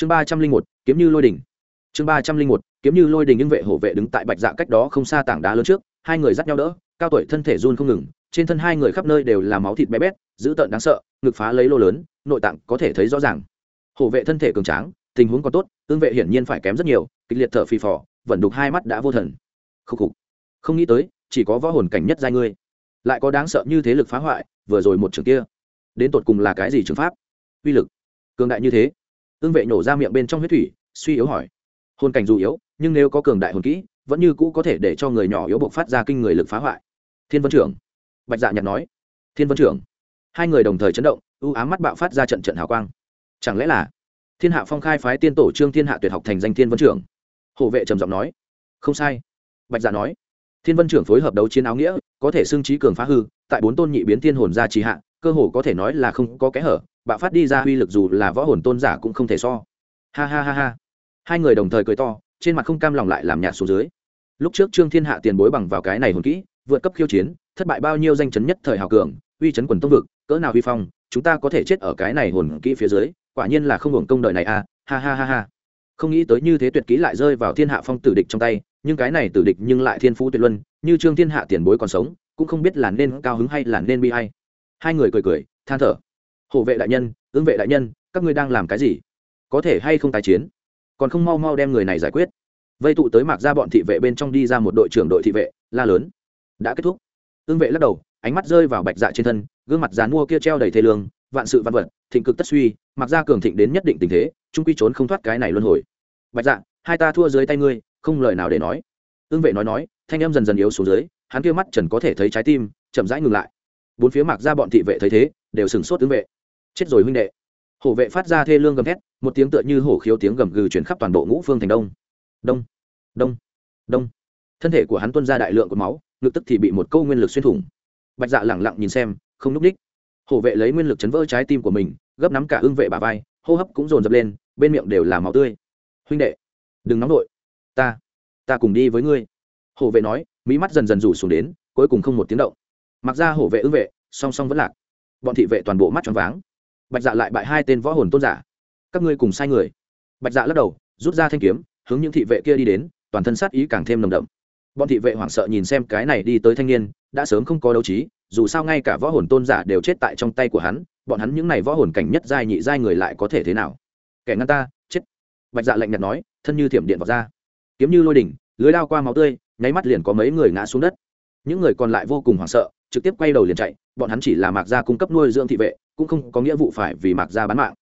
chương ba trăm linh một, kiếm như lôi đỉnh chương ba trăm linh một, kiếm như lôi đình nhưng vệ hổ vệ đứng tại bạch dạ cách đó không xa tảng đá lớn trước, hai người dắt nhau đỡ, cao tuổi thân thể run không ngừng, trên thân hai người khắp nơi đều là máu thịt bé bét, dữ tợn đáng sợ, ngực phá lấy lô lớn, nội tạng có thể thấy rõ ràng. Hổ vệ thân thể cường tráng, tình huống còn tốt ương vệ hiển nhiên phải kém rất nhiều, kịch liệt thở phì phò, vẫn đục hai mắt đã vô thần. Khúc khục. Không nghĩ tới, chỉ có võ hồn cảnh nhất giai ngươi. Lại có đáng sợ như thế lực phá hoại, vừa rồi một trường kia. Đến tột cùng là cái gì trường pháp? Uy lực. Cường đại như thế ương vệ nhổ ra miệng bên trong huyết thủy, suy yếu hỏi. Hồn cảnh dù yếu, nhưng nếu có cường đại hồn kỹ, vẫn như cũ có thể để cho người nhỏ yếu buộc phát ra kinh người lực phá hoại. Thiên vân trưởng. Bạch dạ nhặt nói. Thiên vân trưởng. Hai người đồng thời chấn động ưu ám mắt bạo phát ra trận trận hào quang. Chẳng lẽ là thiên hạ phong khai phái tiên tổ trương thiên hạ tuyệt học thành danh thiên vân trưởng? Hộ vệ trầm giọng nói. Không sai. Bạch dạ nói. Thiên vân trưởng phối hợp đấu chiến áo nghĩa, có thể xưng trí cường phá hư, tại bốn tôn nhị biến thiên hồn ra trì hạ, cơ hồ có thể nói là không có kẽ hở bạo phát đi ra uy lực dù là võ hồn tôn giả cũng không thể so. Ha ha ha ha. Hai người đồng thời cười to, trên mặt không cam lòng lại làm nhạt xuống dưới. Lúc trước trương thiên hạ tiền bối bằng vào cái này hồn kỹ, vượt cấp khiêu chiến, thất bại bao nhiêu danh chấn nhất thời hào cường, uy chấn quần tông vực, cỡ nào uy phong, chúng ta có thể chết ở cái này hồn kỹ phía dưới, quả nhiên là không hưởng công đời này à ha ha ha ha. Không nghĩ tới như thế tuyệt kỹ lại rơi vào thiên hạ phong tử địch trong tay, nhưng cái này tử địch nhưng lại thiên phú tuyệt luân, như trương thiên hạ tiền bối còn sống, cũng không biết là nên cao hứng hay là nên bi hay. Hai người cười cười, than thở hộ vệ đại nhân ứng vệ đại nhân, các ngươi đang làm cái gì? Có thể hay không tái chiến? Còn không mau mau đem người này giải quyết. Vây tụ tới mạc ra bọn thị vệ bên trong đi ra một đội trưởng đội thị vệ, la lớn. Đã kết thúc. Ương vệ lắc đầu, ánh mắt rơi vào bạch dạ trên thân, gương mặt dán mua kia treo đầy thê lương, vạn sự văn vật, thịnh cực tất suy mặc ra cường thịnh đến nhất định tình thế, trung quy trốn không thoát cái này luân hồi. Bạch dạ hai ta thua dưới tay ngươi, không lời nào để nói. Ương vệ nói nói, thanh em dần dần yếu xuống dưới, hắn kia mắt trần có thể thấy trái tim, chậm rãi ngừng lại. Bốn phía mặc ra bọn thị vệ thấy thế, đều sừng sốt ương vệ chết rồi huynh đệ. Hổ vệ phát ra thê lương gầm thét, một tiếng tựa như hổ khiếu tiếng gầm gừ chuyển khắp toàn bộ ngũ phương thành đông. Đông đông đông. Thân thể của hắn tuân ra đại lượng của máu, ngực tức thì bị một câu nguyên lực xuyên thủng. Bạch dạ lẳng lặng nhìn xem, không núp đích hổ vệ lấy nguyên lực chấn vỡ trái tim của mình, gấp nắm cả hương vệ bà vai, hô hấp cũng dồn dập lên, bên miệng đều là máu tươi. Huynh đệ, đừng nóng đội ta ta cùng đi với ngươi. Hổ vệ nói mỹ mắt dần dần rủ xuống đến, cuối cùng không một tiếng động. Mặc ra hổ vệ ưng vệ, song song vẫn lạc. Bọn thị vệ toàn bộ mắt tròn váng bạch dạ lại bại hai tên võ hồn tôn giả. Các ngươi cùng sai người. Bạch dạ lắc đầu, rút ra thanh kiếm, hướng những thị vệ kia đi đến, toàn thân sát ý càng thêm nồng đậm. Bọn thị vệ hoảng sợ nhìn xem cái này đi tới thanh niên, đã sớm không có đấu trí, dù sao ngay cả võ hồn tôn giả đều chết tại trong tay của hắn, bọn hắn những n à y võ hồn cảnh nhất giai nhị giai người lại có thể thế nào? Kẻ ngăn ta, chết. Bạch dạ lạnh nhạt nói, thân như thiểm điện vào ra. Kiếm như lôi đỉnh, lưới đao qua máu tươi, nháy mắt liền có mấy người ngã xuống đất. Những người còn lại vô cùng hoảng sợ trực tiếp quay đầu liền chạy, bọn hắn chỉ là mạc gia cung cấp nuôi dưỡng thị vệ, cũng không có nghĩa vụ phải vì mạc gia bán mạng.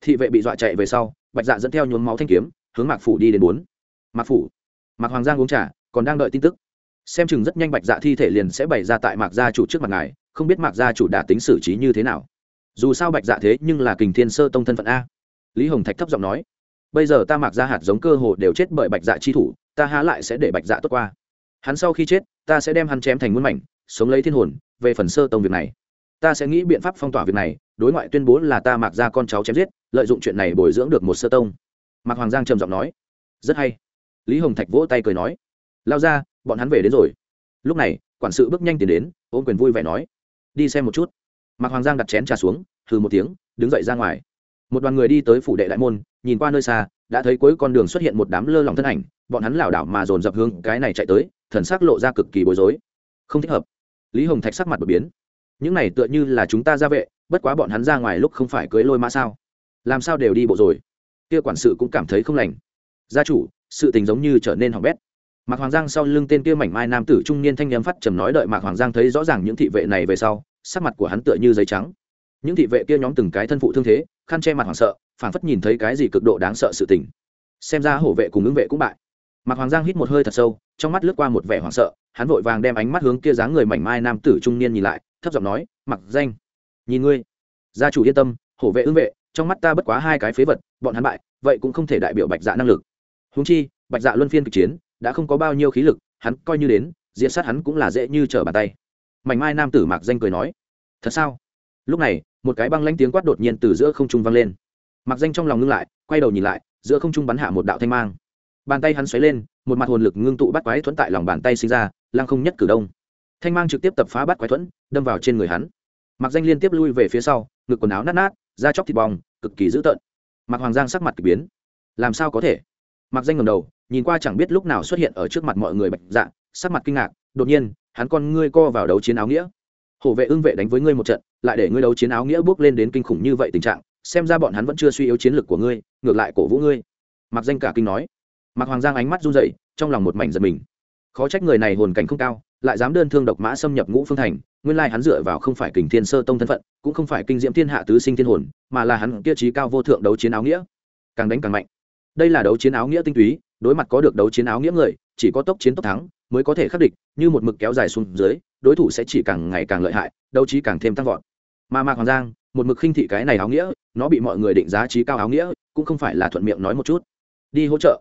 Thị vệ bị dọa chạy về sau, bạch dạ dẫn theo nhuốm máu thanh kiếm, hướng mạc phủ đi đến bốn. Mạc phủ, mạc hoàng giang uống trà, còn đang đợi tin tức. Xem chừng rất nhanh bạch dạ thi thể liền sẽ bày ra tại mạc gia chủ trước mặt ngài, không biết mạc gia chủ đã tính xử trí như thế nào. Dù sao bạch dạ thế nhưng là kình thiên sơ tông thân phận a. Lý hồng thạch thấp giọng nói, bây giờ ta mạc gia hạt giống cơ hồ đều chết bởi bạch dạ chi thủ, ta há lại sẽ để bạch dạ tốt qua. Hắn sau khi chết, ta sẽ đem hắn chém thành muôn mảnh sống lấy thiên hồn, về phần sơ tông việc này. Ta sẽ nghĩ biện pháp phong tỏa việc này, đối ngoại tuyên bố là ta mặc ra con cháu chém giết, lợi dụng chuyện này bồi dưỡng được một sơ tông. Mạc hoàng giang trầm giọng nói. Rất hay. Lý hồng thạch vỗ tay cười nói. Lao ra, bọn hắn về đến rồi. Lúc này, quản sự bước nhanh tiến đến, ôm quyền vui vẻ nói. Đi xem một chút. Mạc hoàng giang đặt chén trà xuống, hừ một tiếng, đứng dậy ra ngoài. Một đoàn người đi tới phủ đệ đại môn, nhìn qua nơi xa, đã thấy cuối con đường xuất hiện một đám lơ lỏng thân ảnh, bọn hắn lảo đảo mà dồn dập hướng cái này chạy tới, thần sắc lộ ra cực kỳ bối rối không thích hợp. Lý hồng thạch sắc mặt đột biến. Những này tựa như là chúng ta ra vệ, bất quá bọn hắn ra ngoài lúc không phải cưới lôi mã sao? Làm sao đều đi bộ rồi? Kia quản sự cũng cảm thấy không lành. Gia chủ, sự tình giống như trở nên hỏng bét. Mạc hoàng giang sau lưng tên kia mảnh mai nam tử trung niên thanh nhắm phát trầm nói đợi mạc hoàng giang thấy rõ ràng những thị vệ này về sau, sắc mặt của hắn tựa như giấy trắng. Những thị vệ kia nhóm từng cái thân phụ thương thế, khăn che mặt hoảng sợ, phảng phất nhìn thấy cái gì cực độ đáng sợ sự tình. Xem ra hổ vệ cùng ứng vệ cũng bại mạc hoàng giang hít một hơi thật sâu, trong mắt lướt qua một vẻ hoảng sợ, hắn vội vàng đem ánh mắt hướng kia dáng người mảnh mai nam tử trung niên nhìn lại, thấp giọng nói mặc danh, nhìn ngươi. Gia chủ yên tâm, hổ vệ ưng vệ, trong mắt ta bất quá hai cái phế vật, bọn hắn bại, vậy cũng không thể đại biểu bạch dạ năng lực. Húng chi, bạch dạ luân phiên kịch chiến, đã không có bao nhiêu khí lực, hắn coi như đến diện sát hắn cũng là dễ như trở bàn tay. Mảnh mai nam tử mạc danh cười nói, thật sao? Lúc này, một cái băng lanh tiếng quát đột nhiên từ giữa không trung vang lên. Mặc danh trong lòng ngưng lại, quay đầu nhìn lại, giữa không trung bắn hạ một đạo thanh mang bàn tay hắn xoáy lên, một mặt hồn lực ngưng tụ bắt quái thuẫn tại lòng bàn tay sinh ra, lăng không nhất cử đông thanh mang trực tiếp tập phá bắt quái thuẫn, đâm vào trên người hắn. Mặc danh liên tiếp lui về phía sau, ngực quần áo nát nát, da chóc thịt bong, cực kỳ dữ tợn. Mặc hoàng giang sắc mặt k ỳ biến. Làm sao có thể? Mặc danh ngầm đầu, nhìn qua chẳng biết lúc nào xuất hiện ở trước mặt mọi người bạch dạ sắc mặt kinh ngạc, đột nhiên, hắn con ngươi co vào đấu chiến áo nghĩa. Hổ vệ ưng vệ đánh với ngươi một trận, lại để ngươi đấu chiến áo nghĩa bước lên đến kinh khủng như vậy tình trạng, xem ra bọn hắn vẫn chưa suy yếu chiến lược của ngươi, ngược lại cổ vũ ngươi. Mặc danh cả kinh nói mạc hoàng giang ánh mắt run rẩy, trong lòng một mảnh giật mình. Khó trách người này hồn cảnh không cao, lại dám đơn thương độc mã xâm nhập ngũ phương thành, nguyên lai hắn dựa vào không phải kình thiên sơ tông thân phận, cũng không phải kinh diễm thiên hạ tứ sinh thiên hồn, mà là hắn kia trí cao vô thượng đấu chiến áo nghĩa. Càng đánh càng mạnh. Đây là đấu chiến áo nghĩa tinh túy, đối mặt có được đấu chiến áo nghĩa người, chỉ có tốc chiến tốc thắng mới có thể khắc địch, như một mực kéo dài xuống dưới, đối thủ sẽ chỉ càng ngày càng lợi hại, đấu trí càng thêm tăng vọt. Mà mạc hoàng giang, một mực khinh thị cái này áo nghĩa, nó bị mọi người định giá trí cao áo nghĩa, cũng không phải là thuận miệng nói một chút. Đi hỗ trợ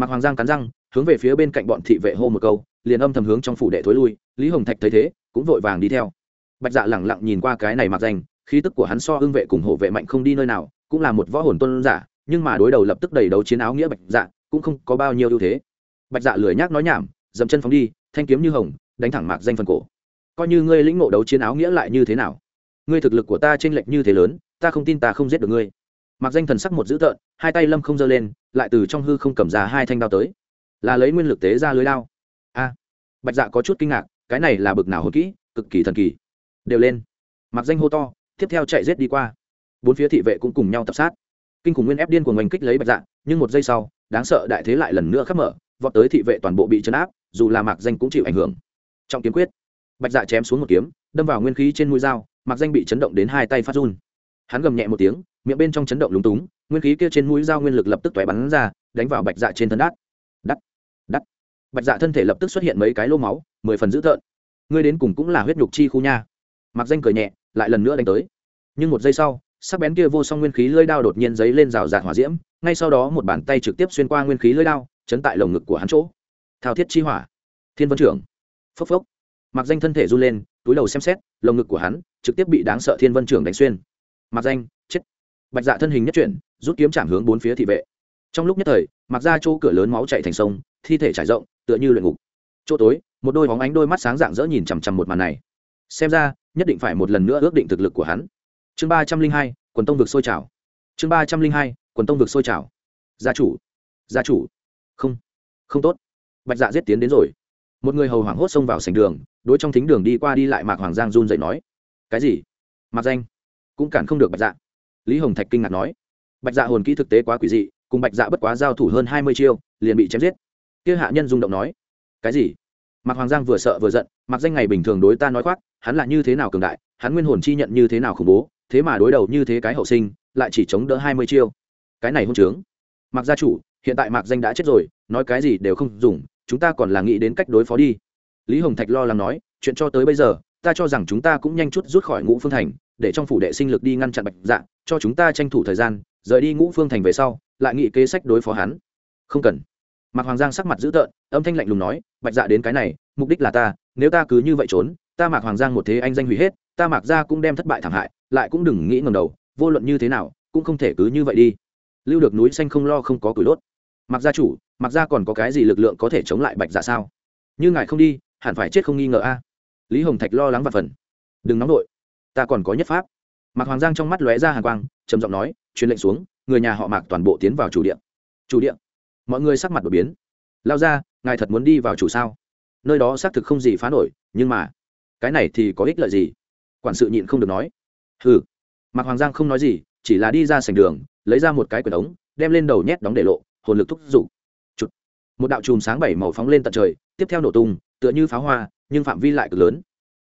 mạc hoàng giang cắn răng, hướng về phía bên cạnh bọn thị vệ hô một câu, liền âm thầm hướng trong phủ đệ thối lui, lý hồng thạch thấy thế, cũng vội vàng đi theo. Bạch dạ lẳng lặng nhìn qua cái này mặc danh, khí tức của hắn so hưng vệ cùng hộ vệ mạnh không đi nơi nào, cũng là một võ hồn tôn giả, nhưng mà đối đầu lập tức đầy đấu chiến áo nghĩa bạch dạ cũng không có bao nhiêu ưu thế. Bạch dạ lười nhác nói nhảm, dậm chân phóng đi, thanh kiếm như hồng, đánh thẳng mạc danh phần cổ. Coi như ngươi lĩnh ngộ đấu chiến áo nghĩa lại như thế nào? Ngươi thực lực của ta chênh lệch như thế lớn, ta không tin ta không giết được ngươi mạc danh thần sắc một dữ tợn, hai tay lâm không giơ lên, lại từ trong hư không cầm ra hai thanh đao tới. Là lấy nguyên lực tế ra lưới lao. a, bạch dạ có chút kinh ngạc, cái này là bực nào hồn kỹ, cực kỳ thần kỳ. Đều lên. Mặc danh hô to, tiếp theo chạy rết đi qua. Bốn phía thị vệ cũng cùng nhau tập sát. Kinh khủng nguyên ép điên của ngành kích lấy bạch dạ nhưng một giây sau, đáng sợ đại thế lại lần nữa khắp mở, vọt tới thị vệ toàn bộ bị chấn áp, dù là mạc danh cũng chịu ảnh hưởng. Trong kiếm quyết, bạch dạ chém xuống một kiếm, đâm vào nguyên khí trên mũi dao mạc danh bị chấn động đến hai tay phát run. Hắn gầm nhẹ một tiếng miệng bên trong chấn động lúng túng, nguyên khí kia trên mũi dao nguyên lực lập tức tóe bắn ra, đánh vào bạch dạ trên thân đát. Đắt đắt. Bạch dạ thân thể lập tức xuất hiện mấy cái lô máu, mười phần dữ tợn. Ngươi đến cùng cũng là huyết nhục chi khu nha. Mặc danh cười nhẹ, lại lần nữa đánh tới. Nhưng một giây sau, sắc bén kia vô song nguyên khí lưỡi đao đột nhiên giấy lên rào rạt hỏa diễm, ngay sau đó một bàn tay trực tiếp xuyên qua nguyên khí lưỡi đao, chấn tại lồng ngực của hắn chỗ. Thao thiết chi hỏa. Thiên vân trưởng. Phốc phốc. Mặc danh thân thể run lên, túi đầu xem xét, lồng ngực của hắn trực tiếp bị đáng sợ thiên vân trưởng đánh xuyên. Mặc danh bạch dạ thân hình nhất chuyển, rút kiếm chạm hướng bốn phía thị vệ. Trong lúc nhất thời, mặc ra chỗ cửa lớn máu chạy thành sông, thi thể trải rộng, tựa như luyện ngục. Chỗ tối, một đôi bóng ánh đôi mắt sáng dạng dỡ nhìn chằm chằm một màn này. Xem ra, nhất định phải một lần nữa ước định thực lực của hắn. Chương ba trăm linh hai, quần tông vực sôi trào. Chương ba trăm linh hai, quần tông vực sôi trào. Gia chủ gia chủ. Không không tốt. Bạch dạ giết tiến đến rồi. Một người hầu hoảng hốt xông vào sành đường, đối trong thính đường đi qua đi lại mạc hoàng giang run dậy nói, cái gì? Mặc danh, cũng cản không được bạch dạ lý hồng thạch kinh ngạc nói, bạch dạ hồn kỹ thực tế quá quỷ dị, cùng bạch dạ bất quá giao thủ hơn hai mươi chiêu, liền bị chém giết. Kia hạ nhân rung động nói, cái gì? Mạc hoàng giang vừa sợ vừa giận, mặc danh ngày bình thường đối ta nói khoác, hắn là như thế nào cường đại, hắn nguyên hồn chi nhận như thế nào khủng bố, thế mà đối đầu như thế cái hậu sinh, lại chỉ chống đỡ hai mươi chiêu. Cái này hôn trướng. Mặc gia chủ, hiện tại mạc danh đã chết rồi, nói cái gì đều không dùng, chúng ta còn là nghĩ đến cách đối phó đi. Lý hồng thạch lo lắng nói, chuyện cho tới bây giờ, ta cho rằng chúng ta cũng nhanh chút rút khỏi ngũ phương thành để trong phủ đệ sinh lực đi ngăn chặn bạch dạ cho chúng ta tranh thủ thời gian, rời đi ngũ phương thành về sau, lại nghĩ kế sách đối phó hắn. Không cần. Mạc hoàng giang sắc mặt dữ tợn, âm thanh lạnh lùng nói, bạch dạ đến cái này, mục đích là ta, nếu ta cứ như vậy trốn, ta mạc hoàng giang một thế anh danh hủy hết, ta mạc ra cũng đem thất bại thảm hại, lại cũng đừng nghĩ ngầm đầu, vô luận như thế nào, cũng không thể cứ như vậy đi. Lưu được núi xanh không lo không có cửi đốt. Mặc gia chủ mặc gia còn có cái gì lực lượng có thể chống lại bạch dạ sao? Như ngài không đi, hẳn phải chết không nghi ngờ a. Lý hồng thạch lo lắng và phần. Đừng nóng đội ta còn có nhất pháp. Mạc hoàng giang trong mắt lóe ra hàng quang, trầm giọng nói, truyền lệnh xuống, người nhà họ mạc toàn bộ tiến vào chủ điện. Chủ điện? Mọi người sắc mặt đột biến. Lao ra, ngài thật muốn đi vào chủ sao? Nơi đó xác thực không gì phá nổi, nhưng mà, cái này thì có ích lợi gì? Quản sự nhịn không được nói. Hừ. Mạc hoàng giang không nói gì, chỉ là đi ra sành đường, lấy ra một cái quyển ống, đem lên đầu nhét đóng để lộ, hồn lực thúc giục. Một đạo chùm sáng bảy màu phóng lên tận trời, tiếp theo nổ tung, tựa như pháo hoa, nhưng phạm vi lại cực lớn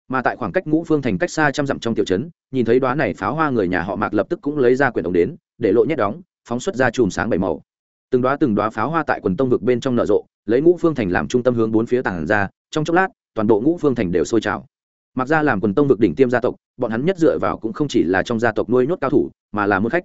mà tại khoảng cách ngũ phương thành cách xa trăm dặm trong tiểu trấn, nhìn thấy đoá này pháo hoa người nhà họ mạc lập tức cũng lấy ra quyển ống đến, để lộ nhét đóng, phóng xuất ra chùm sáng bảy màu. Từng đoá từng đoá pháo hoa tại quần tông vực bên trong nở rộ, lấy ngũ phương thành làm trung tâm hướng bốn phía tảng ra, trong chốc lát, toàn bộ ngũ phương thành đều sôi trào. Mặc ra làm quần tông vực đỉnh tiêm gia tộc, bọn hắn nhất dựa vào cũng không chỉ là trong gia tộc nuôi nhốt cao thủ, mà là muốn khách.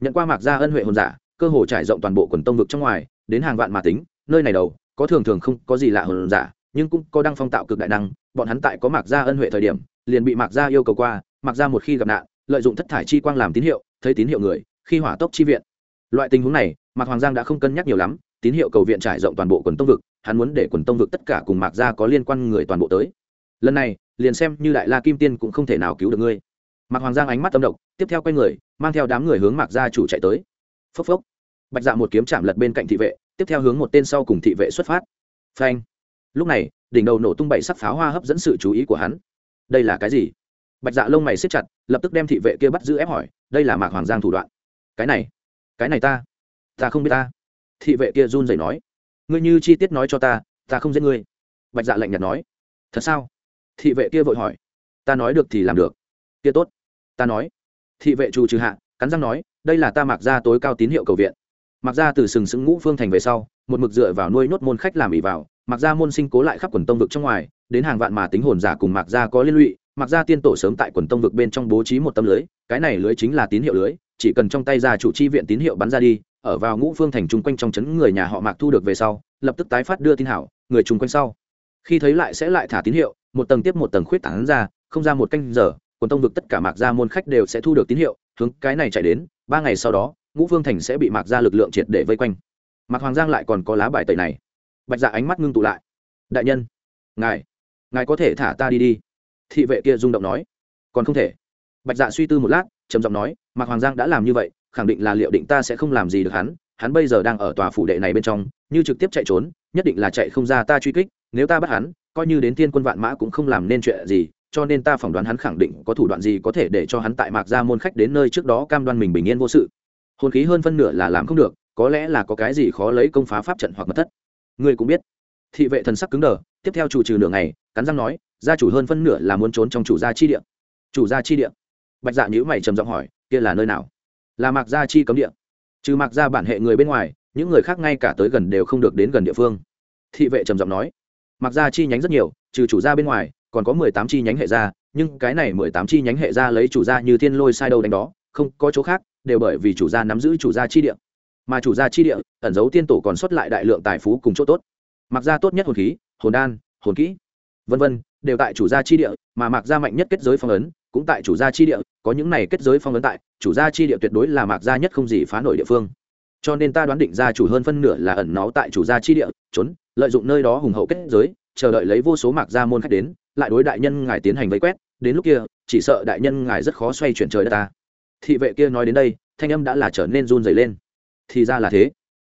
Nhận qua mạc gia ân huệ hồn giả, cơ hồ trải rộng toàn bộ quần tông vực trong ngoài, đến hàng vạn mà tính, nơi này đầu, có thường thường không có gì lạ hồn giả nhưng cũng có đăng phong tạo cực đại năng, bọn hắn tại có mạc gia ân huệ thời điểm, liền bị mạc gia yêu cầu qua, mạc gia một khi gặp nạn, lợi dụng thất thải chi quang làm tín hiệu, thấy tín hiệu người, khi hỏa tốc chi viện. Loại tình huống này, mạc hoàng giang đã không cân nhắc nhiều lắm, tín hiệu cầu viện trải rộng toàn bộ quần tông vực, hắn muốn để quần tông vực tất cả cùng mạc gia có liên quan người toàn bộ tới. Lần này, liền xem như đại la kim tiên cũng không thể nào cứu được ngươi. Mạc hoàng giang ánh mắt tâm độc, tiếp theo quay người, mang theo đám người hướng mạc gia chủ chạy tới. Phốc phốc. Bạch dạ một kiếm chạm lật bên cạnh thị vệ, tiếp theo hướng một tên sau cùng thị vệ xuất phát. Phanh lúc này, đỉnh đầu nổ tung bảy sắc pháo hoa hấp dẫn sự chú ý của hắn. Đây là cái gì? Bạch dạ lông mày xếp chặt, lập tức đem thị vệ kia bắt giữ ép hỏi, đây là mạc hoàng giang thủ đoạn. Cái này cái này ta ta không biết ta. Thị vệ kia run rẩy nói, ngươi như chi tiết nói cho ta ta không giết ngươi. Bạch dạ lạnh nhạt nói, thật sao? Thị vệ kia vội hỏi, ta nói được thì làm được. Kia tốt, ta nói. Thị vệ trù trừ hạ, cắn răng nói, đây là ta mặc ra tối cao tín hiệu cầu viện. Mặc ra từ sừng sững ngũ phương thành về sau, một mực dựa vào nuôi nốt môn khách làm ỉ vào mặc gia môn sinh cố lại khắp quần tông vực trong ngoài, đến hàng vạn mà tính hồn giả cùng mặc gia có liên lụy mặc gia tiên tổ sớm tại quần tông vực bên trong bố trí một tấm lưới, cái này lưới chính là tín hiệu lưới, chỉ cần trong tay ra chủ chi viện tín hiệu bắn ra đi, ở vào ngũ phương thành chung quanh trong chấn người nhà họ mạc thu được về sau, lập tức tái phát đưa tin hảo, người chung quanh sau. Khi thấy lại sẽ lại thả tín hiệu, một tầng tiếp một tầng khuyết tảng ra, không ra một canh giờ, quần tông vực tất cả mạc gia môn khách đều sẽ thu được tín hiệu, hướng cái này chạy đến, ba ngày sau đó, ngũ phương thành sẽ bị mạc gia lực lượng triệt để vây quanh. Mạc hoàng giang lại còn có lá bài tẩy này bạch dạ ánh mắt ngưng tụ lại. Đại nhân, ngài ngài có thể thả ta đi đi. Thị vệ kia rung động nói. Còn không thể. Bạch dạ suy tư một lát, trầm giọng nói, mạc hoàng giang đã làm như vậy, khẳng định là liệu định ta sẽ không làm gì được hắn. Hắn bây giờ đang ở tòa phủ đệ này bên trong, như trực tiếp chạy trốn, nhất định là chạy không ra ta truy kích. Nếu ta bắt hắn, coi như đến thiên quân vạn mã cũng không làm nên chuyện gì, cho nên ta phỏng đoán hắn khẳng định có thủ đoạn gì có thể để cho hắn tại mạc gia môn khách đến nơi trước đó cam đoan mình bình yên vô sự. Hồn khí hơn phân nửa là làm không được, có lẽ là có cái gì khó lấy công phá pháp trận hoặc mật thất ngươi cũng biết. Thị vệ thần sắc cứng đờ, tiếp theo chủ trừ nửa ngày, cắn răng nói, gia chủ hơn phân nửa là muốn trốn trong chủ gia chi địa. Chủ gia chi địa? Bạch dạ nhữ mày trầm giọng hỏi, kia là nơi nào? Là mạc gia chi cấm địa. Trừ mạc gia bản hệ người bên ngoài, những người khác ngay cả tới gần đều không được đến gần địa phương. Thị vệ trầm giọng nói, mạc gia chi nhánh rất nhiều, trừ chủ gia bên ngoài, còn có mười tám chi nhánh hệ gia, nhưng cái này mười tám chi nhánh hệ gia lấy chủ gia như thiên lôi sai đâu đánh đó, không có chỗ khác, đều bởi vì chủ gia nắm giữ chủ gia chi địa mà chủ gia chi địa, ẩn giấu tiên tổ còn xuất lại đại lượng tài phú cùng chỗ tốt. Mặc gia tốt nhất hồn khí, hồn đan, hồn kỹ, vân vân, đều tại chủ gia chi địa, mà mặc gia mạnh nhất kết giới phong ấn, cũng tại chủ gia chi địa, có những này kết giới phong ấn tại, chủ gia chi địa tuyệt đối là mạc gia nhất không gì phá nổi địa phương. Cho nên ta đoán định gia chủ hơn phân nửa là ẩn náu tại chủ gia chi địa, trốn, lợi dụng nơi đó hùng hậu kết giới, chờ đợi lấy vô số mạc gia môn khách đến, lại đối đại nhân ngài tiến hành vây quét, đến lúc kia, chỉ sợ đại nhân ngài rất khó xoay chuyển trời đất ta. Thị vệ kia nói đến đây, thanh âm đã là trở nên run rẩy lên thì ra là thế.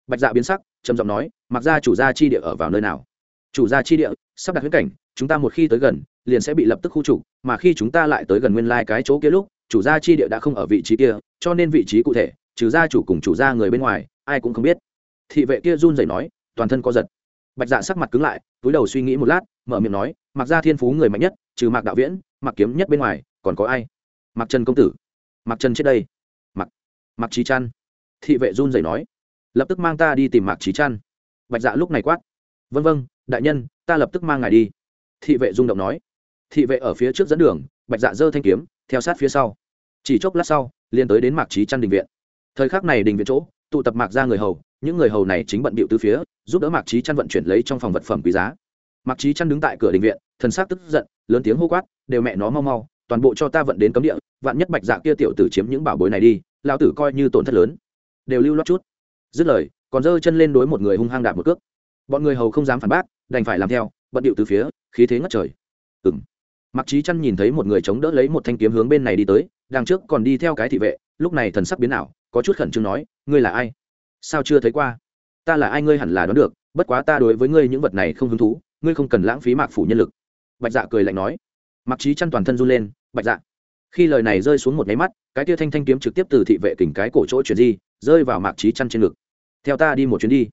Bạch dạ biến sắc, trầm giọng nói, mặc ra chủ gia chi địa ở vào nơi nào? Chủ gia chi địa, sắp đặt huyết cảnh, chúng ta một khi tới gần, liền sẽ bị lập tức khu trục, mà khi chúng ta lại tới gần nguyên lai cái chỗ kia lúc, chủ gia chi địa đã không ở vị trí kia, cho nên vị trí cụ thể, trừ gia chủ cùng chủ gia người bên ngoài, ai cũng không biết. Thị vệ kia run rẩy nói, toàn thân có giật. Bạch dạ sắc mặt cứng lại, túi đầu suy nghĩ một lát, mở miệng nói, mặc ra thiên phú người mạnh nhất, trừ mạc đạo viễn mặc kiếm nhất bên ngoài, còn có ai? Mặc trần công tử. Mặc trần chết đây. Mặc mặc trí chăn thị vệ run rẩy nói, lập tức mang ta đi tìm mạc trí trăn. Bạch dạ lúc này quát vân vân đại nhân, ta lập tức mang ngài đi. Thị vệ rung động nói. Thị vệ ở phía trước dẫn đường, bạch dạ giơ thanh kiếm, theo sát phía sau. Chỉ chốc lát sau, liền tới đến mạc trí trăn đình viện. Thời khắc này đình viện chỗ, tụ tập mạc ra người hầu, những người hầu này chính bận bịu từ phía, giúp đỡ mạc trí trăn vận chuyển lấy trong phòng vật phẩm quý giá. Mạc trí trăn đứng tại cửa đình viện, thần sắc tức giận, lớn tiếng hô quát, đều mẹ nó mau mau, toàn bộ cho ta vận đến cấm địa, vạn nhất bạch dạ kia tiểu tử chiếm những bảo bối này đi lao tử coi như tổn thất lớn đều lưu loát chút. Dứt lời, còn giơ chân lên đối một người hung hăng đạp một cước. Bọn người hầu không dám phản bác, đành phải làm theo, bận điệu từ phía, khí thế ngất trời. Ừ m mặc trí chăn nhìn thấy một người chống đỡ lấy một thanh kiếm hướng bên này đi tới, đằng trước còn đi theo cái thị vệ, lúc này thần sắc biến ảo, có chút khẩn trương nói, ngươi là ai? Sao chưa thấy qua? Ta là ai ngươi hẳn là đoán được, bất quá ta đối với ngươi những vật này không hứng thú, ngươi không cần lãng phí mạc phủ nhân lực. Bạch dạ cười lạnh nói. Mặc trí chăn toàn thân run lên, bạch dạ. Khi lời này rơi xuống một nháy mắt cái tia thanh thanh kiếm trực tiếp từ thị vệ kình cái cổ chỗ chuyển di, rơi vào mạc trí chăn trên ngực. Theo ta đi một chuyến đi.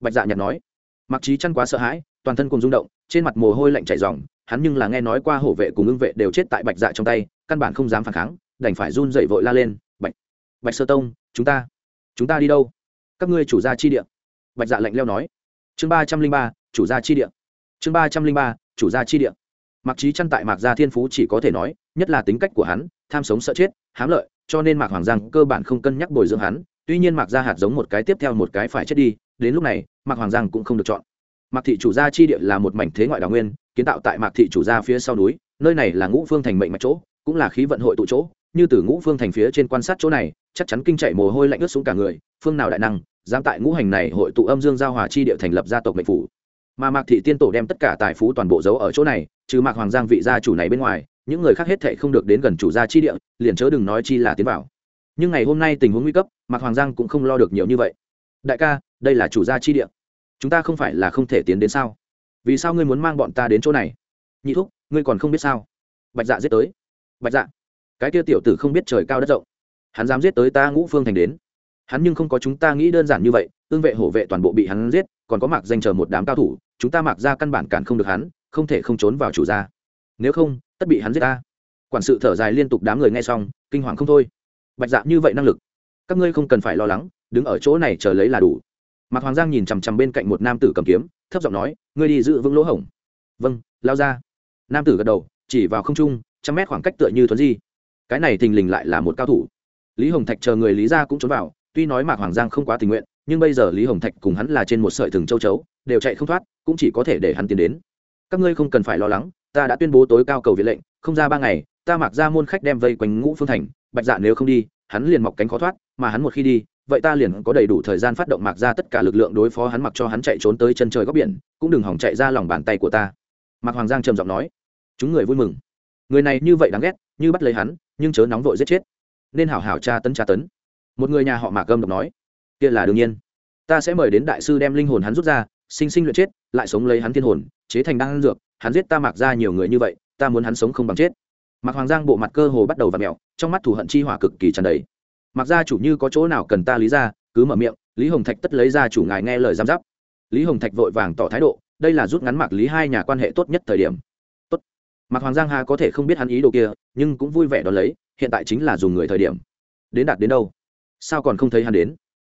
Bạch dạ nhặt nói. Mạc trí chăn quá sợ hãi, toàn thân cùng rung động, trên mặt mồ hôi lạnh chảy dòng hắn nhưng là nghe nói qua hổ vệ cùng ưng vệ đều chết tại bạch dạ trong tay, căn bản không dám phản kháng, đành phải run dậy vội la lên, bạch bạch sơ tông, chúng ta chúng ta đi đâu? Các ngươi chủ gia chi địa. Bạch dạ lạnh leo nói. Chương ba trăm linh ba, chủ gia chi địa. Chương ba trăm linh ba, chủ gia chi địa. Mặc trí chăn tại mạc gia thiên phú chỉ có thể nói nhất là tính cách của hắn, tham sống sợ chết, hám lợi, cho nên mạc hoàng giang cơ bản không cân nhắc bồi dưỡng hắn, tuy nhiên mạc gia hạt giống một cái tiếp theo một cái phải chết đi, đến lúc này, mạc hoàng giang cũng không được chọn. Mạc thị chủ gia chi địa là một mảnh thế ngoại đào nguyên, kiến tạo tại mạc thị chủ gia phía sau núi, nơi này là ngũ phương thành mệnh mạch chỗ, cũng là khí vận hội tụ chỗ, như từ ngũ phương thành phía trên quan sát chỗ này, chắc chắn kinh chạy mồ hôi lạnh ướt xuống cả người, phương nào đại năng, dám tại ngũ hành này hội tụ âm dương giao hòa chi địa thành lập gia tộc mệnh phủ. Mà mạc thị tiên tổ đem tất cả tài phú toàn bộ giấu ở chỗ này, trừ mạc hoàng giang vị gia chủ này bên ngoài những người khác hết thệ không được đến gần chủ gia chi địa, liền chớ đừng nói chi là tiến vào. Nhưng ngày hôm nay tình huống nguy cấp, mạc hoàng giang cũng không lo được nhiều như vậy. Đại ca, đây là chủ gia chi địa. Chúng ta không phải là không thể tiến đến sao? Vì sao ngươi muốn mang bọn ta đến chỗ này? Nhị thúc, ngươi còn không biết sao? Bạch dạ giết tới. Bạch dạ cái kia tiểu tử không biết trời cao đất rộng. Hắn dám giết tới ta ngũ phương thành đến. Hắn nhưng không có chúng ta nghĩ đơn giản như vậy tương vệ hổ vệ toàn bộ bị hắn giết, còn có mạc danh chờ một đám cao thủ, chúng ta mặc ra căn bản cản không được hắn, không thể không trốn vào chủ gia. Nếu không tất bị hắn giết ta. Quản sự thở dài liên tục đám người nghe xong, kinh hoàng không thôi. Bạch dạ như vậy năng lực, các ngươi không cần phải lo lắng, đứng ở chỗ này chờ lấy là đủ. Mạc hoàng giang nhìn chằm chằm bên cạnh một nam tử cầm kiếm, thấp giọng nói, ngươi đi giữ vững lỗ hổng. Vâng lao ra. Nam tử gật đầu, chỉ vào không trung, trăm mét khoảng cách tựa như thuấn di. Cái này thình lình lại là một cao thủ. Lý hồng thạch chờ người lý ra cũng trốn vào, tuy nói mạc hoàng giang không quá tình nguyện, nhưng bây giờ lý hồng thạch cùng hắn là trên một sợi thừng châu chấu, đều chạy không thoát, cũng chỉ có thể để hắn tiến đến. Các ngươi không cần phải lo lắng ta đã tuyên bố tối cao cầu viện lệnh, không ra ba ngày, ta mặc ra môn khách đem vây quanh ngũ phương thành, bạch dạ nếu không đi, hắn liền mọc cánh khó thoát, mà hắn một khi đi, vậy ta liền có đầy đủ thời gian phát động mặc ra tất cả lực lượng đối phó hắn mặc cho hắn chạy trốn tới chân trời góc biển, cũng đừng hỏng chạy ra lòng bàn tay của ta. Mạc hoàng giang trầm giọng nói. Chúng người vui mừng. Người này như vậy đáng ghét, như bắt lấy hắn, nhưng chớ nóng vội giết chết. Nên hảo hảo tra tấn tra tấn. Một người nhà họ mạc gâm độc nói. Kia là đương nhiên. Ta sẽ mời đến đại sư đem linh hồn hắn rút ra, sinh sinh luyện chết, lại sống lấy hắn thiên hồn, chế thành đan dược hắn giết ta mạc ra nhiều người như vậy, ta muốn hắn sống không bằng chết. Mạc hoàng giang bộ mặt cơ hồ bắt đầu v ặ mẹo trong mắt thù hận chi hỏa cực kỳ tràn đầy. Mặc ra chủ như có chỗ nào cần ta lý ra, cứ mở miệng, lý hồng thạch tất lấy ra chủ ngài nghe lời giám giáp. Lý hồng thạch vội vàng tỏ thái độ, đây là rút ngắn mạc lý hai nhà quan hệ tốt nhất thời điểm. Tốt. Mạc hoàng giang hà có thể không biết hắn ý đồ kia, nhưng cũng vui vẻ đón lấy, hiện tại chính là dùng người thời điểm. Đến đạt đến đâu? Sao còn không thấy hắn đến?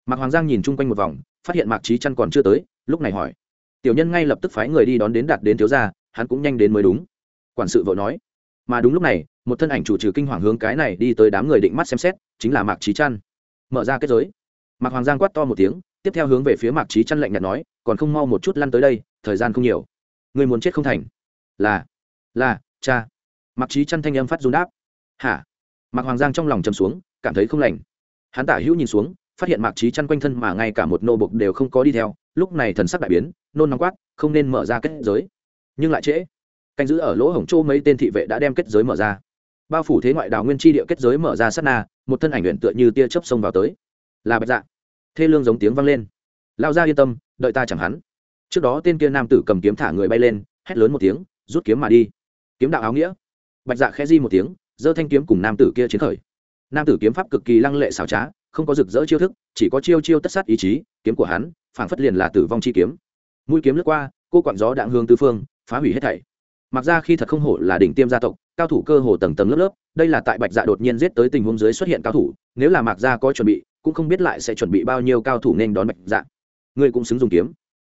Mạc hoàng giang nhìn chung quanh một vòng, phát hiện mạc trí chăn còn chưa tới, lúc này hỏi. Tiểu nhân ngay lập tức phái người đi đón đến đạt đến thiếu gia hắn cũng nhanh đến mới đúng. Quản sự vợ nói, mà đúng lúc này, một thân ảnh chủ trừ kinh hoàng hướng cái này đi tới đám người định mắt xem xét, chính là mạc trí trăn. Mở ra kết giới. Mạc hoàng giang quát to một tiếng, tiếp theo hướng về phía mạc trí trăn lạnh nhạt nói, còn không mau một chút lăn tới đây, thời gian không nhiều. Người muốn chết không thành. Là là, cha. Mạc trí trăn thanh âm phát run đáp. Hả? Mạc hoàng giang trong lòng chầm xuống, cảm thấy không lành. Hắn tả hữu nhìn xuống, phát hiện mạc trí chăn quanh thân mà ngay cả một nô bục đều không có đi theo, lúc này thần sắc đại biến, nôn nóng quát, không nên mở ra kết giới nhưng lại trễ. Canh giữ ở lỗ hổng châu mấy tên thị vệ đã đem kết giới mở ra. Bao phủ thế ngoại đào nguyên chi địa kết giới mở ra sát na, một thân ảnh luyện tựa như tia chớp xông vào tới. Là bạch dạ. Thê lương giống tiếng vang lên. Lao ra yên tâm, đợi ta chẳng hắn. Trước đó tên kia nam tử cầm kiếm thả người bay lên, hét lớn một tiếng, rút kiếm mà đi. Kiếm đạo áo nghĩa. Bạch dạ khẽ di một tiếng, giơ thanh kiếm cùng nam tử kia chiến khởi. Nam tử kiếm pháp cực kỳ lăng lệ xảo trá, không có rực rỡ chiêu thức, chỉ có chiêu chiêu tất sát ý chí, kiếm của hắn, phảng phất liền là tử vong chi kiếm. Mũi kiếm lướt qua, cô quặn gió đạn hương tư phương phá hủy hết thảy. Mặc ra khi thật không hổ là đỉnh tiêm gia tộc, cao thủ cơ hồ tầng tầng lớp lớp, đây là tại bạch dạ đột nhiên giết tới tình huống dưới xuất hiện cao thủ, nếu là mạc gia có chuẩn bị, cũng không biết lại sẽ chuẩn bị bao nhiêu cao thủ nên đón bạch dạ. Ngươi cũng xứng dùng kiếm.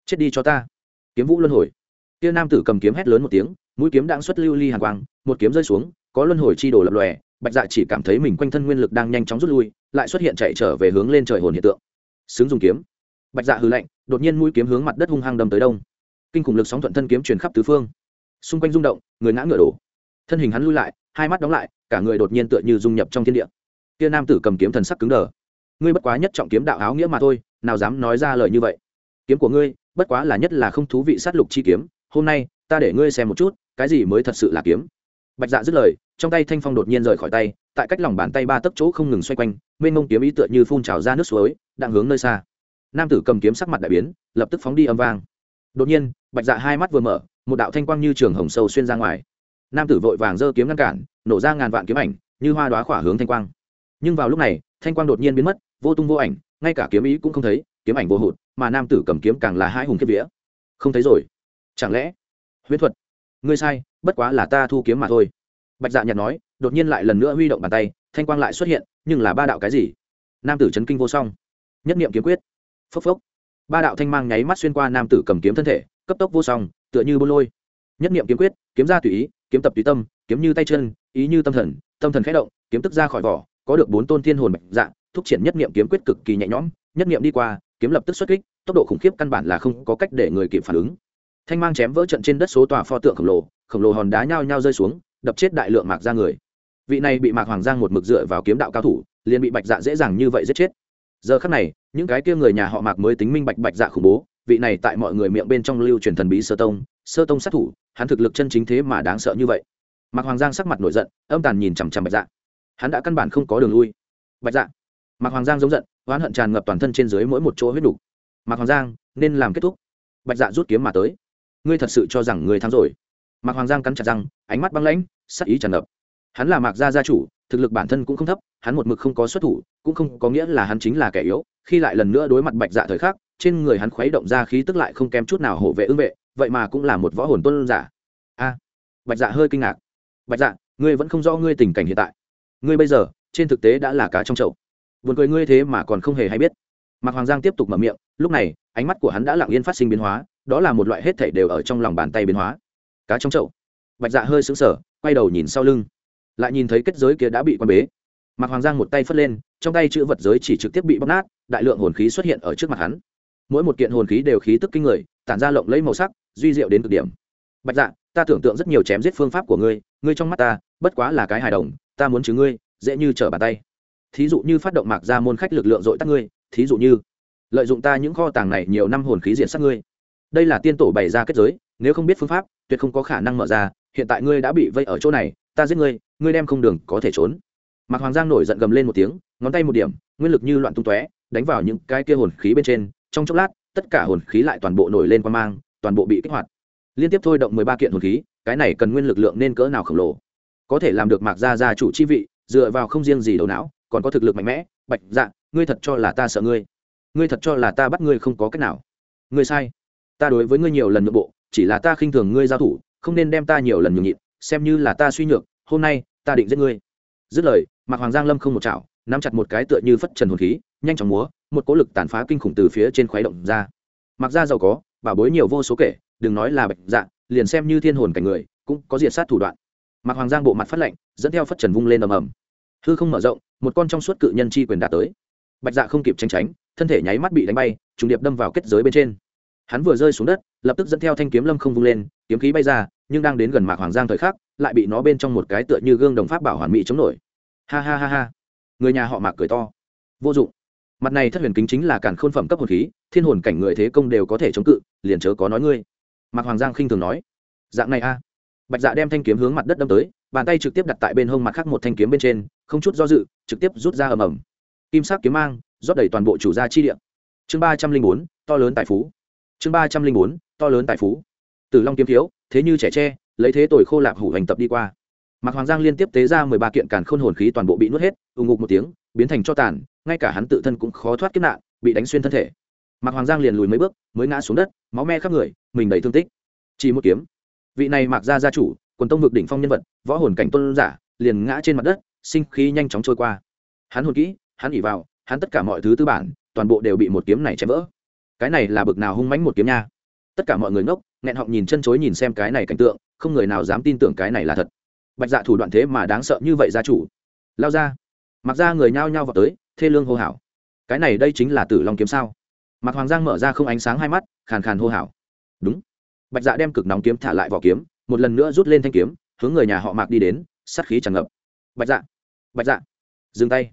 Chết đi cho ta. Kiếm vũ luân hồi. Kia nam tử cầm kiếm hét lớn một tiếng, mũi kiếm đang xuất lưu ly hàng quang, một kiếm rơi xuống, có luân hồi chi đồ lập lòe, bạch dạ chỉ cảm thấy mình quanh thân nguyên lực đang nhanh chóng rút lui, lại xuất hiện chạy trở về hướng lên trời hồn hiện tượng. Xứng dùng kiếm. Bạch dạ hư lạnh, đột nhiên mũi kiếm hướng mặt đất hung hăng đâm tới đông kinh khủng lực sóng thuận thân kiếm truyền khắp tứ phương. Xung quanh rung động, người ngã ngựa đổ. Thân hình hắn lui lại, hai mắt đóng lại, cả người đột nhiên tựa như dung nhập trong thiên địa. Kia nam tử cầm kiếm thần sắc cứng đờ. Ngươi bất quá nhất trọng kiếm đạo áo nghĩa mà thôi, nào dám nói ra lời như vậy. Kiếm của ngươi, bất quá là nhất là không thú vị sát lục chi kiếm, hôm nay, ta để ngươi xem một chút, cái gì mới thật sự là kiếm. Bạch dạ dứt lời, trong tay thanh phong đột nhiên rời khỏi tay, tại cách lòng bàn tay ba tấc chỗ không ngừng xoay quanh, mênh mông kiếm ý tựa như phun trào ra nước suối, đang hướng nơi xa. Nam tử cầm kiếm sắc mặt đại biến, lập tức phóng đi âm vang. Đột nhiên bạch dạ hai mắt vừa mở, một đạo thanh quang như trường hồng sâu xuyên ra ngoài. Nam tử vội vàng giơ kiếm ngăn cản, nổ ra ngàn vạn kiếm ảnh, như hoa đoá khỏa hướng thanh quang. Nhưng vào lúc này, thanh quang đột nhiên biến mất, vô tung vô ảnh, ngay cả kiếm ý cũng không thấy, kiếm ảnh vô hụt, mà nam tử cầm kiếm càng là hai hùng kiếp vía. Không thấy rồi. Chẳng lẽ, huyễn thuật? Ngươi sai, bất quá là ta thu kiếm mà thôi. Bạch dạ nhạt nói, đột nhiên lại lần nữa huy động bàn tay, thanh quang lại xuất hiện, nhưng là ba đạo cái gì? Nam tử chấn kinh vô song. Nhất niệm kiếm quyết. Phốc phốc. Ba đạo thanh mang nháy mắt xuyên qua nam tử cầm kiếm thân thể cấp tốc vô song, tựa như bôn lôi. Nhất niệm kiếm quyết, kiếm ra tùy ý, kiếm tập tùy tâm, kiếm như tay chân, ý như tâm thần tâm thần khẽ động, kiếm tức ra khỏi vỏ, có được bốn tôn thiên hồn mạnh dạng thúc triển nhất niệm kiếm quyết cực kỳ nhẹ nhõm, nhất niệm đi qua, kiếm lập tức xuất kích, tốc độ khủng khiếp căn bản là không có cách để người kịp phản ứng. Thanh mang chém vỡ trận trên đất số tòa pho tượng khổng lồ khổng lồ hòn đá nhao nhao rơi xuống, đập chết đại lượng mạc ra người. Vị này bị mạc hoàng giang một mực dựa vào kiếm đạo cao thủ, liền bị bạch dạ dễ dàng như vậy giết chết. Giờ khắc này, những cái kia người nhà họ mạc mới tính minh bạch bạch dạ khủng bố vị này tại mọi người miệng bên trong lưu truyền thần bí sơ tông sơ tông sát thủ, hắn thực lực chân chính thế mà đáng sợ như vậy. Mạc hoàng giang sắc mặt nổi giận, âm tàn nhìn chằm chằm bạch dạ. Hắn đã căn bản không có đường lui. Bạch dạ. Mạc hoàng giang giống giận, oán hận tràn ngập toàn thân trên dưới mỗi một chỗ huyết đủ. mạc hoàng giang, nên làm kết thúc. Bạch dạ rút kiếm mà tới. Ngươi thật sự cho rằng ngươi thắng rồi. Mạc hoàng giang cắn chặt răng, ánh mắt băng lãnh, sắc ý tràn ngập. Hắn là mạc gia gia chủ, thực lực bản thân cũng không thấp, hắn một mực không có xuất thủ, cũng không có nghĩa là hắn chính là kẻ yếu, khi lại lần nữa đối mặt bạch dạ thời khắc trên người hắn khuấy động ra khí tức lại không kém chút nào hộ vệ ưng vệ, vậy mà cũng là một võ hồn tôn giả. A, bạch dạ hơi kinh ngạc. Bạch dạ ngươi vẫn không rõ ngươi tình cảnh hiện tại. Ngươi bây giờ, trên thực tế đã là cá trong chậu. Buồn cười ngươi thế mà còn không hề hay biết. Mạc hoàng giang tiếp tục mở miệng, lúc này, ánh mắt của hắn đã lặng yên phát sinh biến hóa, đó là một loại hết thảy đều ở trong lòng bàn tay biến hóa. Cá trong chậu. Bạch dạ hơi sững sờ, quay đầu nhìn sau lưng. Lại nhìn thấy kết giới kia đã bị quan bế. Mạc hoàng giang một tay phất lên, trong tay chữ vật giới chỉ trực tiếp bị bóc nát, đại lượng hồn khí xuất hiện ở trước mặt hắn mỗi một kiện hồn khí đều khí tức kinh người, tản ra lộng lấy màu sắc, duy diệu đến cực điểm. Bạch dạ ta tưởng tượng rất nhiều chém giết phương pháp của ngươi ngươi trong mắt ta, bất quá là cái hài đồng, ta muốn chứ ngươi, dễ như trở bàn tay. Thí dụ như phát động mạc ra môn khách lực lượng dội tắt ngươi, thí dụ như lợi dụng ta những kho tàng này nhiều năm hồn khí diện sát ngươi. Đây là tiên tổ bày ra kết giới, nếu không biết phương pháp, tuyệt không có khả năng mở ra, hiện tại ngươi đã bị vây ở chỗ này, ta giết ngươi ngươi đem không đường có thể trốn. Mạc hoàng giang nổi giận gầm lên một tiếng, ngón tay một điểm, nguyên lực như loạn tung tóe, đánh vào những cái kia hồn khí bên trên trong chốc lát, tất cả hồn khí lại toàn bộ nổi lên qua mang, toàn bộ bị kích hoạt. Liên tiếp thôi động mười ba kiện hồn khí, cái này cần nguyên lực lượng nên cỡ nào khổng lồ? Có thể làm được mạc gia gia chủ chi vị, dựa vào không riêng gì đầu não, còn có thực lực mạnh mẽ. Bạch dạ ngươi thật cho là ta sợ ngươi. Ngươi thật cho là ta bắt ngươi không có cách nào. Ngươi sai. Ta đối với ngươi nhiều lần nhượng bộ, chỉ là ta khinh thường ngươi giao thủ, không nên đem ta nhiều lần nhường nhịn, xem như là ta suy nhược, hôm nay, ta định giết ngươi. Dứt lời, mạc hoàng giang lâm không một chảo, nắm chặt một cái tựa như phất trần hồn khí, nhanh chóng múa một cỗ lực tàn phá kinh khủng từ phía trên khuấy động ra. Mặc ra giàu có bảo bối nhiều vô số kể đừng nói là bạch dạ liền xem như thiên hồn cảnh người cũng có diện sát thủ đoạn. Mạc hoàng giang bộ mặt phát lạnh, dẫn theo phất trần vung lên ầm ầm. Hư không mở rộng một con trong suốt cự nhân chi quyền đã tới. Bạch dạ không kịp tranh tránh thân thể nháy mắt bị đánh bay trùng điệp đâm vào kết giới bên trên. Hắn vừa rơi xuống đất lập tức dẫn theo thanh kiếm lâm không vung lên kiếm khí bay ra nhưng đang đến gần mạc hoàng giang thời khắc lại bị nó bên trong một cái tựa như gương đồng pháp bảo hoàn mỹ chống nổi. Ha ha ha ha. Người nhà họ mạc cười to. Vô dụng mặt này thất huyền kính chính là cản khôn phẩm cấp hồn khí, thiên hồn cảnh người thế công đều có thể chống cự, liền chớ có nói ngươi. Mạc hoàng giang khinh thường nói. Dạng này a. Bạch dạ đem thanh kiếm hướng mặt đất đâm tới, bàn tay trực tiếp đặt tại bên hông mặt khác một thanh kiếm bên trên, không chút do dự, trực tiếp rút ra ầm ầm. Kim sắc kiếm mang, rót đầy toàn bộ chủ gia chi địa. Chương ba trăm linh bốn, to lớn tài phú. Chương ba trăm linh bốn, to lớn tài phú. Tử long kiếm thiếu, thế như trẻ tre, lấy thế tội khô lạc hủ hành tập đi qua. Mạc hoàng giang liên tiếp tế ra mười ba kiện càn khôn hồn khí toàn bộ bị nuốt hết, ù ngục một tiếng, biến thành cho tàn ngay cả hắn tự thân cũng khó thoát kiếp nạn, bị đánh xuyên thân thể. Mạc hoàng giang liền lùi mấy bước, mới ngã xuống đất, máu me khắp người, mình đầy thương tích. Chỉ một kiếm. Vị này mạc gia gia chủ, quần tông vực đỉnh phong nhân vật, võ hồn cảnh tôn giả, liền ngã trên mặt đất, sinh khí nhanh chóng trôi qua. Hắn hồn kỹ, hắn ỉ vào, hắn tất cả mọi thứ tư bản, toàn bộ đều bị một kiếm này chém vỡ. Cái này là bực nào hung mãnh một kiếm nha. Tất cả mọi người ngốc, nghẹn họng nhìn chân chối nhìn xem cái này cảnh tượng, không người nào dám tin tưởng cái này là thật. Bạch dạ thủ đoạn thế mà đáng sợ như vậy gia chủ. Lao ra. Mặc ra người nhao nhao vào tới thê lương hô hào. Cái này đây chính là tử long kiếm sao? Mặc hoàng giang mở ra không ánh sáng hai mắt, khàn khàn hô hào. Đúng. Bạch dạ đem cực nóng kiếm thả lại vỏ kiếm, một lần nữa rút lên thanh kiếm, hướng người nhà họ mạc đi đến, sát khí tràn ngập. Bạch dạ bạch dạ. Dừng tay.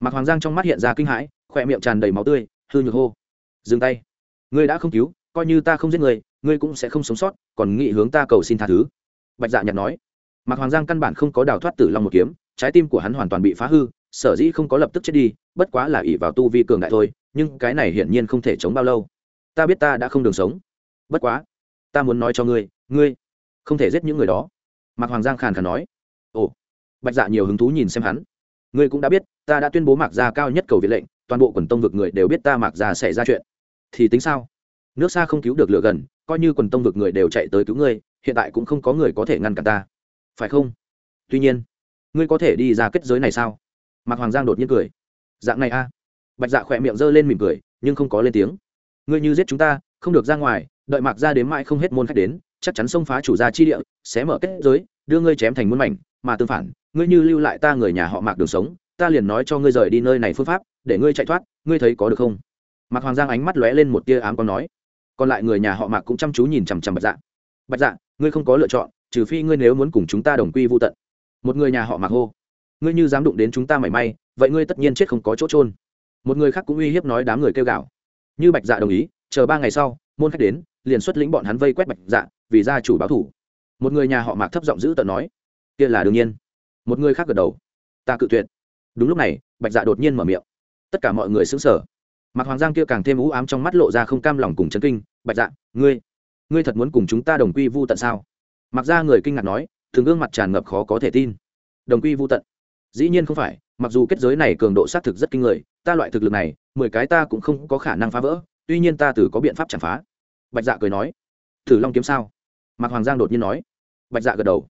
Mạc hoàng giang trong mắt hiện ra kinh hãi, khỏe miệng tràn đầy máu tươi, hư nhược hô. Dừng tay. Ngươi đã không cứu, coi như ta không giết người, ngươi cũng sẽ không sống sót, còn nghị hướng ta cầu xin tha thứ. Bạch dạ nhặt nói. Mạc hoàng giang căn bản không có đào thoát tử long một kiếm, trái tim của hắn hoàn toàn bị phá hư sở dĩ không có lập tức chết đi, bất quá là ỷ vào tu vi cường đại thôi, nhưng cái này hiển nhiên không thể chống bao lâu. Ta biết ta đã không đường sống. Bất quá, ta muốn nói cho ngươi ngươi không thể giết những người đó. Mạc hoàng giang khàn khàn nói. Ồ, bạch dạ nhiều hứng thú nhìn xem hắn. Ngươi cũng đã biết, ta đã tuyên bố mạc gia cao nhất cầu viện lệnh, toàn bộ quần tông vực người đều biết ta mạc gia sẽ ra chuyện. Thì tính sao? Nước xa không cứu được lửa gần, coi như quần tông vực người đều chạy tới cứu ngươi, hiện tại cũng không có người có thể ngăn cản ta. Phải không? Tuy nhiên, ngươi có thể đi ra kết giới này sao? Mạc hoàng giang đột nhiên cười. Dạng này a. Bạch dạ khỏe miệng g ơ lên mỉm cười, nhưng không có lên tiếng. Ngươi như giết chúng ta, không được ra ngoài, đợi mạc ra đến mãi không hết môn khách đến, chắc chắn xông phá chủ gia chi địa, sẽ mở kết giới, đưa ngươi chém thành muôn mảnh, mà tương phản, ngươi như lưu lại ta người nhà họ mạc đường sống, ta liền nói cho ngươi rời đi nơi này phương pháp, để ngươi chạy thoát, ngươi thấy có được không? Mạc hoàng giang ánh mắt lóe lên một tia ám còn nói. Còn lại người nhà họ mạc cũng chăm chú nhìn chằm chằm bạch dạ. Bạch dạ ngươi không có lựa chọn, trừ phi ngươi nếu muốn cùng chúng ta đồng quy vô tận. Một người nhà họ mạc hô ngươi như dám đụng đến chúng ta mảy may, vậy ngươi tất nhiên chết không có chỗ trôn một người khác cũng uy hiếp nói đám người kêu gào. Như bạch dạ đồng ý, chờ ba ngày sau, môn khách đến, liền xuất lĩnh bọn hắn vây quét bạch dạ vì gia chủ báo thủ. Một người nhà họ mạc thấp giọng giữ tận nói, kia là đương nhiên. Một người khác gật đầu, ta cự tuyệt. Đúng lúc này, bạch dạ đột nhiên mở miệng. Tất cả mọi người xứng sở mạc hoàng giang kia càng thêm ú ám trong mắt lộ ra không cam lòng cùng chấn kinh, bạch dạ ngươi ngươi thật muốn cùng chúng ta đồng quy vu tận sao? Mặc ra người kinh ngạc nói, thường gương mặt tràn ngập khó có thể tin. Đồng quy vu tận dĩ nhiên không phải, mặc dù kết giới này cường độ xác thực rất kinh người, ta loại thực lực này, mười cái ta cũng không có khả năng phá vỡ, tuy nhiên ta từ có biện pháp chạm phá. Bạch dạ cười nói, thử long kiếm sao? Mạc hoàng giang đột nhiên nói. Bạch dạ gật đầu.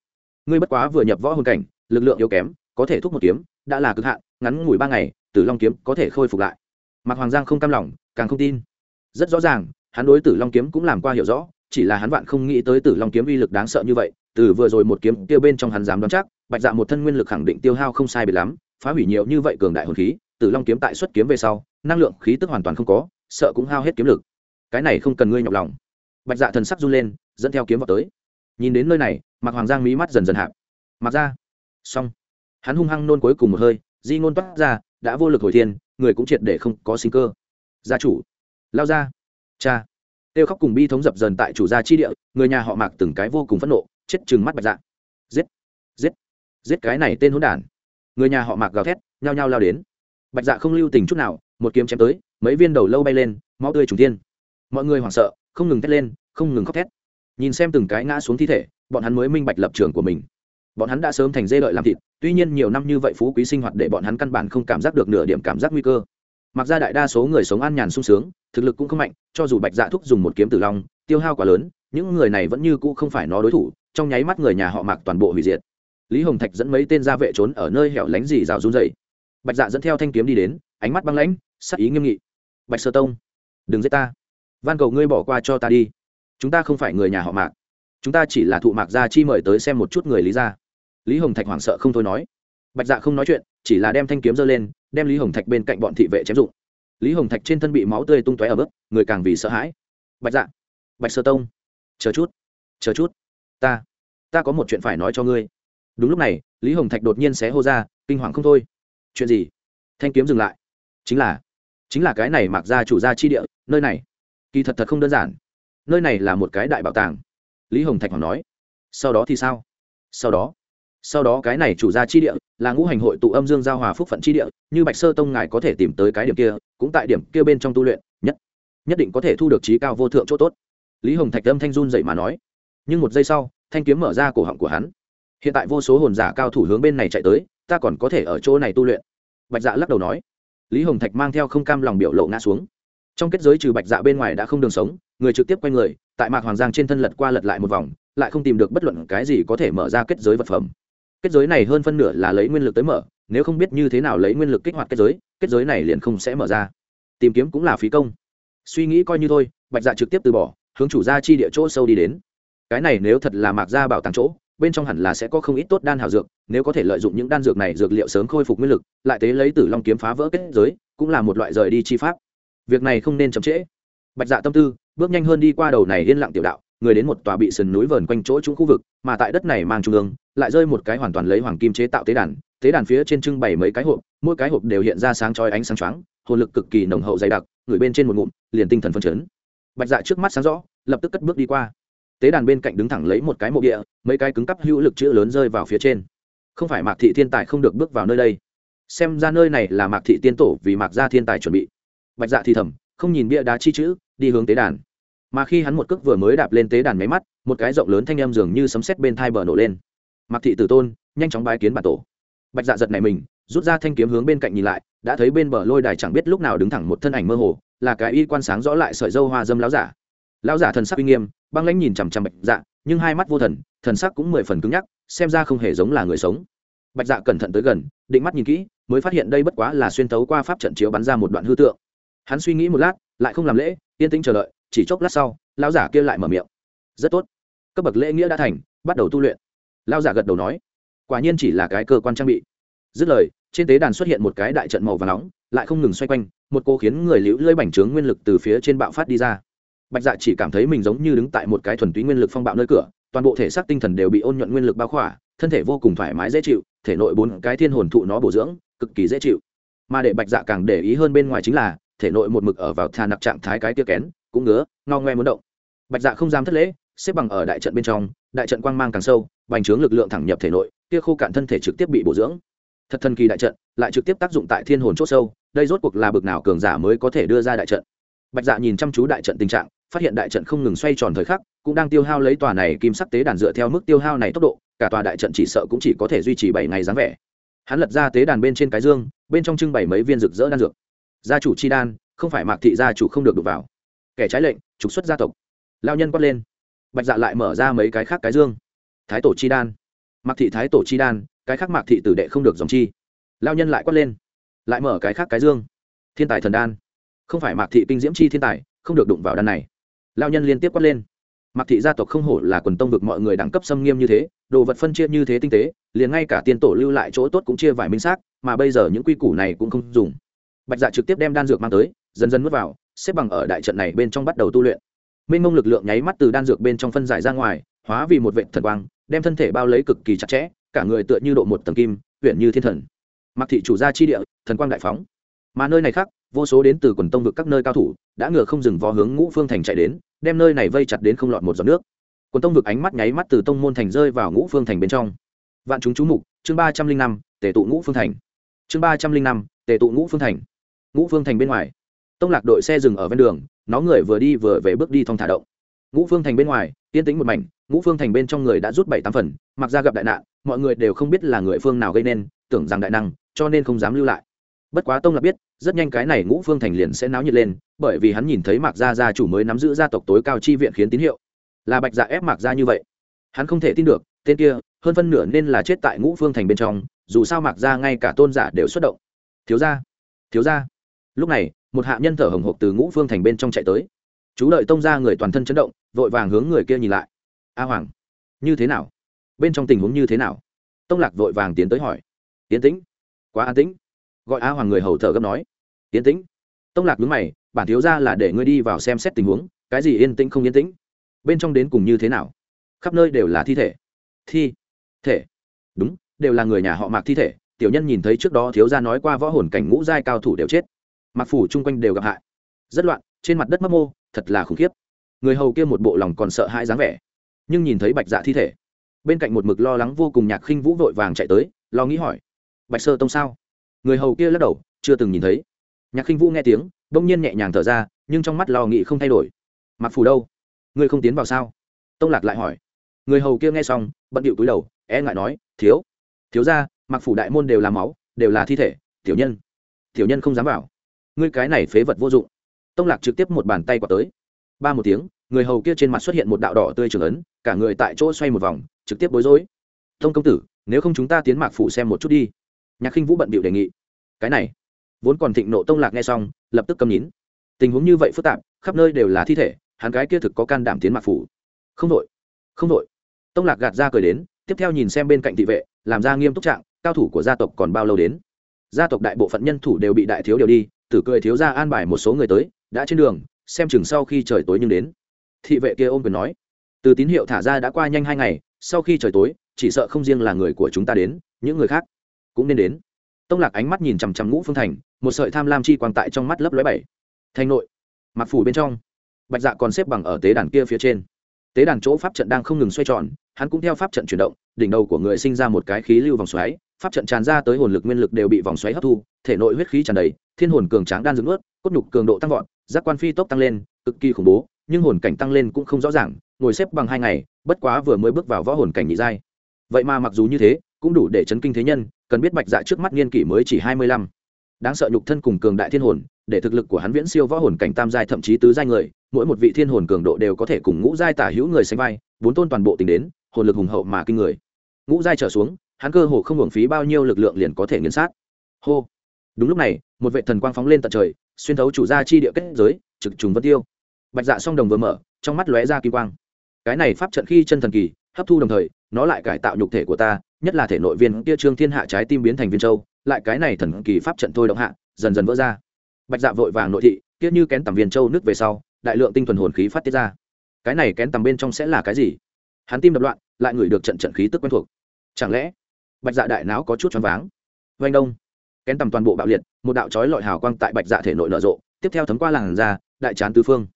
Ngươi bất quá vừa nhập võ hồn cảnh, lực lượng yếu kém, có thể thúc một kiếm, đã là cực hạn, ngắn ngủi ba ngày, tử long kiếm có thể khôi phục lại. Mạc hoàng giang không cam lòng, càng không tin. Rất rõ ràng, hắn đối tử long kiếm cũng làm qua hiểu rõ, chỉ là hắn vạn không nghĩ tới tử long kiếm uy lực đáng sợ như vậy, từ vừa rồi một kiếm tiêu bên trong hắn dám đoán chắc bạch dạ một thân nguyên lực khẳng định tiêu hao không sai biệt lắm, phá hủy nhiều như vậy cường đại hồn khí, tử long kiếm tại xuất kiếm về sau, năng lượng khí tức hoàn toàn không có, sợ cũng hao hết kiếm lực. Cái này không cần ngươi nhọc lòng. Bạch dạ thần sắc run lên, dẫn theo kiếm vào tới. Nhìn đến nơi này, mạc hoàng giang mí mắt dần dần hạp mặc ra xong. Hắn hung hăng nôn cuối cùng một hơi, di ngôn toát ra, đã vô lực hồi thiên, người cũng triệt để không có sinh cơ. Gia chủ. Lao ra cha. Tiêu khóc cùng bi thống dập dần tại chủ gia chi địa, người nhà họ mạc từng cái vô cùng phẫn nộ, chết chừng mắt bạch dạ. Giết. Giết giết cái này tên hỗn đản. Người nhà họ mạc gào thét, nhao nhao lao đến. Bạch dạ không lưu tình chút nào, một kiếm chém tới, mấy viên đầu lâu bay lên, máu tươi trùng tiên mọi người hoảng sợ, không ngừng thét lên, không ngừng khóc thét. Nhìn xem từng cái ngã xuống thi thể, bọn hắn mới minh bạch lập trường của mình. Bọn hắn đã sớm thành dê lợi làm thịt, tuy nhiên nhiều năm như vậy phú quý sinh hoạt để bọn hắn căn bản không cảm giác được nửa điểm cảm giác nguy cơ. Mặc ra đại đa số người sống an nhàn sung sướng, thực lực cũng không mạnh, cho dù bạch dạ thúc dùng một kiếm tử long, tiêu hao quá lớn, những người này vẫn như cũ không phải nó đối thủ, trong nháy mắt người nhà họ mạc toàn bộ hủy diệt lý hồng thạch dẫn mấy tên gia vệ trốn ở nơi hẻo lánh dì rào run dày bạch dạ dẫn theo thanh kiếm đi đến ánh mắt băng lãnh sắc ý nghiêm nghị. Bạch sơ tông đừng giết ta. Van cầu ngươi bỏ qua cho ta đi. Chúng ta không phải người nhà họ mạc. Chúng ta chỉ là thụ mạc gia chi mời tới xem một chút người lý gia. Lý hồng thạch hoảng sợ không thôi nói. Bạch dạ không nói chuyện chỉ là đem thanh kiếm giơ lên đem lý hồng thạch bên cạnh bọn thị vệ chém dụng. Lý hồng thạch trên thân bị máu tươi tung tóe ở bớt, người càng vì sợ hãi. Bạch dạ bạch sơ tông chờ chút chờ chút. Ta ta có một chuyện phải nói cho ngươi đúng lúc này, lý hồng thạch đột nhiên xé hô ra, kinh hoàng không thôi. Chuyện gì? Thanh kiếm dừng lại. Chính là chính là cái này mặc ra chủ gia chi địa, nơi này. Kỳ thật thật không đơn giản. Nơi này là một cái đại bảo tàng. Lý hồng thạch hoàng nói. Sau đó thì sao? Sau đó sau đó cái này chủ gia chi địa là ngũ hành hội tụ âm dương giao hòa phúc phận chi địa, như bạch sơ tông ngài có thể tìm tới cái điểm kia, cũng tại điểm kia bên trong tu luyện, nhất nhất định có thể thu được trí cao vô thượng chỗ tốt. Lý hồng thạch âm thanh run dậy mà nói. Nhưng một giây sau, thanh kiếm mở ra cổ họng của hắn hiện tại vô số hồn giả cao thủ hướng bên này chạy tới, ta còn có thể ở chỗ này tu luyện. Bạch dạ lắc đầu nói. Lý hồng thạch mang theo không cam lòng biểu lộ ngã xuống. Trong kết giới trừ bạch dạ bên ngoài đã không đường sống, người trực tiếp quay người, tại mạc hoàng giang trên thân lật qua lật lại một vòng, lại không tìm được bất luận cái gì có thể mở ra kết giới vật phẩm. Kết giới này hơn phân nửa là lấy nguyên lực tới mở, nếu không biết như thế nào lấy nguyên lực kích hoạt kết giới kết giới này liền không sẽ mở ra. Tìm kiếm cũng là phí công. Suy nghĩ coi như thôi, bạch dạ trực tiếp từ bỏ, hướng chủ gia chi địa chỗ sâu đi đến. Cái này nếu thật là mạc gia bảo tàng chỗ bên trong hẳn là sẽ có không ít tốt đan hảo dược, nếu có thể lợi dụng những đan dược này dược liệu sớm khôi phục nguyên lực, lại tế lấy tử long kiếm phá vỡ kết giới, cũng là một loại rời đi chi pháp. Việc này không nên chậm trễ. Bạch dạ tâm tư, bước nhanh hơn đi qua đầu này yên lặng tiểu đạo, người đến một tòa bị sườn núi vờn quanh chỗ trũng khu vực, mà tại đất này mang trung ương, lại rơi một cái hoàn toàn lấy hoàng kim chế tạo tế đàn tế đàn phía trên trưng bày mấy cái hộp, mỗi cái hộp đều hiện ra sáng chói ánh sáng choáng, hồn lực cực kỳ nồng hậu dày đặc, người bên trên một ngụm, liền tinh thần phân chấn. Bạch dạ trước mắt sáng rõ, lập tức cất bước đi qua tế đàn bên cạnh đứng thẳng lấy một cái mộ địa, mấy cái cứng cắp hữu lực chữ lớn rơi vào phía trên. Không phải mạc thị thiên tài không được bước vào nơi đây. Xem ra nơi này là mạc thị tiên tổ vì mạc gia thiên tài chuẩn bị. Bạch dạ thì thầm, không nhìn bia đá chi chữ, đi hướng tế đàn. Mà khi hắn một cước vừa mới đạp lên tế đàn máy mắt, một cái rộng lớn thanh âm dường như sấm sét bên thai bờ nổ lên. Mạc thị tử tôn, nhanh chóng bái kiến bản tổ. Bạch dạ giật này mình, rút ra thanh kiếm hướng bên cạnh nhìn lại, đã thấy bên bờ lôi đài chẳng biết lúc nào đứng thẳng một thân ảnh mơ hồ, là cái y quan sáng rõ lại sợi dâu hoa dâm lão giả. Lão giả thần sắc uy nghiêm băng lãnh nhìn chằm chằm bạch dạ nhưng hai mắt vô thần thần sắc cũng mười phần cứng nhắc, xem ra không hề giống là người sống. Bạch dạ cẩn thận tới gần, định mắt nhìn kỹ, mới phát hiện đây bất quá là xuyên tấu qua pháp trận chiếu bắn ra một đoạn hư tượng. Hắn suy nghĩ một lát, lại không làm lễ, yên tĩnh chờ đợi, chỉ chốc lát sau, lão giả kia lại mở miệng. Rất tốt. Cấp bậc lễ nghĩa đã thành, bắt đầu tu luyện. Lão giả gật đầu nói. Quả nhiên chỉ là cái cơ quan trang bị. Dứt lời, trên tế đàn xuất hiện một cái đại trận màu và nóng, lại không ngừng xoay quanh, một cô khiến người liễu lơi bành trướng nguyên lực từ phía trên bạo phát đi ra bạch dạ chỉ cảm thấy mình giống như đứng tại một cái thuần túy nguyên lực phong bạo nơi cửa, toàn bộ thể xác tinh thần đều bị ôn nhuận nguyên lực bao khỏa, thân thể vô cùng thoải mái dễ chịu, thể nội bốn cái thiên hồn thụ nó bổ dưỡng, cực kỳ dễ chịu. Mà để bạch dạ càng để ý hơn bên ngoài chính là, thể nội một mực ở vào thà nặc trạng thái cái tia kén, cũng ngứa, ngao ngoe muốn động. Bạch dạ không dám thất lễ, xếp bằng ở đại trận bên trong, đại trận quang mang càng sâu, bành trướng lực lượng thẳng nhập thể nội tia khô cạn thân thể trực tiếp bị bổ dưỡng. Thật thần kỳ đại trận, lại trực tiếp tác dụng tại thiên hồn c h ỗ sâu, đây rốt cuộc là bực nào cường giả mới có thể đưa ra đại trận? Bạch dạ nhìn chăm chú đại trận tình trạng, phát hiện đại trận không ngừng xoay tròn thời khắc, cũng đang tiêu hao lấy tòa này kim sắc tế đàn dựa theo mức tiêu hao này tốc độ, cả tòa đại trận chỉ sợ cũng chỉ có thể duy trì bảy ngày dáng vẻ. Hắn lật ra tế đàn bên trên cái dương, bên trong trưng bày mấy viên rực rỡ đan dược. Gia chủ chi đan, không phải mạc thị gia chủ không được đụng vào. Kẻ trái lệnh, trục xuất gia tộc. Lao nhân quát lên. Bạch dạ lại mở ra mấy cái khác cái dương. Thái tổ chi đan. Mạc thị thái tổ chi đan, cái khác mạc thị tử đệ không được dòng chi. Lao nhân lại quát lên. Lại mở cái khác cái dương. Thiên tài thần đan không phải mạc thị kinh diễm chi thiên tài, không được đụng vào đan này. Lao nhân liên tiếp quát lên. Mạc thị gia tộc không hổ là quần tông vực mọi người đẳng cấp xâm nghiêm như thế, đồ vật phân chia như thế tinh tế, liền ngay cả tiên tổ lưu lại chỗ tốt cũng chia vài minh xác, mà bây giờ những quy củ này cũng không dùng. Bạch dạ trực tiếp đem đan dược mang tới, dần dần n vào, xếp bằng ở đại trận này bên trong bắt đầu tu luyện. Minh mông lực lượng nháy mắt từ đan dược bên trong phân giải ra ngoài, hóa vì một vệ thần quang, đem thân thể bao lấy cực kỳ chặt chẽ, cả người tựa như độ một tầng kim huyện như thiên thần. Mặc thị chủ gia chi địa, thần quang đại phóng mà nơi này khác, vô số đến từ quần tông vực các nơi cao thủ, đã ngựa không dừng vó hướng ngũ phương thành chạy đến, đem nơi này vây chặt đến không lọt một giọt nước. Quần tông vực ánh mắt nháy mắt từ tông môn thành rơi vào ngũ phương thành bên trong. Vạn chúng chú mục, chương ba trăm linh năm, tề tụ ngũ phương thành. Chương ba trăm linh năm, tề tụ ngũ phương thành. Ngũ phương thành bên ngoài. Tông lạc đội xe dừng ở ven đường, nó người vừa đi vừa về bước đi thong thả động. Ngũ phương thành bên ngoài, yên tĩnh một mảnh, ngũ phương thành bên trong người đã rút bảy tám phần, mặc ra gặp đại nạn, mọi người đều không biết là người phương nào gây nên, tưởng rằng đại năng, cho nên không dám lưu lại bất quá tông lập biết, rất nhanh cái này ngũ phương thành liền sẽ náo nhiệt lên, bởi vì hắn nhìn thấy mạc gia gia chủ mới nắm giữ gia tộc tối cao chi viện khiến tín hiệu. Là bạch dạ ép mạc gia như vậy. Hắn không thể tin được, tên kia, hơn phân nửa nên là chết tại ngũ phương thành bên trong, dù sao mạc gia ngay cả tôn giả đều xuất động. Thiếu gia thiếu gia. Lúc này, một hạ nhân thở hồng hộc từ ngũ phương thành bên trong chạy tới. Chú đợi tông ra người toàn thân chấn động, vội vàng hướng người kia nhìn lại. A hoàng, như thế nào? Bên trong tình huống như thế nào? Tông lạc vội vàng tiến tới hỏi. Tiến tĩnh. Quá an tĩnh gọi a hoàng người hầu thở gấp nói, yên tĩnh. Tông lạc đứng mày, bản thiếu ra là để ngươi đi vào xem xét tình huống, cái gì yên tĩnh không yên tĩnh? Bên trong đến cùng như thế nào? Khắp nơi đều là thi thể. Thi thể? Đúng, đều là người nhà họ mạc thi thể. Tiểu nhân nhìn thấy trước đó thiếu gia nói qua võ hồn cảnh ngũ giai cao thủ đều chết. Mặc phủ chung quanh đều gặp hại. Rất loạn, trên mặt đất mấp mô, thật là khủng khiếp. Người hầu kia một bộ lòng còn sợ hãi dáng vẻ, nhưng nhìn thấy bạch dạ thi thể, bên cạnh một mực lo lắng vô cùng nhạc khinh vũ vội vàng chạy tới, lo nghĩ hỏi, bạch sơ tông sao? Người hầu kia lắc đầu, chưa từng nhìn thấy. Nhạc khinh vũ nghe tiếng, bỗng nhiên nhẹ nhàng thở ra, nhưng trong mắt lo nghị không thay đổi. Mặc phủ đâu? Ngươi không tiến vào sao? Tông lạc lại hỏi. Người hầu kia nghe xong, bận điệu túi đầu e ngại nói, thiếu thiếu ra mặc phủ đại môn đều là máu, đều là thi thể, tiểu nhân tiểu nhân không dám vào. Ngươi cái này phế vật vô dụng. Tông lạc trực tiếp một bàn tay quả tới. Ba một tiếng, người hầu kia trên mặt xuất hiện một đạo đỏ tươi trường ấn, cả người tại chỗ xoay một vòng, trực tiếp bối rối. Tông công tử, nếu không chúng ta tiến mạc phủ xem một chút đi nhạc khinh vũ bận bịu đề nghị. Cái này, vốn còn thịnh nộ tông lạc nghe xong, lập tức cầm nhín tình huống như vậy phức tạp, khắp nơi đều là thi thể, hắn gái kia thực có can đảm tiến mạc phủ. Không đội không đội. Tông lạc gạt ra cười đến, tiếp theo nhìn xem bên cạnh thị vệ, làm ra nghiêm túc trạng, cao thủ của gia tộc còn bao lâu đến. Gia tộc đại bộ phận nhân thủ đều bị đại thiếu điều đi, tử cười thiếu ra an bài một số người tới, đã trên đường, xem chừng sau khi trời tối nhưng đến. Thị vệ kia ôm quyền nói, từ tín hiệu thả ra đã qua nhanh hai ngày, sau khi trời tối, chỉ sợ không riêng là người của chúng ta đến, những người khác cũng nên đến. Tông lạc ánh mắt nhìn chằm chằm ngũ phương thành, một sợi tham lam chi quang tại trong mắt lấp lóe bảy. Thành nội mặc phủ bên trong, bạch dạ còn xếp bằng ở tế đàn kia phía trên. Tế đàn chỗ pháp trận đang không ngừng xoay tròn, hắn cũng theo pháp trận chuyển động, đỉnh đầu của người sinh ra một cái khí lưu vòng xoáy, pháp trận tràn ra tới hồn lực nguyên lực đều bị vòng xoáy hấp thu, thể nội huyết khí tràn đầy, thiên hồn cường tráng đan dưỡng ướt cốt nhục cường độ tăng vọt, giác quan phi tốc tăng lên, cực kỳ khủng bố, nhưng hồn cảnh tăng lên cũng không rõ ràng, ngồi xếp bằng hai ngày, bất quá vừa mới bước vào võ hồn cảnh nhị giai. Vậy mà mặc dù như thế, cũng đủ để chấn kinh thế nhân cần biết bạch dạ trước mắt niên kỷ mới chỉ hai mươi lăm. Đáng sợ nhục thân cùng cường đại thiên hồn, để thực lực của hắn viễn siêu võ hồn cảnh tam giai thậm chí tứ giai người, mỗi một vị thiên hồn cường độ đều có thể cùng ngũ giai tả hữu người sánh vai, bốn tôn toàn bộ tính đến, hồn lực hùng hậu mà kinh người. Ngũ giai trở xuống, hắn cơ hồ không hưởng phí bao nhiêu lực lượng liền có thể nghiền sát. Hô. Đúng lúc này, một vệ thần quang phóng lên tận trời, xuyên thấu chủ gia chi địa kết giới, trực trùng vân tiêu. Bạch dạ song đồng vừa mở, trong mắt lóe ra kỳ quang. Cái này pháp trận khi chân thần kỳ hấp thu đồng thời, nó lại cải tạo nhục thể của ta, nhất là thể nội viên kia trương thiên hạ trái tim biến thành viên châu, lại cái này thần kỳ pháp trận thôi động hạ, dần dần vỡ ra. Bạch dạ vội vàng nội thị, kia như kén tầm viên châu nước về sau, đại lượng tinh thuần hồn khí phát tiết ra. Cái này kén tầm bên trong sẽ là cái gì? Hắn tim đập loạn, lại ngửi được trận trận khí tức quen thuộc. Chẳng lẽ, bạch dạ đại não có chút choáng váng? Vanh đông. Kén tầm toàn bộ bạo liệt, một đạo chói lọi hào quang tại bạch dạ thể nội nở rộ, tiếp theo thấm qua làn da, đại chán tứ phương.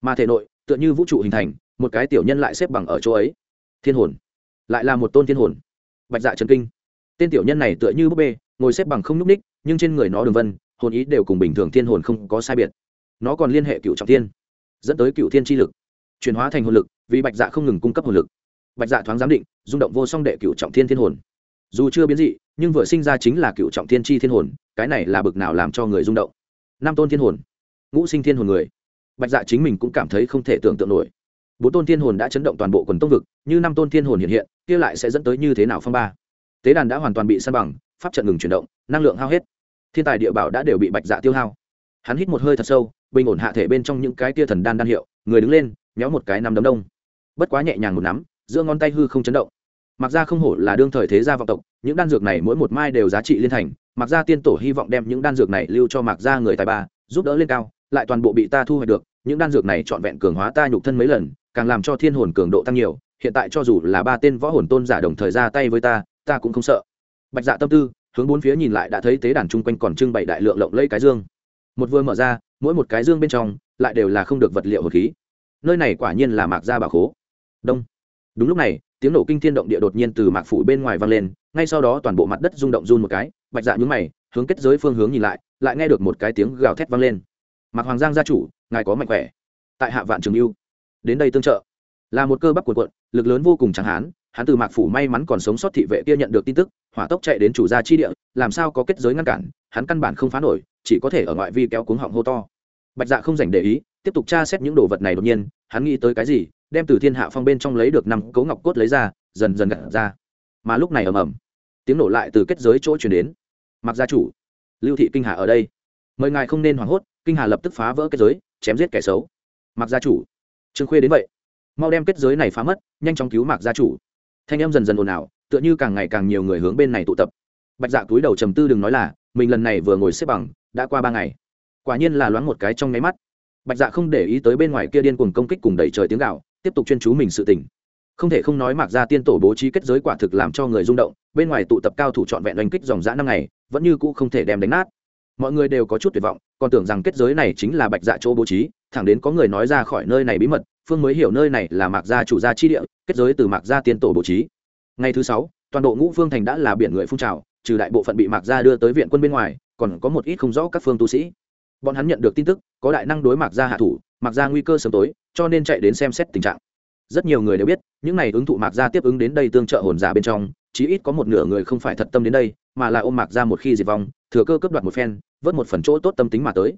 Mà thể nội, tựa như vũ trụ hình thành, một cái tiểu nhân lại xếp bằng ở chỗ ấy thiên hồn. Lại là một tôn thiên hồn. Bạch dạ trần kinh. Tên tiểu nhân này tựa như búp bê, ngồi xếp bằng không nhúc ních nhưng trên người nó đường vân, hồn ý đều cùng bình thường thiên hồn không có sai biệt. Nó còn liên hệ cựu trọng thiên, dẫn tới cựu thiên chi lực, chuyển hóa thành hồn lực, vì bạch dạ không ngừng cung cấp hồn lực. Bạch dạ thoáng giám định, rung động vô song đệ cựu trọng thiên thiên hồn. Dù chưa biến dị, nhưng vừa sinh ra chính là cựu trọng thiên chi thiên hồn, cái này là bực nào làm cho người rung động. Nam tôn thiên hồn, ngũ sinh thiên hồn người. Bạch dạ chính mình cũng cảm thấy không thể tưởng tượng nổi bốn tôn thiên hồn đã chấn động toàn bộ quần tông vực, như năm tôn thiên hồn hiện hiện, kia lại sẽ dẫn tới như thế nào phong ba? Tế đàn đã hoàn toàn bị săn bằng, pháp trận ngừng chuyển động, năng lượng hao hết. Thiên tài địa bảo đã đều bị bạch dạ tiêu hao. Hắn hít một hơi thật sâu, bình ổn hạ thể bên trong những cái tia thần đan đan hiệu, người đứng lên, méo một cái nắm đấm đông. Bất quá nhẹ nhàng một nắm, giữa ngón tay hư không chấn động. Mặc ra không hổ là đương thời thế gia vọng tộc, những đan dược này mỗi một mai đều giá trị liên thành, mặc ra tiên tổ hy vọng đem những đan dược này lưu cho mặc ra người tài ba, giúp đỡ lên cao, lại toàn bộ bị ta thu hoạch được, những đan dược này trọn vẹn cường hóa ta nhục thân mấy lần càng làm cho thiên hồn cường độ tăng nhiều, hiện tại cho dù là ba tên võ hồn tôn giả đồng thời ra tay với ta ta cũng không sợ. Bạch dạ tâm tư, hướng bốn phía nhìn lại đã thấy tế đàn chung quanh còn trưng bày đại lượng lộng lây cái dương. Một vừa mở ra, mỗi một cái dương bên trong, lại đều là không được vật liệu hồn khí. Nơi này quả nhiên là mạc gia bảo khố. Đông. Đúng lúc này, tiếng nổ kinh thiên động địa đột nhiên từ mạc phủ bên ngoài vang lên, ngay sau đó toàn bộ mặt đất rung động run một cái, bạch dạ nhúng mày, hướng kết giới phương hướng nhìn lại lại nghe được một cái tiếng gào thét vang lên. Mạc hoàng giang gia chủ, ngài có mạnh khỏe. Tại hạ vạn trường lưu đến đây tương trợ. Là một cơ bắp cuộn cuộn, lực lớn vô cùng chẳng hán hắn từ mạc phủ may mắn còn sống sót thị vệ kia nhận được tin tức, hỏa tốc chạy đến chủ gia chi địa, làm sao có kết giới ngăn cản, hắn căn bản không phá nổi, chỉ có thể ở ngoại vi kéo cuống họng hô to. Bạch dạ không dành để ý, tiếp tục tra xét những đồ vật này đột nhiên, hắn nghĩ tới cái gì, đem từ thiên hạ phong bên trong lấy được năm cấu ngọc cốt lấy ra, dần dần gặt ra. Mà lúc này ầm ầm, tiếng nổ lại từ kết giới chỗ chuyển đến. Mặc gia chủ, lưu thị kinh hà ở đây. Mời ngài không nên hoảng hốt, kinh hà lập tức phá vỡ kết giới, chém giết kẻ xấu. Mặc gia chủ trương khuê đến vậy, mau đem kết giới này phá mất, nhanh chóng cứu mạc gia chủ. Thanh em dần dần ồn ào, tựa như càng ngày càng nhiều người hướng bên này tụ tập. Bạch dạ túi đầu trầm tư đừng nói là, mình lần này vừa ngồi xếp bằng, đã qua ba ngày. Quả nhiên là loáng một cái trong nháy mắt. Bạch dạ không để ý tới bên ngoài kia điên cuồng công kích cùng đẩy trời tiếng gạo tiếp tục chuyên chú mình sự tình. Không thể không nói mạc gia tiên tổ bố trí kết giới quả thực làm cho người rung động, bên ngoài tụ tập cao thủ trọn vẹn oanh kích dòng dã năm ngày, vẫn như cũ không thể đem đánh nát. Mọi người đều có chút tuyệt vọng, còn tưởng rằng kết giới này chính là bạch dạ chỗ bố trí thẳng đến có người nói ra khỏi nơi này bí mật, phương mới hiểu nơi này là mạc gia chủ gia chi địa, kết giới từ mạc gia tiên tổ bố trí. Ngày thứ sáu, toàn bộ ngũ phương thành đã là biển người phun trào, trừ đại bộ phận bị mạc gia đưa tới viện quân bên ngoài, còn có một ít không rõ các phương tu sĩ. Bọn hắn nhận được tin tức, có đại năng đối mạc gia hạ thủ, mạc gia nguy cơ sớm tối, cho nên chạy đến xem xét tình trạng. Rất nhiều người đều biết, những này ứng thụ mạc gia tiếp ứng đến đây tương trợ hồn giả bên trong, chí ít có một nửa người không phải thật tâm đến đây, mà là ôm mạc gia một khi diệt vong, thừa cơ cướp đoạt một phen, vớt một phần chỗ tốt tâm tính mà tới.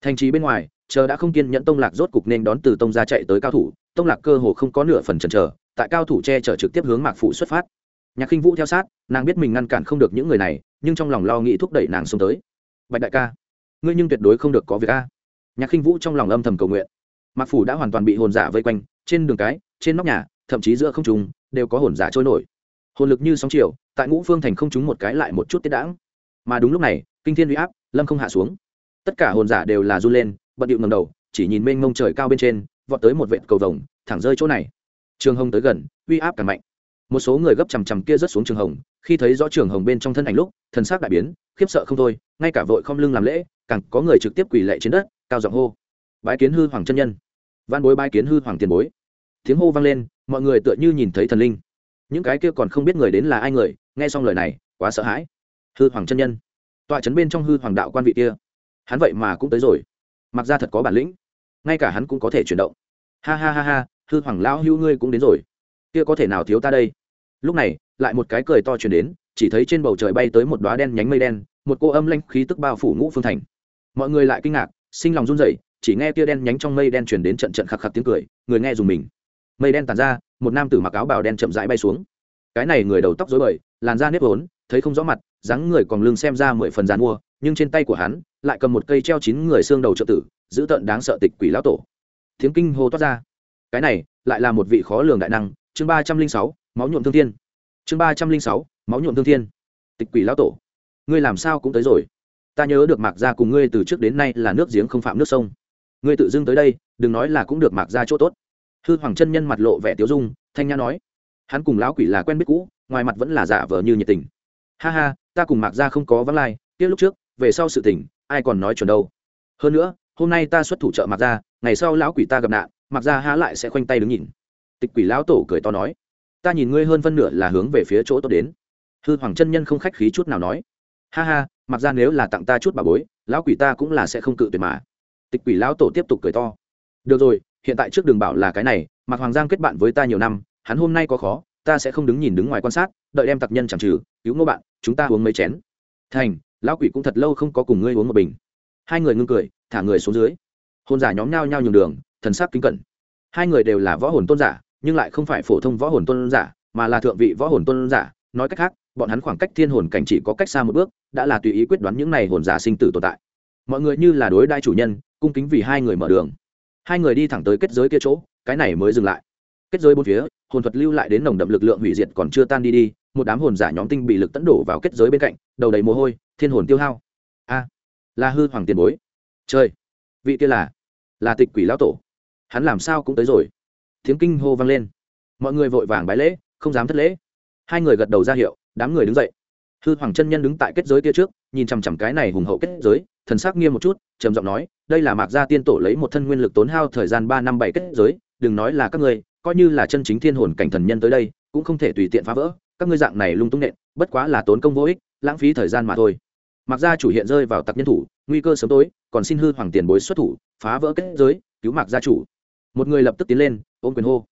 Thành trí bên ngoài chờ đã không kiên nhẫn tông lạc rốt cục nên đón từ tông ra chạy tới cao thủ, tông lạc cơ hồ không có nửa phần chần chờ, tại cao thủ che chở trực tiếp hướng mạc phụ xuất phát. Nhạc khinh vũ theo sát, nàng biết mình ngăn cản không được những người này, nhưng trong lòng lo nghĩ thúc đẩy nàng xông tới. Bạch đại ca, ngươi nhưng tuyệt đối không được có việc a. Nhạc khinh vũ trong lòng âm thầm cầu nguyện. Mạc phủ đã hoàn toàn bị hồn giả vây quanh, trên đường cái, trên nóc nhà, thậm chí giữa không trùng đều có hồn giả trôi nổi. Hồn lực như sóng chiều, tại ngũ phương thành không trúng một cái lại một chút tiết đãng. Mà đúng lúc này, kinh thiên uy áp, lâm không hạ xuống. Tất cả hồn giả đều là run lên bận điệu ngầm đầu, chỉ nhìn mênh mông trời cao bên trên, vọt tới một vệt cầu vồng, thẳng rơi chỗ này. Trường hồng tới gần, uy áp càng mạnh. Một số người gấp chằm chằm kia rớt xuống trường hồng, khi thấy rõ trường hồng bên trong thân ảnh lúc, thần sắc đại biến, khiếp sợ không thôi, ngay cả vội không lưng làm lễ, càng có người trực tiếp quỳ lệ trên đất, cao giọng hô. Bái kiến hư hoàng chân nhân. Văn bối bái kiến hư hoàng tiền bối. Tiếng hô vang lên, mọi người tựa như nhìn thấy thần linh. Những cái kia còn không biết người đến là ai người, nghe xong lời này, quá sợ hãi. Hư hoàng chân nhân. Tọa trấn bên trong hư hoàng đạo quan vị kia. Hắn vậy mà cũng tới rồi mặc ra thật có bản lĩnh. Ngay cả hắn cũng có thể chuyển động. Ha ha ha ha, hư hoàng lão hữu ngươi cũng đến rồi. Kia có thể nào thiếu ta đây? Lúc này, lại một cái cười to chuyển đến, chỉ thấy trên bầu trời bay tới một đoá đen nhánh mây đen, một cô âm lanh khí tức bao phủ ngũ phương thành. Mọi người lại kinh ngạc, sinh lòng run rẩy, chỉ nghe kia đen nhánh trong mây đen chuyển đến trận trận khạc khạc tiếng cười, người nghe dùng mình. Mây đen tàn ra, một nam tử mặc áo bào đen chậm rãi bay xuống. Cái này người đầu tóc rối bời làn da nếp vốn, thấy không rõ mặt, dáng người còn lưng xem ra mười phần dàn mua nhưng trên tay của hắn lại cầm một cây treo chín người xương đầu trợ tử, giữ tận đáng sợ tịch quỷ lão tổ. Tiếng kinh hô toát ra. Cái này lại là một vị khó lường đại năng. Chương ba trăm linh sáu, máu nhuộm thương thiên. Chương ba trăm linh sáu, máu nhuộm thương thiên. Tịch quỷ lão tổ, ngươi làm sao cũng tới rồi. Ta nhớ được mạc gia cùng ngươi từ trước đến nay là nước giếng không phạm nước sông. Ngươi tự dưng tới đây, đừng nói là cũng được mạc gia chỗ tốt. Hư hoàng chân nhân mặt lộ vẻ tiếu dung, thanh nhã nói. Hắn cùng lão quỷ là quen biết cũ ngoài mặt vẫn là giả vờ như nhiệt tình. Ha ha, ta cùng mạc gia không có vắng lai tiếc lúc trước, về sau sự tình, ai còn nói chuẩn đâu. Hơn nữa, hôm nay ta xuất thủ trợ mạc gia, ngày sau lão quỷ ta gặp nạn, mạc gia há lại sẽ khoanh tay đứng nhìn. Tịch quỷ lão tổ cười to nói, ta nhìn ngươi hơn phân nửa là hướng về phía chỗ tốt đến. Hư hoàng chân nhân không khách khí chút nào nói, ha ha mặc ra nếu là tặng ta chút bà bối, lão quỷ ta cũng là sẽ không cự tuyệt mà. Tịch quỷ lão tổ tiếp tục cười to, được rồi, hiện tại trước đường bảo là cái này mặc hoàng giang kết bạn với ta nhiều năm, hắn hôm nay có khó ta sẽ không đứng nhìn đứng ngoài quan sát, đợi đem tặc nhân chẳng trừ, cứu ngô bạn, chúng ta uống mấy chén. Thành, lão quỷ cũng thật lâu không có cùng ngươi uống một bình. Hai người ngưng cười, thả người xuống dưới. Hồn giả nhóm nhau nhau nhường đường, thần sắc kính cẩn. Hai người đều là võ hồn tôn giả, nhưng lại không phải phổ thông võ hồn tôn giả, mà là thượng vị võ hồn tôn giả. Nói cách khác, bọn hắn khoảng cách thiên hồn cảnh chỉ có cách xa một bước, đã là tùy ý quyết đoán những này hồn giả sinh tử tồn tại. Mọi người như là đối đai chủ nhân, cung kính vì hai người mở đường. Hai người đi thẳng tới kết giới kia chỗ, cái này mới dừng lại kết giới bốn phía, hồn thuật lưu lại đến nồng đậm lực lượng hủy diệt còn chưa tan đi đi, một đám hồn giả nhóm tinh bị lực tấn đổ vào kết giới bên cạnh, đầu đầy mồ hôi, thiên hồn tiêu hao. A, là hư hoàng tiền bối. Chơi vị kia là là tịch quỷ lão tổ. Hắn làm sao cũng tới rồi. Tiếng kinh hô vang lên. Mọi người vội vàng bái lễ, không dám thất lễ. Hai người gật đầu ra hiệu, đám người đứng dậy. Hư hoàng chân nhân đứng tại kết giới kia trước, nhìn chằm chằm cái này hùng hậu kết giới, thần sắc nghiêm một chút, trầm giọng nói, đây là mạc gia tiên tổ lấy một thân nguyên lực tốn hao thời gian ba năm bảy kết giới đừng nói là các ngươi, coi như là chân chính thiên hồn cảnh thần nhân tới đây, cũng không thể tùy tiện phá vỡ, các ngươi dạng này lung tung nện, bất quá là tốn công vô ích, lãng phí thời gian mà thôi. Mặc gia chủ hiện rơi vào tặc nhân thủ, nguy cơ sớm tối, còn xin hư hoàng tiền bối xuất thủ, phá vỡ kết giới, cứu mạc gia chủ. Một người lập tức tiến lên, ôm quyền hô.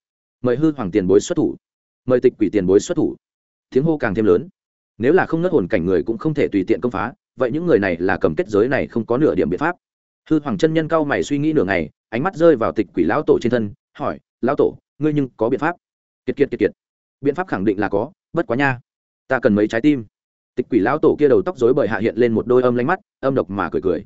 Mời hư hoàng tiền bối xuất thủ. Mời tịch quỷ tiền bối xuất thủ. Tiếng hô càng thêm lớn. Nếu là không nớt hồn cảnh người cũng không thể tùy tiện công phá, vậy những người này là cầm kết giới này không có nửa điểm biện pháp. Hư hoàng chân nhân cao mày suy nghĩ nửa ngày, ánh mắt rơi vào tịch quỷ lão tổ trên thân hỏi, lão tổ, ngươi nhưng có biện pháp? Kiệt kiệt kiệt kiệt. Biện pháp khẳng định là có, bất quá nha, ta cần mấy trái tim. Tịch quỷ lão tổ kia đầu tóc rối bời hạ hiện lên một đôi âm lanh mắt, âm độc mà cười cười.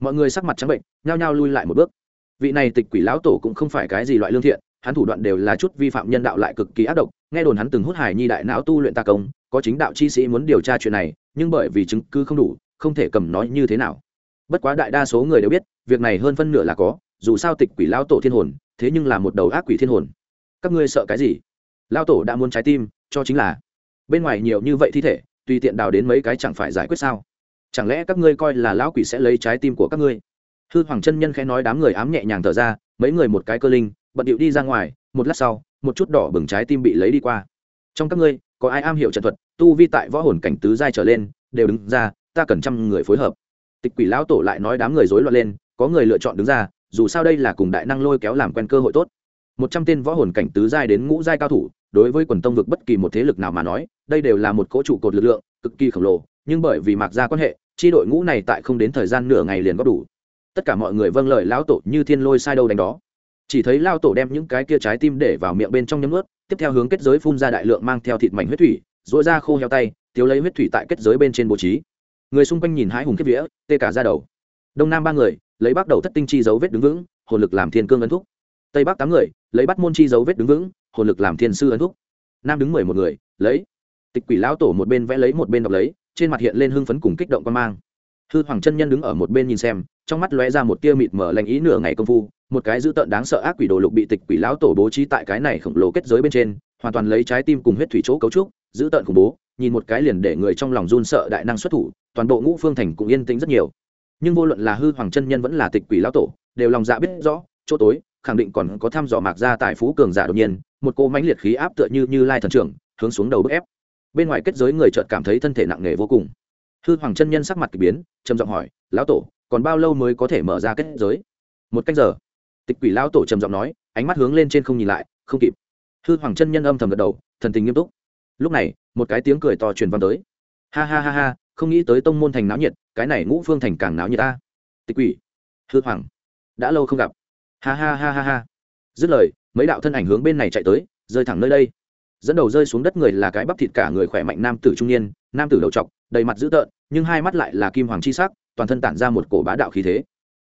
Mọi người sắc mặt trắng bệnh, nhao nhao lui lại một bước. Vị này tịch quỷ lão tổ cũng không phải cái gì loại lương thiện, hắn thủ đoạn đều là chút vi phạm nhân đạo lại cực kỳ ác độc, nghe đồn hắn từng hút hải nhi đại não tu luyện ta công, có chính đạo chi sĩ muốn điều tra chuyện này, nhưng bởi vì chứng cứ không đủ, không thể cầm nói như thế nào. Bất quá đại đa số người đều biết, việc này hơn phân nửa là có, dù sao tịch quỷ lão tổ thiên hồn thế nhưng là một đầu ác quỷ thiên hồn. Các ngươi sợ cái gì? Lao tổ đã muốn trái tim, cho chính là. Bên ngoài nhiều như vậy thi thể, tùy tiện đào đến mấy cái chẳng phải giải quyết sao? Chẳng lẽ các ngươi coi là lão quỷ sẽ lấy trái tim của các ngươi? Hư hoàng chân nhân khẽ nói đám người ám nhẹ nhàng thở ra, mấy người một cái cơ linh, bận điệu đi ra ngoài, một lát sau, một chút đỏ bừng trái tim bị lấy đi qua. Trong các ngươi, có ai am hiểu trận thuật, tu vi tại võ hồn cảnh tứ giai trở lên, đều đứng ra, ta cần trăm người phối hợp. Tịch quỷ lão tổ lại nói đám người rối loạn lên, có người lựa chọn đứng ra dù sao đây là cùng đại năng lôi kéo làm quen cơ hội tốt. Một trăm tên võ hồn cảnh tứ giai đến ngũ giai cao thủ, đối với quần tông vực bất kỳ một thế lực nào mà nói, đây đều là một cỗ trụ cột lực lượng, cực kỳ khổng lồ, nhưng bởi vì mạc gia quan hệ, chi đội ngũ này tại không đến thời gian nửa ngày liền góp đủ. Tất cả mọi người vâng lời lão tổ như thiên lôi sai đâu đánh đó. Chỉ thấy lao tổ đem những cái kia trái tim để vào miệng bên trong nhấm ướt tiếp theo hướng kết giới phun ra đại lượng mang theo thịt mảnh huyết thủy dội ra khô heo tay tiếu lấy huyết thủy tại kết giới bên trên bố trí. Người xung quanh nhìn hái hùng kiếp vía, tê cả ra đầu. Đông nam ba người lấy bắt đầu thất tinh chi dấu vết đứng vững, hồn lực làm thiên cương ấn thúc. Tây bắc tám người, lấy bắt môn chi dấu vết đứng vững, hồn lực làm thiên sư ấn thúc. Nam đứng mười một người, lấy. Tịch quỷ lão tổ một bên vẽ lấy một bên đọc lấy, trên mặt hiện lên hưng phấn cùng kích động quan mang. Hư hoàng chân nhân đứng ở một bên nhìn xem, trong mắt lóe ra một tia mịt mở lành ý nửa ngày công phu, một cái dữ tợn đáng sợ ác quỷ đồ lục bị tịch quỷ lão tổ bố trí tại cái này khổng lồ kết giới bên trên, hoàn toàn lấy trái tim cùng huyết thủy chỗ cấu trúc, dữ tợn khủng bố, nhìn một cái liền để người trong lòng run sợ đại năng xuất thủ, toàn bộ ngũ phương thành cũng yên tĩnh rất nhiều nhưng vô luận là hư hoàng chân nhân vẫn là tịch quỷ lão tổ, đều lòng dạ biết rõ, chỗ tối, khẳng định còn có thăm dò mạc ra tại phú cường giả đột nhiên, một cô mãnh liệt khí áp tựa như như lai thần trưởng, hướng xuống đầu bức ép. Bên ngoài kết giới người chợt cảm thấy thân thể nặng nề vô cùng. Hư hoàng chân nhân sắc mặt k ỳ biến, trầm giọng hỏi, lão tổ, còn bao lâu mới có thể mở ra kết giới? Một cách giờ. Tịch quỷ lão tổ trầm giọng nói, ánh mắt hướng lên trên không nhìn lại, không kịp. Hư hoàng chân nhân âm thầm gật đầu, thần tình nghiêm túc. Lúc này, một cái tiếng cười to truyền vang tới. Ha ha ha ha không nghĩ tới tông môn thành náo nhiệt, cái này ngũ phương thành càng náo nhiệt ta. Tịch quỷ, hư hoàng, đã lâu không gặp. Ha ha ha ha ha. Dứt lời, mấy đạo thân ảnh hướng bên này chạy tới, rơi thẳng nơi đây. Dẫn đầu rơi xuống đất người là cái bắp thịt cả người khỏe mạnh nam tử trung niên, nam tử đầu trọc, đầy mặt dữ tợn, nhưng hai mắt lại là kim hoàng chi sắc, toàn thân tản ra một cổ bá đạo khí thế.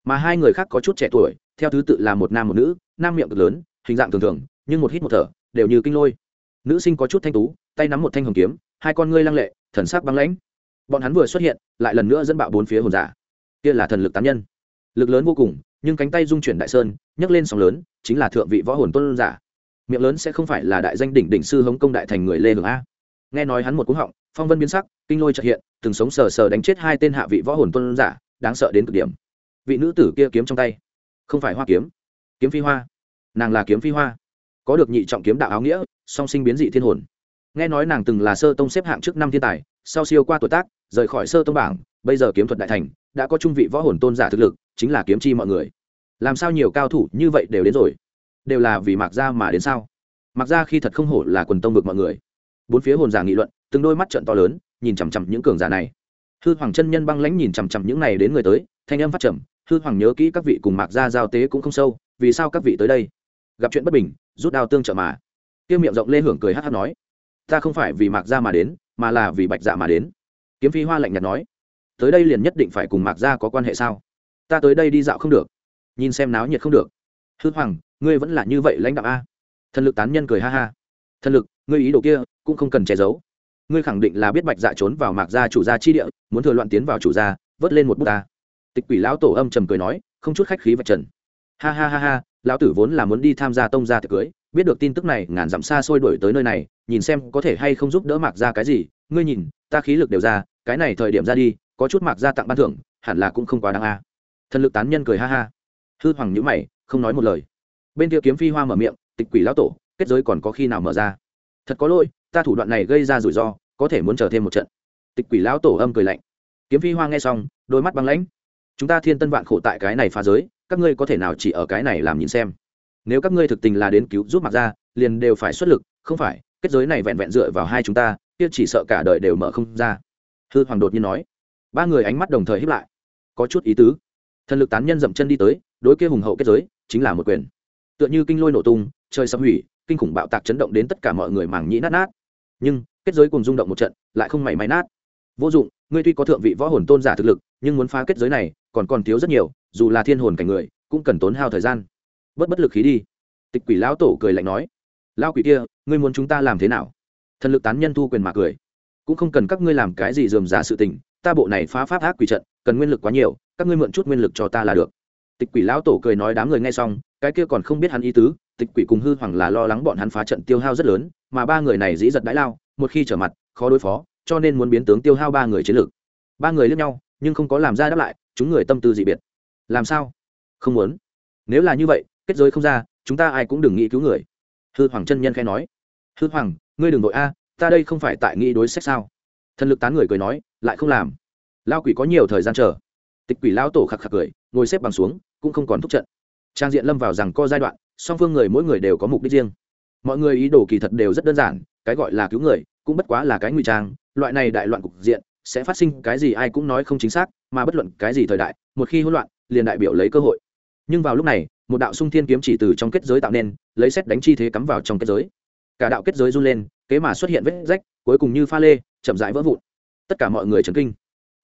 Mà hai người khác có chút trẻ tuổi, theo thứ tự là một nam một nữ, nam miệng cực lớn, hình dạng thường thường, nhưng một hít một thở, đều như kinh lôi. Nữ sinh có chút thanh tú, tay nắm một thanh hồng kiếm, hai con ngươi lăng lệ, thần sắc băng lãnh bọn hắn vừa xuất hiện, lại lần nữa dẫn bạo bốn phía hồn giả. Kia là thần lực tán nhân. Lực lớn vô cùng, nhưng cánh tay dung chuyển đại sơn, nhấc lên sóng lớn, chính là thượng vị võ hồn tôn giả. Miệng lớn sẽ không phải là đại danh đỉnh đỉnh sư hống công đại thành người lê hưởng a. Nghe nói hắn một cú họng, phong vân biến sắc, kinh lôi trợ hiện, từng sống sờ sờ đánh chết hai tên hạ vị võ hồn tôn giả, đáng sợ đến cực điểm. Vị nữ tử kia kiếm trong tay, không phải hoa kiếm kiếm phi hoa. Nàng là kiếm phi hoa. Có được nhị trọng kiếm đạo áo nghĩa, song sinh biến dị thiên hồn nghe nói nàng từng là sơ tông xếp hạng trước năm thiên tài, sau siêu qua tuổi tác, rời khỏi sơ tông bảng, bây giờ kiếm thuật đại thành, đã có trung vị võ hồn tôn giả thực lực, chính là kiếm chi mọi người. Làm sao nhiều cao thủ như vậy đều đến rồi? Đều là vì mạc gia mà đến sao? Mặc ra khi thật không hổ là quần tông vực mọi người. Bốn phía hồn giả nghị luận, từng đôi mắt trận to lớn, nhìn chằm chằm những cường giả này. Hư hoàng chân nhân băng lãnh nhìn chằm chằm những này đến người tới, thanh âm phát trầm, hư hoàng nhớ kỹ các vị cùng mạc gia giao tế cũng không sâu, vì sao các vị tới đây? Gặp chuyện bất bình, rút đao tương trợ mà. Tiêu miệng rộng lê hưởng cười hát hát nói ta không phải vì mạc gia mà đến, mà là vì bạch dạ mà đến. Kiếm phi hoa lạnh nhạt nói, tới đây liền nhất định phải cùng mạc gia có quan hệ sao? Ta tới đây đi dạo không được, nhìn xem náo nhiệt không được. Hư hoàng, ngươi vẫn là như vậy lãnh đạo a. Thần lực tán nhân cười ha ha. Thần lực, ngươi ý đồ kia, cũng không cần che giấu. Ngươi khẳng định là biết bạch dạ trốn vào mạc gia chủ gia chi địa, muốn thừa loạn tiến vào chủ gia, vớt lên một bút ta. Tịch quỷ lão tổ âm trầm cười nói, không chút khách khí vạch trần. Ha ha ha ha, lão tử vốn là muốn đi tham gia tông gia tiệc cưới biết được tin tức này, ngàn dặm xa xôi đổi tới nơi này, nhìn xem có thể hay không giúp đỡ mạc ra cái gì. Ngươi nhìn, ta khí lực đều ra, cái này thời điểm ra đi, có chút mạc ra tặng ban thưởng, hẳn là cũng không quá đáng a. Thần lực tán nhân cười ha ha. Hư hoàng nhữ mày, không nói một lời. Bên kia kiếm phi hoa mở miệng, tịch quỷ lão tổ, kết giới còn có khi nào mở ra? Thật có lỗi, ta thủ đoạn này gây ra rủi ro, có thể muốn chờ thêm một trận. Tịch quỷ lão tổ âm cười lạnh. Kiếm phi hoa nghe xong, đôi mắt băng lãnh. Chúng ta thiên tân vạn khổ tại cái này phá giới, các ngươi có thể nào chỉ ở cái này làm nhìn xem? Nếu các ngươi thực tình là đến cứu giúp mặc ra liền đều phải xuất lực, không phải, kết giới này vẹn vẹn dựa vào hai chúng ta, kia chỉ sợ cả đời đều mở không ra. Hư hoàng đột nhiên nói. Ba người ánh mắt đồng thời hiếp lại. Có chút ý tứ. Thần lực tán nhân dậm chân đi tới, đối kia hùng hậu kết giới, chính là một quyền. Tựa như kinh lôi nổ tung, trời sập hủy, kinh khủng bạo tạc chấn động đến tất cả mọi người màng nhĩ nát nát. Nhưng, kết giới cùng rung động một trận, lại không mảy may nát. Vô dụng, ngươi tuy có thượng vị võ hồn tôn giả thực lực, nhưng muốn phá kết giới này, còn còn thiếu rất nhiều, dù là thiên hồn cảnh người, cũng cần tốn hao thời gian bất bất lực khí đi. Tịch quỷ lão tổ cười lạnh nói lao quỷ kia, ngươi muốn chúng ta làm thế nào? Thần lực tán nhân thu quyền mà cười, cũng không cần các ngươi làm cái gì dườm giả sự tình, ta bộ này phá pháp ác quỷ trận, cần nguyên lực quá nhiều, các ngươi mượn chút nguyên lực cho ta là được. Tịch quỷ lão tổ cười nói đám người nghe xong, cái kia còn không biết hắn ý tứ, tịch quỷ cùng hư hoàng là lo lắng bọn hắn phá trận tiêu hao rất lớn, mà ba người này dĩ giật đãi lao, một khi trở mặt, khó đối phó, cho nên muốn biến tướng tiêu hao ba người chiến lược ba người lướt nhau, nhưng không có làm ra đáp lại, chúng người tâm tư dị biệt. Làm sao? Không muốn. Nếu là như vậy kết giới không ra, chúng ta ai cũng đừng nghĩ cứu người. Hư hoàng chân nhân khai nói. Hư hoàng, ngươi đừng đội a, ta đây không phải tại nghĩ đối sách sao? Thần lực tán người cười nói, lại không làm. Lao quỷ có nhiều thời gian chờ. Tịch quỷ lao tổ khạc khạc cười, ngồi xếp bằng xuống, cũng không còn thúc trận. Trang diện lâm vào rằng co giai đoạn, song phương người mỗi người đều có mục đích riêng. Mọi người ý đồ kỳ thật đều rất đơn giản, cái gọi là cứu người, cũng bất quá là cái ngụy trang, loại này đại loạn cục diện, sẽ phát sinh cái gì ai cũng nói không chính xác, mà bất luận cái gì thời đại, một khi hỗn loạn, liền đại biểu lấy cơ hội. Nhưng vào lúc này một đạo sung thiên kiếm chỉ từ trong kết giới tạo nên, lấy xét đánh chi thế cắm vào trong kết giới. Cả đạo kết giới run lên, kế mà xuất hiện vết rách, cuối cùng như pha lê, chậm rãi vỡ vụn. Tất cả mọi người chấn kinh.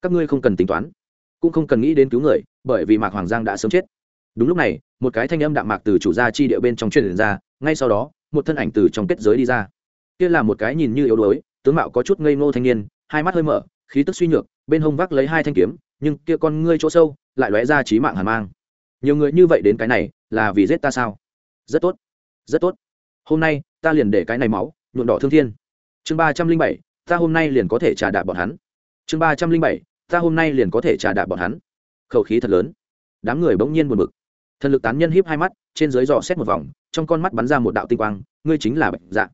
Các ngươi không cần tính toán, cũng không cần nghĩ đến cứu người, bởi vì mạc hoàng giang đã sớm chết. Đúng lúc này, một cái thanh âm đạm mạc từ chủ gia chi địa bên trong truyền ra, ngay sau đó, một thân ảnh từ trong kết giới đi ra. Kia là một cái nhìn như yếu đuối, tướng mạo có chút ngây ngô thanh niên, hai mắt hơi mở, khí tức suy nhược, bên hông vác lấy hai thanh kiếm, nhưng kia con ngươi chỗ sâu, lại lóe ra trí mạng hàn mang nhiều người như vậy đến cái này là vì giết ta sao? Rất tốt rất tốt. Hôm nay, ta liền để cái này máu, nhuộm đỏ thương thiên. Chương ba trăm linh bảy, ta hôm nay liền có thể trả đạp bọn hắn. Chương ba trăm linh bảy, ta hôm nay liền có thể trả đạp bọn hắn. Khẩu khí thật lớn. Đám người bỗng nhiên buồn bực. Thần lực tán nhân híp hai mắt, trên dưới dò xét một vòng, trong con mắt bắn ra một đạo tinh quang, ngươi chính là bệnh dạng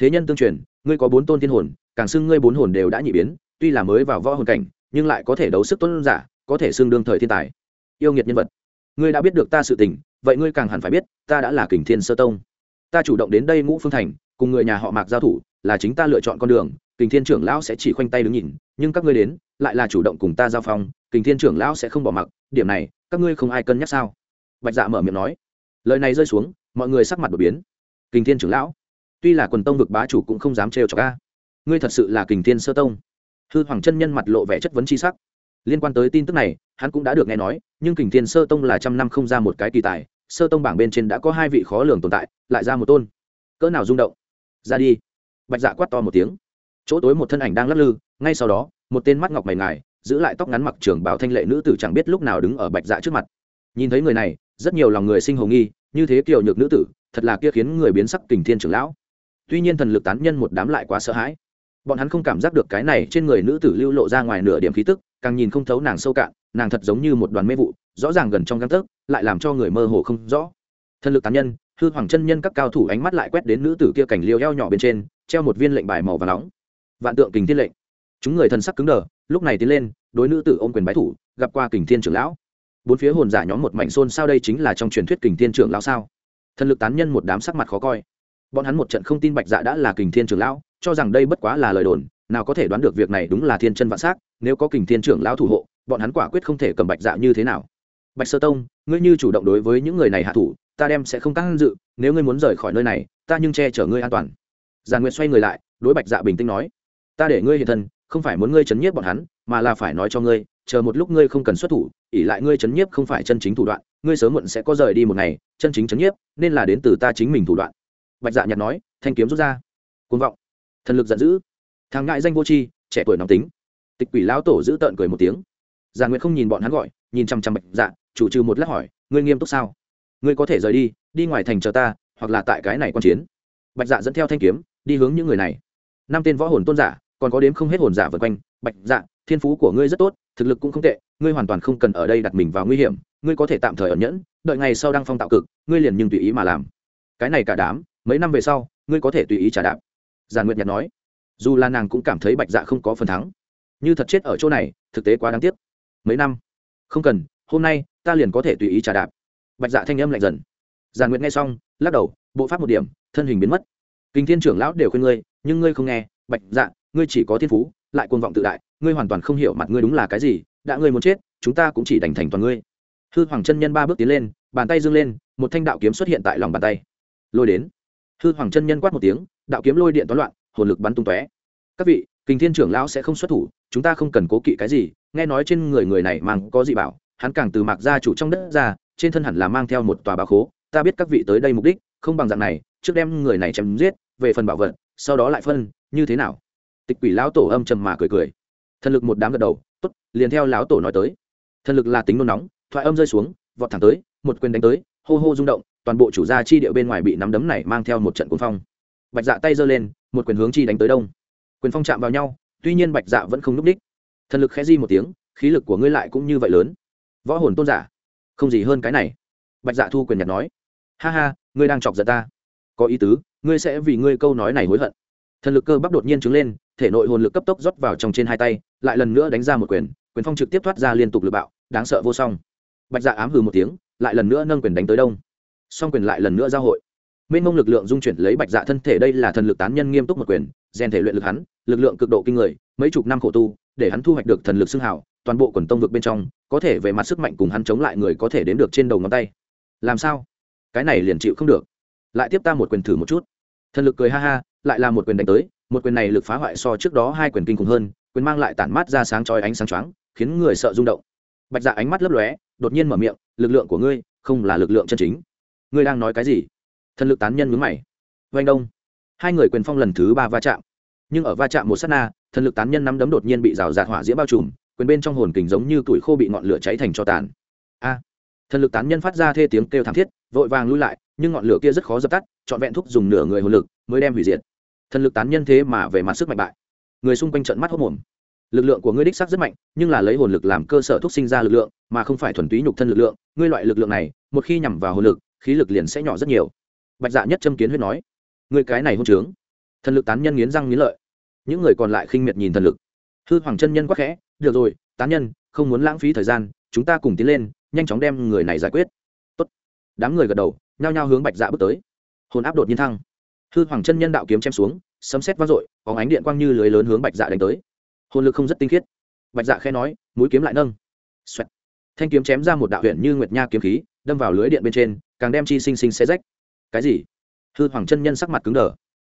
thế nhân tương truyền, ngươi có bốn tôn thiên hồn, càng xưng ngươi bốn hồn đều đã nhị biến, tuy là mới vào võ hồn cảnh, nhưng lại có thể đấu sức tôn giả, có thể xưng đương thời thiên tài. Yêu nghiệt nhân vật ngươi đã biết được ta sự tình, vậy ngươi càng hẳn phải biết, ta đã là kình thiên sơ tông. Ta chủ động đến đây ngũ phương thành, cùng người nhà họ mạc giao thủ, là chính ta lựa chọn con đường, kình thiên trưởng lão sẽ chỉ khoanh tay đứng nhìn, nhưng các ngươi đến, lại là chủ động cùng ta giao phong, kình thiên trưởng lão sẽ không bỏ mặc, điểm này, các ngươi không ai cân nhắc sao? Bạch dạ mở miệng nói. Lời này rơi xuống, mọi người sắc mặt đột biến. Kình thiên trưởng lão, tuy là quần tông vực bá chủ cũng không dám trêu cho ca ngươi thật sự là kình thiên sơ tông. Hư hoàng chân nhân mặt lộ vẻ chất vấn chi sắc liên quan tới tin tức này, hắn cũng đã được nghe nói, nhưng kình thiên sơ tông là trăm năm không ra một cái kỳ tài, sơ tông bảng bên trên đã có hai vị khó lường tồn tại, lại ra một tôn. Cỡ nào rung động? Ra đi. Bạch dạ quát to một tiếng. Chỗ tối một thân ảnh đang lắc lư, ngay sau đó, một tên mắt ngọc mày ngài, giữ lại tóc ngắn mặc trưởng bảo thanh lệ nữ tử chẳng biết lúc nào đứng ở bạch dạ trước mặt. Nhìn thấy người này, rất nhiều lòng người sinh hồ nghi, như thế kiều nhược nữ tử, thật là kia khiến người biến sắc kình thiên trưởng lão. Tuy nhiên thần lực tán nhân một đám lại quá sợ hãi. Bọn hắn không cảm giác được cái này trên người nữ tử lưu lộ ra ngoài nửa điểm khí tức càng nhìn không thấu nàng sâu cạn, nàng thật giống như một đoàn mê vụ, rõ ràng gần trong găng tấc, lại làm cho người mơ hồ không rõ. Thần lực tán nhân, hư hoàng chân nhân các cao thủ ánh mắt lại quét đến nữ tử kia cảnh liều eo nhỏ bên trên, treo một viên lệnh bài màu và nóng. Vạn tượng kình thiên lệnh. Chúng người thần sắc cứng đờ, lúc này tiến lên, đối nữ tử ôm quyền bái thủ, gặp qua kình thiên trưởng lão. Bốn phía hồn giả nhóm một mảnh xôn sao đây chính là trong truyền thuyết kình thiên trưởng lão sao? Thần lực tán nhân một đám sắc mặt khó coi. Bọn hắn một trận không tin bạch dạ đã là kình thiên trưởng lão, cho rằng đây bất quá là lời đồn nào có thể đoán được việc này đúng là thiên chân vạn s á c nếu có kình thiên trưởng lão thủ hộ, bọn hắn quả quyết không thể cầm bạch dạ như thế nào. Bạch sơ tông, ngươi như chủ động đối với những người này hạ thủ, ta đem sẽ không căng dự, nếu ngươi muốn rời khỏi nơi này, ta nhưng che chở ngươi an toàn. Giàn nguyệt xoay người lại, đối bạch dạ bình tĩnh nói, ta để ngươi hiện thân, không phải muốn ngươi chấn nhiếp bọn hắn, mà là phải nói cho ngươi, chờ một lúc ngươi không cần xuất thủ ỉ lại ngươi chấn nhiếp không phải chân chính thủ đoạn, ngươi sớm muộn sẽ có rời đi một ngày, chân chính chấn nhiếp, nên là đến từ ta chính mình thủ đoạn. Bạch dạ nhặt nói, thanh kiếm rút ra. Côn vọng. Thần lực giận dữ thằng ngại danh vô tri, trẻ tuổi nóng tính. Tịch quỷ lão tổ giữ tợn cười một tiếng. Già nguyệt không nhìn bọn hắn gọi, nhìn chằm chằm bạch dạ chủ trừ một lát hỏi, ngươi nghiêm túc sao? Ngươi có thể rời đi đi ngoài thành chờ ta, hoặc là tại cái này quan chiến? Bạch dạ dẫn theo thanh kiếm, đi hướng những người này. Năm tên võ hồn tôn giả, còn có đếm không hết hồn giả vượt quanh. Bạch dạ thiên phú của ngươi rất tốt, thực lực cũng không tệ, ngươi hoàn toàn không cần ở đây đặt mình vào nguy hiểm, ngươi có thể tạm thời ẩn nhẫn, đợi ngày sau đăng phong tạo cực, ngươi liền nhưng tùy ý mà làm. Cái này cả đám, mấy năm về sau, ngươi có thể tùy ý trả đạp. Giàn nguyệt nhật nói dù là nàng cũng cảm thấy bạch dạ không có phần thắng. Như thật chết ở chỗ này, thực tế quá đáng tiếc. Mấy năm? Không cần, hôm nay, ta liền có thể tùy ý trả đạp. Bạch dạ thanh âm lạnh dần. Giàn nguyện nghe xong, lắc đầu, bộ pháp một điểm, thân hình biến mất. Kinh thiên trưởng lão đều khuyên ngươi, nhưng ngươi không nghe. Bạch dạ ngươi chỉ có thiên phú, lại cuồng vọng tự đại, ngươi hoàn toàn không hiểu mặt ngươi đúng là cái gì, đã ngươi muốn chết, chúng ta cũng chỉ đành thành toàn ngươi. Hư hoàng chân nhân ba bước tiến lên, bàn tay dâng lên, một thanh đạo kiếm xuất hiện tại lòng bàn tay. Lôi đến. Hư hoàng chân nhân quát một tiếng, đạo kiếm lôi điện toán loạn hồn lực bắn tung tóe. Các vị, kình thiên trưởng lão sẽ không xuất thủ, chúng ta không cần cố kỵ cái gì, nghe nói trên người người này mang có gì bảo, hắn càng từ mạc gia chủ trong đất ra, trên thân hẳn là mang theo một tòa bá khố, ta biết các vị tới đây mục đích, không bằng dạng này, trước đem người này chém giết, về phần bảo vật, sau đó lại phân, như thế nào? Tịch quỷ lão tổ âm trầm mà cười cười. Thần lực một đám gật đầu, tốt, liền theo lão tổ nói tới. Thần lực là tính nôn nóng, thoại âm rơi xuống, vọt thẳng tới, một quyền đánh tới, hô hô rung động, toàn bộ chủ gia chi địa bên ngoài bị nắm đấm này mang theo một trận cuốn phong bạch dạ tay giơ lên, một quyền hướng chi đánh tới đông. Quyền phong chạm vào nhau, tuy nhiên bạch dạ vẫn không núp đích. Thần lực khẽ di một tiếng, khí lực của ngươi lại cũng như vậy lớn. Võ hồn tôn giả, không gì hơn cái này. Bạch dạ thu quyền nhặt nói, ha ha, ngươi đang chọc giận ta. Có ý tứ, ngươi sẽ vì ngươi câu nói này hối hận. Thần lực cơ bắp đột nhiên trứng lên, thể nội hồn lực cấp tốc rót vào trong trên hai tay, lại lần nữa đánh ra một quyền quyền phong trực tiếp thoát ra liên tục lực bạo, đáng sợ vô song. Bạch dạ ám hừ một tiếng, lại lần nữa nâng quyền đánh tới đông. Song quyền lại lần nữa giao hội mênh mông lực lượng dung chuyển lấy bạch dạ thân thể, đây là thần lực tán nhân nghiêm túc một quyền, rèn thể luyện lực hắn, lực lượng cực độ kinh người, mấy chục năm khổ tu, để hắn thu hoạch được thần lực xưng hảo toàn bộ quần tông vực bên trong, có thể về mặt sức mạnh cùng hắn chống lại người có thể đến được trên đầu ngón tay. Làm sao? Cái này liền chịu không được. Lại tiếp ta một quyền thử một chút. Thần lực cười ha ha, lại là một quyền đánh tới, một quyền này lực phá hoại so trước đó hai quyền kinh khủng hơn, quyền mang lại tản mát ra sáng chói ánh sáng choáng, khiến người sợ rung động. Bạch dạ ánh mắt lấp lóe, đột nhiên mở miệng, lực lượng của ngươi không là lực lượng chân chính. Ngươi đang nói cái gì? Thần lực tán nhân mướn mày. Vanh đông. Hai người quyền phong lần thứ ba va chạm. Nhưng ở va chạm một s á t na, thần lực tán nhân nắm đấm đột nhiên bị rào rạt hỏa diễm bao trùm, quyền bên trong hồn kình giống như tuổi khô bị ngọn lửa cháy thành cho tàn. A. À. Thần lực tán nhân phát ra thê tiếng kêu thảm thiết, vội vàng lui lại, nhưng ngọn lửa kia rất khó dập tắt, trọn vẹn thúc dùng nửa người hồn lực mới đem hủy diệt. Thần lực tán nhân thế mà về mặt sức mạnh bại. Người xung quanh trận mắt hốc mồm lực lượng của ngươi đích sắc rất mạnh, nhưng là lấy hồn lực làm cơ sở thúc sinh ra lực lượng, mà không phải thuần túy nhục thân lực lượng, ngươi loại lực lượng này, một khi nhằm vào hồn lực, khí lực liền sẽ nhỏ rất nhiều bạch dạ nhất châm kiến huyết nói người cái này hôn trướng, thần lực tán nhân nghiến răng nghiến lợi, những người còn lại khinh miệt nhìn thần lực. Hư hoàng chân nhân quắc khẽ, được rồi, tán nhân, không muốn lãng phí thời gian, chúng ta cùng tiến lên, nhanh chóng đem người này giải quyết. Tốt. đám người gật đầu, nhao nhao hướng bạch dạ bước tới. Hồn áp đột nhiên thăng. Hư hoàng chân nhân đạo kiếm chém xuống, sấm xét vang dội, có ánh điện quang như lưới lớn hướng bạch dạ đánh tới. Hồn lực không rất tinh khiết. Bạch dạ khẽ nói, mũi kiếm lại nâng、Xoẹt. thanh kiếm chém ra một đạo huyện như nguyệt nha kiếm khí, đâm vào lưới điện bên trên, càng đem chi sinh sinh xe rách cái gì? Hư hoàng chân nhân sắc mặt cứng đờ.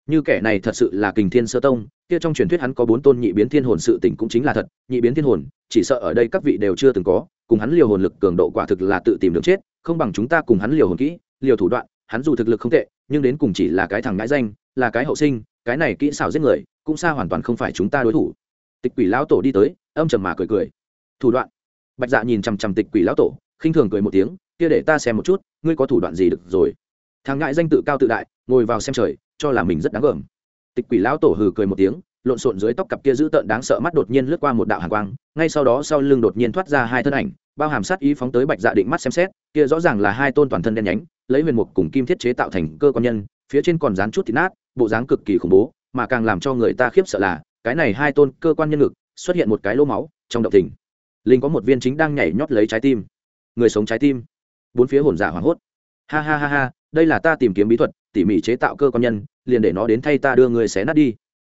Như kẻ này thật sự là kình thiên sơ tông, kia trong truyền thuyết hắn có bốn tôn nhị biến thiên hồn sự tỉnh cũng chính là thật. Nhị biến thiên hồn, chỉ sợ ở đây các vị đều chưa từng có, cùng hắn liều hồn lực cường độ quả thực là tự tìm được chết, không bằng chúng ta cùng hắn liều hồn kỹ, liều thủ đoạn, hắn dù thực lực không tệ, nhưng đến cùng chỉ là cái thằng ngãi danh, là cái hậu sinh, cái này kỹ xảo giết người, cũng xa hoàn toàn không phải chúng ta đối thủ. Tịch quỷ lão tổ đi tới, âm trầm mà cười cười. Thủ đoạn. Bạch dạ nhìn chằm chằm tịch quỷ lão tổ, khinh thường cười một tiếng, kia để ta xem một chút, ngươi có thủ đoạn gì được rồi? Thằng ngại danh tự cao tự đại, ngồi vào xem trời, cho là mình rất đáng gờm. Tịch quỷ lão tổ hừ cười một tiếng, lộn xộn dưới tóc cặp kia dữ tợn đáng sợ mắt đột nhiên lướt qua một đạo hàn quang, ngay sau đó sau lưng đột nhiên thoát ra hai thân ảnh, bao hàm sát ý phóng tới bạch dạ định mắt xem xét, kia rõ ràng là hai tôn toàn thân đen nhánh, lấy huyền mục cùng kim thiết chế tạo thành cơ quan nhân, phía trên còn dán chút thịt nát, bộ dáng cực kỳ khủng bố, mà càng làm cho người ta khiếp sợ là, cái này hai tôn cơ quan nhân ngực, xuất hiện một cái lỗ máu, trong động thình. Linh có một viên chính đang nhảy nhót lấy trái tim. Người sống trái tim. Bốn phía hồn giả hoảng hốt. Ha ha ha ha đây là ta tìm kiếm bí thuật, tỉ mỉ chế tạo cơ quan nhân, liền để nó đến thay ta đưa người xé nát đi.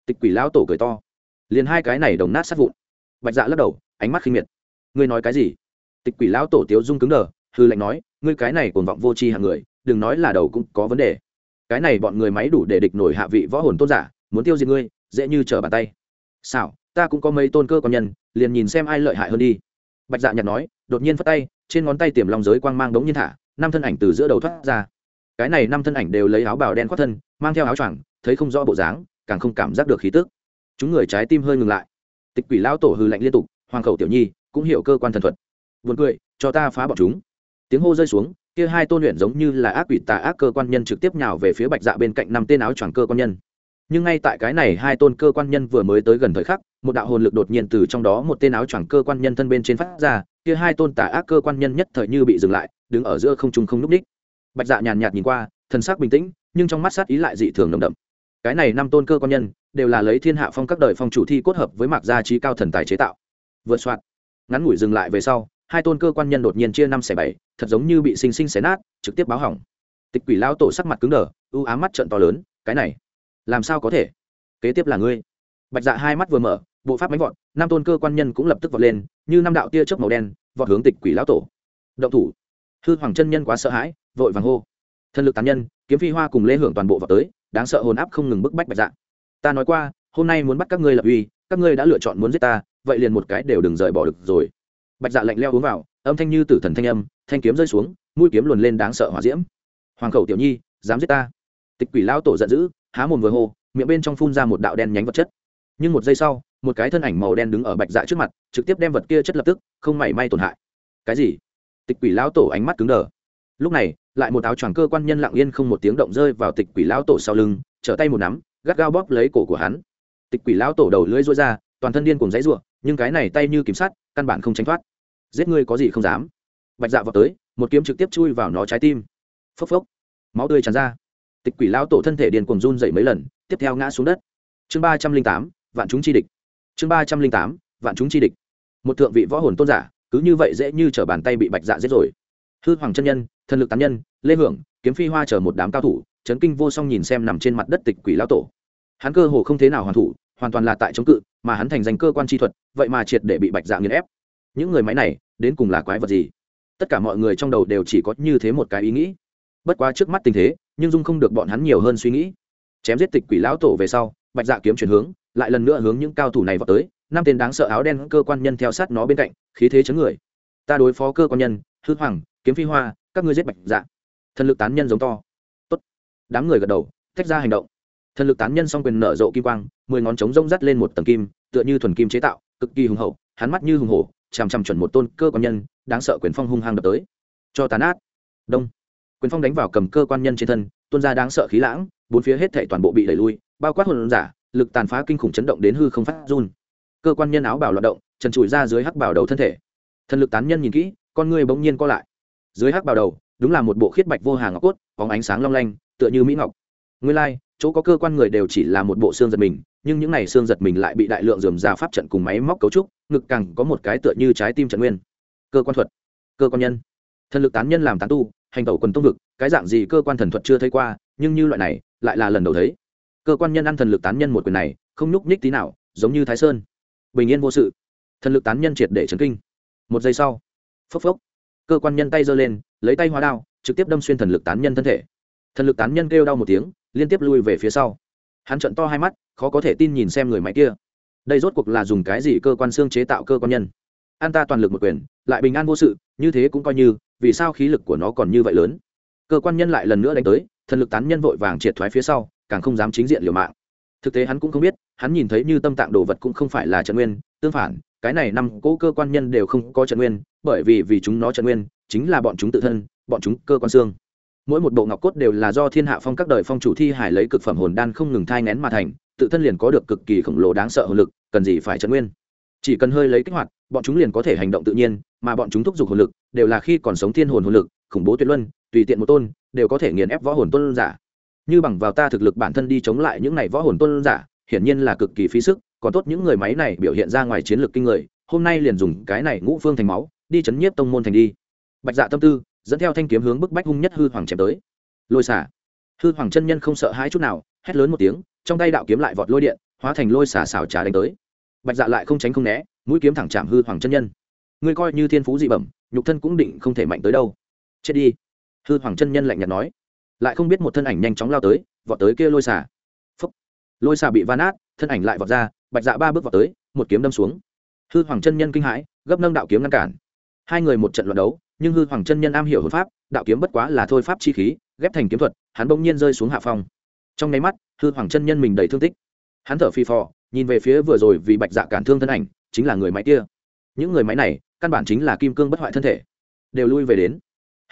Tịch quỷ lão tổ cười to. Liền hai cái này đồng nát sát vụn. Bạch dạ lắc đầu, ánh mắt khinh miệt. Ngươi nói cái gì? Tịch quỷ lão tổ tiếu dung cứng đờ, hư lệnh nói, ngươi cái này còn vọng vô tri hạng người, đừng nói là đầu cũng có vấn đề. Cái này bọn người máy đủ để địch nổi hạ vị võ hồn tôn giả, muốn tiêu diệt ngươi, dễ như trở bàn tay. Sao ta cũng có mấy tôn cơ quan nhân, liền nhìn xem ai lợi hại hơn đi. Bạch dạ nhặt nói, đột nhiên phất tay, trên ngón tay tiềm lòng giới quang mang đống nhiên thả, năm thân ảnh từ giữa đầu thoát ra cái này năm thân ảnh đều lấy áo bào đen khoác thân, mang theo áo choàng, thấy không rõ bộ dáng, càng không cảm giác được khí tức. Chúng người trái tim hơi ngừng lại. Tịch quỷ lão tổ hư lạnh liên tục, hoàng khẩu tiểu nhi cũng hiểu cơ quan thần thuật. Vườn cười, cho ta phá bọn chúng. Tiếng hô rơi xuống, kia hai tôn luyện giống như là ác quỷ tà ác cơ quan nhân trực tiếp nhào về phía bạch dạ bên cạnh năm tên áo choàng cơ quan nhân. Nhưng ngay tại cái này hai tôn cơ quan nhân vừa mới tới gần thời khắc, một đạo hồn lực đột nhiên từ trong đó một tên áo choàng cơ quan nhân thân bên trên phát ra, kia hai tôn tà ác cơ quan nhân nhất thời như bị dừng lại, đứng ở giữa không trung không núp ních bạch dạ nhàn nhạt nhìn qua, thần sắc bình tĩnh, nhưng trong mắt sát ý lại dị thường nồng đậm. Cái này năm tôn cơ quan nhân, đều là lấy thiên hạ phong các đời phong chủ thi cốt hợp với mạc gia trí cao thần tài chế tạo. Vượt soạn. Ngắn ngủi dừng lại về sau, hai tôn cơ quan nhân đột nhiên chia năm xẻ bảy, thật giống như bị sinh sinh xé nát, trực tiếp báo hỏng. Tịch quỷ lao tổ sắc mặt cứng đờ ưu ám mắt trận to lớn, cái này, làm sao có thể? Kế tiếp là ngươi. Bạch dạ hai mắt vừa mở, bộ pháp bánh vọt, năm tôn cơ quan nhân cũng lập tức vọt lên, như năm đạo tia chớp màu đen, vọt hướng tịch quỷ lão tổ. Động thủ. Hư hoàng chân nhân quá sợ hãi vội vàng hô. Thần lực tán nhân, kiếm phi hoa cùng lê hưởng toàn bộ vào tới, đáng sợ hồn áp không ngừng bức bách bạch dạ. Ta nói qua, hôm nay muốn bắt các ngươi lập uy, các ngươi đã lựa chọn muốn giết ta, vậy liền một cái đều đừng rời bỏ được rồi. Bạch dạ lạnh leo uống vào, âm thanh như tử thần thanh âm, thanh kiếm rơi xuống, mũi kiếm luồn lên đáng sợ hỏa diễm. Hoàng khẩu tiểu nhi, dám giết ta. Tịch quỷ lão tổ giận dữ, há mồm vừa hô, miệng bên trong phun ra một đạo đen nhánh vật chất. Nhưng một giây sau, một cái thân ảnh màu đen đứng ở bạch dạ trước mặt, trực tiếp đem vật kia chất lập tức, không mảy may tổn hại. Cái gì? Tịch quỷ lão tổ ánh mắt cứng đờ lúc này, lại một áo choàng cơ quan nhân lặng yên không một tiếng động rơi vào tịch quỷ lão tổ sau lưng, trở tay một nắm, gắt gao bóp lấy cổ của hắn. Tịch quỷ lão tổ đầu lưỡi rối ra, toàn thân điên cùng dãy ruộng nhưng cái này tay như kiểm sát căn bản không tránh thoát. Giết ngươi có gì không dám. Bạch dạ vào tới, một kiếm trực tiếp chui vào nó trái tim. Phốc phốc. Máu tươi tràn ra. Tịch quỷ lão tổ thân thể điên cuồng run dậy mấy lần, tiếp theo ngã xuống đất. Chương ba trăm linh tám, vạn chúng chi địch. Chương ba trăm linh tám, vạn chúng chi địch. Một thượng vị võ hồn tôn giả, cứ như vậy dễ như t r ở bàn tay bị bạch dạ giết rồi. Hư hoàng chân nhân thần lực tán nhân, lê hưởng, kiếm phi hoa chờ một đám cao thủ, chấn kinh vô song nhìn xem nằm trên mặt đất tịch quỷ lão tổ. Hắn cơ hồ không thế nào hoàn thủ, hoàn toàn là tại chống cự, mà hắn thành danh cơ quan chi thuật, vậy mà triệt để bị bạch dạ nghiền ép. Những người máy này, đến cùng là quái vật gì? Tất cả mọi người trong đầu đều chỉ có như thế một cái ý nghĩ. Bất quá trước mắt tình thế, nhưng dung không được bọn hắn nhiều hơn suy nghĩ. Chém giết tịch quỷ lão tổ về sau, bạch dạ kiếm chuyển hướng, lại lần nữa hướng những cao thủ này vào tới, năm tên đáng sợ áo đen cơ quan nhân theo sát nó bên cạnh, khí thế chấn người. Ta đối phó cơ quan nhân, hư hoàng, kiếm phi hoa các ngươi giết bạch dạ. Thần lực tán nhân giống to. Tốt. Đám người gật đầu tách ra hành động. Thần lực tán nhân s o n g quyền nở rộ kim quang, mười ngón trống rông dắt lên một tầng kim, tựa như thuần kim chế tạo, cực kỳ hùng hậu, hắn mắt như hùng hổ, chằm chằm chuẩn một tôn cơ quan nhân, đáng sợ quyền phong hung hăng đập tới. Cho tàn át đông. Quyền phong đánh vào cầm cơ quan nhân trên thân, tuôn ra đáng sợ khí lãng, bốn phía hết thể toàn bộ bị đẩy lui, bao quát hồn giả, lực tàn phá kinh khủng chấn động đến hư không phát run. Cơ quan nhân áo bảo loạt động, trần trụi ra dưới hắc bảo đầu thân thể. Thần lực tán nhân nhìn kỹ, con người bỗng nhiên co lại dưới hắc bào đầu, đúng là một bộ khiết bạch vô hàng ngọc cốt, bóng ánh sáng long lanh, tựa như mỹ ngọc. Nguyên lai, chỗ có cơ quan người đều chỉ là một bộ xương giật mình, nhưng những này xương giật mình lại bị đại lượng dườm ra pháp trận cùng máy móc cấu trúc, ngực càng có một cái tựa như trái tim trận nguyên. Cơ quan thuật, cơ quan nhân. Thần lực tán nhân làm tán tu, hành tẩu quần tông vực, cái dạng gì cơ quan thần thuật chưa thấy qua, nhưng như loại này, lại là lần đầu thấy. Cơ quan nhân ăn thần lực tán nhân một quyền này, không nhúc nhích tí nào, giống như thái sơn. Bình yên vô sự. Thần lực tán nhân triệt để trấn kinh. Một giây sau, phốc phốc cơ quan nhân tay giơ lên, lấy tay hóa đao, trực tiếp đâm xuyên thần lực tán nhân thân thể. Thần lực tán nhân kêu đau một tiếng, liên tiếp lui về phía sau. Hắn trận to hai mắt, khó có thể tin nhìn xem người máy kia. Đây rốt cuộc là dùng cái gì cơ quan xương chế tạo cơ quan nhân? An ta toàn lực một quyền, lại bình an vô sự, như thế cũng coi như, vì sao khí lực của nó còn như vậy lớn? Cơ quan nhân lại lần nữa đánh tới, thần lực tán nhân vội vàng triệt thoái phía sau, càng không dám chính diện liều mạng. Thực tế hắn cũng không biết, hắn nhìn thấy như tâm tạng đồ vật cũng không phải là trận nguyên, tương phản, cái này năm cỗ cơ quan nhân đều không có trận nguyên bởi vì vì chúng nó trận nguyên, chính là bọn chúng tự thân, bọn chúng cơ quan xương. Mỗi một bộ ngọc cốt đều là do thiên hạ phong các đời phong chủ thi hải lấy cực phẩm hồn đan không ngừng thai ngén mà thành, tự thân liền có được cực kỳ khổng lồ đáng sợ hồn lực, cần gì phải trận nguyên. Chỉ cần hơi lấy kích hoạt, bọn chúng liền có thể hành động tự nhiên, mà bọn chúng thúc giục hồn lực, đều là khi còn sống thiên hồn hồn lực, khủng bố tuyệt luân, tùy tiện một tôn, đều có thể nghiền ép võ hồn tôn giả. Như bằng vào ta thực lực bản thân đi chống lại những này võ hồn tôn giả, hiển nhiên là cực kỳ phí sức, còn tốt những người máy này biểu hiện ra ngoài chiến lược kinh người, hôm nay liền dùng cái này ngũ phương thành máu đi chấn nhiếp tông môn thành đi. Bạch dạ tâm tư dẫn theo thanh kiếm hướng bức bách hung nhất hư hoàng chém tới. Lôi xả. Hư hoàng chân nhân không sợ hãi chút nào, hét lớn một tiếng, trong tay đạo kiếm lại vọt lôi điện, hóa thành lôi xả xảo trá đánh tới. Bạch dạ lại không tránh không né, mũi kiếm thẳng chạm hư hoàng chân nhân. Ngươi coi như thiên phú dị bẩm, nhục thân cũng định không thể mạnh tới đâu. Chết đi. Hư hoàng chân nhân lạnh nhạt nói. Lại không biết một thân ảnh nhanh chóng lao tới, vọt tới kia lôi xả. Phúc. lôi xả bị van át thân ảnh lại vọt ra, bạch dạ ba bước vọt tới, một kiếm đâm xuống. Hư hoàng chân nhân kinh hãi, gấp nâng đạo kiếm ngăn cản hai người một trận luận đấu, nhưng hư hoàng chân nhân am hiểu hồn pháp, đạo kiếm bất quá là thôi pháp chi khí, ghép thành kiếm thuật, hắn bỗng nhiên rơi xuống hạ phong. Trong nháy mắt, hư hoàng chân nhân mình đầy thương tích. Hắn thở phi phò, nhìn về phía vừa rồi vì bạch dạ cản thương thân ảnh, chính là người máy kia. Những người máy này, căn bản chính là kim cương bất hoại thân thể. Đều lui về đến.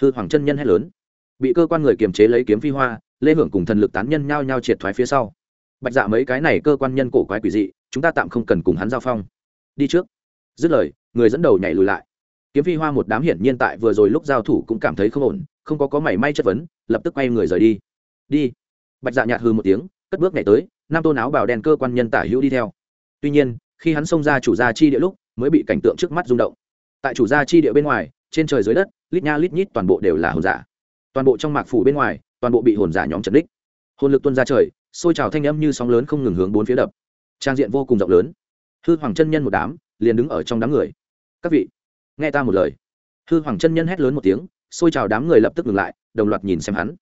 Hư hoàng chân nhân hét lớn. Bị cơ quan người kiềm chế lấy kiếm phi hoa, lê hưởng cùng thần lực tán nhân nhao nhao triệt thoái phía sau. Bạch dạ mấy cái này cơ quan nhân cổ quái quỷ dị, chúng ta tạm không cần cùng hắn giao phong. Đi trước. Dứt lời, người dẫn đầu nhảy lùi lại kiếm phi hoa một đám hiển nhiên tại vừa rồi lúc giao thủ cũng cảm thấy không ổn, không có có mảy may chất vấn, lập tức quay người rời đi. Đi. Bạch dạ nhạt hư một tiếng, cất bước nhảy tới, nam tôn áo bảo đen cơ quan nhân tả hữu đi theo. Tuy nhiên, khi hắn xông ra chủ gia chi địa lúc, mới bị cảnh tượng trước mắt rung động. Tại chủ gia chi địa bên ngoài, trên trời dưới đất, lít nha lít nhít toàn bộ đều là hồn giả. Toàn bộ trong mạc phủ bên ngoài, toàn bộ bị hồn giả nhóm trật đích hồn lực tuân ra trời, xôi trào thanh âm như sóng lớn không ngừng hướng bốn phía đập. Trang diện vô cùng rộng lớn. Hư hoàng chân nhân một đám, liền đứng ở trong đám người. Các vị nghe ta một lời. Hư hoàng chân nhân hét lớn một tiếng, xôi chào đám người lập tức ngừng lại, đồng loạt nhìn xem hắn.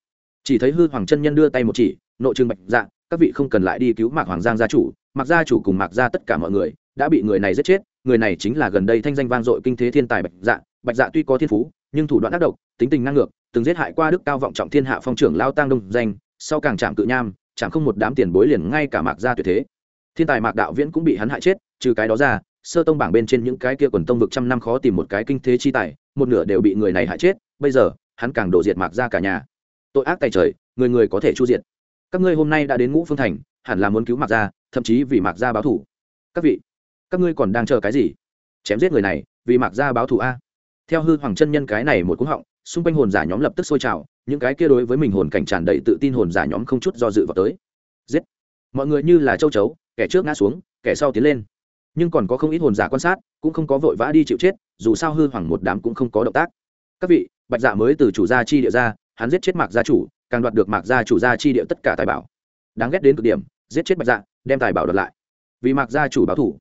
Chỉ thấy hư hoàng chân nhân đưa tay một chỉ, nội trương bạch dạ các vị không cần lại đi cứu mạc hoàng giang gia chủ, mạc gia chủ cùng mạc gia tất cả mọi người đã bị người này giết chết, người này chính là gần đây thanh danh vang dội kinh thế thiên tài bạch dạ. Bạch dạ tuy có thiên phú, nhưng thủ đoạn ác độc, tính tình ngang ngược, từng giết hại qua đức cao vọng trọng thiên hạ phong trưởng lao tăng đông danh, sau càng chạm cự nham chẳng không một đám tiền bối liền ngay cả mạc gia tuyệt thế. Thiên tài mạc đạo viễn cũng bị hắn hại chết, trừ cái đó ra sơ tông bảng bên trên những cái kia quần tông vực trăm năm khó tìm một cái kinh thế chi tài, một nửa đều bị người này hại chết, bây giờ, hắn càng đổ diệt mạc ra cả nhà. Tội ác tay trời, người người có thể chu diệt. Các ngươi hôm nay đã đến ngũ phương thành, hẳn là muốn cứu mạc gia thậm chí vì mạc gia báo thủ các vị, các ngươi còn đang chờ cái gì? Chém giết người này, vì mạc gia báo thủ a. Theo hư hoàng chân nhân cái này một cú họng, xung quanh hồn giả nhóm lập tức sôi trào, những cái kia đối với mình hồn cảnh tràn đầy tự tin hồn giả nhóm không chút do dự vào tới. Giết. Mọi người như là châu chấu, kẻ trước ngã xuống, kẻ sau tiến lên nhưng còn có không ít hồn giả quan sát, cũng không có vội vã đi chịu chết, dù sao hư hoàng một đám cũng không có động tác. Các vị, bạch dạ mới từ chủ gia chi địa ra, hắn giết chết mạc gia chủ, càng đoạt được mạc gia chủ gia chi địa tất cả tài bảo. Đáng ghét đến cực điểm, giết chết bạch dạ đem tài bảo đoạt lại. Vì mạc gia chủ báo thủ,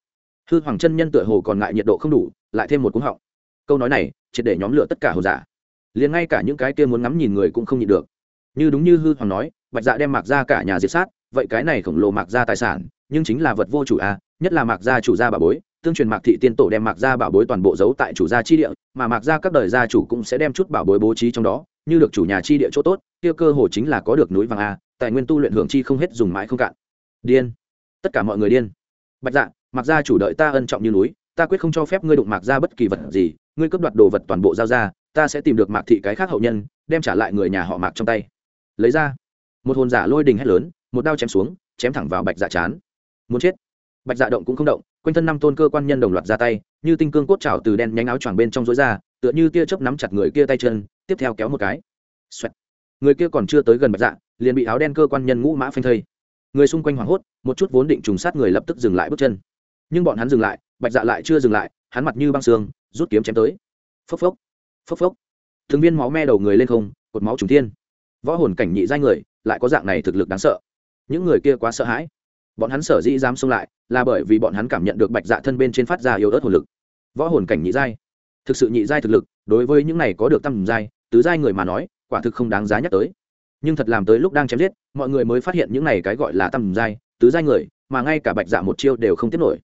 hư hoàng chân nhân tựa hồ còn ngại nhiệt độ không đủ, lại thêm một cúng họng. Câu nói này, triệt để nhóm lửa tất cả hồn giả. Liền ngay cả những cái kia muốn ngắm nhìn người cũng không nhịn được. Như đúng như hư hoàng nói, bạch dạ đem mạc gia cả nhà diệt sát, vậy cái này khổng lồ mạc gia tài sản, nhưng chính là vật vô chủ a nhất là mạc gia chủ gia bà bối, tương truyền mạc thị tiên tổ đem mạc gia bảo bối toàn bộ giấu tại chủ gia chi địa, mà mạc gia các đời gia chủ cũng sẽ đem chút bảo bối bố trí trong đó, như được chủ nhà chi địa chỗ tốt, kia cơ hồ chính là có được núi vàng a, tài nguyên tu luyện hưởng chi không hết dùng mãi không cạn. Điên. Tất cả mọi người điên. Bạch dạ mạc gia chủ đợi ta ân trọng như núi, ta quyết không cho phép ngươi đụng mạc gia bất kỳ vật gì, ngươi cướp đoạt đồ vật toàn bộ giao ra, ta sẽ tìm được mạc thị cái khác hậu nhân, đem trả lại người nhà họ mạc trong tay. Lấy ra. Một hồn giả lôi đình hét lớn, một đao chém xuống, chém thẳng vào bạch dạ chán. Muốn chết bạch dạ động cũng không động, quanh thân năm tôn cơ quan nhân đồng loạt ra tay, như tinh cương cốt trào từ đen nhánh áo choàng bên trong rối ra, tựa như tia chớp nắm chặt người kia tay chân, tiếp theo kéo một cái、Xoẹt. Người kia còn chưa tới gần bạch dạ liền bị áo đen cơ quan nhân ngũ mã phanh thây. Người xung quanh hoảng hốt, một chút vốn định trùng sát người lập tức dừng lại bước chân. Nhưng bọn hắn dừng lại, bạch dạ lại chưa dừng lại, hắn mặt như băng xương rút kiếm chém tới. Phốc phốc phốc phốc. Thường viên máu me đầu người lên không, cột máu trùng thiên. Võ hồn cảnh nhị giai người, lại có dạng này thực lực đáng sợ. Những người kia quá sợ hãi bọn hắn sở dĩ dám xông lại là bởi vì bọn hắn cảm nhận được bạch dạ thân bên trên phát ra yếu ớt hồn lực. Võ hồn cảnh nhị giai. Thực sự nhị giai thực lực, đối với những này có được tầm giai, tứ giai người mà nói, quả thực không đáng giá nhắc tới. Nhưng thật làm tới lúc đang chém giết, mọi người mới phát hiện những này cái gọi là tầm giai, tứ giai người, mà ngay cả bạch dạ một chiêu đều không tiếp nổi.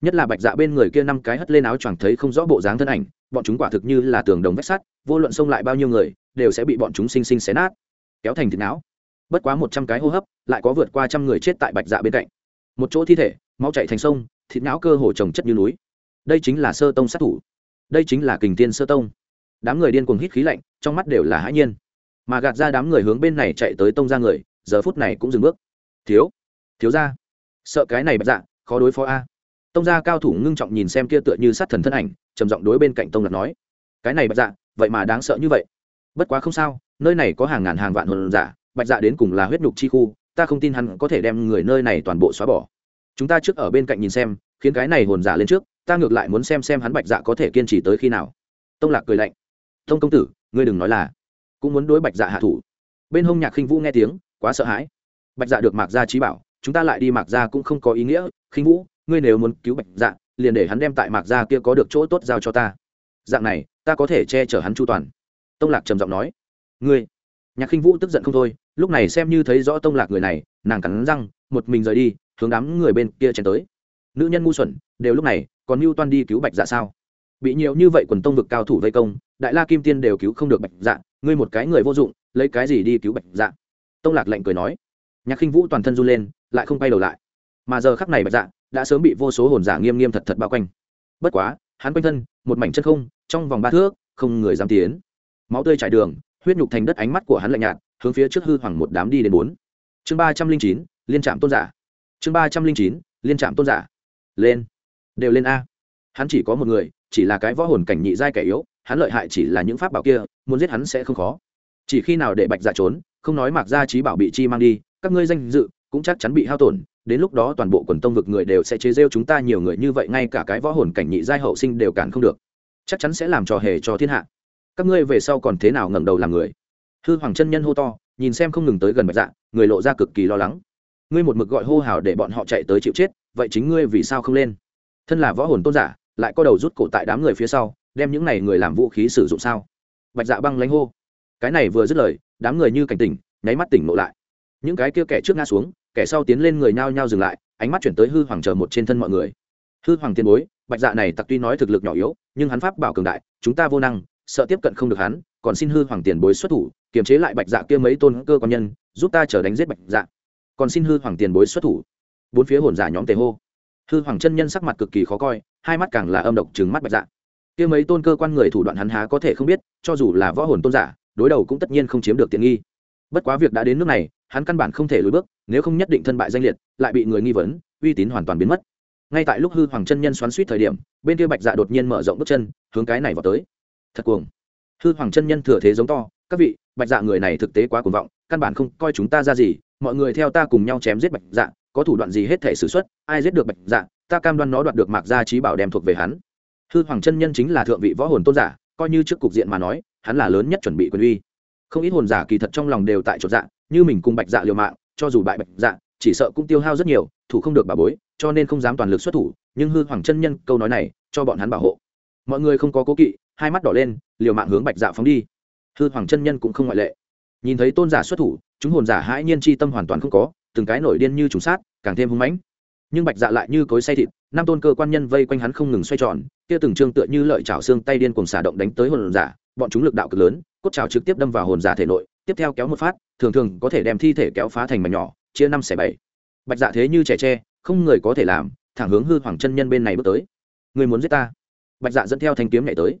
Nhất là bạch dạ bên người kia năm cái hất lên áo choàng thấy không rõ bộ dáng thân ảnh, bọn chúng quả thực như là tường đồng vách sắt, vô luận xông lại bao nhiêu người, đều sẽ bị bọn chúng sinh sinh xé nát. Kéo thành thịt não. Bất quá một trăm cái hô hấp, lại có vượt qua trăm người chết tại bạch dạ bên cạnh một chỗ thi thể, máu chạy thành sông, thịt não cơ hồ trồng chất như núi. Đây chính là sơ tông sát thủ. Đây chính là kình tiên sơ tông. Đám người điên cuồng hít khí lạnh, trong mắt đều là hãi nhiên. Mà gạt ra đám người hướng bên này chạy tới tông ra người, giờ phút này cũng dừng bước. Thiếu thiếu ra sợ cái này bạch dạ khó đối phó a. Tông gia cao thủ ngưng trọng nhìn xem kia tựa như sát thần thân ảnh, trầm giọng đối bên cạnh tông lạc nói, cái này bạch dạ vậy mà đáng sợ như vậy. Bất quá không sao, nơi này có hàng ngàn hàng vạn hồn giả, bạch dạ đến cùng là huyết nhục chi khu ta không tin hắn có thể đem người nơi này toàn bộ xóa bỏ. Chúng ta trước ở bên cạnh nhìn xem, khiến cái này hồn giả lên trước, ta ngược lại muốn xem xem hắn bạch dạ có thể kiên trì tới khi nào. Tông lạc cười lạnh. Tông công tử, ngươi đừng nói là, cũng muốn đối bạch dạ hạ thủ. Bên hông nhạc khinh vũ nghe tiếng, quá sợ hãi. Bạch dạ được mạc gia trí bảo, chúng ta lại đi mạc gia cũng không có ý nghĩa. Khinh vũ, ngươi nếu muốn cứu bạch dạ liền để hắn đem tại mạc gia kia có được chỗ tốt giao cho ta. Dạng này, ta có thể che chở hắn chu toàn. Tông lạc trầm giọng nói. Ngươi? Nhạc khinh vũ tức giận không thôi lúc này xem như thấy rõ tông lạc người này, nàng cắn răng, một mình rời đi, hướng đám người bên kia chen tới. Nữ nhân ngu xuẩn, đều lúc này, còn mưu toan đi cứu bạch dạ sao? Bị nhiều như vậy quần tông vực cao thủ vây công, đại la kim tiên đều cứu không được bạch dạ ngươi một cái người vô dụng, lấy cái gì đi cứu bạch dạ? Tông lạc lạnh cười nói. Nhạc khinh vũ toàn thân run lên, lại không bay đầu lại. Mà giờ khắc này bạch dạ đã sớm bị vô số hồn giả nghiêm nghiêm thật thật bao quanh. Bất quá, hắn quanh thân, một mảnh chân không, trong vòng ba thước, không người dám tiến. Máu tươi trải đường, huyết nhục thành đất ánh mắt của hắn lạnh nhạt hướng phía trước hư hoàng một đám đi đến bốn. Chương ba trăm linh chín, liên trạm tôn giả. Chương ba trăm linh chín, liên trạm tôn giả. Lên. Đều lên a. Hắn chỉ có một người, chỉ là cái võ hồn cảnh nhị giai kẻ yếu, hắn lợi hại chỉ là những pháp bảo kia, muốn giết hắn sẽ không khó. Chỉ khi nào để bạch dạ trốn, không nói mặc ra trí bảo bị chi mang đi, các ngươi danh dự cũng chắc chắn bị hao tổn, đến lúc đó toàn bộ quần tông vực người đều sẽ chế rêu chúng ta nhiều người như vậy, ngay cả cái võ hồn cảnh nhị giai hậu sinh đều cản không được. Chắc chắn sẽ làm trò hề cho thiên hạ. Các ngươi về sau còn thế nào ngẩng đầu làm người? Hư hoàng chân nhân hô to, nhìn xem không ngừng tới gần bạch dạ người lộ ra cực kỳ lo lắng. Ngươi một mực gọi hô hào để bọn họ chạy tới chịu chết, vậy chính ngươi vì sao không lên? Thân là võ hồn tôn giả, lại có đầu rút cổ tại đám người phía sau, đem những này người làm vũ khí sử dụng sao? Bạch dạ băng lánh hô. Cái này vừa dứt lời, đám người như cảnh tỉnh, nháy mắt tỉnh ngộ lại. Những cái kia kẻ trước ngã xuống, kẻ sau tiến lên người nhao nhao dừng lại, ánh mắt chuyển tới hư hoàng chờ một trên thân mọi người. Hư hoàng tiền bối, bạch dạ này tặc tuy nói thực lực nhỏ yếu, nhưng hắn pháp bảo cường đại, chúng ta vô năng, sợ tiếp cận không được hắn, còn xin hư hoàng tiền bối xuất thủ kiềm chế lại bạch dạ kia mấy tôn cơ quan nhân, giúp ta chờ đánh giết bạch dạ. Còn xin hư hoàng tiền bối xuất thủ. Bốn phía hồn giả nhóm tề hô. Hư hoàng chân nhân sắc mặt cực kỳ khó coi, hai mắt càng là âm độc trừng mắt bạch dạ. Kia mấy tôn cơ quan người thủ đoạn hắn há có thể không biết, cho dù là võ hồn tôn giả, đối đầu cũng tất nhiên không chiếm được tiện nghi. Bất quá việc đã đến nước này, hắn căn bản không thể lùi bước, nếu không nhất định thân bại danh liệt, lại bị người nghi vấn, uy tín hoàn toàn biến mất. Ngay tại lúc hư hoàng chân nhân xoắn suýt thời điểm, bên kia bạch dạ đột nhiên mở rộng bước chân, hướng cái này vào tới. Thật cuồng. Hư hoàng chân nhân thừa thế giống to các vị, bạch dạ người này thực tế quá cuồng vọng, căn bản không coi chúng ta ra gì, mọi người theo ta cùng nhau chém giết bạch dạ có thủ đoạn gì hết thể xử x u ấ t ai giết được bạch dạ ta cam đoan nó đoạt được mạc gia trí bảo đem thuộc về hắn. Hư hoàng chân nhân chính là thượng vị võ hồn tôn giả, coi như trước cục diện mà nói, hắn là lớn nhất chuẩn bị quyền uy. Không ít hồn giả kỳ thật trong lòng đều tại chỗ dạ như mình cùng bạch dạ liều mạng, cho dù bại bạch dạ chỉ sợ cũng tiêu hao rất nhiều, thủ không được bà bối, cho nên không dám toàn lực xuất thủ, nhưng hư hoàng chân nhân câu nói này, cho bọn hắn bảo hộ. Mọi người không có cố kỵ, hai mắt đỏ lên, liều mạng hướng bạch dạ phóng đi hư hoàng chân nhân cũng không ngoại lệ. Nhìn thấy tôn giả xuất thủ, chúng hồn giả hãi nhiên chi tâm hoàn toàn không có, từng cái nổi điên như trùng sát, càng thêm hung mãnh. Nhưng bạch dạ lại như cối say thịt, năm tôn cơ quan nhân vây quanh hắn không ngừng xoay tròn, kia từng trương tựa như lợi chảo xương tay điên cùng xả động đánh tới hồn giả, bọn chúng lực đạo cực lớn, cốt trào trực tiếp đâm vào hồn giả thể nội, tiếp theo kéo một phát, thường thường có thể đem thi thể kéo phá thành mảnh nhỏ, chia năm xẻ bảy. Bạch dạ thế như trẻ tre, không người có thể làm, thẳng hướng hư hoàng chân nhân bên này bước tới. Người muốn giết ta? Bạch dạ dẫn theo thanh kiếm nhảy tới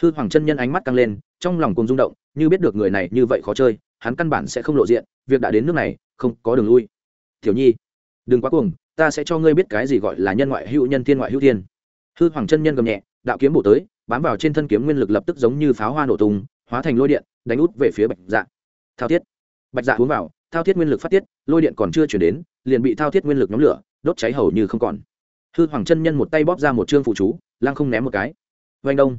hư hoàng chân nhân ánh mắt căng lên, trong lòng cùng rung động, như biết được người này như vậy khó chơi, hắn căn bản sẽ không lộ diện, việc đã đến nước này, không có đường lui. Thiếu nhi, đừng quá cuồng, ta sẽ cho ngươi biết cái gì gọi là nhân ngoại hữu nhân thiên ngoại hữu thiên. Hư hoàng chân nhân gầm nhẹ, đạo kiếm bổ tới, bám vào trên thân kiếm nguyên lực lập tức giống như pháo hoa nổ tung, hóa thành lôi điện, đánh út về phía bạch dạ. Thao thiết. Bạch dạ uống vào, thao thiết nguyên lực phát tiết, lôi điện còn chưa chuyển đến, liền bị thao thiết nguyên lực nhóm lửa, đốt cháy hầu như không còn. Hư hoàng chân nhân một tay bóp ra một chương phụ chú, lăng không ném một cái. Vanh đông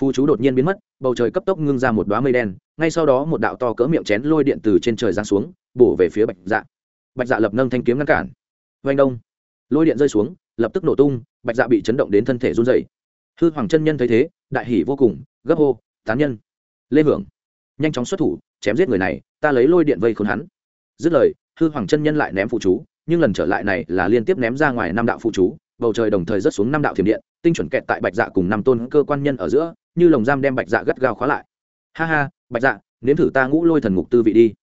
phù chú đột nhiên biến mất, bầu trời cấp tốc ngưng ra một đoá mây đen, ngay sau đó một đạo to cỡ miệng chén lôi điện từ trên trời giáng xuống, bổ về phía bạch dạ. Bạch dạ lập nâng thanh kiếm ngăn cản. Vanh đông. Lôi điện rơi xuống, lập tức nổ tung, bạch dạ bị chấn động đến thân thể run dày hư hoàng chân nhân thấy thế, đại hỉ vô cùng, gấp hô, tán nhân, lê hưởng, nhanh chóng xuất thủ, chém giết người này, ta lấy lôi điện vây khốn hắn. Dứt lời, hư hoàng chân nhân lại ném phụ chú, nhưng lần trở lại này là liên tiếp ném ra ngoài năm đạo phụ chú, bầu trời đồng thời rớt xuống năm đạo thiểm điện, tinh chuẩn kẹt tại bạch dạ cùng năm tôn cơ quan nhân ở giữa như lồng giam đem bạch dạ gắt gao khóa lại. Ha ha, bạch dạ nếm thử ta ngũ lôi thần ngục tư vị đi.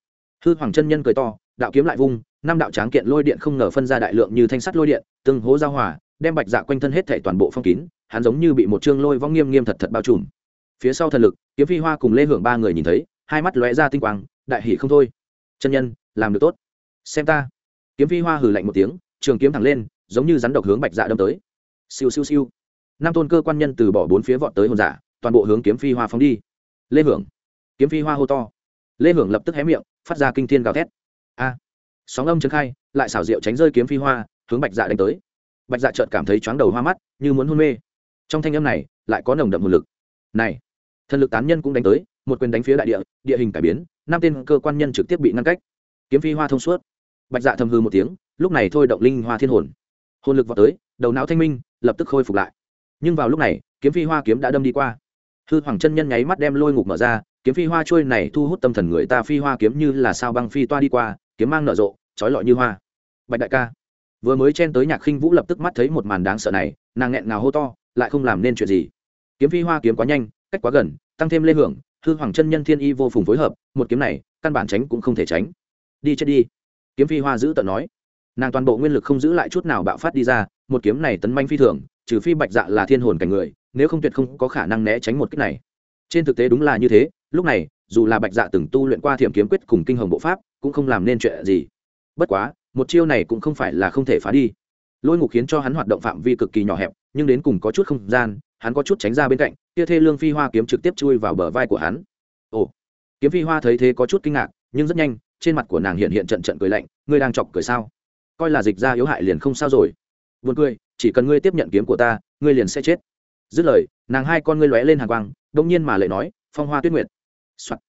Hư hoàng chân nhân cười to, đạo kiếm lại vung, năm đạo tráng kiện lôi điện không ngờ phân ra đại lượng như thanh sắt lôi điện, từng hố giao hòa, đem bạch dạ quanh thân hết thể toàn bộ phong kín, hắn giống như bị một chương lôi vong nghiêm nghiêm thật thật bao trùm. Phía sau thần lực, kiếm phi hoa cùng lê hưởng ba người nhìn thấy, hai mắt lóe ra tinh quang, đại hỉ không thôi. Chân nhân, làm được tốt. Xem ta. Kiếm phi hoa hừ lạnh một tiếng, trường kiếm thẳng lên, giống như rắn độc hướng bạch dạ đâm tới. Siêu siêu siêu. Năm tôn cơ quan nhân từ bỏ bốn phía vọt tới hồn giả toàn bộ hướng kiếm phi hoa phóng đi. Lê hưởng. Kiếm phi hoa hô to. Lê hưởng lập tức hé miệng, phát ra kinh thiên gào thét. A. Sóng âm trấn khai, lại xảo diệu tránh rơi kiếm phi hoa, hướng bạch dạ đánh tới. Bạch dạ chợt cảm thấy chóng đầu hoa mắt, như muốn hôn mê. Trong thanh âm này, lại có nồng đậm hồn lực. Này, thần lực tán nhân cũng đánh tới, một quyền đánh phía đại địa địa hình cải biến, năm tên cơ quan nhân trực tiếp bị ngăn cách. Kiếm phi hoa thông suốt. Bạch dạ thầm hư một tiếng, lúc này thôi động linh hoa thiên hồn. Hồn lực vào tới, đầu não thanh minh, lập tức khôi phục lại. Nhưng vào lúc này, kiếm phi hoa kiếm đã đâm đi qua hư hoàng chân nhân nháy mắt đem lôi ngục mở ra, kiếm phi hoa trôi này thu hút tâm thần người ta phi hoa kiếm như là sao băng phi toa đi qua, kiếm mang nở rộ, trói lọi như hoa. Bạch đại ca, vừa mới chen tới nhạc khinh vũ lập tức mắt thấy một màn đáng sợ này, nàng nghẹn ngào hô to, lại không làm nên chuyện gì. Kiếm phi hoa kiếm quá nhanh, cách quá gần, tăng thêm lê hưởng, hư hoàng chân nhân thiên y vô phùng phối hợp, một kiếm này, căn bản tránh cũng không thể tránh. Đi chết đi. Kiếm phi hoa giữ tận nói. Nàng toàn bộ nguyên lực không giữ lại chút nào bạo phát đi ra, một kiếm này tấn manh phi thường, trừ phi bạch dạ là thiên hồn cảnh người nếu không tuyệt không có khả năng né tránh một cách này. Trên thực tế đúng là như thế, lúc này, dù là bạch dạ từng tu luyện qua thiểm kiếm quyết cùng kinh hồng bộ pháp, cũng không làm nên chuyện gì. Bất quá, một chiêu này cũng không phải là không thể phá đi. Lôi ngục khiến cho hắn hoạt động phạm vi cực kỳ nhỏ hẹp, nhưng đến cùng có chút không gian, hắn có chút tránh ra bên cạnh, kia thê lương phi hoa kiếm trực tiếp chui vào bờ vai của hắn. Ồ, kiếm phi hoa thấy thế có chút kinh ngạc, nhưng rất nhanh, trên mặt của nàng hiện hiện trận trận cười lạnh, ngươi đang chọc cười sao? Coi là dịch ra yếu hại liền không sao rồi. Vượt cười, chỉ cần ngươi tiếp nhận kiếm của ta, ngươi liền sẽ chết dứt lời, nàng hai con ngươi lóe lên hàng quang đông nhiên mà lại nói, phong hoa tuyết nguyệt、Soạn.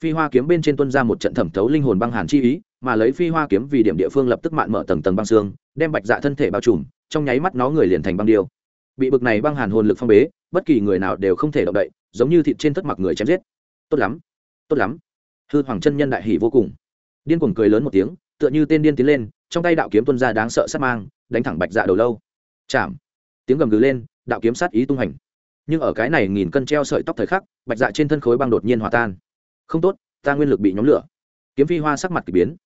phi hoa kiếm bên trên tuân ra một trận thẩm thấu linh hồn băng hàn chi ý, mà lấy phi hoa kiếm vì điểm địa phương lập tức mạn mở tầng tầng băng xương, đem bạch dạ thân thể bao trùm, trong nháy mắt nó người liền thành băng điêu. Bị bực này băng hàn hồn lực phong bế, bất kỳ người nào đều không thể động đậy, giống như thịt trên tất mặc người chém giết. Tốt lắm tốt lắm. Hư hoàng chân nhân đại hỷ vô cùng. Điên cuồng cười lớn một tiếng, tựa như tên điên tiến lên, trong tay đạo kiếm tuân ra đáng sợ sát mang, đánh thẳng bạch dạ đầu lâu. Chạm. Tiếng gầm gừ lên đạo kiếm sát ý tung hành. Nhưng ở cái này nghìn cân treo sợi tóc thời khắc, bạch dạ trên thân khối băng đột nhiên hòa tan. Không tốt, ta nguyên lực bị nhóm lửa. Kiếm phi hoa sắc mặt k ỳ biến.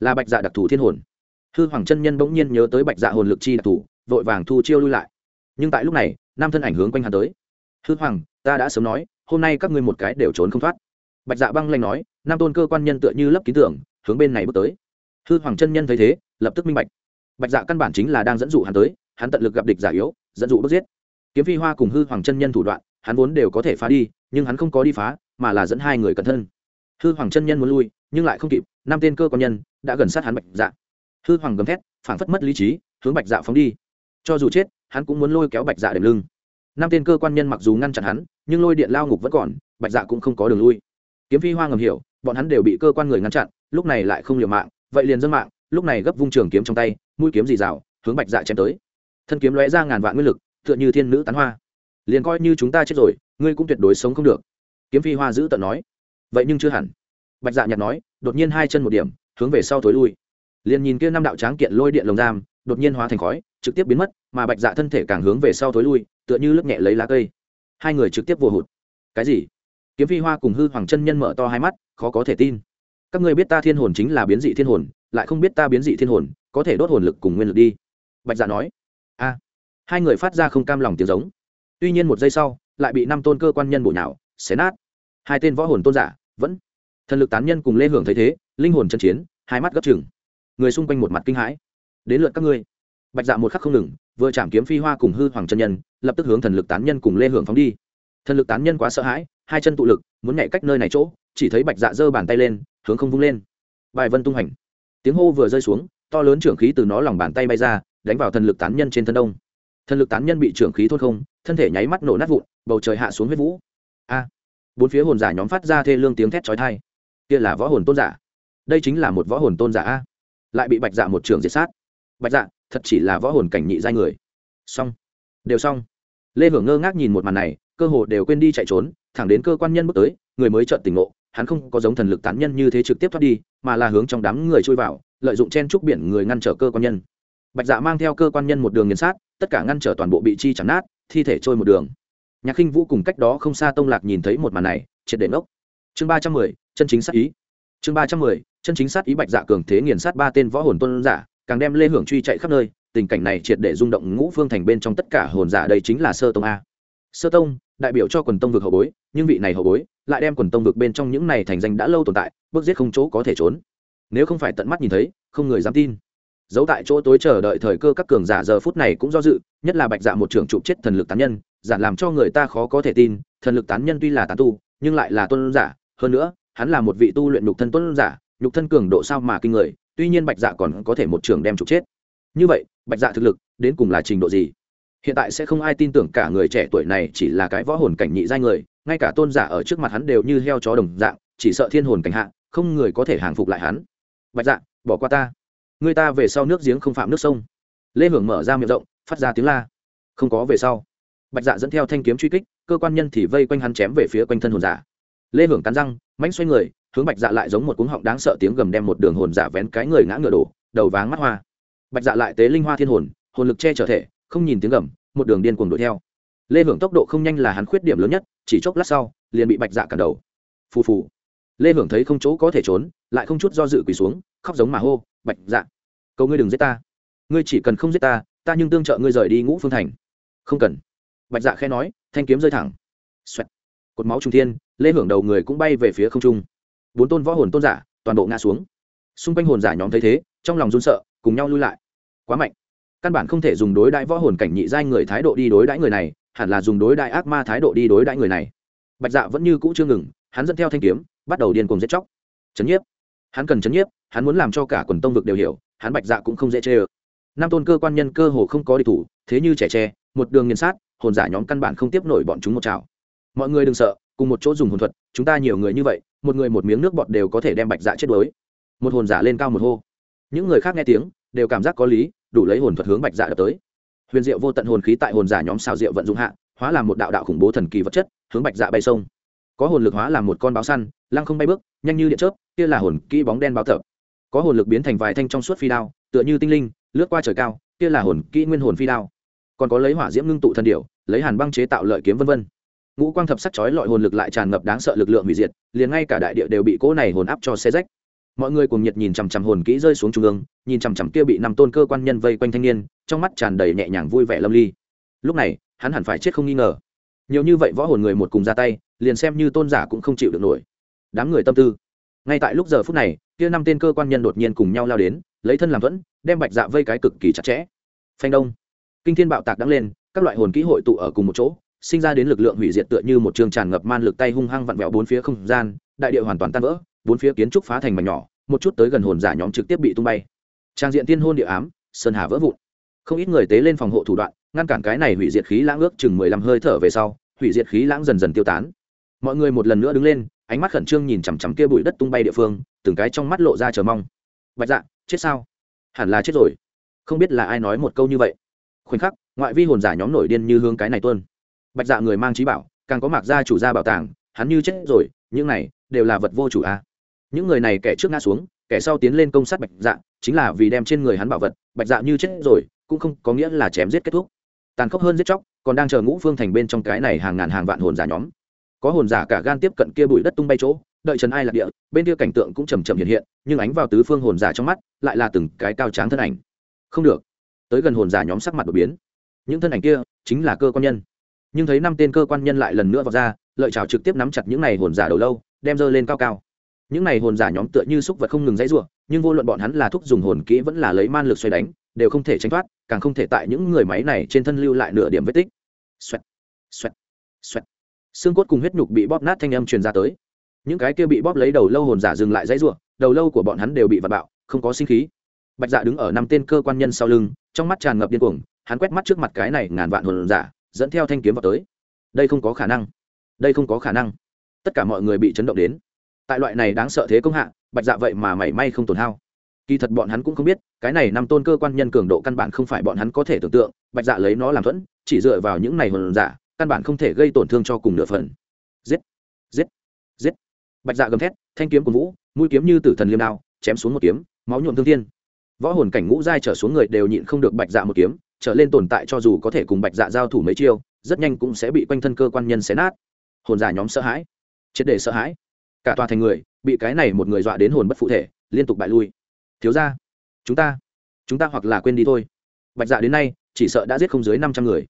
Là bạch dạ đặc thù thiên hồn. Hư hoàng chân nhân bỗng nhiên nhớ tới bạch dạ hồn lực chi đặc thù, vội vàng thu chiêu lui lại. Nhưng tại lúc này, nam thân ảnh hướng quanh hắn tới. Hư hoàng, ta đã sớm nói, hôm nay các ngươi một cái đều trốn không thoát. Bạch dạ băng lanh nói, nam tôn cơ quan nhân tựa như lấp ký tưởng hướng bên này bước tới. Hư hoàng chân nhân thấy thế, lập tức minh bạch. Bạch dạ căn bản chính là đang dẫn dụ hắn tới, hắn tận lực gặp địch giả yếu, dẫn dụ bước giết kiếm phi hoa cùng hư hoàng chân nhân thủ đoạn, hắn vốn đều có thể phá đi, nhưng hắn không có đi phá, mà là dẫn hai người cẩn thân. Hư hoàng chân nhân muốn lui, nhưng lại không kịp, năm tên cơ quan nhân đã gần sát hắn bạch dạ. Hư hoàng gầm thét, phảng phất mất lý trí, hướng bạch dạ phóng đi. Cho dù chết, hắn cũng muốn lôi kéo bạch dạ đệm lưng. Năm tên cơ quan nhân mặc dù ngăn chặn hắn, nhưng lôi điện lao ngục vẫn còn, bạch dạ cũng không có đường lui. Kiếm phi hoa ngầm hiểu, bọn hắn đều bị cơ quan người ngăn chặn, lúc này lại không liều mạng, vậy liền dân mạng, lúc này gấp vung trường kiếm trong tay, mũi kiếm dì rào, hướng bạch dạ chém tới. Thân kiếm lóe ra ngàn vạn nguyên lực tựa như thiên nữ tán hoa. Liền coi như chúng ta chết rồi, ngươi cũng tuyệt đối sống không được. Kiếm phi hoa giữ tận nói. Vậy nhưng chưa hẳn. Bạch dạ nhặt nói, đột nhiên hai chân một điểm, hướng về sau thối lui. Liền nhìn kia năm đạo tráng kiện lôi điện lồng giam, đột nhiên hóa thành khói, trực tiếp biến mất, mà bạch dạ thân thể càng hướng về sau thối lui, tựa như lướt nhẹ lấy lá cây. Hai người trực tiếp vô hụt. Cái gì? Kiếm phi hoa cùng hư hoàng chân nhân mở to hai mắt, khó có thể tin. Các ngươi biết ta thiên hồn chính là biến dị thiên hồn, lại không biết ta biến dị thiên hồn, có thể đốt hồn lực cùng nguyên lực đi. Bạch dạ nói. A hai người phát ra không cam lòng tiếng giống. Tuy nhiên một giây sau, lại bị năm tôn cơ quan nhân bổ nhào, xé nát. Hai tên võ hồn tôn giả vẫn thần lực tán nhân cùng lê hưởng thấy thế, linh hồn chân chiến, hai mắt gấp chừng. Người xung quanh một mặt kinh hãi. Đến lượt các ngươi. Bạch dạ một khắc không ngừng, vừa chạm kiếm phi hoa cùng hư hoàng chân nhân, lập tức hướng thần lực tán nhân cùng lê hưởng phóng đi. Thần lực tán nhân quá sợ hãi, hai chân tụ lực, muốn nhảy cách nơi này chỗ, chỉ thấy bạch dạ giơ bàn tay lên, hướng không vung lên. Bài vân tung hành. Tiếng hô vừa rơi xuống, to lớn trưởng khí từ nó lòng bàn tay bay ra, đánh vào thần lực tán nhân trên thân đông thần lực tán nhân bị trưởng khí thốt không, thân thể nháy mắt nổ nát vụn, bầu trời hạ xuống huyết vũ. A! Bốn phía hồn giả nhóm phát ra thê lương tiếng thét chói tai. Kia là võ hồn tôn giả. Đây chính là một võ hồn tôn giả a. Lại bị bạch dạ một trường diệt sát. Bạch dạ thật chỉ là võ hồn cảnh nhị giai người. Xong. Đều xong. Lê hưởng ngơ ngác nhìn một màn này, cơ hồ đều quên đi chạy trốn, thẳng đến cơ quan nhân bước tới, người mới chợt tỉnh ngộ, hắn không có giống thần lực tán nhân như thế trực tiếp thoát đi, mà là hướng trong đám người trôi vào, lợi dụng chen trúc biển người ngăn trở cơ quan nhân bạch dạ mang theo cơ quan nhân một đường nghiền sát, tất cả ngăn trở toàn bộ bị chi chẳng nát, thi thể trôi một đường. Nhạc khinh vũ cùng cách đó không xa tông lạc nhìn thấy một màn này, triệt để ngốc. Chương ba trăm mười, chân chính sát ý. Chương ba trăm mười, chân chính sát ý bạch dạ cường thế nghiền sát ba tên võ hồn tôn giả, càng đem lê hưởng truy chạy khắp nơi, tình cảnh này triệt để rung động ngũ phương thành bên trong tất cả hồn giả, đây chính là sơ tông a. Sơ tông, đại biểu cho quần tông vực hậu bối, nhưng vị này hậu bối lại đem quần tông vực bên trong những này thành danh đã lâu tồn tại bước giết không chỗ có thể trốn. Nếu không phải tận mắt nhìn thấy, không người dám tin giấu tại chỗ tối chờ đợi thời cơ các cường giả giờ phút này cũng do dự, nhất là bạch dạ một trưởng trụ chết thần lực tán nhân giả làm cho người ta khó có thể tin, thần lực tán nhân tuy là tán tu, nhưng lại là tôn giả. Hơn nữa, hắn là một vị tu luyện nhục thân tôn giả, nhục thân cường độ sao mà kinh người, tuy nhiên bạch dạ còn có thể một trưởng đem trục chết. Như vậy, bạch dạ thực lực đến cùng là trình độ gì? Hiện tại sẽ không ai tin tưởng cả người trẻ tuổi này chỉ là cái võ hồn cảnh nhị giai người, ngay cả tôn giả ở trước mặt hắn đều như heo chó đồng dạng, chỉ sợ thiên hồn cảnh hạ, không người có thể hàng phục lại hắn. Bạch dạ bỏ qua ta người ta về sau nước giếng không phạm nước sông. Lê hưởng mở ra miệng rộng, phát ra tiếng la. Không có về sau. Bạch dạ dẫn theo thanh kiếm truy kích, cơ quan nhân thì vây quanh hắn chém về phía quanh thân hồn giả. Lê hưởng cắn răng mánh xoay người, hướng bạch dạ lại giống một cuống họng đáng sợ tiếng gầm đem một đường hồn giả vén cái người ngã ngựa đổ, đầu váng mắt hoa. Bạch dạ lại tế linh hoa thiên hồn hồn lực che trở thể, không nhìn tiếng gầm, một đường điên cuồng đuổi theo. Lê hưởng tốc độ không nhanh là hắn khuyết điểm lớn nhất, chỉ chốc lát sau, liền bị bạch dạ cản đầu. Phù phù. Lê hưởng thấy không chỗ có thể trốn, lại không chút do dự quỳ xuống khóc giống mà hô, bạch dạ cầu ngươi đừng giết ta. Ngươi chỉ cần không giết ta ta nhưng tương trợ ngươi rời đi ngũ phương thành. Không cần. Bạch dạ khẽ nói, thanh kiếm rơi thẳng. Xoẹt. cột máu trung thiên, lê hưởng đầu người cũng bay về phía không trung. Bốn tôn võ hồn tôn giả, toàn bộ ngã xuống. Xung quanh hồn giả nhóm thấy thế, trong lòng run sợ, cùng nhau lui lại. Quá mạnh. Căn bản không thể dùng đối đãi võ hồn cảnh nhị giai người thái độ đi đối đãi người này, hẳn là dùng đối đại ác ma thái độ đi đối đãi người này. Bạch dạ vẫn như cũ chưa ngừng, hắn dẫn theo thanh kiếm, bắt đầu điên cuồng giết chóc. Chấn nhiếp. Hắn cần chấn nhiếp hắn muốn làm cho cả quần tông vực đều hiểu, hắn bạch dạ cũng không dễ chê ơ. Năm tôn cơ quan nhân cơ hồ không có địch thủ, thế như trẻ tre, một đường nghiền sát, hồn giả nhóm căn bản không tiếp nổi bọn chúng một chảo. Mọi người đừng sợ, cùng một chỗ dùng hồn thuật, chúng ta nhiều người như vậy, một người một miếng nước bọt đều có thể đem bạch dạ chết đuối. Một hồn giả lên cao một hô. Những người khác nghe tiếng, đều cảm giác có lý, đủ lấy hồn thuật hướng bạch dạ đập tới. Huyền diệu vô tận hồn khí tại hồn giả nhóm xào diệu vận dụng hạ, hóa làm một đạo đạo khủng bố thần kỳ vật chất, hướng bạch dạ bay sông. Có hồn lực hóa làm một con báo săn, lăng không bay bước, nhanh như điện chớp, kia là hồn kỹ bóng đen báo thập có hồn lực biến thành vài thanh trong suốt phi đao, tựa như tinh linh, lướt qua trời cao, kia là hồn kỹ nguyên hồn phi đao. Còn có lấy hỏa diễm ngưng tụ thần điểu, lấy hàn băng chế tạo lợi kiếm vân vân. Ngũ quang thập sắc chói lọi hồn lực lại tràn ngập đáng sợ lực lượng hủy diệt, liền ngay cả đại địa đều bị cỗ này hồn áp cho xe rách. Mọi người cùng nhiệt nhìn chằm chằm hồn kỹ rơi xuống trung ương, nhìn chằm chằm kia bị năm tôn cơ quan nhân vây quanh thanh niên, trong mắt tràn đầy nhẹ nhàng vui vẻ lâm ly. Lúc này, hắn hẳn phải chết không nghi ngờ. Nhiều như vậy võ hồn người một cùng ra tay, liền xem như tôn giả cũng không chịu được nổi. Đám người tâm tư. Ngay tại lúc giờ phút này kia năm tên cơ quan nhân đột nhiên cùng nhau lao đến, lấy thân làm thuẫn, đem bạch dạ vây cái cực kỳ chặt chẽ. Phanh đông. Kinh thiên bạo tạc đắng lên, các loại hồn kỹ hội tụ ở cùng một chỗ, sinh ra đến lực lượng hủy diệt tựa như một trường tràn ngập man lực tay hung hăng vặn vẹo bốn phía không gian, đại địa hoàn toàn tan vỡ, bốn phía kiến trúc phá thành mảnh nhỏ, một chút tới gần hồn giả nhóm trực tiếp bị tung bay. Trang diện tiên hôn địa ám, sơn hà vỡ vụn. Không ít người tế lên phòng hộ thủ đoạn, ngăn cản cái này hủy diệt khí lãng ước chừng mười lăm hơi thở về sau, hủy diệt khí lãng dần dần tiêu tán. Mọi người một lần nữa đứng lên ánh mắt khẩn trương nhìn chằm chằm kia bụi đất tung bay địa phương, từng cái trong mắt lộ ra chờ mong. Bạch dạ chết sao? Hẳn là chết rồi. Không biết là ai nói một câu như vậy. Khoảnh khắc, ngoại vi hồn giả nhóm nổi điên như hương cái này tuân bạch dạ người mang trí bảo, càng có mặc gia chủ gia bảo tàng, hắn như chết rồi, những này đều là vật vô chủ a. À. những người này kẻ trước ngã xuống, kẻ sau tiến lên công sát bạch dạ chính là vì đem trên người hắn bảo vật, bạch dạ như chết rồi, cũng không có nghĩa là chém giết kết thúc. Tàn khốc hơn giết chóc, còn đang chờ ngũ phương thành bên trong cái này hàng ngàn hàng vạn hồn giả nhóm có hồn giả cả gan tiếp cận kia bụi đất tung bay chỗ, đợi trần ai lạc địa, bên kia cảnh tượng cũng chầm chậm hiện hiện, nhưng ánh vào tứ phương hồn giả trong mắt, lại là từng cái cao tráng thân ảnh. Không được. Tới gần hồn giả nhóm sắc mặt đột biến. Những thân ảnh kia chính là cơ quan nhân. Nhưng thấy năm tên cơ quan nhân lại lần nữa vào ra, lợi trào trực tiếp nắm chặt những này hồn giả đầu lâu, đem dơ lên cao cao. Những này hồn giả nhóm tựa như xúc vật không ngừng dãy rủa, nhưng vô luận bọn hắn là thúc dùng hồn kỹ vẫn là lấy man lực xoay đánh, đều không thể tránh thoát, càng không thể tại những người máy này trên thân lưu lại nửa điểm vết tích. Xoẹt. Xoẹt. Xoẹt xương cốt cùng huyết nhục bị bóp nát thanh âm truyền ra tới. Những cái kia bị bóp lấy đầu lâu hồn giả dừng lại dãy ruộng đầu lâu của bọn hắn đều bị vặt bạo, không có sinh khí. Bạch dạ đứng ở năm tên cơ quan nhân sau lưng, trong mắt tràn ngập điên cuồng, hắn quét mắt trước mặt cái này ngàn vạn hồn giả, dẫn theo thanh kiếm vào tới. Đây không có khả năng. Đây không có khả năng. Tất cả mọi người bị chấn động đến. Tại loại này đáng sợ thế công hạ, bạch dạ vậy mà mảy may không tổn hao. Kỳ thật bọn hắn cũng không biết, cái này năm tôn cơ quan nhân cường độ căn bản không phải bọn hắn có thể tưởng tượng, bạch dạ lấy nó làm thuẫn, chỉ dựa vào những này hồn giả căn bản không thể gây tổn thương cho cùng nửa phần. Giết giết giết. Bạch dạ gầm thét, thanh kiếm của vũ, mũi kiếm như tử thần liêm đao, chém xuống một kiếm, máu nhuộm thương thiên. Võ hồn cảnh ngũ giai trở xuống người đều nhịn không được bạch dạ một kiếm, trở lên tồn tại cho dù có thể cùng bạch dạ giao thủ mấy chiêu, rất nhanh cũng sẽ bị quanh thân cơ quan nhân xé nát. Hồn giả nhóm sợ hãi, triệt để sợ hãi. Cả tòa thành người, bị cái này một người dọa đến hồn bất phụ thể, liên tục bại lui. Thiếu ra chúng ta chúng ta hoặc là quên đi thôi. Bạch dạ đến nay, chỉ sợ đã giết không dưới năm trăm người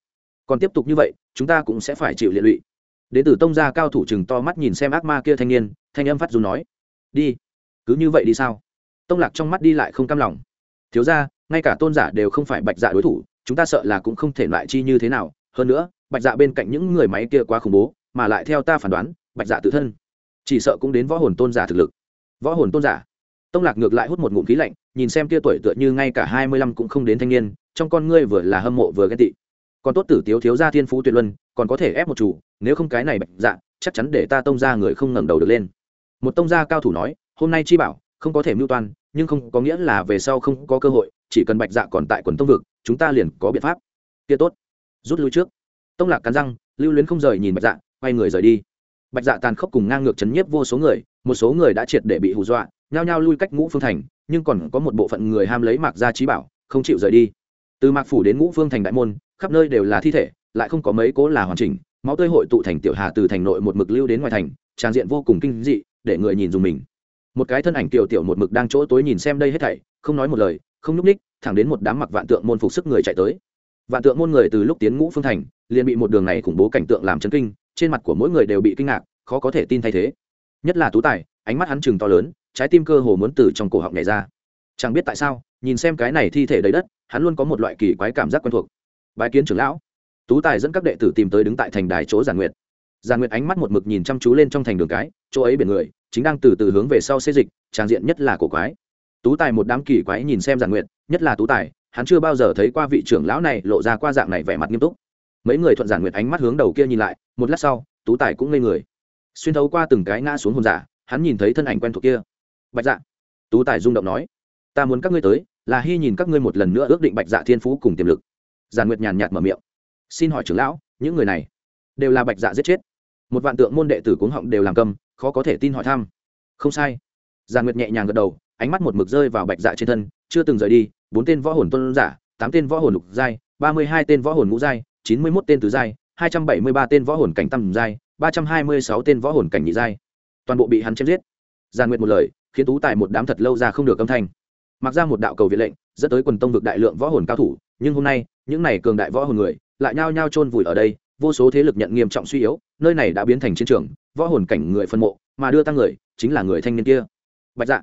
còn tiếp tục như vậy, chúng ta cũng sẽ phải chịu liệt lụy. Đến từ tông gia cao thủ chừng to mắt nhìn xem ác ma kia thanh niên, thanh âm phát dù nói, đi, cứ như vậy đi sao? Tông lạc trong mắt đi lại không cam lòng. Thiếu ra ngay cả tôn giả đều không phải bạch dạ đối thủ, chúng ta sợ là cũng không thể loại chi như thế nào. Hơn nữa, bạch dạ bên cạnh những người máy kia quá khủng bố, mà lại theo ta phản đoán, bạch dạ tự thân, chỉ sợ cũng đến võ hồn tôn giả thực lực. Võ hồn tôn giả? Tông lạc ngược lại hút một ngụm khí lạnh, nhìn xem kia tuổi tựa như ngay cả hai mươi lăm cũng không đến thanh niên, trong con ngươi vừa là hâm mộ vừa ghen tị còn tốt tử tiếu thiếu gia thiên phú tuyệt luân, còn có thể ép một chủ, nếu không cái này bạch dạ chắc chắn để ta tông ra người không ngẩng đầu được lên. Một tông gia cao thủ nói, hôm nay chi bảo, không có thể mưu toan, nhưng không có nghĩa là về sau không có cơ hội, chỉ cần bạch dạ còn tại quần tông vực, chúng ta liền có biện pháp. Kia tốt. Rút lui trước. Tông lạc cắn răng, lưu luyến không rời nhìn bạch dạ quay người rời đi. Bạch dạ tàn khốc cùng ngang ngược chấn nhiếp vô số người, một số người đã triệt để bị hù dọa, nhao nhao lui cách ngũ phương thành, nhưng còn có một bộ phận người ham lấy mạc gia trí bảo, không chịu rời đi. Từ mạc phủ đến ngũ phương thành đại môn khắp nơi đều là thi thể, lại không có mấy cố là hoàn chỉnh, máu tươi hội tụ thành tiểu hà từ thành nội một mực lưu đến ngoài thành, trang diện vô cùng kinh dị, để người nhìn dùng mình. Một cái thân ảnh tiểu tiểu một mực đang chỗ tối nhìn xem đây hết thảy, không nói một lời, không nhúc ních thẳng đến một đám mặc vạn tượng môn phục sức người chạy tới. Vạn tượng môn người từ lúc tiến ngũ phương thành, liền bị một đường này khủng bố cảnh tượng làm chấn kinh, trên mặt của mỗi người đều bị kinh ngạc, khó có thể tin thay thế. Nhất là tú tài, ánh mắt hắn chừng to lớn, trái tim cơ hồ muốn từ trong cổ họng nhảy ra. Chẳng biết tại sao, nhìn xem cái này thi thể đầy đất, hắn luôn có một loại kỳ quái cảm giác quen thuộc bái kiến trưởng lão. Tú tài dẫn các đệ tử tìm tới đứng tại thành đài chỗ giản nguyệt. Giản nguyệt ánh mắt một mực nhìn chăm chú lên trong thành đường cái, chỗ ấy biển người, chính đang từ từ hướng về sau xê dịch trang diện nhất là cổ quái. Tú tài một đám kỳ quái nhìn xem giản nguyệt, nhất là tú tài, hắn chưa bao giờ thấy qua vị trưởng lão này lộ ra qua dạng này vẻ mặt nghiêm túc. Mấy người thuận giản nguyệt ánh mắt hướng đầu kia nhìn lại, một lát sau, tú tài cũng ngây người. Xuyên thấu qua từng cái ngã xuống hồn giả, hắn nhìn thấy thân ảnh quen thuộc kia. Bạch dạ. Tú tài rung động nói, ta muốn các ngươi tới, là hy nhìn các ngươi một lần nữa ước định bạch dạ thiên phú cùng tiềm lực giàn nguyệt nhàn nhạt mở miệng. Xin hỏi trưởng lão, những người này đều là bạch dạ giết chết. Một vạn tượng môn đệ tử cuống họng đều làm cầm khó có thể tin hỏi thăm. Không sai. Giàn nguyệt nhẹ nhàng gật đầu, ánh mắt một mực rơi vào bạch dạ trên thân, chưa từng rời đi, bốn tên võ hồn tôn giả, tám tên võ hồn lục giai, ba mươi hai tên võ hồn ngũ giai, chín mươi mốt tên tứ giai, hai trăm bảy mươi ba tên võ hồn cảnh tầm giai, ba trăm hai mươi sáu tên võ hồn cảnh nhị giai. Toàn bộ bị hắn chém giết. Giàn nguyệt một lời, khiến tú tài một đám thật lâu ra không được âm thanh mặc ra một đạo cầu viện lệnh, dẫn tới quần tông vực đại lượng võ hồn cao thủ, nhưng hôm nay, những này cường đại võ hồn người, lại nhao nhao chôn vùi ở đây, vô số thế lực nhận nghiêm trọng suy yếu, nơi này đã biến thành chiến trường, võ hồn cảnh người phân mộ, mà đưa tăng người, chính là người thanh niên kia. Bạch dạ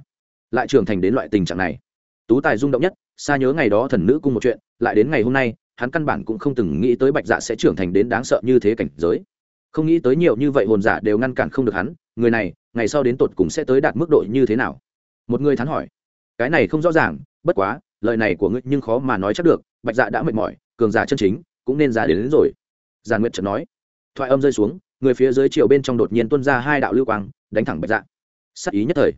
lại trưởng thành đến loại tình trạng này. Tú tài rung động nhất, xa nhớ ngày đó thần nữ cung một chuyện, lại đến ngày hôm nay, hắn căn bản cũng không từng nghĩ tới bạch dạ sẽ trưởng thành đến đáng sợ như thế cảnh giới. Không nghĩ tới nhiều như vậy hồn giả đều ngăn cản không được hắn, người này, ngày sau đến tột cùng sẽ tới đạt mức độ như thế nào? Một người thắn hỏi cái này không rõ ràng bất quá lời này của ngươi nhưng khó mà nói chắc được bạch dạ đã mệt mỏi cường giả chân chính cũng nên già đến, đến rồi. Giàn nguyệt trợt nói. Thoại âm rơi xuống người phía dưới chiều bên trong đột nhiên tuôn ra hai đạo lưu quang đánh thẳng bạch dạ. Sắc ý nhất thời.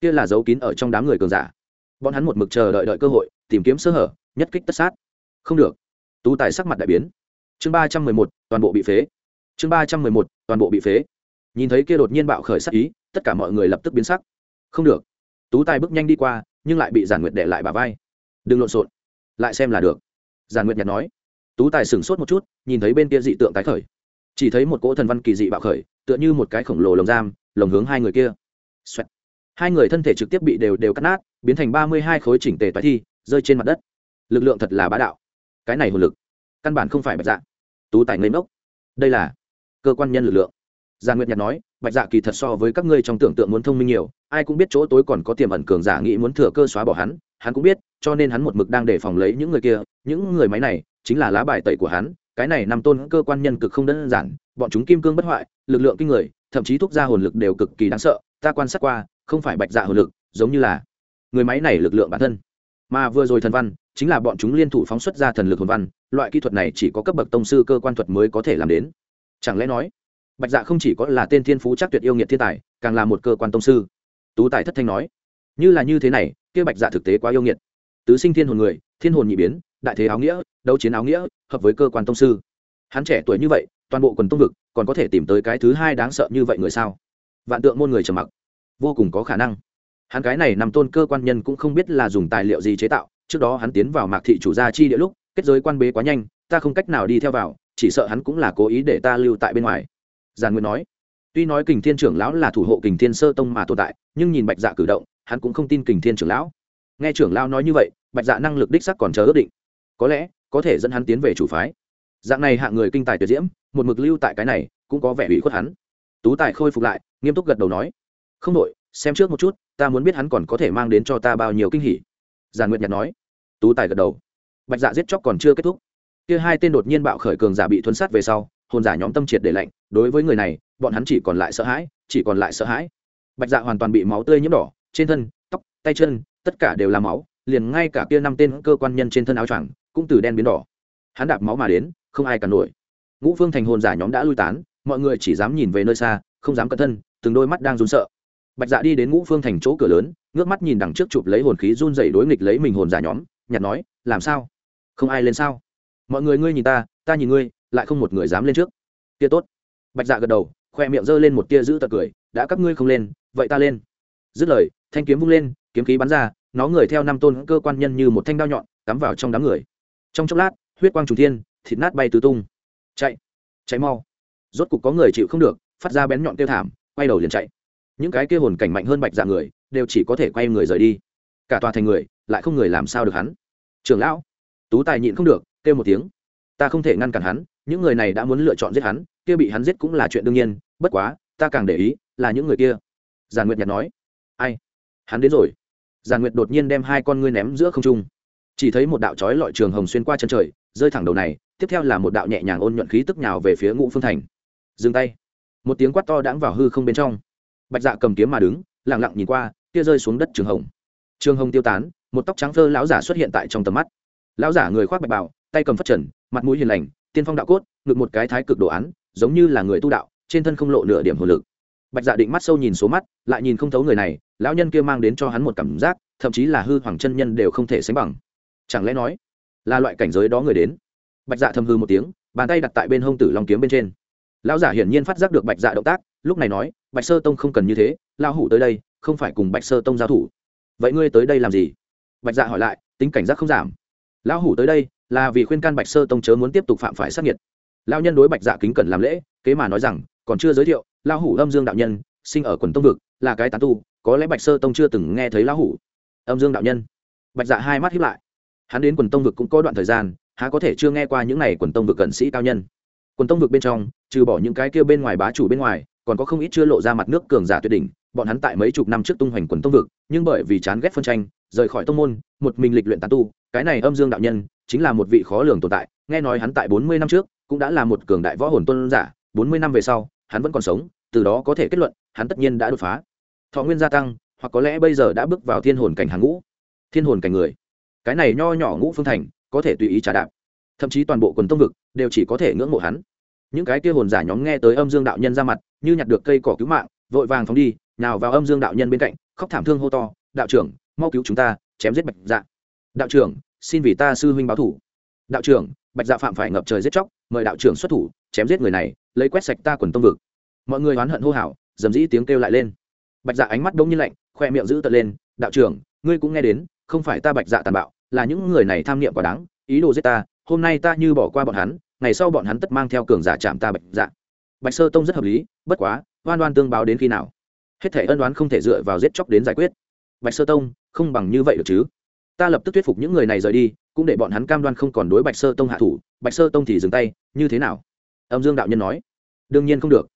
Kia là dấu kín ở trong đám người cường giả. Bọn hắn một mực chờ đợi đợi cơ hội tìm kiếm sơ hở nhất kích tất sát. Không được. Tú tài sắc mặt đại biến. Chương ba trăm mười một toàn bộ bị phế. Chương ba trăm mười một toàn bộ bị phế. Nhìn thấy kia đột nhiên bạo khởi sắc ý tất cả mọi người lập tức biến sắc. Không được. Tú tài bước nhanh đi qua nhưng lại bị giản nguyệt để lại bà vai. Đừng lộn xộn, lại xem là được. Giản nguyệt nhạt nói. Tú tài sửng sốt một chút, nhìn thấy bên kia dị tượng tái khởi. Chỉ thấy một cỗ thần văn kỳ dị bạo khởi, tựa như một cái khổng lồ lồng giam, lồng hướng hai người kia、Xoẹt. hai người thân thể trực tiếp bị đều đều cắt nát, biến thành ba mươi hai khối chỉnh tề toái thi, rơi trên mặt đất. Lực lượng thật là bá đạo. Cái này hồn lực, căn bản không phải bạch dạ. Tú tài ngây mốc đây là cơ quan nhân lực lượng. Giàn nguyệt nhạt nói bạch dạ kỳ thật so với các ngươi trong tưởng tượng muốn thông minh nhiều, ai cũng biết chỗ tối còn có tiềm ẩn cường giả nghĩ muốn thừa cơ xóa bỏ hắn hắn cũng biết, cho nên hắn một mực đang đề phòng lấy những người kia, những người máy này chính là lá bài tẩy của hắn, cái này nằm tôn cơ quan nhân cực không đơn giản, bọn chúng kim cương bất hoại, lực lượng kinh người, thậm chí thuốc ra hồn lực đều cực kỳ đáng sợ, ta quan sát qua, không phải bạch dạ hồn lực, giống như là người máy này lực lượng bản thân. Mà vừa rồi thần văn, chính là bọn chúng liên thủ phóng xuất ra thần lực hồn văn, loại kỹ thuật này chỉ có cấp bậc tông sư cơ quan thuật mới có thể làm đến. Chẳng lẽ nói bạch dạ không chỉ có là tên thiên phú chắc tuyệt yêu nghiệt thiên tài, càng là một cơ quan tông sư. Tú tài thất thanh nói, như là như thế này, kia bạch dạ thực tế quá yêu nghiệt. Tứ sinh thiên hồn người, thiên hồn nhị biến, đại thế áo nghĩa, đấu chiến áo nghĩa, hợp với cơ quan tông sư. Hắn trẻ tuổi như vậy, toàn bộ quần tông vực, còn có thể tìm tới cái thứ hai đáng sợ như vậy người sao? Vạn tượng môn người trầm mặc. Vô cùng có khả năng. Hắn cái này nằm tôn cơ quan nhân cũng không biết là dùng tài liệu gì chế tạo, trước đó hắn tiến vào mạc thị chủ gia chi địa lúc, kết giới quan bế quá nhanh, ta không cách nào đi theo vào, chỉ sợ hắn cũng là cố ý để ta lưu tại bên ngoài giàn nguyên nói, tuy nói kình thiên trưởng lão là thủ hộ kình thiên sơ tông mà tồn tại, nhưng nhìn bạch dạ cử động, hắn cũng không tin kình thiên trưởng lão. Nghe trưởng lão nói như vậy, bạch dạ năng lực đích sắc còn chờ ước định. Có lẽ, có thể dẫn hắn tiến về chủ phái. Dạng này hạng người kinh tài tuyệt diễm, một mực lưu tại cái này, cũng có vẻ ủy khuất hắn. Tú tài khôi phục lại, nghiêm túc gật đầu nói, không đội xem trước một chút, ta muốn biết hắn còn có thể mang đến cho ta bao nhiêu kinh hỉ. Giàn nguyệt nhật nói. Tú tài gật đầu. Bạch dạ giết chóc còn chưa kết thúc. Kia hai tên đột nhiên bạo khởi cường giả bị thuấn sát về sau, hồn giả nhóm tâm triệt để lạnh đối với người này, bọn hắn chỉ còn lại sợ hãi, chỉ còn lại sợ hãi. Bạch dạ hoàn toàn bị máu tươi nhiễm đỏ, trên thân, tóc, tay chân, tất cả đều là máu, liền ngay cả kia năm tên cơ quan nhân trên thân áo choàng cũng từ đen biến đỏ. Hắn đạp máu mà đến, không ai cản nổi. Ngũ phương thành hồn giả nhóm đã lui tán, mọi người chỉ dám nhìn về nơi xa, không dám cẩn thân, từng đôi mắt đang run sợ. Bạch dạ đi đến ngũ phương thành chỗ cửa lớn, ngước mắt nhìn đằng trước chụp lấy hồn khí run dậy đối nghịch lấy mình hồn giả nhóm nhặt nói, làm sao? Không ai lên sao? Mọi người ngươi nhìn ta ta nhìn ngươi, lại không một người dám lên trước. Kia tốt bạch dạ gật đầu, khoe miệng giơ lên một tia giữ tật cười, đã các ngươi không lên, vậy ta lên. Dứt lời, thanh kiếm vung lên, kiếm khí bắn ra, nó người theo năm tôn cơ quan nhân như một thanh đao nhọn, cắm vào trong đám người. Trong chốc lát, huyết quang trùng thiên, thịt nát bay tứ tung. Chạy chạy mau. Rốt cục có người chịu không được, phát ra bén nhọn tiêu thảm, quay đầu liền chạy. Những cái kia hồn cảnh mạnh hơn bạch dạ người, đều chỉ có thể quay người rời đi. Cả tòa thành người, lại không người làm sao được hắn. Trưởng lão, tú tài nhịn không được, kêu một tiếng ta không thể ngăn cản hắn, những người này đã muốn lựa chọn giết hắn, kia bị hắn giết cũng là chuyện đương nhiên, bất quá, ta càng để ý là những người kia. Giàn nguyệt nhạt nói. Ai? Hắn đến rồi. Giàn nguyệt đột nhiên đem hai con ngươi ném giữa không trung. Chỉ thấy một đạo trói lọi trường hồng xuyên qua chân trời, rơi thẳng đầu này, tiếp theo là một đạo nhẹ nhàng ôn nhuận khí tức nhào về phía ngũ phương thành. Dừng tay. Một tiếng quát to đãng vào hư không bên trong. Bạch dạ cầm kiếm mà đứng lẳng lặng nhìn qua, kia rơi xuống đất trường hồng. Trường hồng tiêu tán, một tóc trắng phơ lão giả xuất hiện tại trong tầm mắt. Lão giả người khoác bạch bào, tay cầm phất trần mặt mũi hiền lành, tiên phong đạo cốt, ngực một cái thái cực đồ án, giống như là người tu đạo, trên thân không lộ nửa điểm hồn lực. Bạch dạ định mắt sâu nhìn số mắt, lại nhìn không thấu người này, lão nhân kia mang đến cho hắn một cảm giác, thậm chí là hư hoàng chân nhân đều không thể sánh bằng. Chẳng lẽ nói, là loại cảnh giới đó người đến? Bạch dạ thầm hư một tiếng, bàn tay đặt tại bên hông tử long kiếm bên trên. Lão giả hiển nhiên phát giác được bạch dạ động tác, lúc này nói, bạch sơ tông không cần như thế, lão hủ tới đây, không phải cùng bạch sơ tông giao thủ. Vậy ngươi tới đây làm gì? Bạch dạ hỏi lại, tính cảnh giác không giảm. Lão hủ tới đây là vì khuyên can bạch sơ tông chớ muốn tiếp tục phạm phải sát nhiệt lão nhân đối bạch dạ kính cẩn làm lễ, kế mà nói rằng, còn chưa giới thiệu, lão hủ âm dương đạo nhân, sinh ở quần tông vực, là cái tán tu, có lẽ bạch sơ tông chưa từng nghe thấy lão hủ âm dương đạo nhân. Bạch dạ hai mắt hiếp lại. Hắn đến quần tông vực cũng có đoạn thời gian, há có thể chưa nghe qua những này quần tông vực cận sĩ cao nhân. Quần tông vực bên trong, trừ bỏ những cái kia bên ngoài bá chủ bên ngoài, còn có không ít chưa lộ ra mặt nước cường giả tuyệt đỉnh, bọn hắn tại mấy chục năm trước tung hoành quần tông vực, nhưng bởi vì chán ghét phân tranh, rời khỏi tông môn, một mình lịch luyện tán tu, cái này âm dương đạo nhân chính là một vị khó lường tồn tại, nghe nói hắn tại bốn mươi năm trước cũng đã là một cường đại võ hồn tôn giả, bốn mươi năm về sau, hắn vẫn còn sống, từ đó có thể kết luận, hắn tất nhiên đã đột phá. Thọ nguyên gia tăng, hoặc có lẽ bây giờ đã bước vào thiên hồn cảnh hàng ngũ. Thiên hồn cảnh người. Cái này nho nhỏ ngũ phương thành, có thể tùy ý trả đạp. Thậm chí toàn bộ quần tông vực đều chỉ có thể ngưỡng mộ hắn. Những cái kia hồn giả nhóm nghe tới âm dương đạo nhân ra mặt, như nhặt được cây cỏ cứu mạng, vội vàng phóng đi nào vào âm dương đạo nhân bên cạnh, khóc thảm thương hô to, đạo trưởng, mau cứu chúng ta, chém giết bạch dạ. Đạo trưởng xin vì ta sư huynh báo thủ. Đạo trưởng, bạch dạ phạm phải ngập trời giết chóc, mời đạo trưởng xuất thủ, chém giết người này, lấy quét sạch ta quần tông vực. Mọi người oán hận hô hào, dầm dĩ tiếng kêu lại lên. Bạch dạ ánh mắt đông như lạnh, khoe miệng giữ tật lên, đạo trưởng, ngươi cũng nghe đến, không phải ta bạch dạ tàn bạo, là những người này tham niệm quá đáng, ý đồ giết ta, hôm nay ta như bỏ qua bọn hắn, ngày sau bọn hắn tất mang theo cường giả chạm ta bạch dạ. Bạch sơ tông rất hợp lý, bất quá, oan oan tương báo đến khi nào? Hết thể ân oán không thể dựa vào giết chóc đến giải quyết. Bạch sơ tông, không bằng như vậy được chứ? Ta lập tức thuyết phục những người này rời đi, cũng để bọn hắn cam đoan không còn đối bạch sơ tông hạ thủ. Bạch sơ tông thì dừng tay, như thế nào? Âm dương đạo nhân nói. Đương nhiên không được.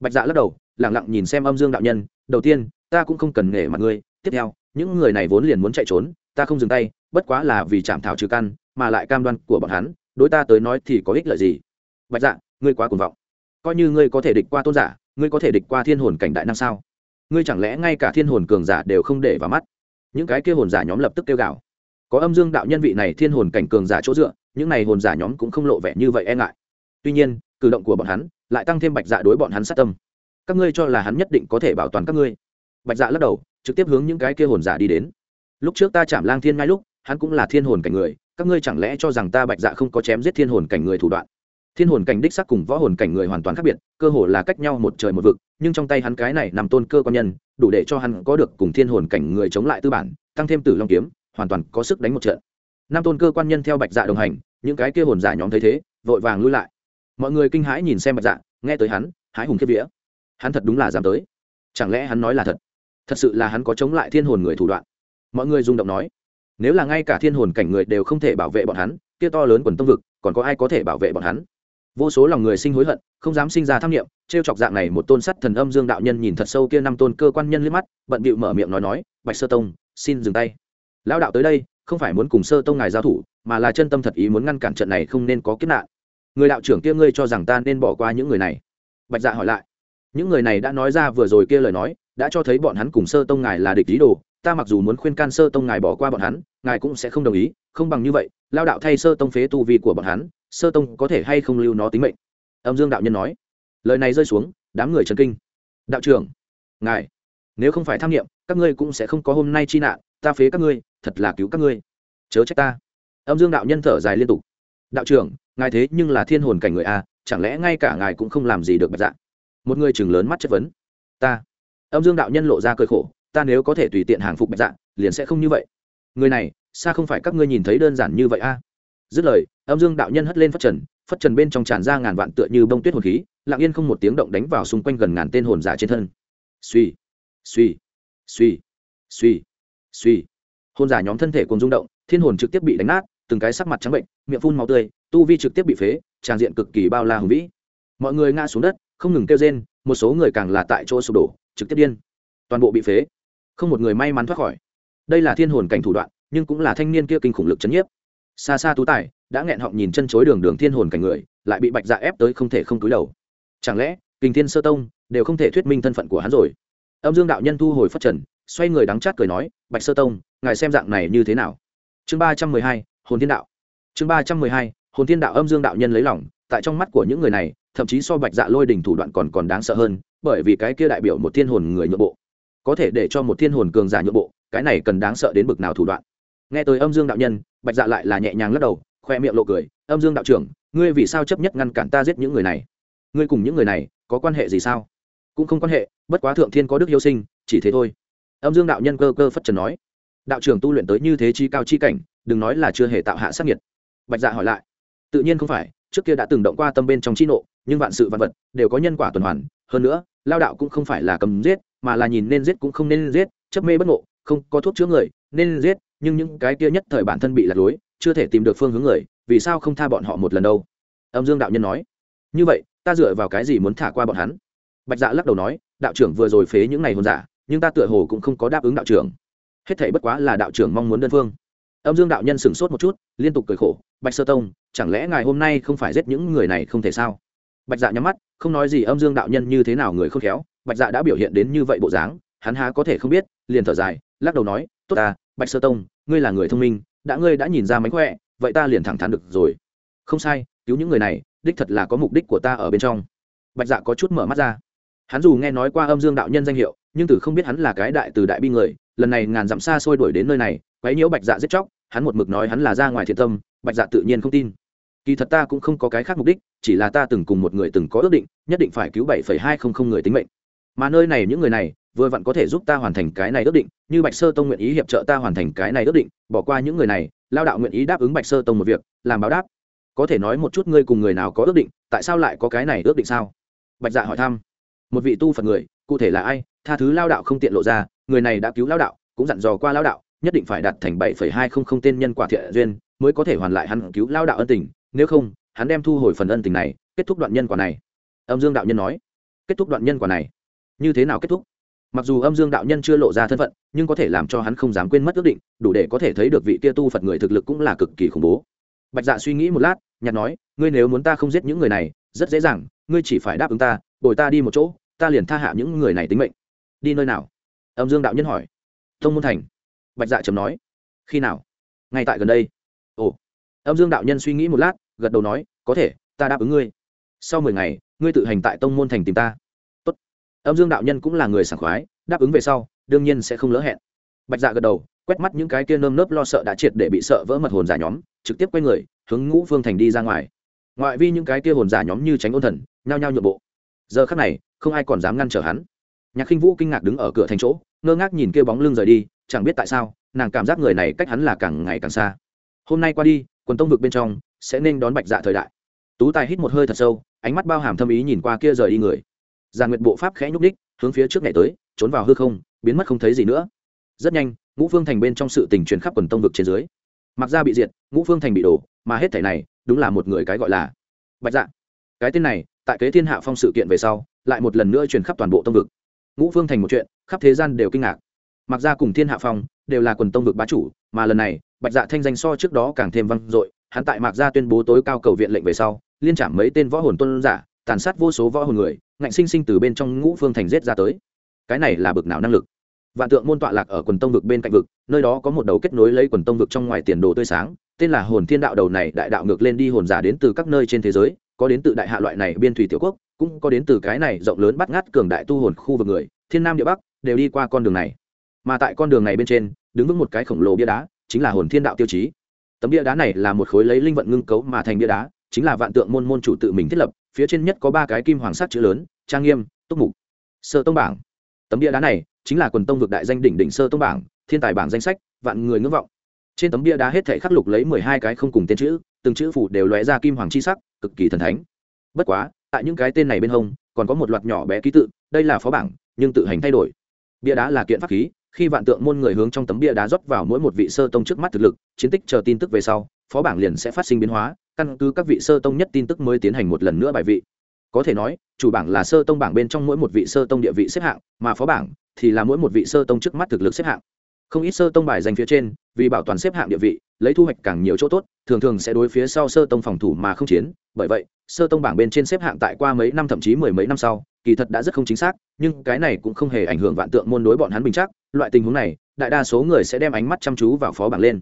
Bạch dạ lắc đầu lẳng lặng nhìn xem âm dương đạo nhân, đầu tiên, ta cũng không cần nể mặt ngươi. Tiếp theo, những người này vốn liền muốn chạy trốn, ta không dừng tay, bất quá là vì chạm thảo trừ căn, mà lại cam đoan của bọn hắn, đối ta tới nói thì có ích lợi gì? Bạch dạ ngươi quá cuồng vọng. Coi như ngươi có thể địch qua tôn giả, ngươi có thể địch qua thiên hồn cảnh đại năng sao? Ngươi chẳng lẽ ngay cả thiên hồn cường giả đều không để vào mắt? Những cái kia hồn giả nhóm lập tức kêu gào có âm dương đạo nhân vị này thiên hồn cảnh cường giả chỗ dựa, những này hồn giả nhóm cũng không lộ vẻ như vậy e ngại. Tuy nhiên, cử động của bọn hắn lại tăng thêm bạch dạ đối bọn hắn sát tâm. Các ngươi cho là hắn nhất định có thể bảo toàn các ngươi. Bạch dạ lắc đầu, trực tiếp hướng những cái kia hồn giả đi đến. Lúc trước ta chạm lang thiên ngay lúc, hắn cũng là thiên hồn cảnh người, các ngươi chẳng lẽ cho rằng ta bạch dạ không có chém giết thiên hồn cảnh người thủ đoạn? Thiên hồn cảnh đích sắc cùng võ hồn cảnh người hoàn toàn khác biệt, cơ hồ là cách nhau một trời một vực, nhưng trong tay hắn cái này nằm tôn cơ quan nhân, đủ để cho hắn có được cùng thiên hồn cảnh người chống lại tư bản, tăng thêm tử long kiếm hoàn toàn có sức đánh một trận. Năm tôn cơ quan nhân theo bạch dạ đồng hành, những cái kia hồn giả nhóm thấy thế, vội vàng lui lại. Mọi người kinh hãi nhìn xem bạch dạ nghe tới hắn hái hùng kiếp vía. Hắn thật đúng là dám tới. Chẳng lẽ hắn nói là thật? Thật sự là hắn có chống lại thiên hồn người thủ đoạn. Mọi người rung động nói, nếu là ngay cả thiên hồn cảnh người đều không thể bảo vệ bọn hắn, kia to lớn quần tông vực, còn có ai có thể bảo vệ bọn hắn? Vô số lòng người sinh hối hận, không dám sinh ra tham nghiệm t r e o chọc dạng này một tôn sắt thần âm dương đạo nhân nhìn thật sâu kia năm tôn cơ quan nhân liếc mắt, bận bịu mở miệng nói nói, bạch sơ tông, xin dừng tay lão đạo tới đây, không phải muốn cùng sơ tông ngài giao thủ, mà là chân tâm thật ý muốn ngăn cản trận này không nên có kiếp nạn. Người đạo trưởng kia ngươi cho rằng ta nên bỏ qua những người này? Bạch dạ hỏi lại. Những người này đã nói ra vừa rồi kia lời nói, đã cho thấy bọn hắn cùng sơ tông ngài là địch ý đồ. Ta mặc dù muốn khuyên can sơ tông ngài bỏ qua bọn hắn, ngài cũng sẽ không đồng ý, không bằng như vậy lao đạo thay sơ tông phế tu vi của bọn hắn, sơ tông có thể hay không lưu nó tính mệnh? Âm dương đạo nhân nói. Lời này rơi xuống, đám người trần kinh. Đạo trưởng, ngài, nếu không phải tham nghiệm các ngươi cũng sẽ không có hôm nay chi nạn, ta phế các ngươi thật là cứu các ngươi. Chớ trách ta. Âm dương đạo nhân thở dài liên tục. Đạo trưởng, ngài thế nhưng là thiên hồn cảnh người a, chẳng lẽ ngay cả ngài cũng không làm gì được bạch dạ? Một người chừng lớn mắt chất vấn. Ta. Âm dương đạo nhân lộ ra cơi khổ, ta nếu có thể tùy tiện hàng phục bạch dạ liền sẽ không như vậy. Người này, xa không phải các ngươi nhìn thấy đơn giản như vậy a? Dứt lời, âm dương đạo nhân hất lên phất trần phất trần bên trong tràn ra ngàn vạn tựa như bông tuyết hồn khí, lặng yên không một tiếng động đánh vào xung quanh gần ngàn tên hồn giả trên thân. Suy suy suy suy suy hôn giả nhóm thân thể cùng rung động, thiên hồn trực tiếp bị đánh nát, từng cái sắc mặt trắng bệnh, miệng phun máu tươi, tu vi trực tiếp bị phế, tràn diện cực kỳ bao la hùng vĩ. Mọi người ngã xuống đất, không ngừng kêu rên, một số người càng là tại chỗ sụp đổ, trực tiếp điên. Toàn bộ bị phế. Không một người may mắn thoát khỏi. Đây là thiên hồn cảnh thủ đoạn, nhưng cũng là thanh niên kia kinh khủng lực chấn nhiếp. Xa xa tú tài, đã nghẹn họng nhìn chân chối đường đường thiên hồn cảnh người, lại bị bạch dạ ép tới không thể không túi đầu. Chẳng lẽ kinh thiên sơ tông đều không thể thuyết minh thân phận của hắn rồi? Âm dương đạo nhân thu hồi phát trần xoay người đắng chát cười nói, bạch sơ tông, ngài xem dạng này như thế nào? Chương ba trăm mười hai, hồn thiên đạo. Chương ba trăm mười hai, hồn thiên đạo âm dương đạo nhân lấy lòng, tại trong mắt của những người này, thậm chí so bạch dạ lôi đình thủ đoạn còn còn đáng sợ hơn, bởi vì cái kia đại biểu một thiên hồn người nhượng bộ. Có thể để cho một thiên hồn cường giả nhượng bộ, cái này cần đáng sợ đến bực nào thủ đoạn. Nghe tới âm dương đạo nhân, bạch dạ lại là nhẹ nhàng lắc đầu, khoe miệng lộ cười, âm dương đạo trưởng, ngươi vì sao chấp nhất ngăn cản ta giết những người này? Ngươi cùng những người này có quan hệ gì sao? Cũng không quan hệ, bất quá thượng thiên có đức hiếu sinh, chỉ thế thôi âm dương đạo nhân cơ cơ phất trần nói, đạo trưởng tu luyện tới như thế chi cao chi cảnh, đừng nói là chưa hề tạo hạ sắc nhiệt bạch dạ hỏi lại, tự nhiên không phải, trước kia đã từng động qua tâm bên trong chi nộ, nhưng vạn sự vạn vật đều có nhân quả tuần hoàn, hơn nữa, lao đạo cũng không phải là cầm giết, mà là nhìn nên giết cũng không nên giết, chấp mê bất ngộ, không có thuốc chữa người, nên giết, nhưng những cái kia nhất thời bản thân bị lạc lối, chưa thể tìm được phương hướng người, vì sao không tha bọn họ một lần đâu? Âm dương đạo nhân nói, như vậy, ta dựa vào cái gì muốn thả qua bọn hắn? Bạch dạ lắc đầu nói, đạo trưởng vừa rồi phế những ngày hôn giả nhưng ta tựa hồ cũng không có đáp ứng đạo trưởng. Hết thảy bất quá là đạo trưởng mong muốn đơn phương. Âm dương đạo nhân sửng sốt một chút, liên tục cười khổ, bạch sơ tông, chẳng lẽ ngài hôm nay không phải giết những người này không thể sao? Bạch dạ nhắm mắt, không nói gì, âm dương đạo nhân như thế nào người không khéo, bạch dạ đã biểu hiện đến như vậy bộ dáng, hắn há có thể không biết, liền thở dài, lắc đầu nói, tốt ta, bạch sơ tông, ngươi là người thông minh, đã ngươi đã nhìn ra mánh khỏe, vậy ta liền thẳng thắn được rồi. Không sai, cứu những người này, đích thật là có mục đích của ta ở bên trong. Bạch dạ có chút mở mắt ra. Hắn dù nghe nói qua âm dương đạo nhân danh hiệu nhưng từ không biết hắn là cái đại từ đại bi người, lần này ngàn dặm xa xôi đuổi đến nơi này, quấy nhiễu bạch dạ giết chóc, hắn một mực nói hắn là ra ngoài thiện tâm, bạch dạ tự nhiên không tin. Kỳ thật ta cũng không có cái khác mục đích, chỉ là ta từng cùng một người từng có ước định, nhất định phải cứu bảy phẩy hai không không người tính mệnh. Mà nơi này những người này, vừa vặn có thể giúp ta hoàn thành cái này ước định, như bạch sơ tông nguyện ý hiệp trợ ta hoàn thành cái này ước định, bỏ qua những người này, lao đạo nguyện ý đáp ứng bạch sơ tông một việc, làm báo đáp. Có thể nói một chút ngươi cùng người nào có ước định, tại sao lại có cái này ước định sao? Bạch dạ hỏi thăm. Một vị tu phật người cụ thể là ai, tha thứ lao đạo không tiện lộ ra, người này đã cứu lao đạo, cũng dặn dò qua lao đạo, nhất định phải đạt thành bảy phẩy hai không không tên nhân quả thiện duyên, mới có thể hoàn lại hắn cứu lao đạo ân tình, nếu không, hắn đem thu hồi phần ân tình này, kết thúc đoạn nhân quả này. Âm dương đạo nhân nói. Kết thúc đoạn nhân quả này, như thế nào kết thúc? Mặc dù âm dương đạo nhân chưa lộ ra thân phận, nhưng có thể làm cho hắn không dám quên mất ước định, đủ để có thể thấy được vị kia tu phật người thực lực cũng là cực kỳ khủng bố. Bạch dạ suy nghĩ một lát nhặt nói, ngươi nếu muốn ta không giết những người này, rất dễ dàng, ngươi chỉ phải đáp ứng ta, bồi ta đi một chỗ ta liền tha hạ những người này tính mệnh. Đi nơi nào? Âm dương đạo nhân hỏi. Thông môn thành. Bạch dạ trầm nói. Khi nào? Ngay tại gần đây. Ồ. Âm dương đạo nhân suy nghĩ một lát, gật đầu nói, có thể, ta đáp ứng ngươi. Sau mười ngày, ngươi tự hành tại tông môn thành tìm ta. Tốt. âm dương đạo nhân cũng là người sảng khoái, đáp ứng về sau, đương nhiên sẽ không lỡ hẹn. Bạch dạ gật đầu, quét mắt những cái kia nơm nớp lo sợ đã triệt để bị sợ vỡ mật hồn giả nhóm, trực tiếp quay người, hướng ngũ phương thành đi ra ngoài. Ngoại vi những cái kia hồn giả nhóm như tránh ôn thần, nhao nhao nhượng bộ. Giờ khắc này không ai còn dám ngăn trở hắn. Nhạc khinh vũ kinh ngạc đứng ở cửa thành chỗ ngơ ngác nhìn kia bóng lưng rời đi chẳng biết tại sao nàng cảm giác người này cách hắn là càng ngày càng xa. Hôm nay qua đi quần tông vực bên trong sẽ nên đón bạch dạ thời đại. Tú tài hít một hơi thật sâu ánh mắt bao hàm thâm ý nhìn qua kia rời đi người. Giàn nguyệt bộ pháp khẽ nhúc nhích, hướng phía trước ngày tới trốn vào hư không biến mất không thấy gì nữa. Rất nhanh ngũ phương thành bên trong sự tình truyền khắp quần tông vực trên dưới. Mặc ra bị diệt ngũ phương thành bị đổ mà hết thảy này đúng là một người cái gọi là bạch dạ. Cái tên này tại kế thiên hạ phong sự kiện về sau lại một lần nữa truyền khắp toàn bộ tông vực. Ngũ phương thành một chuyện, khắp thế gian đều kinh ngạc. Mặc ra cùng thiên hạ phong đều là quần tông vực bá chủ, mà lần này, bạch dạ thanh danh so trước đó càng thêm vang dội, hắn tại mạc gia tuyên bố tối cao cầu viện lệnh về sau, liên trảm mấy tên võ hồn tôn giả, tàn sát vô số võ hồn người, ngạnh sinh sinh từ bên trong ngũ phương thành giết ra tới. Cái này là bực nào năng lực? Vạn tượng môn tọa lạc ở quần tông vực bên cạnh vực, nơi đó có một đầu kết nối lấy quần tông vực trong ngoài tiền đồ tươi sáng, tên là hồn thiên đạo đầu này đại đạo ngược lên đi hồn giả đến từ các nơi trên thế giới, có đến từ đại hạ loại này biên thủy tiểu quốc cũng có đến từ cái này rộng lớn bắt ngát cường đại tu hồn khu vực người, thiên nam địa bắc, đều đi qua con đường này. Mà tại con đường này bên trên, đứng vững một cái khổng lồ bia đá, chính là hồn thiên đạo tiêu chí. Tấm bia đá này là một khối lấy linh vận ngưng cấu mà thành bia đá, chính là vạn tượng môn môn chủ tự mình thiết lập, phía trên nhất có ba cái kim hoàng sắt chữ lớn, trang nghiêm, túc mục, sơ tông bảng. Tấm bia đá này chính là quần tông vực đại danh đỉnh đỉnh sơ tông bảng, thiên tài bảng danh sách, vạn người ngưỡng vọng. Trên tấm bia đá hết thể khắc lục lấy mười hai cái không cùng tên chữ, từng chữ phủ đều lóe ra kim hoàng chi sắc, cực kỳ thần thánh. Bất quá tại những cái tên này bên hông, còn có một loạt nhỏ bé ký tự, đây là phó bảng, nhưng tự hành thay đổi. Bia đá là kiện pháp khí, khi vạn tượng môn người hướng trong tấm bia đá rót vào mỗi một vị sơ tông trước mắt thực lực, chiến tích chờ tin tức về sau, phó bảng liền sẽ phát sinh biến hóa, căn cứ các vị sơ tông nhất tin tức mới tiến hành một lần nữa bài vị. Có thể nói, chủ bảng là sơ tông bảng bên trong mỗi một vị sơ tông địa vị xếp hạng, mà phó bảng thì là mỗi một vị sơ tông trước mắt thực lực xếp hạng. Không ít sơ tông bài dành phía trên, vì bảo toàn xếp hạng địa vị lấy thu hoạch càng nhiều chỗ tốt, thường thường sẽ đối phía sau sơ tông phòng thủ mà không chiến. Bởi vậy, sơ tông bảng bên trên xếp hạng tại qua mấy năm, thậm chí mười mấy năm sau, kỳ thật đã rất không chính xác, nhưng cái này cũng không hề ảnh hưởng vạn tượng môn đối bọn hắn bình chắc. Loại tình huống này, đại đa số người sẽ đem ánh mắt chăm chú vào phó bảng lên.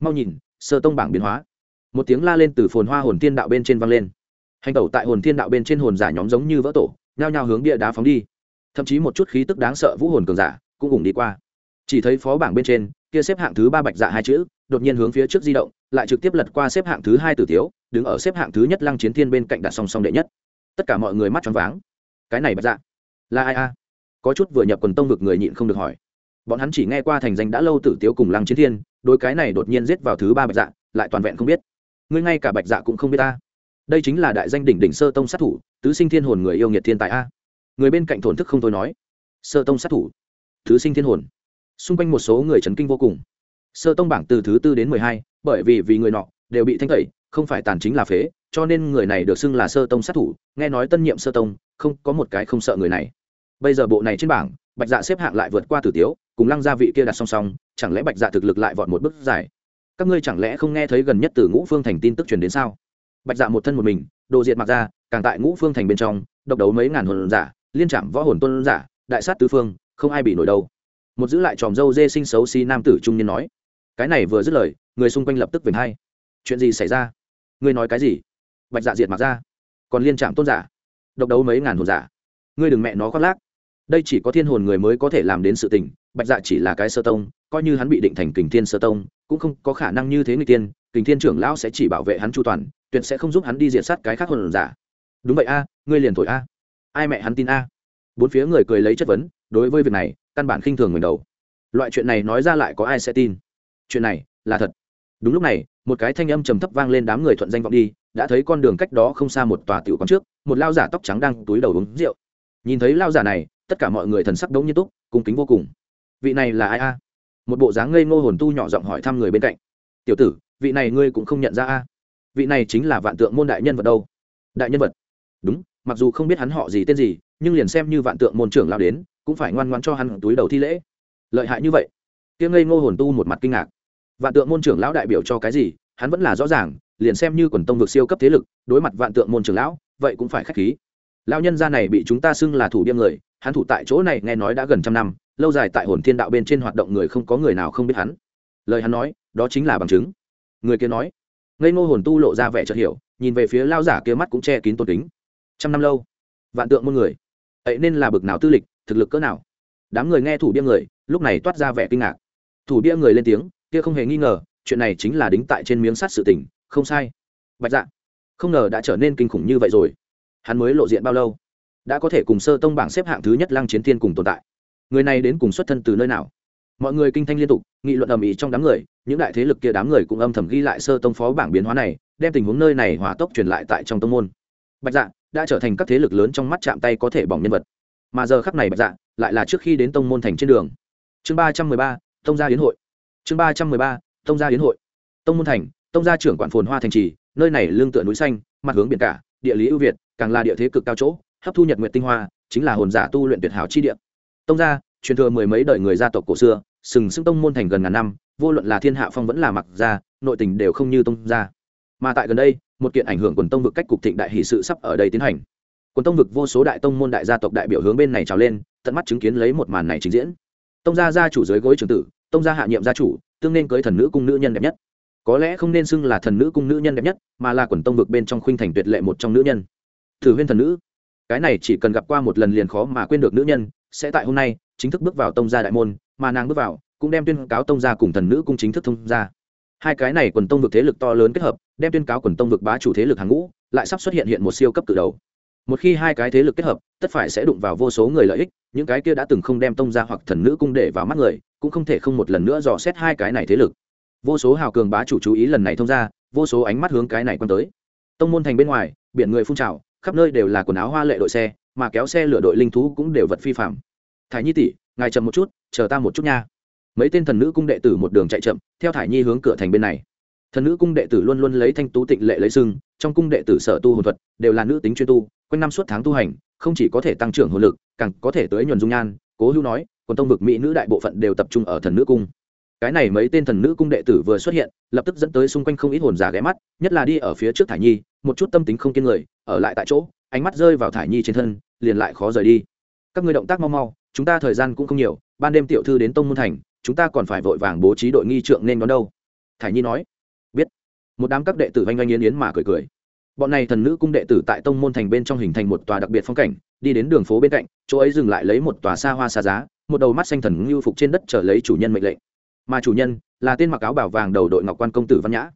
Mau nhìn, sơ tông bảng biến hóa. Một tiếng la lên từ phồn hoa hồn thiên đạo bên trên vang lên. Hành tẩu tại hồn thiên đạo bên trên hồn giả nhóm giống như vỡ tổ, nhao nhao hướng bia đá phóng đi. Thậm chí một chút khí tức đáng sợ vũ hồn cường giả cũng cùng đi qua chỉ thấy phó bảng bên trên, kia xếp hạng thứ ba bạch dạ hai chữ, đột nhiên hướng phía trước di động, lại trực tiếp lật qua xếp hạng thứ hai tử thiếu đứng ở xếp hạng thứ nhất lăng chiến thiên bên cạnh đặt song song đệ nhất. Tất cả mọi người mắt tròn váng. Cái này bạch dạ là ai a? Có chút vừa nhập quần tông vực người nhịn không được hỏi. Bọn hắn chỉ nghe qua thành danh đã lâu tử tiếu cùng lăng chiến thiên đôi cái này đột nhiên giết vào thứ ba bạch dạ lại toàn vẹn không biết. Ngươi ngay cả bạch dạ cũng không biết ta. Đây chính là đại danh đỉnh đỉnh sơ tông sát thủ, tứ sinh thiên hồn người yêu nghiệt thiên tài a. Người bên cạnh thổn thức không thôi nói. Sơ tông sát thủ thứ sinh thiên hồn xung quanh một số người chấn kinh vô cùng. Sơ tông bảng từ thứ tư đến mười hai, bởi vì vì người nọ đều bị thanh tẩy, không phải tàn chính là phế, cho nên người này được xưng là sơ tông sát thủ, nghe nói tân nhiệm sơ tông, không có một cái không sợ người này. Bây giờ bộ này trên bảng, bạch dạ xếp hạng lại vượt qua tử tiếu, cùng lăng gia vị kia đặt song song, chẳng lẽ bạch dạ thực lực lại vọt một bước dài? Các ngươi chẳng lẽ không nghe thấy gần nhất từ ngũ phương thành tin tức truyền đến sao? Bạch dạ một thân một mình, đồ diệt mặc ra, càng tại ngũ phương thành bên trong, độc đấu mấy ngàn hồn giả, liên trạm võ hồn tuân giả, đại sát tứ phương, không ai bị nổi đâu một giữ lại tròm dâu dê sinh xấu xí nam tử trung niên nói, cái này vừa dứt lời, người xung quanh lập tức về hay chuyện gì xảy ra? Ngươi nói cái gì? Bạch dạ diệt mặc ra, còn liên trạm tôn giả, độc đấu mấy ngàn hồn giả. Ngươi đừng mẹ nó khoác lác. Đây chỉ có thiên hồn người mới có thể làm đến sự tình, bạch dạ chỉ là cái sơ tông, coi như hắn bị định thành kình thiên sơ tông, cũng không có khả năng như thế người tiên, kình thiên trưởng lão sẽ chỉ bảo vệ hắn chu toàn, tuyệt sẽ không giúp hắn đi diện sát cái khác hồn giả. Đúng vậy a, ngươi liền thổi a. Ai mẹ hắn tin a? Bốn phía người cười lấy chất vấn, đối với việc này căn bản khinh thường mình đầu. Loại chuyện này nói ra lại có ai sẽ tin? Chuyện này, là thật. Đúng lúc này, một cái thanh âm trầm thấp vang lên đám người thuận danh vọng đi, đã thấy con đường cách đó không xa một tòa tiểu quán trước, một lao giả tóc trắng đang túi đầu uống rượu. Nhìn thấy lao giả này, tất cả mọi người thần sắc đống như túc, cung kính vô cùng. Vị này là ai a? Một bộ dáng ngây ngô hồn tu nhỏ giọng hỏi thăm người bên cạnh. Tiểu tử, vị này ngươi cũng không nhận ra a? Vị này chính là vạn tượng môn đại nhân vật đâu? Đại nhân vật? Đúng, mặc dù không biết hắn họ gì, tên gì, nhưng liền xem như vạn tượng môn trưởng lao đến cũng phải ngoan ngoan cho hắn túi đầu thi lễ. Lợi hại như vậy? Tiếng ngây ngô hồn tu một mặt kinh ngạc. Vạn tượng môn trưởng lão đại biểu cho cái gì? Hắn vẫn là rõ ràng, liền xem như quần tông vực siêu cấp thế lực, đối mặt vạn tượng môn trưởng lão, vậy cũng phải k h á c h khí. Lão nhân gia này bị chúng ta xưng là thủ điêm người, hắn thủ tại chỗ này nghe nói đã gần trăm năm, lâu dài tại hồn thiên đạo bên trên hoạt động người không có người nào không biết hắn. Lời hắn nói, đó chính là bằng chứng. Người kia nói, ngây ngô hồn tu lộ ra vẻ chợt hiểu, nhìn về phía lao giả kia mắt cũng che kín tôn kính. Trăm năm lâu, vạn tượng môn người, ấy nên là bực nào tư lịch thực lực cỡ nào? Đám người nghe thủ bia người, lúc này toát ra vẻ kinh ngạc. Thủ bia người lên tiếng, kia không hề nghi ngờ, chuyện này chính là đính tại trên miếng sắt sự tình, không sai. Bạch dạ không ngờ đã trở nên kinh khủng như vậy rồi. Hắn mới lộ diện bao lâu? Đã có thể cùng sơ tông bảng xếp hạng thứ nhất lăng chiến thiên cùng tồn tại. Người này đến cùng xuất thân từ nơi nào? Mọi người kinh thanh liên tục, nghị luận ầm ĩ trong đám người, những đại thế lực kia đám người cũng âm thầm ghi lại sơ tông phó bảng biến hóa này, đem tình huống nơi này hỏa tốc truyền lại tại trong tông môn. Bạch dạ đã trở thành các thế lực lớn trong mắt chạm tay có thể bỏng nhân vật mà giờ khắp này bạch dạ lại là trước khi đến tông môn thành trên đường. Chương ba trăm mười ba, tông gia hiến hội. Chương ba trăm mười ba, tông gia hiến hội. Tông môn thành, tông gia trưởng quản phồn hoa thành trì, nơi này lương tựa núi xanh, mặt hướng biển cả, địa lý ưu việt, càng là địa thế cực cao chỗ, hấp thu nhật nguyện tinh hoa, chính là hồn giả tu luyện tuyệt hảo chi địa. Tông gia, truyền thừa mười mấy đời người gia tộc cổ xưa, sừng sững tông môn thành gần ngàn năm, vô luận là thiên hạ phong vẫn là mặc gia, nội tình đều không như tông gia. Mà tại gần đây, một kiện ảnh hưởng quần tông vực cách cục thịnh đại hỷ sự sắp ở đây tiến hành quần tông vực vô số đại tông môn đại gia tộc đại biểu hướng bên này trào lên, tận mắt chứng kiến lấy một màn này trình diễn. Tông gia gia chủ dưới gối trường tử, tông gia hạ nhiệm gia chủ, tương nên cưới thần nữ cung nữ nhân đẹp nhất. Có lẽ không nên xưng là thần nữ cung nữ nhân đẹp nhất, mà là quần tông vực bên trong khuynh thành tuyệt lệ một trong nữ nhân. Thử huyên thần nữ. Cái này chỉ cần gặp qua một lần liền khó mà quên được nữ nhân, sẽ tại hôm nay, chính thức bước vào tông gia đại môn, mà nàng bước vào, cũng đem tuyên cáo tông gia cùng thần nữ cung chính thức thông gia. Hai cái này quần tông vực thế lực to lớn kết hợp, đem tuyên cáo quần tông vực bá chủ thế lực hàng ngũ, lại sắp xuất hiện hiện một siêu cấp cự đầu một khi hai cái thế lực kết hợp, tất phải sẽ đụng vào vô số người lợi ích, những cái kia đã từng không đem tông gia hoặc thần nữ cung để vào mắt người, cũng không thể không một lần nữa dò xét hai cái này thế lực. Vô số hào cường bá chủ chú ý lần này thông ra, vô số ánh mắt hướng cái này quan tới. Tông môn thành bên ngoài, biển người phun trào, khắp nơi đều là quần áo hoa lệ đội xe, mà kéo xe lửa đội linh thú cũng đều vật phi phạm. Thải nhi tỷ, ngài chậm một chút, chờ ta một chút nha. Mấy tên thần nữ cung đệ tử một đường chạy chậm, theo thải nhi hướng cửa thành bên này. Thần nữ cung đệ tử luôn luôn lấy thanh tú tịnh lệ lấy sưng trong cung đệ tử sở tu hồn thuật đều là nữ tính chuyên tu, quanh năm suốt tháng tu hành, không chỉ có thể tăng trưởng hồn lực, càng có thể tới nhuần dung nhan, cố hữu nói còn tông vực mỹ nữ đại bộ phận đều tập trung ở thần nữ cung. Cái này mấy tên thần nữ cung đệ tử vừa xuất hiện, lập tức dẫn tới xung quanh không ít hồn giả ghé mắt, nhất là đi ở phía trước thải nhi, một chút tâm tính không kiên người, ở lại tại chỗ, ánh mắt rơi vào thải nhi trên thân, liền lại khó rời đi. Các người động tác mau mau, chúng ta thời gian cũng không nhiều, ban đêm tiểu thư đến tông môn thành, chúng ta còn phải vội vàng bố trí đội nghi trượng nên đón đâu. Thải nhi nói một đám các đệ tử oanh oanh yến yến mà cười cười. Bọn này thần nữ cung đệ tử tại tông môn thành bên trong hình thành một tòa đặc biệt phong cảnh, đi đến đường phố bên cạnh, chỗ ấy dừng lại lấy một tòa xa hoa xa giá, một đầu mắt xanh thần ngưu phục trên đất trở lấy chủ nhân mệnh lệnh. Mà chủ nhân là tên mặc áo bảo vàng đầu đội ngọc quan công tử văn nhã.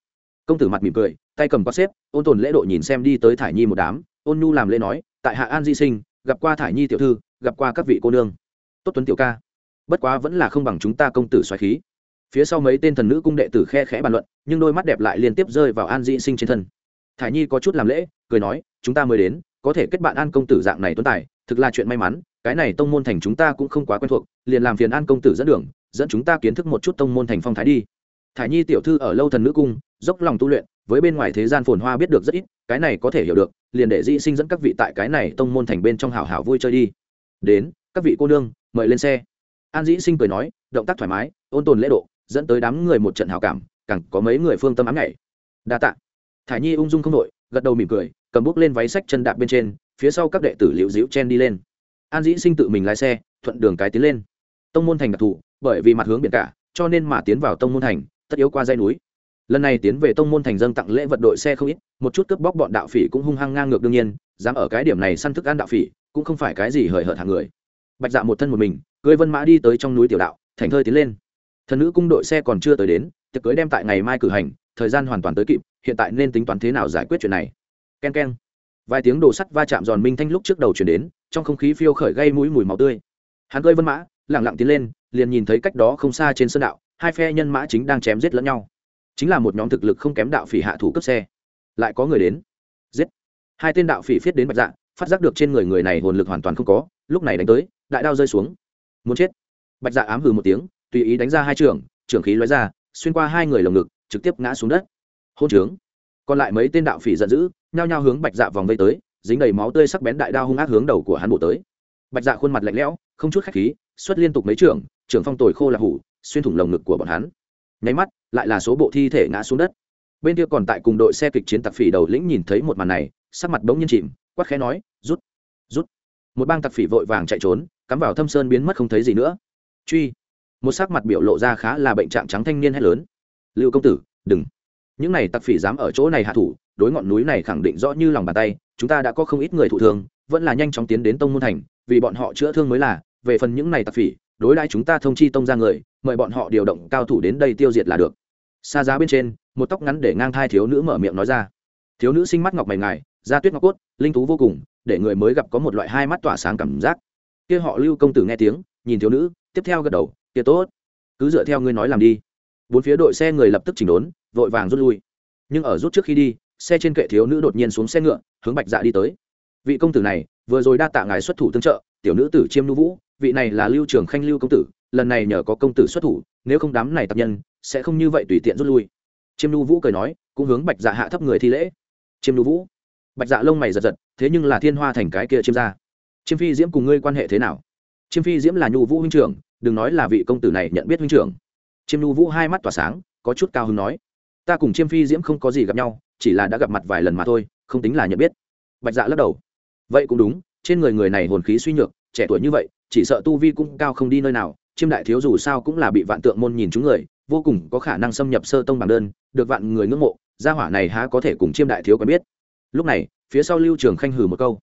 Công tử mặt mỉm cười, tay cầm quát xếp, ôn tồn lễ độ nhìn xem đi tới thải nhi một đám, ôn nhu làm lễ nói, tại hạ an di sinh, gặp qua thải nhi tiểu thư, gặp qua các vị cô nương. Tốt tuấn tiểu ca, bất quá vẫn là không bằng chúng ta công tử xoáy khí phía sau mấy tên thần nữ cung đệ tử khe khẽ bàn luận, nhưng đôi mắt đẹp lại liên tiếp rơi vào an di sinh trên thân. Thải nhi có chút làm lễ, cười nói, chúng ta mới đến, có thể kết bạn an công tử dạng này tuấn tài, thực là chuyện may mắn, cái này tông môn thành chúng ta cũng không quá quen thuộc, liền làm phiền an công tử dẫn đường, dẫn chúng ta kiến thức một chút tông môn thành phong thái đi. Thải nhi tiểu thư ở lâu thần nữ cung, dốc lòng tu luyện, với bên ngoài thế gian phồn hoa biết được rất ít, cái này có thể hiểu được, liền để di sinh dẫn các vị tại cái này tông môn thành bên trong hào hào vui chơi đi. Đến, các vị cô nương, mời lên xe. An dĩ sinh cười nói, động tác thoải mái, ôn tồn lễ độ dẫn tới đám người một trận hào cảm, càng có mấy người phương tâm ám nhảy. Đa tạ. Thải nhi ung dung không đội gật đầu mỉm cười, cầm bút lên váy sách chân đạp bên trên, phía sau các đệ tử liễu diễu chen đi lên. An dĩ sinh tự mình lái xe, thuận đường cái tiến lên. Tông môn thành đặc thù, bởi vì mặt hướng biển cả, cho nên mà tiến vào tông môn thành, tất yếu qua dây núi. Lần này tiến về tông môn thành dân tặng lễ vật đội xe không ít, một chút cướp bóc bọn đạo phỉ cũng hung hăng ngang ngược đương nhiên, dám ở cái điểm này săn thức ăn đạo phỉ, cũng không phải cái gì hời hợt hàng người. Bạch dạ một thân một mình cưới vân mã đi tới trong núi tiểu đạo, thành thơi tiến lên thần nữ cung đội xe còn chưa tới đến, tiệc cưới đem tại ngày mai cử hành, thời gian hoàn toàn tới kịp, hiện tại nên tính toán thế nào giải quyết chuyện này. K e n k e n vài tiếng đồ sắt va chạm giòn minh thanh lúc trước đầu chuyển đến, trong không khí phiêu khởi gây mũi mùi màu tươi. Hắn cơi vân mã lẳng lặng tiến lên, liền nhìn thấy cách đó không xa trên sân đạo, hai phe nhân mã chính đang chém giết lẫn nhau. Chính là một nhóm thực lực không kém đạo phỉ hạ thủ cướp xe. Lại có người đến. Giết. Hai tên đạo phỉ viết đến bạch dạ phát giác được trên người người này hồn lực hoàn toàn không có, lúc này đánh tới, đại đao rơi xuống. Muốn chết. Bạch dạ ám hừ một tiếng tùy ý đánh ra hai trường trường khí lóe ra, xuyên qua hai người lồng ngực, trực tiếp ngã xuống đất. Hôn trướng. Còn lại mấy tên đạo phỉ giận dữ, nhao nhao hướng bạch dạ vòng vây tới, dính đầy máu tươi sắc bén đại đao hung ác hướng đầu của hắn bổ tới. Bạch dạ khuôn mặt lạnh lẽo, không chút khách khí, xuất liên tục mấy trường trường phong tồi khô là hủ, xuyên thủng lồng ngực của bọn hắn. Nháy mắt, lại là số bộ thi thể ngã xuống đất. Bên kia còn tại cùng đội xe kịch chiến tặc phỉ đầu lĩnh nhìn thấy một màn này, sắc mặt bỗng nhiên chìm, quát khẽ nói, rút rút. Một bang tặc phỉ vội vàng chạy trốn, cắm vào thâm sơn biến mất không thấy gì nữa. Truy một sắc mặt biểu lộ ra khá là bệnh trạng trắng thanh niên hay lớn. Lưu công tử, đừng. Những này tặc phỉ dám ở chỗ này hạ thủ, đối ngọn núi này khẳng định rõ như lòng bàn tay, chúng ta đã có không ít người thụ thương, vẫn là nhanh chóng tiến đến tông môn thành, vì bọn họ chữa thương mới là, về phần những này tặc phỉ, đối đãi chúng ta thông chi tông ra người, mời bọn họ điều động cao thủ đến đây tiêu diệt là được. Xa giá bên trên, một tóc ngắn để ngang thai thiếu nữ mở miệng nói ra. Thiếu nữ sinh mắt ngọc mày ngài, da tuyết ngọc cốt, linh tú vô cùng, để người mới gặp có một loại hai mắt tỏa sáng cảm giác. Kia họ lưu công tử nghe tiếng, nhìn thiếu nữ, tiếp theo gật đầu kia tốt, cứ dựa theo ngươi nói làm đi. Bốn phía đội xe người lập tức chỉnh đốn, vội vàng rút lui. Nhưng ở rút trước khi đi, xe trên kệ thiếu nữ đột nhiên xuống xe ngựa, hướng bạch dạ đi tới. Vị công tử này, vừa rồi đa tạ ngài xuất thủ tương trợ, tiểu nữ tử chiêm nữ vũ, vị này là lưu trường khanh lưu công tử, lần này nhờ có công tử xuất thủ, nếu không đám này tập nhân, sẽ không như vậy tùy tiện rút lui. Chiêm lưu vũ cười nói, cũng hướng bạch dạ hạ thấp người thi lễ. Chiêm lưu vũ. Bạch dạ lông mày giật giật, thế nhưng là thiên hoa thành cái kia chiêm ra chiêm phi diễm cùng ngươi quan hệ thế nào? Chiêm phi diễm là nhu vũ huynh trưởng đừng nói là vị công tử này nhận biết huynh trưởng. Chiêm nhu vũ hai mắt tỏa sáng, có chút cao hứng nói, ta cùng chiêm phi diễm không có gì gặp nhau, chỉ là đã gặp mặt vài lần mà thôi, không tính là nhận biết. Bạch dạ lắc đầu, vậy cũng đúng, trên người người này hồn khí suy nhược, trẻ tuổi như vậy, chỉ sợ tu vi cũng cao không đi nơi nào, chiêm đại thiếu dù sao cũng là bị vạn tượng môn nhìn chúng người, vô cùng có khả năng xâm nhập sơ tông bằng đơn, được vạn người ngưỡng mộ, gia hỏa này há có thể cùng chiêm đại thiếu quen biết. Lúc này, phía sau lưu trường khanh hừ một câu,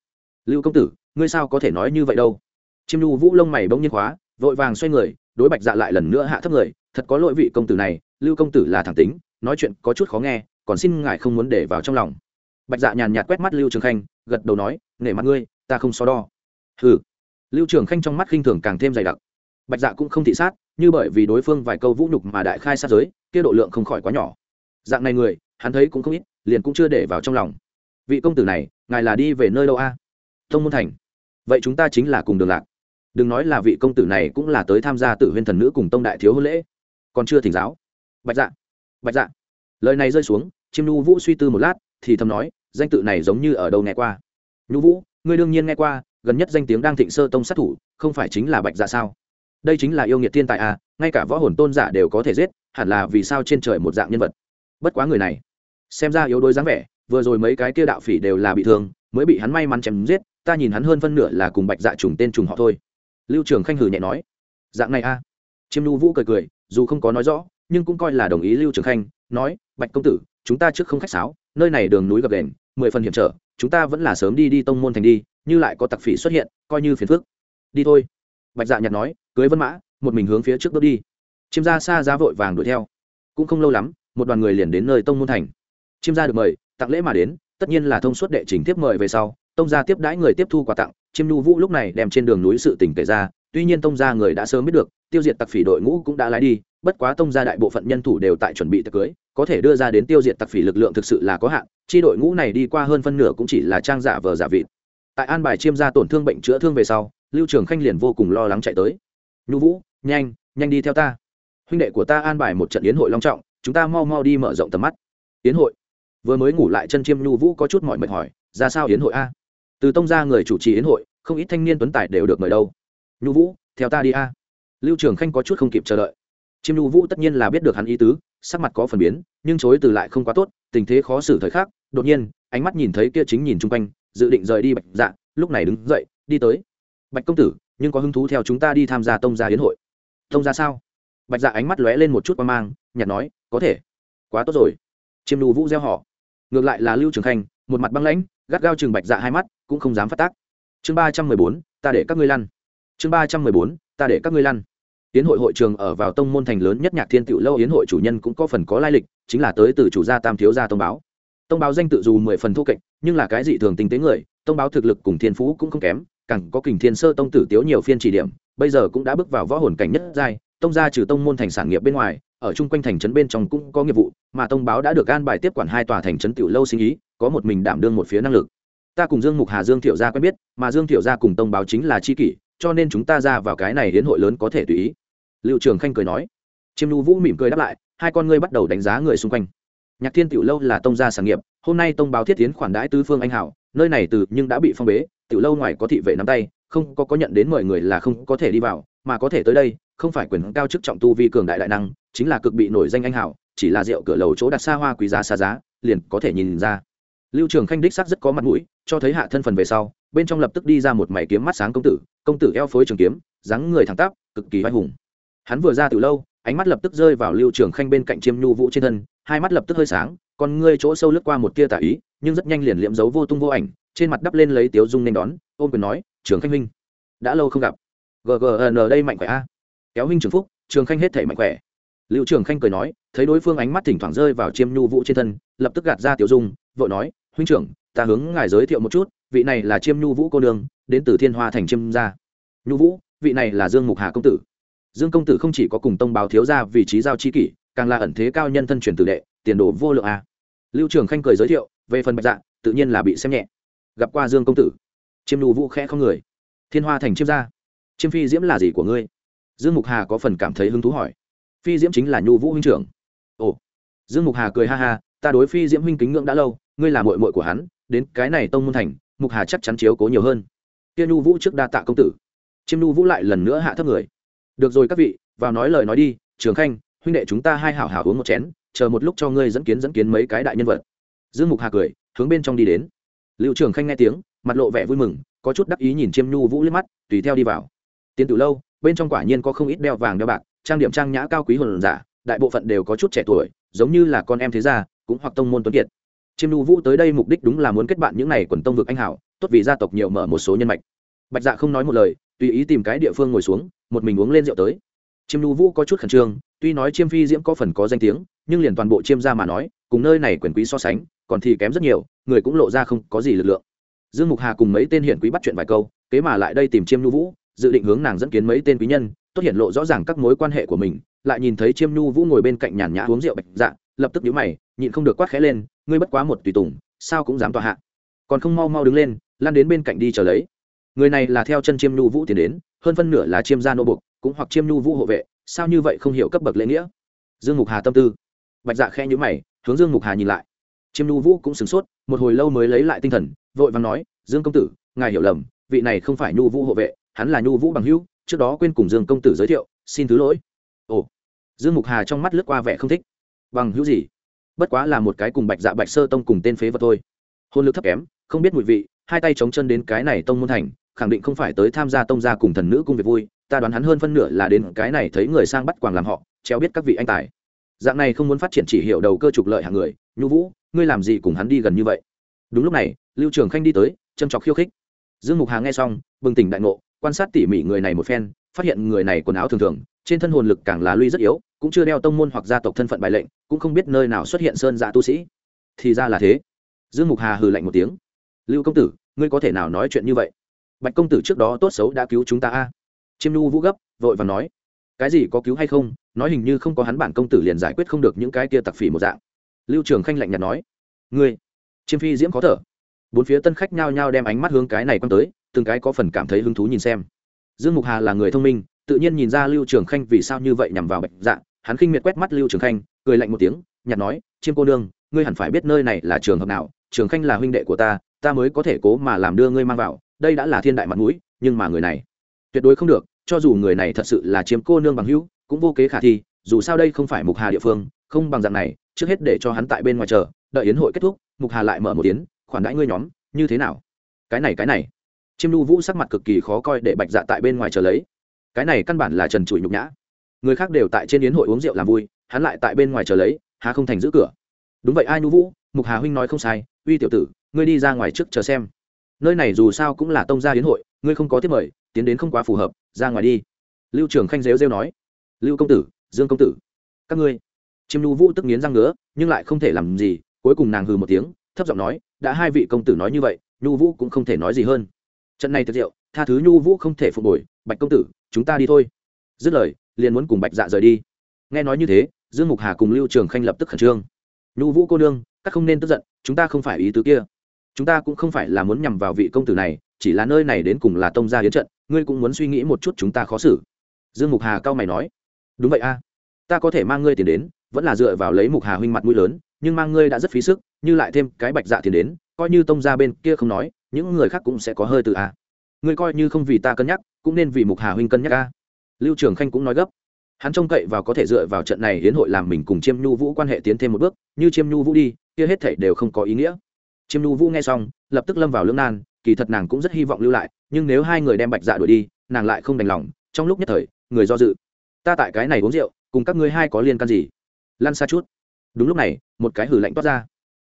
lưu công tử, ngươi sao có thể nói như vậy đâu? Chiêm nhu vũ lông mày bỗng nhiên khóa vội vàng xoay người, đối bạch dạ lại lần nữa hạ thấp người, thật có lỗi vị công tử này, lưu công tử là thẳng tính, nói chuyện có chút khó nghe, còn xin ngài không muốn để vào trong lòng. Bạch dạ nhàn nhạt quét mắt lưu trường khanh, gật đầu nói, nể mặt ngươi, ta không so đo. Hừ. Lưu trường khanh trong mắt khinh thường càng thêm dày đặc. Bạch dạ cũng không thị sát, như bởi vì đối phương vài câu vũ nhục mà đại khai sát giới, kia độ lượng không khỏi quá nhỏ. Dạng này người, hắn thấy cũng không ít, liền cũng chưa để vào trong lòng. Vị công tử này, ngài là đi về nơi đâu a? À? thông môn thành. Vậy chúng ta chính là cùng đường lạc đừng nói là vị công tử này cũng là tới tham gia tử huyên thần nữ cùng tông đại thiếu hôn lễ. Còn chưa thỉnh giáo. Bạch dạ bạch dạ. Lời này rơi xuống, chiêm nhu vũ suy tư một lát, thì thầm nói, danh tự này giống như ở đâu nghe qua? Nhu vũ, ngươi đương nhiên nghe qua, gần nhất danh tiếng đang thịnh sơ tông sát thủ, không phải chính là bạch dạ sao? Đây chính là yêu nghiệt thiên tài à ngay cả võ hồn tôn giả đều có thể giết, hẳn là vì sao trên trời một dạng nhân vật? Bất quá người này, xem ra yếu đuối dáng vẻ, vừa rồi mấy cái kia đạo phỉ đều là bị thương, mới bị hắn may mắn chém giết, ta nhìn hắn hơn phân nửa là cùng bạch dạ trùng tên trùng họ thôi lưu trường khanh hử nhẹ nói, dạng này a? À. chiêm nu vũ cười cười, dù không có nói rõ, nhưng cũng coi là đồng ý lưu trường khanh, nói, bạch công tử, chúng ta trước không khách sáo, nơi này đường núi gập đền, mười phần hiểm trở, chúng ta vẫn là sớm đi đi tông môn thành đi, như lại có tặc phỉ xuất hiện, coi như phiền phức. Đi thôi. Bạch dạ nhặt nói, cưới vân mã, một mình hướng phía trước bước đi. Chiêm gia xa giá vội vàng đuổi theo. Cũng không lâu lắm, một đoàn người liền đến nơi tông môn thành. Chiêm gia được mời, tặng lễ mà đến, tất nhiên là thông suốt đệ trình tiếp mời về sau, tông gia tiếp đãi người tiếp thu quà tặng chiêm nhu vũ lúc này đem trên đường núi sự tỉnh kể ra, tuy nhiên tông gia người đã sớm biết được, tiêu diệt tặc phỉ đội ngũ cũng đã lái đi, bất quá tông gia đại bộ phận nhân thủ đều tại chuẩn bị tiệc cưới, có thể đưa ra đến tiêu diệt tặc phỉ lực lượng thực sự là có hạn, chi đội ngũ này đi qua hơn phân nửa cũng chỉ là trang giả vờ giả vịt. Tại an bài chiêm gia tổn thương bệnh chữa thương về sau, lưu trường khanh liền vô cùng lo lắng chạy tới. Nhu vũ, nhanh nhanh đi theo ta. Huynh đệ của ta an bài một trận yến hội long trọng, chúng ta mau mau đi mở rộng tầm mắt. Yến hội? Vừa mới ngủ lại chân chiêm nhu vũ có chút mọi mệt hỏi, ra sao yến hội a? Từ tông ra người chủ trì yến hội, không ít thanh niên tuấn tài đều được mời đâu. Nhu vũ, theo ta đi a. Lưu trường khanh có chút không kịp chờ đợi. Chiêm nhu vũ tất nhiên là biết được hắn ý tứ, sắc mặt có phần biến, nhưng chối từ lại không quá tốt, tình thế khó xử thời khắc, đột nhiên, ánh mắt nhìn thấy kia chính nhìn chung quanh, dự định rời đi bạch dạ lúc này đứng dậy, đi tới. Bạch công tử, nhưng có hứng thú theo chúng ta đi tham gia tông gia hiến hội. Tông gia sao? Bạch dạ ánh mắt lóe lên một chút qua mang, nhạt nói, có thể. Quá tốt rồi. Chiêm nhu vũ gieo họ. Ngược lại là lưu trường khanh, một mặt băng lãnh gắt gao chừng bạch dạ hai mắt, cũng không dám phát tác. Chương ba trăm mười bốn, ta để các ngươi lăn. Chương ba trăm mười bốn, ta để các ngươi lăn. Yến hội hội trường ở vào tông môn thành lớn nhất nhạc thiên tựu lâu yến hội chủ nhân cũng có phần có lai lịch, chính là tới từ chủ gia tam thiếu gia tông báo. Tông báo danh tự dù mười phần thô kệch, nhưng là cái dị thường tinh tế người, tông báo thực lực cùng thiên phú cũng không kém, càng có kình thiên sơ tông tử tiếu nhiều phiên chỉ điểm, bây giờ cũng đã bước vào võ hồn cảnh nhất giai, tông gia trừ tông môn thành sản nghiệp bên ngoài ở chung quanh thành trấn bên trong cũng có nghiệp vụ, mà tông báo đã được an bài tiếp quản hai tòa thành trấn tiểu lâu sinh ý, có một mình đảm đương một phía năng lực. Ta cùng dương mục hà, dương thiệu gia quen biết, mà dương thiệu gia cùng tông báo chính là chi kỷ, cho nên chúng ta ra vào cái này hiến hội lớn có thể tùy ý. Liệu trường khanh cười nói. Chiêm nhu vũ mỉm cười đáp lại, hai con ngươi bắt đầu đánh giá người xung quanh. Nhạc thiên tiểu lâu là tông gia sản nghiệp, hôm nay tông báo thiết tiến khoản đãi tứ phương anh hảo, nơi này từ nhưng đã bị phong bế, tiểu lâu ngoài có thị vệ nắm tay, không có có nhận đến mời người là không có thể đi vào, mà có thể tới đây, không phải quyền cao chức trọng tu vi cường đại đại năng chính là cực bị nổi danh anh hảo chỉ là rượu cửa lầu chỗ đặt xa hoa quý giá xa giá, liền có thể nhìn ra. Lưu trường khanh đích sắc rất có mặt mũi, cho thấy hạ thân phần về sau, bên trong lập tức đi ra một mảy kiếm mắt sáng công tử công tử eo phối trường kiếm, dáng người thẳng tắp, cực kỳ vai hùng. Hắn vừa ra từ lâu, ánh mắt lập tức rơi vào lưu trường khanh bên cạnh chiêm nhu vũ trên thân, hai mắt lập tức hơi sáng, con ngươi chỗ sâu lướt qua một tia tả ý, nhưng rất nhanh liền liệm dấu vô tung vô ảnh, trên mặt đắp lên lấy tiếu dung nên đón, ôm quyền nói, trường khanh huynh, đã lâu không gặp. Ggn đây mạnh khỏe a. Kéo huynh trường phúc, trường khanh hết thể mạnh khỏe liệu trường khanh cười nói, thấy đối phương ánh mắt thỉnh thoảng rơi vào chiêm nhu vũ trên thân, lập tức gạt ra tiểu dung, vội nói, huynh trưởng, ta hướng ngài giới thiệu một chút, vị này là chiêm nhu vũ cô nương, đến từ thiên hoa thành chiêm gia. Nhu vũ, vị này là dương mục hà công tử. Dương công tử không chỉ có cùng tông báo thiếu gia vị trí giao chi kỷ, càng là ẩn thế cao nhân thân truyền tử đệ, tiền đồ vô lượng a. Lưu trường khanh cười giới thiệu, về phần bạch dạ tự nhiên là bị xem nhẹ. Gặp qua dương công tử, chiêm nhu vũ khẽ không người. Thiên hoa thành chiêm gia, chiêm phi diễm là gì của ngươi? Dương mục hà có phần cảm thấy hứng thú hỏi phi diễm chính là nhu vũ huynh trưởng. Ồ. Dương mục hà cười ha ha, ta đối phi diễm huynh kính ngưỡng đã lâu, ngươi là mội mội của hắn, đến cái này tông môn thành, mục hà chắc chắn chiếu cố nhiều hơn. Kia nhu vũ trước đa tạ công tử. Chiêm nhu vũ lại lần nữa hạ thấp người. Được rồi các vị, vào nói lời nói đi, trường khanh, huynh đệ chúng ta hai hảo hảo uống một chén, chờ một lúc cho ngươi dẫn kiến dẫn kiến mấy cái đại nhân vật. Dương mục hà cười, hướng bên trong đi đến. Liệu trường khanh nghe tiếng, mặt lộ vẻ vui mừng, có chút đắc ý nhìn chiêm nhu vũ liếc mắt, tùy theo đi vào. Tiến từ lâu, bên trong quả nhiên có không ít đeo vàng đeo bạc trang điểm trang nhã cao quý hồn giả, đại bộ phận đều có chút trẻ tuổi, giống như là con em thế gia, cũng hoặc tông môn tuấn kiệt. Chiêm lưu vũ tới đây mục đích đúng là muốn kết bạn những này quần tông vực anh hảo tốt vì gia tộc nhiều mở một số nhân mạch. Bạch dạ không nói một lời, tùy ý tìm cái địa phương ngồi xuống, một mình uống lên rượu tới. Chiêm lưu vũ có chút khẩn trương, tuy nói chiêm phi diễm có phần có danh tiếng, nhưng liền toàn bộ chiêm gia mà nói, cùng nơi này quyền quý so sánh, còn thì kém rất nhiều, người cũng lộ ra không có gì lực lượng. Dương mục hà cùng mấy tên hiển quý bắt chuyện vài câu, kế mà lại đây tìm chiêm lưu vũ, dự định hướng nàng dẫn kiến mấy tên quý nhân tốt hiện lộ rõ ràng các mối quan hệ của mình, lại nhìn thấy chiêm nhu vũ ngồi bên cạnh nhàn nhã uống rượu bạch dạ lập tức nhíu mày, nhịn không được quát khẽ lên, ngươi bất quá một tùy tùng, sao cũng dám tòa hạ? Còn không mau mau đứng lên lan đến bên cạnh đi chờ lấy. Người này là theo chân chiêm nhu vũ tiến đến, hơn phân nửa là chiêm gia nô buộc cũng hoặc chiêm nhu vũ hộ vệ, sao như vậy không hiểu cấp bậc lễ nghĩa? Dương mục hà tâm tư. Bạch dạ khe nhữ mày, hướng dương mục hà nhìn lại. Chiêm nhu vũ cũng sửng sốt, một hồi lâu mới lấy lại tinh thần, vội vàng nói, dương công tử, ngài hiểu lầm, vị này không phải nhu vũ hộ vệ, hắn là nhu vũ bằng hữu trước đó quên cùng dương công tử giới thiệu, xin thứ lỗi. Ồ, dương mục hà trong mắt lướt qua vẻ không thích. Bằng hữu gì? Bất quá là một cái cùng bạch dạ bạch sơ tông cùng tên phế vật thôi. Hôn lực thấp kém, không biết mùi vị, hai tay chống chân đến cái này tông môn thành, khẳng định không phải tới tham gia tông gia cùng thần nữ cung việc vui, ta đoán hắn hơn phân nửa là đến cái này thấy người sang bắt quàng làm họ, treo biết các vị anh tài. Dạng này không muốn phát triển chỉ hiệu đầu cơ trục lợi hàng người, nhu vũ, ngươi làm gì cùng hắn đi gần như vậy? Đúng lúc này, lưu trường khanh đi tới, châm chọc khiêu khích. Dương mục hà nghe xong, bừng tỉnh đại ngộ quan sát tỉ mỉ người này một phen, phát hiện người này quần áo thường thường, trên thân hồn lực càng là lui rất yếu, cũng chưa đeo tông môn hoặc gia tộc thân phận bài lệnh, cũng không biết nơi nào xuất hiện sơn dạ tu sĩ. Thì ra là thế. Dương mục hà hừ lạnh một tiếng. Lưu công tử, ngươi có thể nào nói chuyện như vậy? Bạch công tử trước đó tốt xấu đã cứu chúng ta a. Chiêm nu vũ gấp, vội và nói. Cái gì có cứu hay không? Nói hình như không có hắn bản công tử liền giải quyết không được những cái kia tặc phỉ một dạng. Lưu trường khanh lạnh nhạt nói. Ngươi, chiêm phi diễm khó thở. Bốn phía tân khách nhao nhao đem ánh mắt hướng cái này quăng tới từng cái có phần cảm thấy hứng thú nhìn xem. Dương mục hà là người thông minh, tự nhiên nhìn ra lưu trường khanh vì sao như vậy nhằm vào bạch dạ. Hắn khinh miệt quét mắt lưu trường khanh, cười lạnh một tiếng, nhạt nói, chiêm cô nương, ngươi hẳn phải biết nơi này là trường hợp nào, trường khanh là huynh đệ của ta ta mới có thể cố mà làm đưa ngươi mang vào, đây đã là thiên đại mặt mũi, nhưng mà người này, tuyệt đối không được, cho dù người này thật sự là chiếm cô nương bằng hữu, cũng vô kế khả thi, dù sao đây không phải mục hà địa phương, không bằng dạng này, trước hết để cho hắn tại bên ngoài chờ, đợi yến hội kết thúc, mục hà lại mở một yến, khoản đãi ngươi nhóm, như thế nào? Cái này cái này chiêm nhu vũ sắc mặt cực kỳ khó coi để bạch dạ tại bên ngoài chờ lấy. Cái này căn bản là trần trụi nhục nhã. Người khác đều tại trên yến hội uống rượu làm vui, hắn lại tại bên ngoài chờ lấy hà không thành giữ cửa. Đúng vậy, ai nhu vũ, mục hà huynh nói không sai, uy tiểu tử, ngươi đi ra ngoài trước chờ xem. Nơi này dù sao cũng là tông gia yến hội, ngươi không có tiếp mời, tiến đến không quá phù hợp, ra ngoài đi. Lưu trường khanh rêu rêu nói. Lưu công tử, dương công tử, các ngươi. Chiêm nhu vũ tức nghiến răng ngứa, nhưng lại không thể làm gì, cuối cùng nàng hừ một tiếng, thấp giọng nói, đã hai vị công tử nói như vậy nhu vũ cũng không thể nói gì hơn trận này thật diệu tha thứ nhu vũ không thể phục hồi, bạch công tử, chúng ta đi thôi. Dứt lời, liền muốn cùng bạch dạ rời đi. Nghe nói như thế, dương mục hà cùng lưu trường khanh lập tức khẩn trương. Nhu vũ cô nương, các không nên tức giận, chúng ta không phải ý tứ kia. Chúng ta cũng không phải là muốn nhằm vào vị công tử này, chỉ là nơi này đến cùng là tông gia hiến trận, ngươi cũng muốn suy nghĩ một chút chúng ta khó xử. Dương mục hà cao mày nói. Đúng vậy a. Ta có thể mang ngươi tiền đến, vẫn là dựa vào lấy mục hà huynh mặt mũi lớn, nhưng mang ngươi đã rất phí sức, như lại thêm cái bạch dạ tiền đến, coi như tông gia bên kia không nói những người khác cũng sẽ có hơi từ a. Ngươi coi như không vì ta cân nhắc, cũng nên vì mục hà huynh cân nhắc a. Lưu trường khanh cũng nói gấp. Hắn trông cậy vào có thể dựa vào trận này hiến hội làm mình cùng chiêm nhu vũ quan hệ tiến thêm một bước, như chiêm nhu vũ đi, kia hết thể đều không có ý nghĩa. Chiêm nhu vũ nghe xong, lập tức lâm vào lưỡng nan, kỳ thật nàng cũng rất hy vọng lưu lại, nhưng nếu hai người đem bạch dạ đuổi đi, nàng lại không đành lòng, trong lúc nhất thời, người do dự. Ta tại cái này uống rượu, cùng các ngươi hai có liên can gì? Lăn xa chút. Đúng lúc này, một cái hử lạnh toát ra.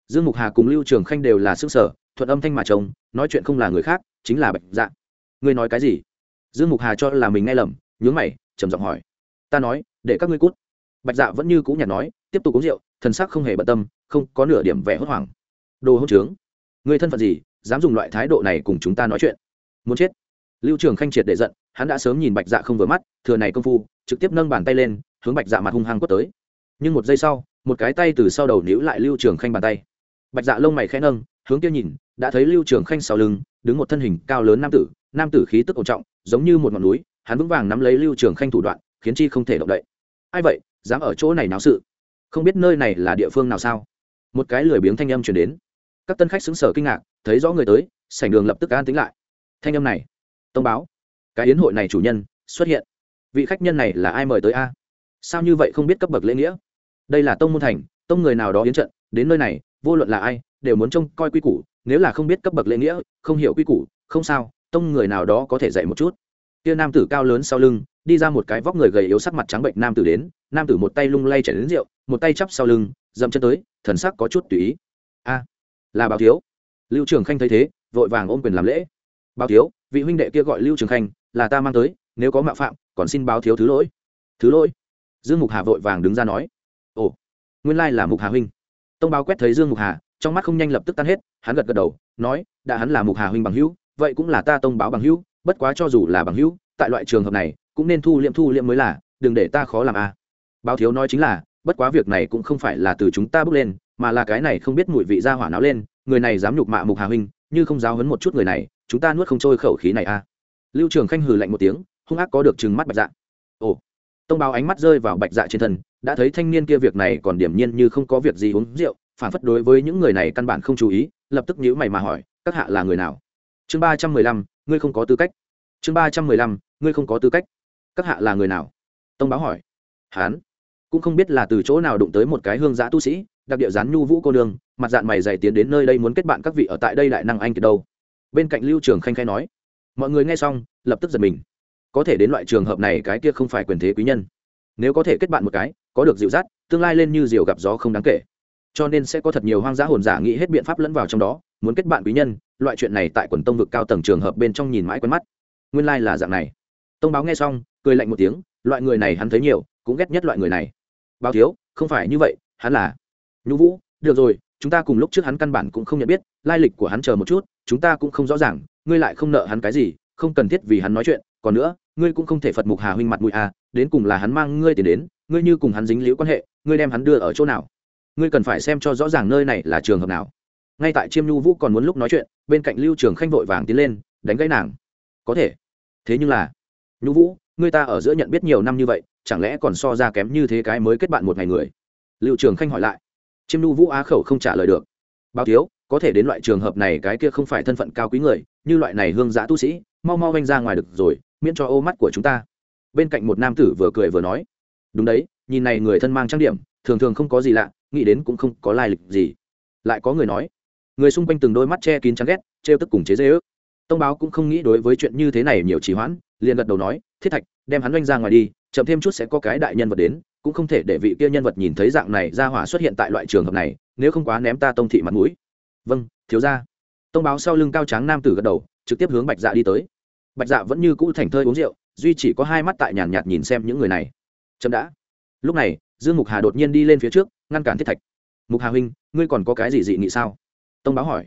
Dương mục hà cùng lưu trường khanh đều là sức sở thuận âm thanh mà chồng nói chuyện không là người khác, chính là bạch dạ. Ngươi nói cái gì? Dương mục hà cho là mình nghe lầm, nhướng mày, trầm giọng hỏi. Ta nói, để các ngươi cút. Bạch dạ vẫn như cũ nhạt nói, tiếp tục uống rượu, thần sắc không hề bận tâm, không có nửa điểm vẻ hốt hoảng. Đồ hỗn trướng. Người thân phận gì, dám dùng loại thái độ này cùng chúng ta nói chuyện? Muốn chết. Lưu trường khanh triệt để giận, hắn đã sớm nhìn bạch dạ không vừa mắt, thừa này công phu, trực tiếp nâng bàn tay lên, hướng bạch dạ mặt hung hăng quất tới. Nhưng một giây sau, một cái tay từ sau đầu níu lại lưu trường khanh bàn tay. Bạch dạ lông mày khẽ nâng, hướng kia nhìn đã thấy lưu trường khanh sau lưng, đứng một thân hình cao lớn nam tử nam tử khí tức ổn trọng, giống như một ngọn núi, hắn vững vàng nắm lấy lưu trường khanh thủ đoạn, khiến chi không thể động đậy. Ai vậy, dám ở chỗ này náo sự? Không biết nơi này là địa phương nào sao? Một cái lười biếng thanh âm chuyển đến. Các tân khách xứng sở kinh ngạc, thấy rõ người tới, sảnh đường lập tức an tính lại. Thanh âm này, thông báo. Cái yến hội này chủ nhân, xuất hiện. Vị khách nhân này là ai mời tới a? Sao như vậy không biết cấp bậc lễ nghĩa? Đây là tông môn thành, tông người nào đó yến trận, đến nơi này, vô luận là ai, đều muốn trông coi quy củ nếu là không biết cấp bậc lễ nghĩa, không hiểu quy củ, không sao, tông người nào đó có thể dạy một chút. Kia nam tử cao lớn sau lưng, đi ra một cái vóc người gầy yếu sắc mặt trắng bệnh nam tử đến, nam tử một tay lung lay chảy đến rượu, một tay chắp sau lưng, dậm chân tới, thần sắc có chút tùy ý. A, là báo thiếu. Lưu trường khanh thấy thế, vội vàng ôm quyền làm lễ. Báo thiếu, vị huynh đệ kia gọi lưu trường khanh, là ta mang tới, nếu có mạo phạm, còn xin báo thiếu thứ lỗi. Thứ lỗi? Dương mục hà vội vàng đứng ra nói. Ồ, nguyên lai là mục hà huynh. Tông báo quét thấy dương mục hà trong mắt không nhanh lập tức tan hết, hắn gật gật đầu, nói, đã hắn là mục hà huynh bằng hữu, vậy cũng là ta tông báo bằng hữu, bất quá cho dù là bằng hữu, tại loại trường hợp này, cũng nên thu liệm thu liệm mới là, đừng để ta khó làm a à. báo thiếu nói chính là, bất quá việc này cũng không phải là từ chúng ta bước lên, mà là cái này không biết mùi vị ra hỏa náo lên, người này dám nhục mạ mục hà huynh, như không giáo hấn một chút người này, chúng ta nuốt không trôi khẩu khí này a à. lưu trường khanh hừ lạnh một tiếng, hung ác có được chừng mắt bạch dạ ồ tông báo ánh mắt rơi vào bạch dạ trên thân, đã thấy thanh niên kia việc này còn điểm nhiên như không có việc gì uống rượu phản phất đối với những người này căn bản không chú ý, lập tức nhíu mày mà hỏi, các hạ là người nào? Chương ba trăm mười lăm, ngươi không có tư cách. Chương ba trăm mười lăm, ngươi không có tư cách. Các hạ là người nào? Tông báo hỏi. Hán. Cũng không biết là từ chỗ nào đụng tới một cái hương giã tu sĩ, đặc địa gián nhu vũ cô nương, mặt dạng mày dày tiến đến nơi đây muốn kết bạn các vị ở tại đây đại năng anh kiệt đâu. Bên cạnh lưu trường khanh khai nói. Mọi người nghe xong, lập tức giật mình. Có thể đến loại trường hợp này cái kia không phải quyền thế quý nhân. Nếu có thể kết bạn một cái, có được dịu dắt, tương lai lên như diều gặp gió không đáng kể cho nên sẽ có thật nhiều hoang dã hồn giả nghĩ hết biện pháp lẫn vào trong đó, muốn kết bạn quý nhân, loại chuyện này tại quần tông vực cao tầng trường hợp bên trong nhìn mãi quen mắt. Nguyên lai、like、là dạng này. Tông báo nghe xong, cười lạnh một tiếng, loại người này hắn thấy nhiều, cũng ghét nhất loại người này. Báo thiếu, không phải như vậy, hắn là nhũ vũ. Được rồi, chúng ta cùng lúc trước hắn căn bản cũng không nhận biết, lai lịch của hắn chờ một chút, chúng ta cũng không rõ ràng, ngươi lại không nợ hắn cái gì, không cần thiết vì hắn nói chuyện. Còn nữa, ngươi cũng không thể phật mục hà huynh mặt mũi à đến cùng là hắn mang ngươi tiền đến, ngươi như cùng hắn dính liễu quan hệ, ngươi đem hắn đưa ở chỗ nào? Ngươi cần phải xem cho rõ ràng nơi này là trường hợp nào. Ngay tại chiêm nhu vũ còn muốn lúc nói chuyện, bên cạnh lưu trường khanh vội vàng tiến lên, đánh gãy nàng. Có thể. Thế nhưng là, nhu vũ, ngươi ta ở giữa nhận biết nhiều năm như vậy, chẳng lẽ còn so ra kém như thế cái mới kết bạn một ngày người? Lưu trường khanh hỏi lại. Chiêm nhu vũ á khẩu không trả lời được. Báo thiếu, có thể đến loại trường hợp này cái kia không phải thân phận cao quý người, như loại này hương giã tu sĩ, mau mau vanh ra ngoài được rồi, miễn cho ô mắt của chúng ta. Bên cạnh một nam tử vừa cười vừa nói. Đúng đấy, nhìn này người thân mang trang điểm thường thường không có gì lạ nghĩ đến cũng không có lai lịch gì. Lại có người nói người xung quanh từng đôi mắt che kín chán ghét trêu tức cùng chế dễ ước tông báo cũng không nghĩ đối với chuyện như thế này nhiều trì hoãn liền gật đầu nói thiết thạch đem hắn oanh ra ngoài đi chậm thêm chút sẽ có cái đại nhân vật đến cũng không thể để vị kia nhân vật nhìn thấy dạng này ra hỏa xuất hiện tại loại trường hợp này nếu không quá ném ta tông thị mặt mũi. Vâng thiếu ra tông báo sau lưng cao tráng nam tử gật đầu trực tiếp hướng bạch dạ đi tới. Bạch dạ vẫn như cũ thành thơi uống rượu duy chỉ có hai mắt tại nhàn nhạt, nhìn xem những người này. Chậm đã. Lúc này dương mục hà đột nhiên đi lên phía trước, ngăn cản thiết thạch. Mục hà huynh, ngươi còn có cái gì dị nghị sao? Tông báo hỏi.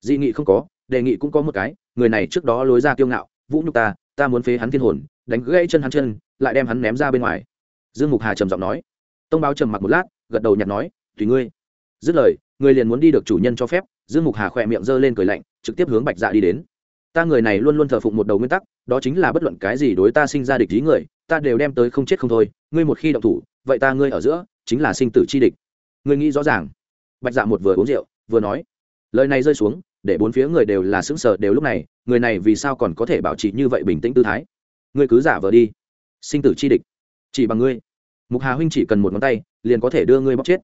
Dị nghị không có, đề nghị cũng có một cái, người này trước đó lối ra kiêu ngạo, vũ nhục ta ta muốn phế hắn thiên hồn, đánh gãy chân hắn chân, lại đem hắn ném ra bên ngoài. Dương mục hà trầm giọng nói. Tông báo trầm mặc một lát, gật đầu nhặt nói, tùy ngươi. Dứt lời, người liền muốn đi được chủ nhân cho phép, dương mục hà khỏe miệng giơ lên cười lạnh, trực tiếp hướng bạch dạ đi đến. Ta người này luôn luôn thờ phụng một đầu nguyên tắc, đó chính là bất luận cái gì đối ta sinh ra địch ý người, ta đều đem tới không chết không thôi, ngươi một khi động thủ vậy ta ngươi ở giữa chính là sinh tử chi địch. Ngươi nghĩ rõ ràng. Bạch dạ một vừa uống rượu, vừa nói, lời này rơi xuống, để bốn phía người đều là sững sờ đều lúc này, người này vì sao còn có thể bảo trì như vậy bình tĩnh tư thái? Ngươi cứ giả vờ đi. Sinh tử chi địch. Chỉ bằng ngươi. Mục hà huynh chỉ cần một ngón tay, liền có thể đưa ngươi bóc chết.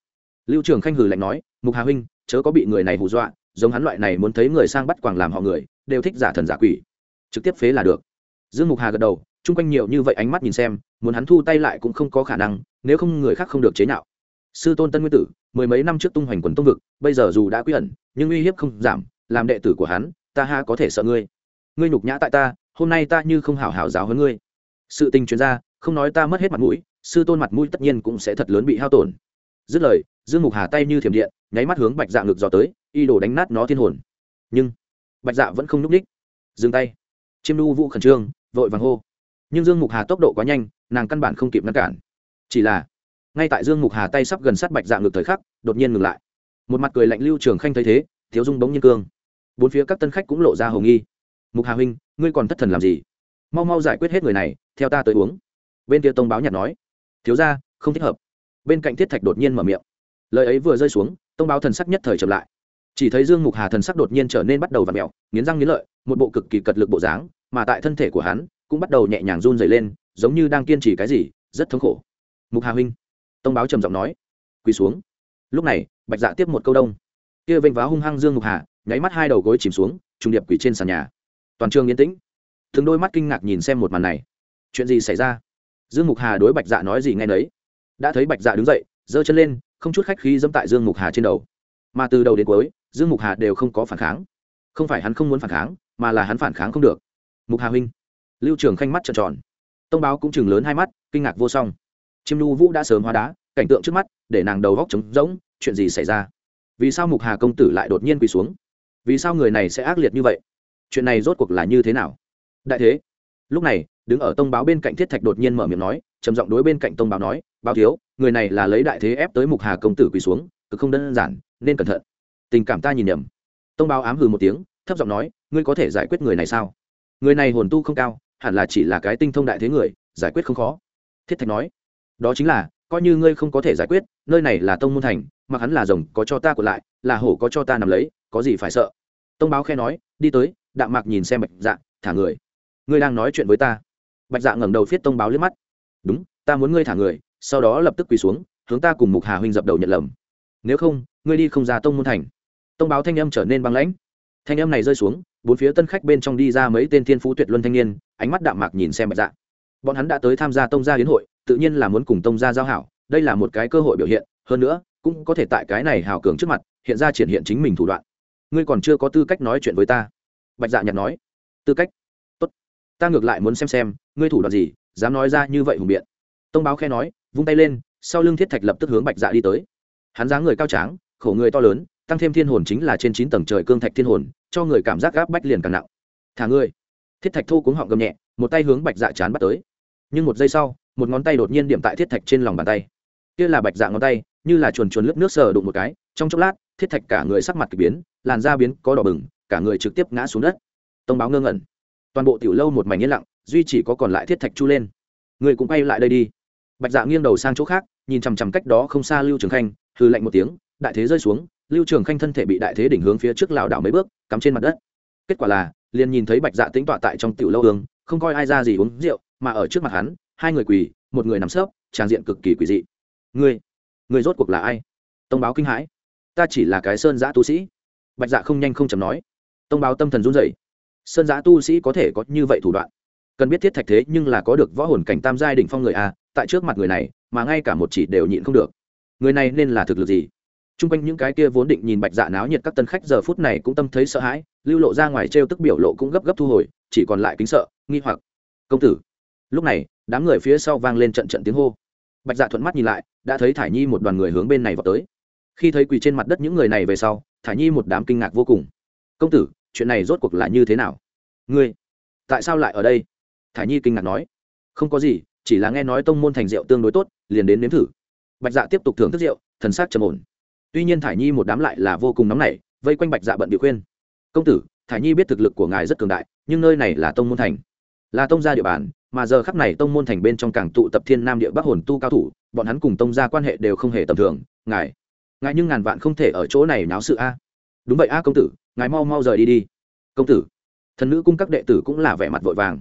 Lưu trường khanh hừ lạnh nói, mục hà huynh, chớ có bị người này hù dọa, giống hắn loại này muốn thấy người sang bắt quàng làm họ người, đều thích giả thần giả quỷ. Trực tiếp phế là được. Dương mục hà gật đầu, chung quanh nhiều như vậy ánh mắt nhìn xem, muốn hắn thu tay lại cũng không có khả năng nếu không người khác không được chế nhạo. Sư tôn tân nguyên tử, mười mấy năm trước tung hoành quần tông vực, bây giờ dù đã quy ẩn, nhưng uy hiếp không giảm, làm đệ tử của hắn, ta ha có thể sợ ngươi. Ngươi nhục nhã tại ta, hôm nay ta như không hảo hảo giáo hơn ngươi. Sự tình chuyên gia không nói ta mất hết mặt mũi, sư tôn mặt mũi tất nhiên cũng sẽ thật lớn bị hao tổn. Dứt lời, dương mục hà tay như thiểm điện, nháy mắt hướng bạch dạ ngực dò tới, y đổ đánh nát nó thiên hồn. Nhưng, bạch dạ vẫn không n ú c ních dừng tay. Chiêm đu vũ khẩn trương, vội vàng hô. Nhưng dương mục hà tốc độ quá nhanh, nàng căn bản không kịp ngăn cản chỉ là, ngay tại dương mục hà tay sắp gần sát bạch dạ ngược thời khắc, đột nhiên ngừng lại. Một mặt cười lạnh lưu trường khanh thấy thế, thiếu dung bóng nhiên cương. Bốn phía các tân khách cũng lộ ra hầu nghi. Mục hà huynh, ngươi còn thất thần làm gì? Mau mau giải quyết hết người này, theo ta tới uống. Bên kia tông báo nhặt nói. Thiếu ra không thích hợp. Bên cạnh thiết thạch đột nhiên mở miệng. Lời ấy vừa rơi xuống, tông báo thần sắc nhất thời chậm lại. Chỉ thấy dương mục hà thần sắc đột nhiên trở nên bắt đầu v ặ mẹo nghiến răng nghiến lợi, một bộ cực kỳ cật lực bộ dáng, mà tại thân thể của hắn, cũng bắt đầu nhẹ nhàng run dày lên, giống như đang kiên trì cái gì, rất thống khổ mục hà huynh tông báo trầm giọng nói quỳ xuống lúc này bạch dạ tiếp một câu đông kia vênh váo hung hăng dương mục hà nháy mắt hai đầu gối chìm xuống trùng điệp quỳ trên sàn nhà toàn trường yên tĩnh thường đôi mắt kinh ngạc nhìn xem một màn này chuyện gì xảy ra dương mục hà đối bạch dạ nói gì nghe nấy đã thấy bạch dạ đứng dậy giơ chân lên không chút khách khí dẫm tại dương mục hà trên đầu mà từ đầu đến cuối dương mục hà đều không có phản kháng không phải hắn không muốn phản kháng mà là hắn phản kháng không được mục hà huynh lưu trường khanh mắt trợn tròn tông báo cũng chừng lớn hai mắt kinh ngạc vô song chiêm nhu vũ đã sớm hóa đá, cảnh tượng trước mắt, để nàng đầu góc trống rỗng, chuyện gì xảy ra? Vì sao mục hà công tử lại đột nhiên quỳ xuống? Vì sao người này sẽ ác liệt như vậy? Chuyện này rốt cuộc là như thế nào? Đại thế, lúc này, đứng ở tông báo bên cạnh thiết thạch đột nhiên mở miệng nói, trầm giọng đối bên cạnh tông báo nói, báo thiếu, người này là lấy đại thế ép tới mục hà công tử quỳ xuống, cực không đơn giản, nên cẩn thận. Tình cảm ta nhìn nhầm. Tông báo ám hừ một tiếng, thấp giọng nói, ngươi có thể giải quyết người này sao? Người này hồn tu không cao, hẳn là chỉ là cái tinh thông đại thế người, giải quyết không khó. Thiết thạch nói đó chính là, coi như ngươi không có thể giải quyết, nơi này là tông môn thành mà hắn là rồng có cho ta của lại, là hổ có cho ta nằm lấy, có gì phải sợ? Tông báo khe nói, đi tới, đạm mạc nhìn xem bạch dạ thả người. Ngươi đang nói chuyện với ta. Bạch dạ ngẩng đầu viết tông báo liếc mắt. Đúng, ta muốn ngươi thả người, sau đó lập tức quỳ xuống, hướng ta cùng mục hà huynh dập đầu nhận lầm. Nếu không, ngươi đi không ra tông môn thành. Tông báo thanh âm trở nên băng lãnh. Thanh âm này rơi xuống, bốn phía tân khách bên trong đi ra mấy tên thiên phú tuyệt luân thanh niên, ánh mắt đạm mạc nhìn xem bạch dạ bọn hắn đã tới tham gia tông gia hiến hội, tự nhiên là muốn cùng tông gia giao hảo, đây là một cái cơ hội biểu hiện, hơn nữa, cũng có thể tại cái này hào cường trước mặt, hiện ra triển hiện chính mình thủ đoạn. Ngươi còn chưa có tư cách nói chuyện với ta. Bạch dạ nhặt nói. Tư cách? Tốt. Ta ngược lại muốn xem xem, ngươi thủ đoạn gì, dám nói ra như vậy hùng biện. Tông báo khe nói, vung tay lên, sau lưng thiết thạch lập tức hướng bạch dạ đi tới. Hắn dáng người cao tráng, khổ người to lớn, tăng thêm thiên hồn chính là trên chín tầng trời cương thạch thiên hồn, cho người cảm giác gáp bách liền càng nặng. Thả ngươi. Thiết thạch thu cuống họng gầm nhẹ, một tay hướng bạch dạ chán bắt tới nhưng một giây sau, một ngón tay đột nhiên điểm tại thiết thạch trên lòng bàn tay. Kia là bạch dạng ngón tay, như là chuồn chuồn lớp nước sờ đụng một cái, trong chốc lát, thiết thạch cả người sắc mặt k ỳ biến, làn da biến có đỏ bừng, cả người trực tiếp ngã xuống đất. Tông báo ngơ ngẩn. Toàn bộ tiểu lâu một mảnh yên lặng, duy chỉ có còn lại thiết thạch chu lên. Người cũng quay lại đây đi. Bạch dạ nghiêng đầu sang chỗ khác, nhìn chằm chằm cách đó không xa lưu trường khanh hư lạnh một tiếng, đại thế rơi xuống, lưu trường khanh thân thể bị đại thế đỉnh hướng phía trước lảo đảo mấy bước, cắm trên mặt đất. Kết quả là, liền nhìn thấy bạch dạ tính tọa tại trong tiểu lâu hương không coi ai ra gì uống rượu mà ở trước mặt hắn, hai người quỳ, một người nằm sấp trang diện cực kỳ quỷ dị. Ngươi ngươi rốt cuộc là ai? Tông báo kinh hãi. Ta chỉ là cái sơn giã tu sĩ. Bạch dạ không nhanh không chầm nói. Tông báo tâm thần run rẩy. Sơn giã tu sĩ có thể có như vậy thủ đoạn? Cần biết thiết thạch thế nhưng là có được võ hồn cảnh tam giai đỉnh phong người a, tại trước mặt người này, mà ngay cả một chỉ đều nhịn không được. Người này nên là thực lực gì? T r u n g quanh những cái kia vốn định nhìn bạch dạ náo nhiệt các tân khách giờ phút này cũng tâm thấy sợ hãi, lưu lộ ra ngoài t r e o tức biểu lộ cũng gấp gấp thu hồi, chỉ còn lại kính sợ, nghi hoặc. Công tử lúc này, đám người phía sau vang lên trận trận tiếng hô. Bạch dạ thuận mắt nhìn lại, đã thấy thải nhi một đoàn người hướng bên này vào tới. Khi thấy quỳ trên mặt đất những người này về sau, thải nhi một đám kinh ngạc vô cùng. Công tử, chuyện này rốt cuộc là như thế nào? Ngươi, tại sao lại ở đây? Thải nhi kinh ngạc nói. Không có gì, chỉ là nghe nói tông môn thành rượu tương đối tốt, liền đến nếm thử. Bạch dạ tiếp tục thưởng thức rượu, thần sắc trầm ổn. Tuy nhiên thải nhi một đám lại là vô cùng nóng nảy, vây quanh bạch dạ bận bị khuyên. Công tử, thải nhi biết thực lực của ngài rất cường đại, nhưng nơi này là tông môn thành là tông gia địa bàn mà giờ khắp này tông môn thành bên trong cảng tụ tập thiên nam địa bắc hồn tu cao thủ bọn hắn cùng tông gia quan hệ đều không hề tầm thường. Ngài ngài nhưng ngàn vạn không thể ở chỗ này náo sự a. Đúng vậy a công tử ngài mau mau rời đi đi. Công tử thần nữ cung các đệ tử cũng là vẻ mặt vội vàng.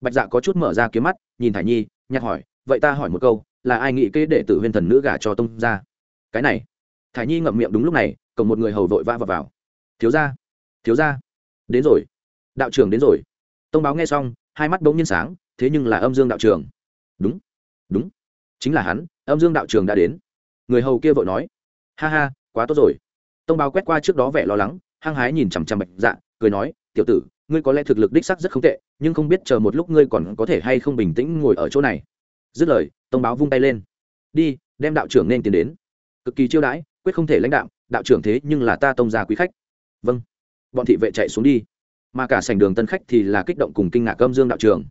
Bạch dạ có chút mở ra kiếm mắt nhìn thải nhi nhặt hỏi vậy ta hỏi một câu là ai nghĩ kế đệ tử huyên thần nữ gả cho tông gia? Cái này thải nhi ngậm miệng đúng lúc này cộng một người hầu vội vã vào, vào. Thiếu ra thiếu ra đến rồi đạo trưởng đến rồi. Tông báo nghe xong hai mắt bỗng nhiên sáng, thế nhưng là âm dương đạo trường. Đúng đúng, chính là hắn, âm dương đạo trường đã đến. Người hầu kia vội nói, ha ha, quá tốt rồi. Tông báo quét qua trước đó vẻ lo lắng, hăng hái nhìn chằm chằm bạch dạ cười nói, tiểu tử, ngươi có lẽ thực lực đích sắc rất không tệ, nhưng không biết chờ một lúc ngươi còn có thể hay không bình tĩnh ngồi ở chỗ này. Dứt lời, tông báo vung tay lên. Đi, đem đạo trưởng nên tiến đến. Cực kỳ chiêu đãi, quyết không thể lãnh đạo đạo trưởng thế nhưng là ta tông gia quý khách. Vâng. Bọn thị vệ chạy xuống đi mà cả sảnh đường tân khách thì là kích động cùng kinh ngạc âm dương đạo trường.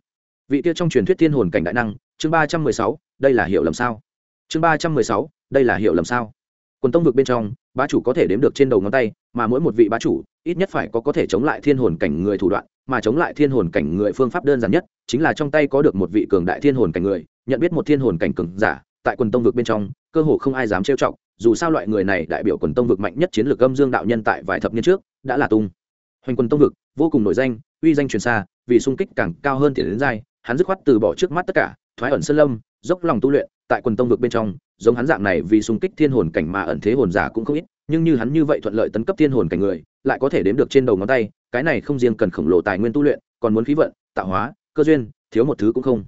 Vị kia trong truyền thuyết thiên hồn cảnh đại năng, chương ba trăm mười sáu, đây là hiểu lầm sao? Chương ba trăm mười sáu, đây là hiểu lầm sao? Quần tông vực bên trong, bá chủ có thể đếm được trên đầu ngón tay, mà mỗi một vị bá chủ, ít nhất phải có có thể chống lại thiên hồn cảnh người thủ đoạn, mà chống lại thiên hồn cảnh người phương pháp đơn giản nhất, chính là trong tay có được một vị cường đại thiên hồn cảnh người, nhận biết một thiên hồn cảnh cường giả, tại quần tông vực bên trong, cơ hồ không ai dám trêu chọc, dù sao loại người này đại biểu quần tông vực mạnh nhất chiến lược âm dương đạo nhân tại vài thập niên trước, đã là tung. Hoành quần tông vực vô cùng nổi danh, uy danh truyền xa, vì sung kích càng cao hơn tiền đến giai hắn dứt khoát từ bỏ trước mắt tất cả, thoái ẩn sơn lâm, dốc lòng tu luyện, tại quần tông vực bên trong, giống hắn dạng này vì sung kích thiên hồn cảnh mà ẩn thế hồn giả cũng không ít, nhưng như hắn như vậy thuận lợi tấn cấp thiên hồn cảnh người, lại có thể đếm được trên đầu ngón tay, cái này không riêng cần khổng lồ tài nguyên tu luyện, còn muốn khí vận, tạo hóa, cơ duyên, thiếu một thứ cũng không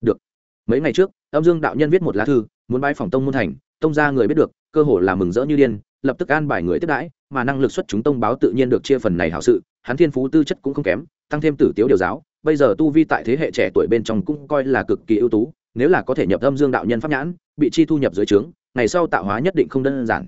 được. Mấy ngày trước, âm dương đạo nhân viết một lá thư, muốn bay phòng tông môn thành, tông ra người biết được, cơ hồ là mừng rỡ như điên lập tức an bài người tiếp đãi, mà năng lực xuất chúng tông báo tự nhiên được chia phần này hảo sự, hắn thiên phú tư chất cũng không kém, tăng thêm tử tiếu điều giáo, bây giờ tu vi tại thế hệ trẻ tuổi bên trong cũng coi là cực kỳ ưu tú, nếu là có thể nhập âm dương đạo nhân pháp nhãn, bị chi thu nhập dưới trướng, ngày sau tạo hóa nhất định không đơn giản.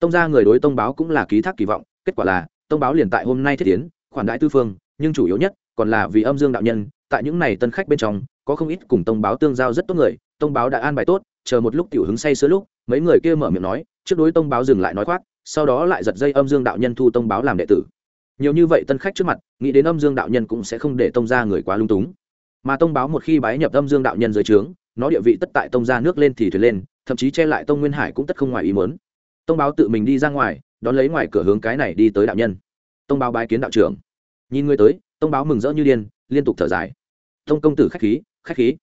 Tông gia người đối tông báo cũng là ký thác kỳ vọng, kết quả là, tông báo liền tại hôm nay thiết tiến, khoản đại tư phương, nhưng chủ yếu nhất còn là vì âm dương đạo nhân, tại những này tân khách bên trong, có không ít cùng tông báo tương giao rất tốt người, tông báo đã an bài tốt chờ một lúc tiểu hứng say sữa lúc, mấy người kia mở miệng nói, trước đối tông báo dừng lại nói khoác, sau đó lại giật dây âm dương đạo nhân thu tông báo làm đệ tử. Nhiều như vậy tân khách trước mặt, nghĩ đến âm dương đạo nhân cũng sẽ không để tông ra người quá lung túng. Mà tông báo một khi bái nhập âm dương đạo nhân dưới trướng, nó địa vị tất tại tông ra nước lên thì thuyền lên, thậm chí che lại tông nguyên hải cũng tất không ngoài ý muốn. Tông báo tự mình đi ra ngoài, đón lấy ngoài cửa hướng cái này đi tới đạo nhân. Tông báo bái kiến đạo trưởng. Nhìn người tới, tông báo mừng rỡ như điên, liên tục thở dài. Tông công tử khách khí khách khí.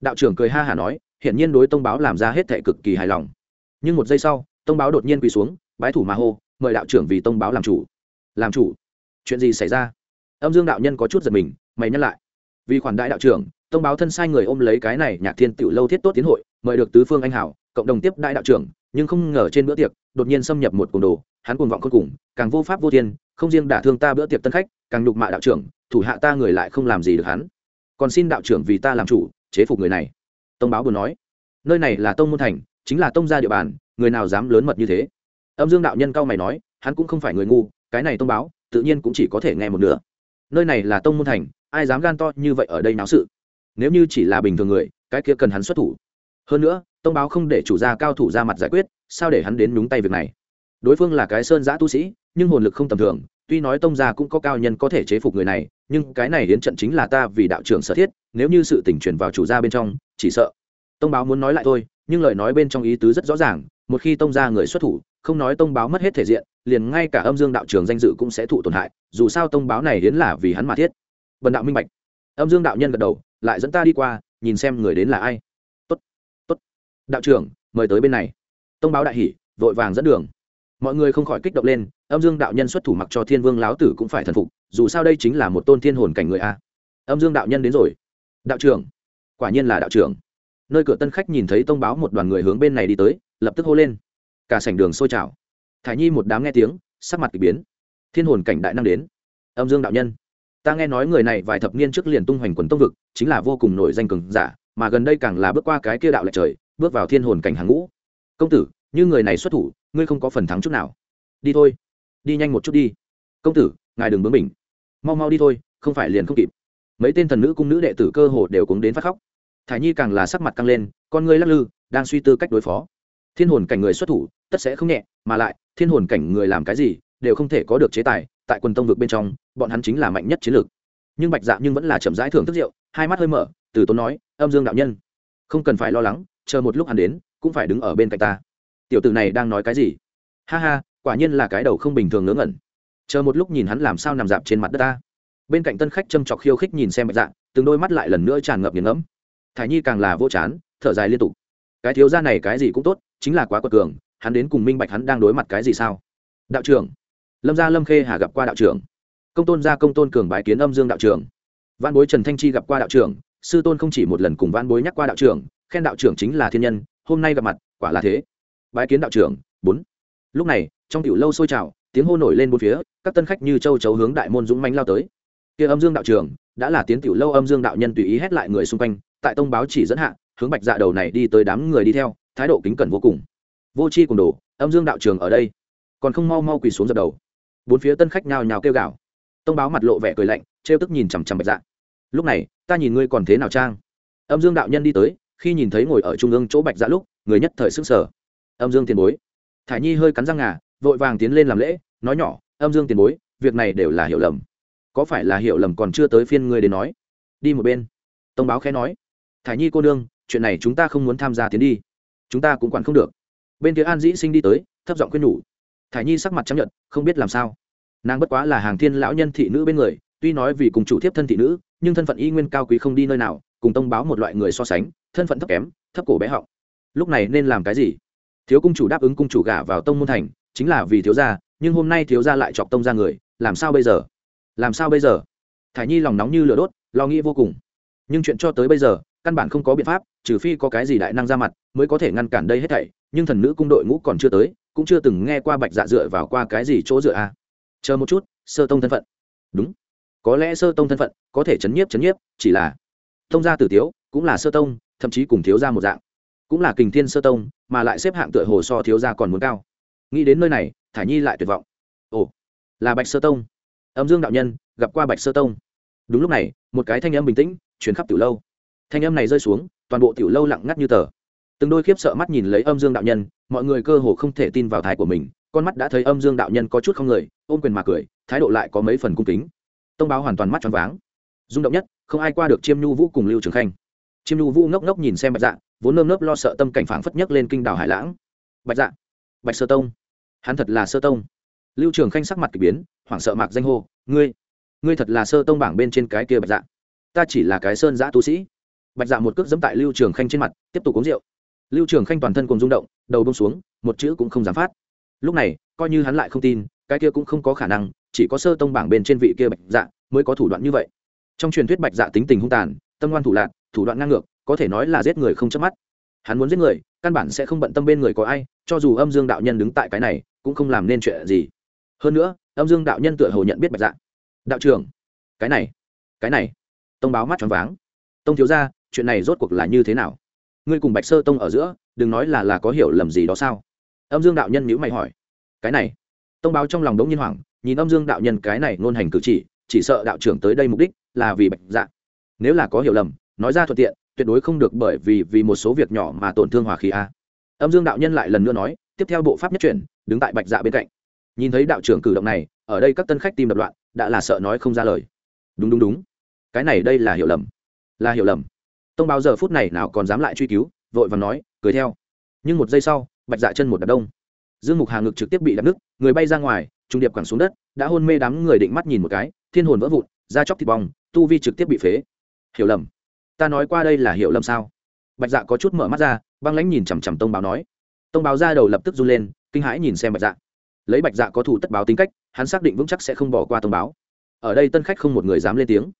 Đạo trưởng cười ha hả nói hiển nhiên đối tông báo làm ra hết thệ cực kỳ hài lòng. Nhưng một giây sau, tông báo đột nhiên quỳ xuống, bái thủ mà hô, mời đạo trưởng vì tông báo làm chủ. Làm chủ? Chuyện gì xảy ra? Âm dương đạo nhân có chút giật mình, mày nhắc lại. Vì khoản đại đạo trưởng, tông báo thân sai người ôm lấy cái này nhạc thiên tiểu lâu thiết tốt tiến hội, mời được tứ phương anh hảo cộng đồng tiếp đại đạo trưởng, nhưng không ngờ trên bữa tiệc, đột nhiên xâm nhập một cuồng đồ, hắn cuồng vọng khôn cùng, càng vô pháp vô thiên, không riêng đả thương ta bữa tiệc tân khách, càng nhục mạ đạo trưởng, thủ hạ ta người lại không làm gì được hắn. Còn xin đạo trưởng vì ta làm chủ, chế phục người này tông báo buồn nói, nơi này là tông môn thành, chính là tông gia địa bàn, người nào dám lớn mật như thế? Âm dương đạo nhân cao mày nói, hắn cũng không phải người ngu, cái này tông báo, tự nhiên cũng chỉ có thể nghe một nửa. Nơi này là tông môn thành, ai dám gan to như vậy ở đây náo sự? Nếu như chỉ là bình thường người, cái kia cần hắn xuất thủ. Hơn nữa, tông báo không để chủ gia cao thủ ra mặt giải quyết, sao để hắn đến nhúng tay việc này? Đối phương là cái sơn giã tu sĩ, nhưng hồn lực không tầm thường, tuy nói tông gia cũng có cao nhân có thể chế phục người này, nhưng cái này đến trận chính là ta vì đạo trưởng sở thiết, nếu như sự tình chuyển vào chủ gia bên trong chỉ sợ. Tông báo muốn nói lại thôi, nhưng lời nói bên trong ý tứ rất rõ ràng, một khi tông gia người xuất thủ, không nói tông báo mất hết thể diện, liền ngay cả âm dương đạo trường danh dự cũng sẽ thụ tổn hại, dù sao tông báo này đến là vì hắn mà thiết. Bần đạo minh bạch. Âm dương đạo nhân gật đầu, lại dẫn ta đi qua, nhìn xem người đến là ai. Tốt tốt. Đạo trưởng, mời tới bên này. Tông báo đại hỷ vội vàng dẫn đường. Mọi người không khỏi kích động lên, âm dương đạo nhân xuất thủ mặc cho thiên vương láo tử cũng phải thần phục, dù sao đây chính là một tôn thiên hồn cảnh người a. Âm dương đạo nhân đến rồi. Đạo trưởng quả nhiên là đạo trưởng. Nơi cửa tân khách nhìn thấy tông báo một đoàn người hướng bên này đi tới, lập tức hô lên. Cả sảnh đường sôi trào. Thả nhi một đám nghe tiếng, sắc mặt k ỳ biến. Thiên hồn cảnh đại năng đến. Âm dương đạo nhân. Ta nghe nói người này vài thập niên trước liền tung hoành quần tông vực, chính là vô cùng nổi danh cường giả, mà gần đây càng là bước qua cái kia đạo lệch trời, bước vào thiên hồn cảnh hàng ngũ. Công tử, như người này xuất thủ, ngươi không có phần thắng chút nào. Đi thôi. Đi nhanh một chút đi. Công tử, ngài đừng bướng mình mau mau đi thôi, không phải liền không kịp. Mấy tên thần nữ cung nữ đệ tử cơ hồ đều cuống đến phát khóc thải nhi càng là sắc mặt căng lên, con ngươi lắc lư, đang suy tư cách đối phó. Thiên hồn cảnh người xuất thủ, tất sẽ không nhẹ, mà lại, thiên hồn cảnh người làm cái gì, đều không thể có được chế tài. Tại quần tông vực bên trong, bọn hắn chính là mạnh nhất chiến lược. Nhưng bạch dạ nhưng vẫn là chậm rãi thưởng thức rượu, hai mắt hơi mở, từ tốn nói, âm dương đạo nhân, không cần phải lo lắng, chờ một lúc hắn đến, cũng phải đứng ở bên cạnh ta. Tiểu tử này đang nói cái gì? Ha ha, quả nhiên là cái đầu không bình thường ngớ ngẩn. Chờ một lúc nhìn hắn làm sao nằm dạp trên mặt đất ta. Bên cạnh tân khách châm chọc khiêu khích nhìn xem bạch dạ từng đôi mắt lại lần nữa tràn ngập nghiền ngẫm thải nhi càng là vô chán, thở dài liên tục. Cái thiếu gia này cái gì cũng tốt, chính là quá quật cường, hắn đến cùng minh bạch hắn đang đối mặt cái gì sao? Đạo trưởng. Lâm gia lâm khê hà gặp qua đạo trưởng. Công tôn gia công tôn cường bái kiến âm dương đạo trưởng. Văn bối trần thanh chi gặp qua đạo trưởng, sư tôn không chỉ một lần cùng văn bối nhắc qua đạo trưởng, khen đạo trưởng chính là thiên nhân, hôm nay gặp mặt, quả là thế. Bái kiến đạo trưởng, bốn. Lúc này, trong tiểu lâu sôi trào, tiếng hô nổi lên bốn phía, các tân khách như châu chấu hướng đại môn dũng manh lao tới. Kia âm dương đạo trưởng, đã là tiến tiểu lâu âm dương đạo nhân tùy ý hét lại người xung quanh tại tông báo chỉ dẫn hạ, hướng bạch dạ đầu này đi tới đám người đi theo, thái độ kính cẩn vô cùng. Vô c h i cùng đồ, âm dương đạo trường ở đây. Còn không mau mau quỳ xuống dập đầu. Bốn phía tân khách nhào nhào kêu gào. Tông báo mặt lộ vẻ cười lạnh, trêu tức nhìn chằm chằm bạch dạ. Lúc này, ta nhìn ngươi còn thế nào trang? Âm dương đạo nhân đi tới, khi nhìn thấy ngồi ở trung ương chỗ bạch dạ lúc, người nhất thời sức sở âm dương tiền bối. Thải nhi hơi cắn răng ngà, vội vàng tiến lên làm lễ, nói nhỏ, âm dương tiền bối, việc này đều là hiểu lầm. Có phải là hiểu lầm còn chưa tới phiên ngươi đến nói? Đi một bên. Tông báo khẽ nói thải nhi cô nương, chuyện này chúng ta không muốn tham gia tiến đi. Chúng ta cũng quản không được. Bên kia an dĩ sinh đi tới, thấp giọng khuyên nhủ. Thải nhi sắc mặt chấp nhận không biết làm sao. Nàng bất quá là hàng thiên lão nhân thị nữ bên người, tuy nói vì cùng chủ thiếp thân thị nữ, nhưng thân phận y nguyên cao quý không đi nơi nào, cùng tông báo một loại người so sánh, thân phận thấp kém, thấp cổ bé họng. Lúc này nên làm cái gì? Thiếu cung chủ đáp ứng cung chủ gả vào tông môn thành, chính là vì thiếu gia, nhưng hôm nay thiếu gia lại chọc tông ra người, làm sao bây giờ? Làm sao bây giờ? Thải nhi lòng nóng như lửa đốt, lo nghĩ vô cùng. Nhưng chuyện cho tới bây giờ căn bản không có biện pháp, trừ phi có cái gì đại năng ra mặt mới có thể ngăn cản đây hết thảy, nhưng thần nữ cung đội ngũ còn chưa tới, cũng chưa từng nghe qua bạch dạ dựa vào qua cái gì chỗ dựa a. À. chờ một chút, sơ tông thân phận. Đúng. Có lẽ sơ tông thân phận có thể chấn nhiếp chấn nhiếp, chỉ là tông gia tử tiếu cũng là sơ tông, thậm chí cùng thiếu gia một dạng. Cũng là kình thiên sơ tông, mà lại xếp hạng tựa hồ so thiếu gia còn muốn cao. Nghĩ đến nơi này thả nhi lại tuyệt vọng. Ồ, là bạch sơ tông. Âm dương đạo nhân, gặp qua bạch sơ tông. Đúng lúc này, một cái thanh âm bình tĩnh chuyển khắp tiểu lâu thanh âm này rơi xuống, toàn bộ tiểu lâu lặng ngắt như tờ. Từng đôi khiếp sợ mắt nhìn lấy âm dương đạo nhân, mọi người cơ hồ không thể tin vào thái của mình, con mắt đã thấy âm dương đạo nhân có chút không người, ôm quyền mà cười, thái độ lại có mấy phần cung kính. Tông báo hoàn toàn mắt tròn váng. Rung động nhất, không ai qua được chiêm nhu vũ cùng lưu trường khanh. Chiêm nhu vũ ngốc ngốc nhìn xem bạch dạ vốn nơm nớp lo sợ tâm cảnh phảng phất nhất lên kinh đảo hải lãng. Bạch dạ bạch sơ tông. Hắn thật là sơ tông. Lưu trường khanh sắc mặt k ỳ biến, hoảng sợ mạc danh hô, ngươi ngươi thật là sơ tông bảng bên trên cái kia bạch dạ. Ta chỉ là cái sơn giã tu sĩ bạch dạ một cước dẫm tại lưu trường khanh trên mặt, tiếp tục uống rượu. Lưu trường khanh toàn thân cùng rung động, đầu bông xuống, một chữ cũng không dám phát. Lúc này, coi như hắn lại không tin, cái kia cũng không có khả năng, chỉ có sơ tông bảng bên trên vị kia bạch dạ mới có thủ đoạn như vậy. Trong truyền thuyết bạch dạ tính tình hung tàn, tâm ngoan thủ lạc thủ đoạn ngang ngược, có thể nói là giết người không chớp mắt. Hắn muốn giết người, căn bản sẽ không bận tâm bên người có ai, cho dù âm dương đạo nhân đứng tại cái này, cũng không làm nên chuyện gì. Hơn nữa, âm dương đạo nhân tựa hồ nhận biết bạch dạ. Đạo trưởng, cái này cái này. Tông báo mắt choáng váng. Tông thiếu ra chuyện này rốt cuộc là như thế nào? Ngươi cùng bạch sơ tông ở giữa, đừng nói là là có hiểu lầm gì đó sao? Âm dương đạo nhân nhữ mày hỏi. Cái này, tông báo trong lòng đống nhiên hoảng, nhìn âm dương đạo nhân cái này ngôn hành cử chỉ chỉ sợ đạo trưởng tới đây mục đích là vì bạch dạ. Nếu là có hiểu lầm, nói ra thuận tiện, tuyệt đối không được bởi vì vì một số việc nhỏ mà tổn thương hòa khí a. Âm dương đạo nhân lại lần nữa nói, tiếp theo bộ pháp nhất chuyển, đứng tại bạch dạ bên cạnh. Nhìn thấy đạo trưởng cử động này, ở đây các tân khách tìm đập loạn, đã là sợ nói không ra lời. Đúng đúng đúng. Cái này đây là hiểu lầm. Là hiểu lầm tông báo giờ phút này nào còn dám lại truy cứu, vội và nói, cười theo. Nhưng một giây sau, bạch dạ chân một đập đông. Dương mục hà ngực trực tiếp bị đập nứt người bay ra ngoài, trung điệp quẳng xuống đất, đã hôn mê đám người định mắt nhìn một cái, thiên hồn vỡ vụn, da chóc thịt bong, tu vi trực tiếp bị phế. Hiểu lầm. Ta nói qua đây là hiểu lầm sao? Bạch dạ có chút mở mắt ra, băng lãnh nhìn chằm chằm tông báo nói. Tông báo ra đầu lập tức run lên, kinh hãi nhìn xem bạch dạ. Lấy bạch dạ có thủ tất báo tính cách, hắn xác định vững chắc sẽ không bỏ qua tông báo. Ở đây tân khách không một người dám lên tiếng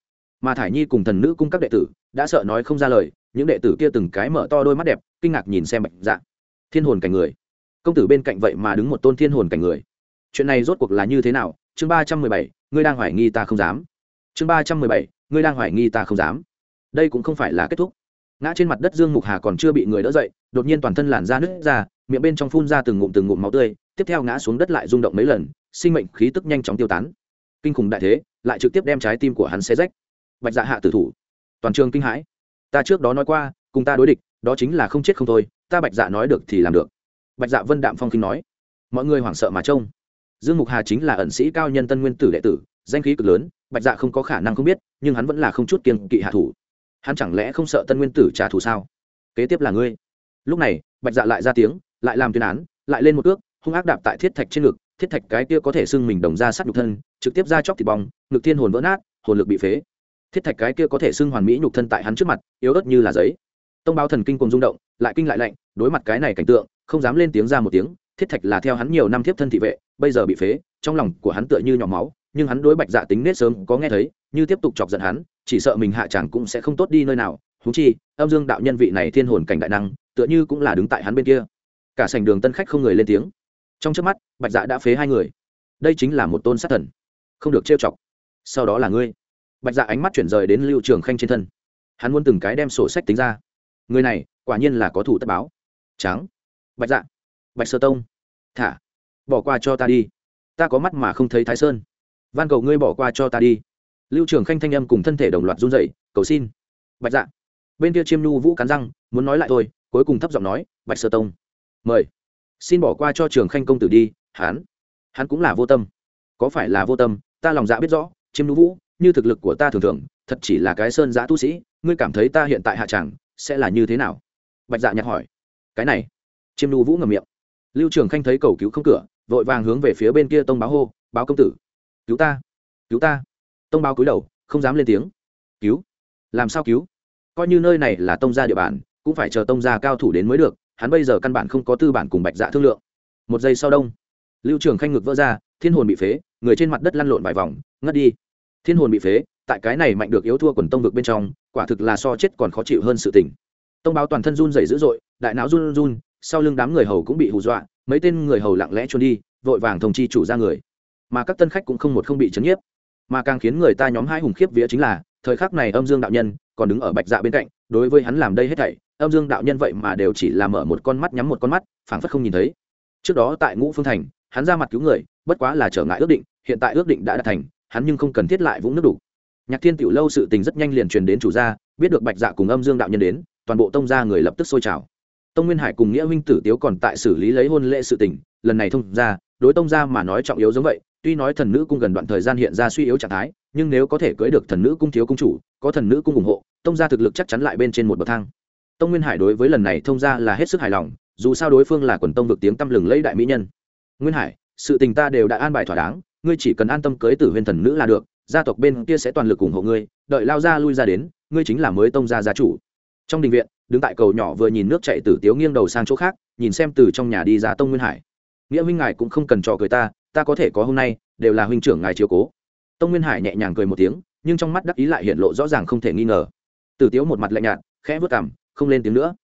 mà thải nhi cùng thần nữ cung các đệ tử đã sợ nói không ra lời, những đệ tử kia từng cái mở to đôi mắt đẹp, kinh ngạc nhìn xem bạch dạ. Thiên hồn cảnh người. Công tử bên cạnh vậy mà đứng một tôn thiên hồn cảnh người. Chuyện này rốt cuộc là như thế nào? Chương ba trăm mười bảy, ngươi đang hoài nghi ta không dám. Chương ba trăm mười bảy, ngươi đang hoài nghi ta không dám. Đây cũng không phải là kết thúc. Ngã trên mặt đất dương mục hà còn chưa bị người đỡ dậy, đột nhiên toàn thân làn da nứt ra, miệng bên trong phun ra từng ngụm từng ngụm máu tươi, tiếp theo ngã xuống đất lại rung động mấy lần, sinh mệnh khí tức nhanh chóng tiêu tán. Kinh khủng đại thế, lại trực tiếp đem trái tim của hắn xé rách bạch dạ hạ tử thủ. Toàn trường kinh hãi. Ta trước đó nói qua, cùng ta đối địch, đó chính là không chết không thôi, ta bạch dạ nói được thì làm được. Bạch dạ vân đạm phong kinh nói. Mọi người hoảng sợ mà trông. Dương mục hà chính là ẩn sĩ cao nhân tân nguyên tử đệ tử, danh khí cực lớn, bạch dạ không có khả năng không biết, nhưng hắn vẫn là không chút kiên kỵ hạ thủ. Hắn chẳng lẽ không sợ tân nguyên tử trả thù sao? Kế tiếp là ngươi. Lúc này, bạch dạ lại ra tiếng, lại làm tuyên án, lại lên một ước hung ác đạp tại thiết thạch trên ngực, thiết thạch cái kia có thể xưng mình đồng ra sát nhục thân, trực tiếp ra chóc thịt bong, ngực thiên hồn vỡ nát, hồn lực bị phế thiết thạch cái kia có thể xưng hoàn mỹ nhục thân tại hắn trước mặt, yếu ớt như là giấy. Tông báo thần kinh cùng rung động, lại kinh lại lạnh, đối mặt cái này cảnh tượng, không dám lên tiếng ra một tiếng, thiết thạch là theo hắn nhiều năm tiếp thân thị vệ, bây giờ bị phế, trong lòng của hắn tựa như nhỏ máu, nhưng hắn đối bạch dạ tính nết sớm có nghe thấy, như tiếp tục chọc giận hắn, chỉ sợ mình hạ chẳng cũng sẽ không tốt đi nơi nào. Húng chi, âm dương đạo nhân vị này thiên hồn cảnh đại năng, tựa như cũng là đứng tại hắn bên kia. Cả sảnh đường tân khách không người lên tiếng. Trong trước mắt, bạch dạ đã phế hai người. Đây chính là một tôn sát thần. Không được trêu chọc. Sau đó là ngươi bạch dạ ánh mắt chuyển rời đến lưu trường khanh trên thân hắn muốn từng cái đem sổ sách tính ra người này quả nhiên là có thủ tất báo trắng bạch dạ bạch sơ tông thả bỏ qua cho ta đi ta có mắt mà không thấy thái sơn van cầu ngươi bỏ qua cho ta đi lưu trường khanh thanh âm cùng thân thể đồng loạt run dậy cầu xin bạch dạ bên kia chiêm nhu vũ cắn răng muốn nói lại thôi cuối cùng thấp giọng nói bạch sơ tông mời xin bỏ qua cho trường khanh công tử đi hắn hắn cũng là vô tâm có phải là vô tâm ta lòng dạ biết rõ chiêm nhu vũ như thực lực của ta thường thường, thật chỉ là cái sơn giã tu sĩ, ngươi cảm thấy ta hiện tại hạ tràng sẽ là như thế nào? Bạch dạ nhặt hỏi. Cái này, chiêm nhu vũ ngầm miệng. Lưu trường khanh thấy cầu cứu không cửa, vội vàng hướng về phía bên kia tông báo hô, báo công tử, cứu ta cứu ta. Tông báo cúi đầu, không dám lên tiếng. Cứu? Làm sao cứu? Coi như nơi này là tông gia địa bàn, cũng phải chờ tông gia cao thủ đến mới được, hắn bây giờ căn bản không có tư bản cùng bạch dạ thương lượng. Một giây sau đông, lưu trường khanh ngực vỡ ra, thiên hồn bị phế, người trên mặt đất lăn lộn vài vòng, ngất đi thiên hồn bị phế, tại cái này mạnh được yếu thua quần tông vực bên trong, quả thực là so chết còn khó chịu hơn sự tình. Tông báo toàn thân run rẩy dữ dội, đại não run run, sau lưng đám người hầu cũng bị hù dọa, mấy tên người hầu lặng lẽ trốn đi, vội vàng thông chi chủ ra người. Mà các tân khách cũng không một không bị chấn nhiếp. Mà càng khiến người ta nhóm hai hùng khiếp vía chính là, thời khắc này âm dương đạo nhân còn đứng ở bạch dạ bên cạnh, đối với hắn làm đây hết thảy, âm dương đạo nhân vậy mà đều chỉ là mở một con mắt nhắm một con mắt, phảng phất không nhìn thấy. Trước đó tại ngũ phương thành, hắn ra mặt cứu người, bất quá là trở ngại ước định, hiện tại ước định đã đạt thành hắn nhưng không cần thiết lại vũng nước đủ. Nhạc thiên tiểu lâu sự tình rất nhanh liền truyền đến chủ gia, biết được bạch dạ cùng âm dương đạo nhân đến, toàn bộ tông gia người lập tức sôi trào. Tông nguyên hải cùng nghĩa huynh tử tiếu còn tại xử lý lấy hôn lễ sự tình, lần này thông ra đối tông gia mà nói trọng yếu giống vậy, tuy nói thần nữ cung gần đoạn thời gian hiện ra suy yếu trạng thái, nhưng nếu có thể cưới được thần nữ cung thiếu cung chủ, có thần nữ cung ủng hộ, tông gia thực lực chắc chắn lại bên trên một bậc thang. Tông nguyên hải đối với lần này thông gia là hết sức hài lòng, dù sao đối phương là quần tông vực tiếng tăm lừng lấy đại mỹ nhân. Nguyên hải, sự tình ta đều đã an bài thỏa đáng ngươi chỉ cần an tâm cưới tử huyền thần nữ là được, gia tộc bên kia sẽ toàn lực ủng hộ ngươi, đợi lao ra lui ra đến, ngươi chính là mới tông gia gia chủ. Trong đình viện, đứng tại cầu nhỏ vừa nhìn nước chạy tử tiếu nghiêng đầu sang chỗ khác, nhìn xem từ trong nhà đi ra tông nguyên hải. Nghĩa huynh ngài cũng không cần trò cười ta ta có thể có hôm nay, đều là huynh trưởng ngài chiếu cố. Tông nguyên hải nhẹ nhàng cười một tiếng, nhưng trong mắt đắc ý lại hiện lộ rõ ràng không thể nghi ngờ. Tử tiếu một mặt lạnh nhạt, khẽ vớt cảm không lên tiếng nữa.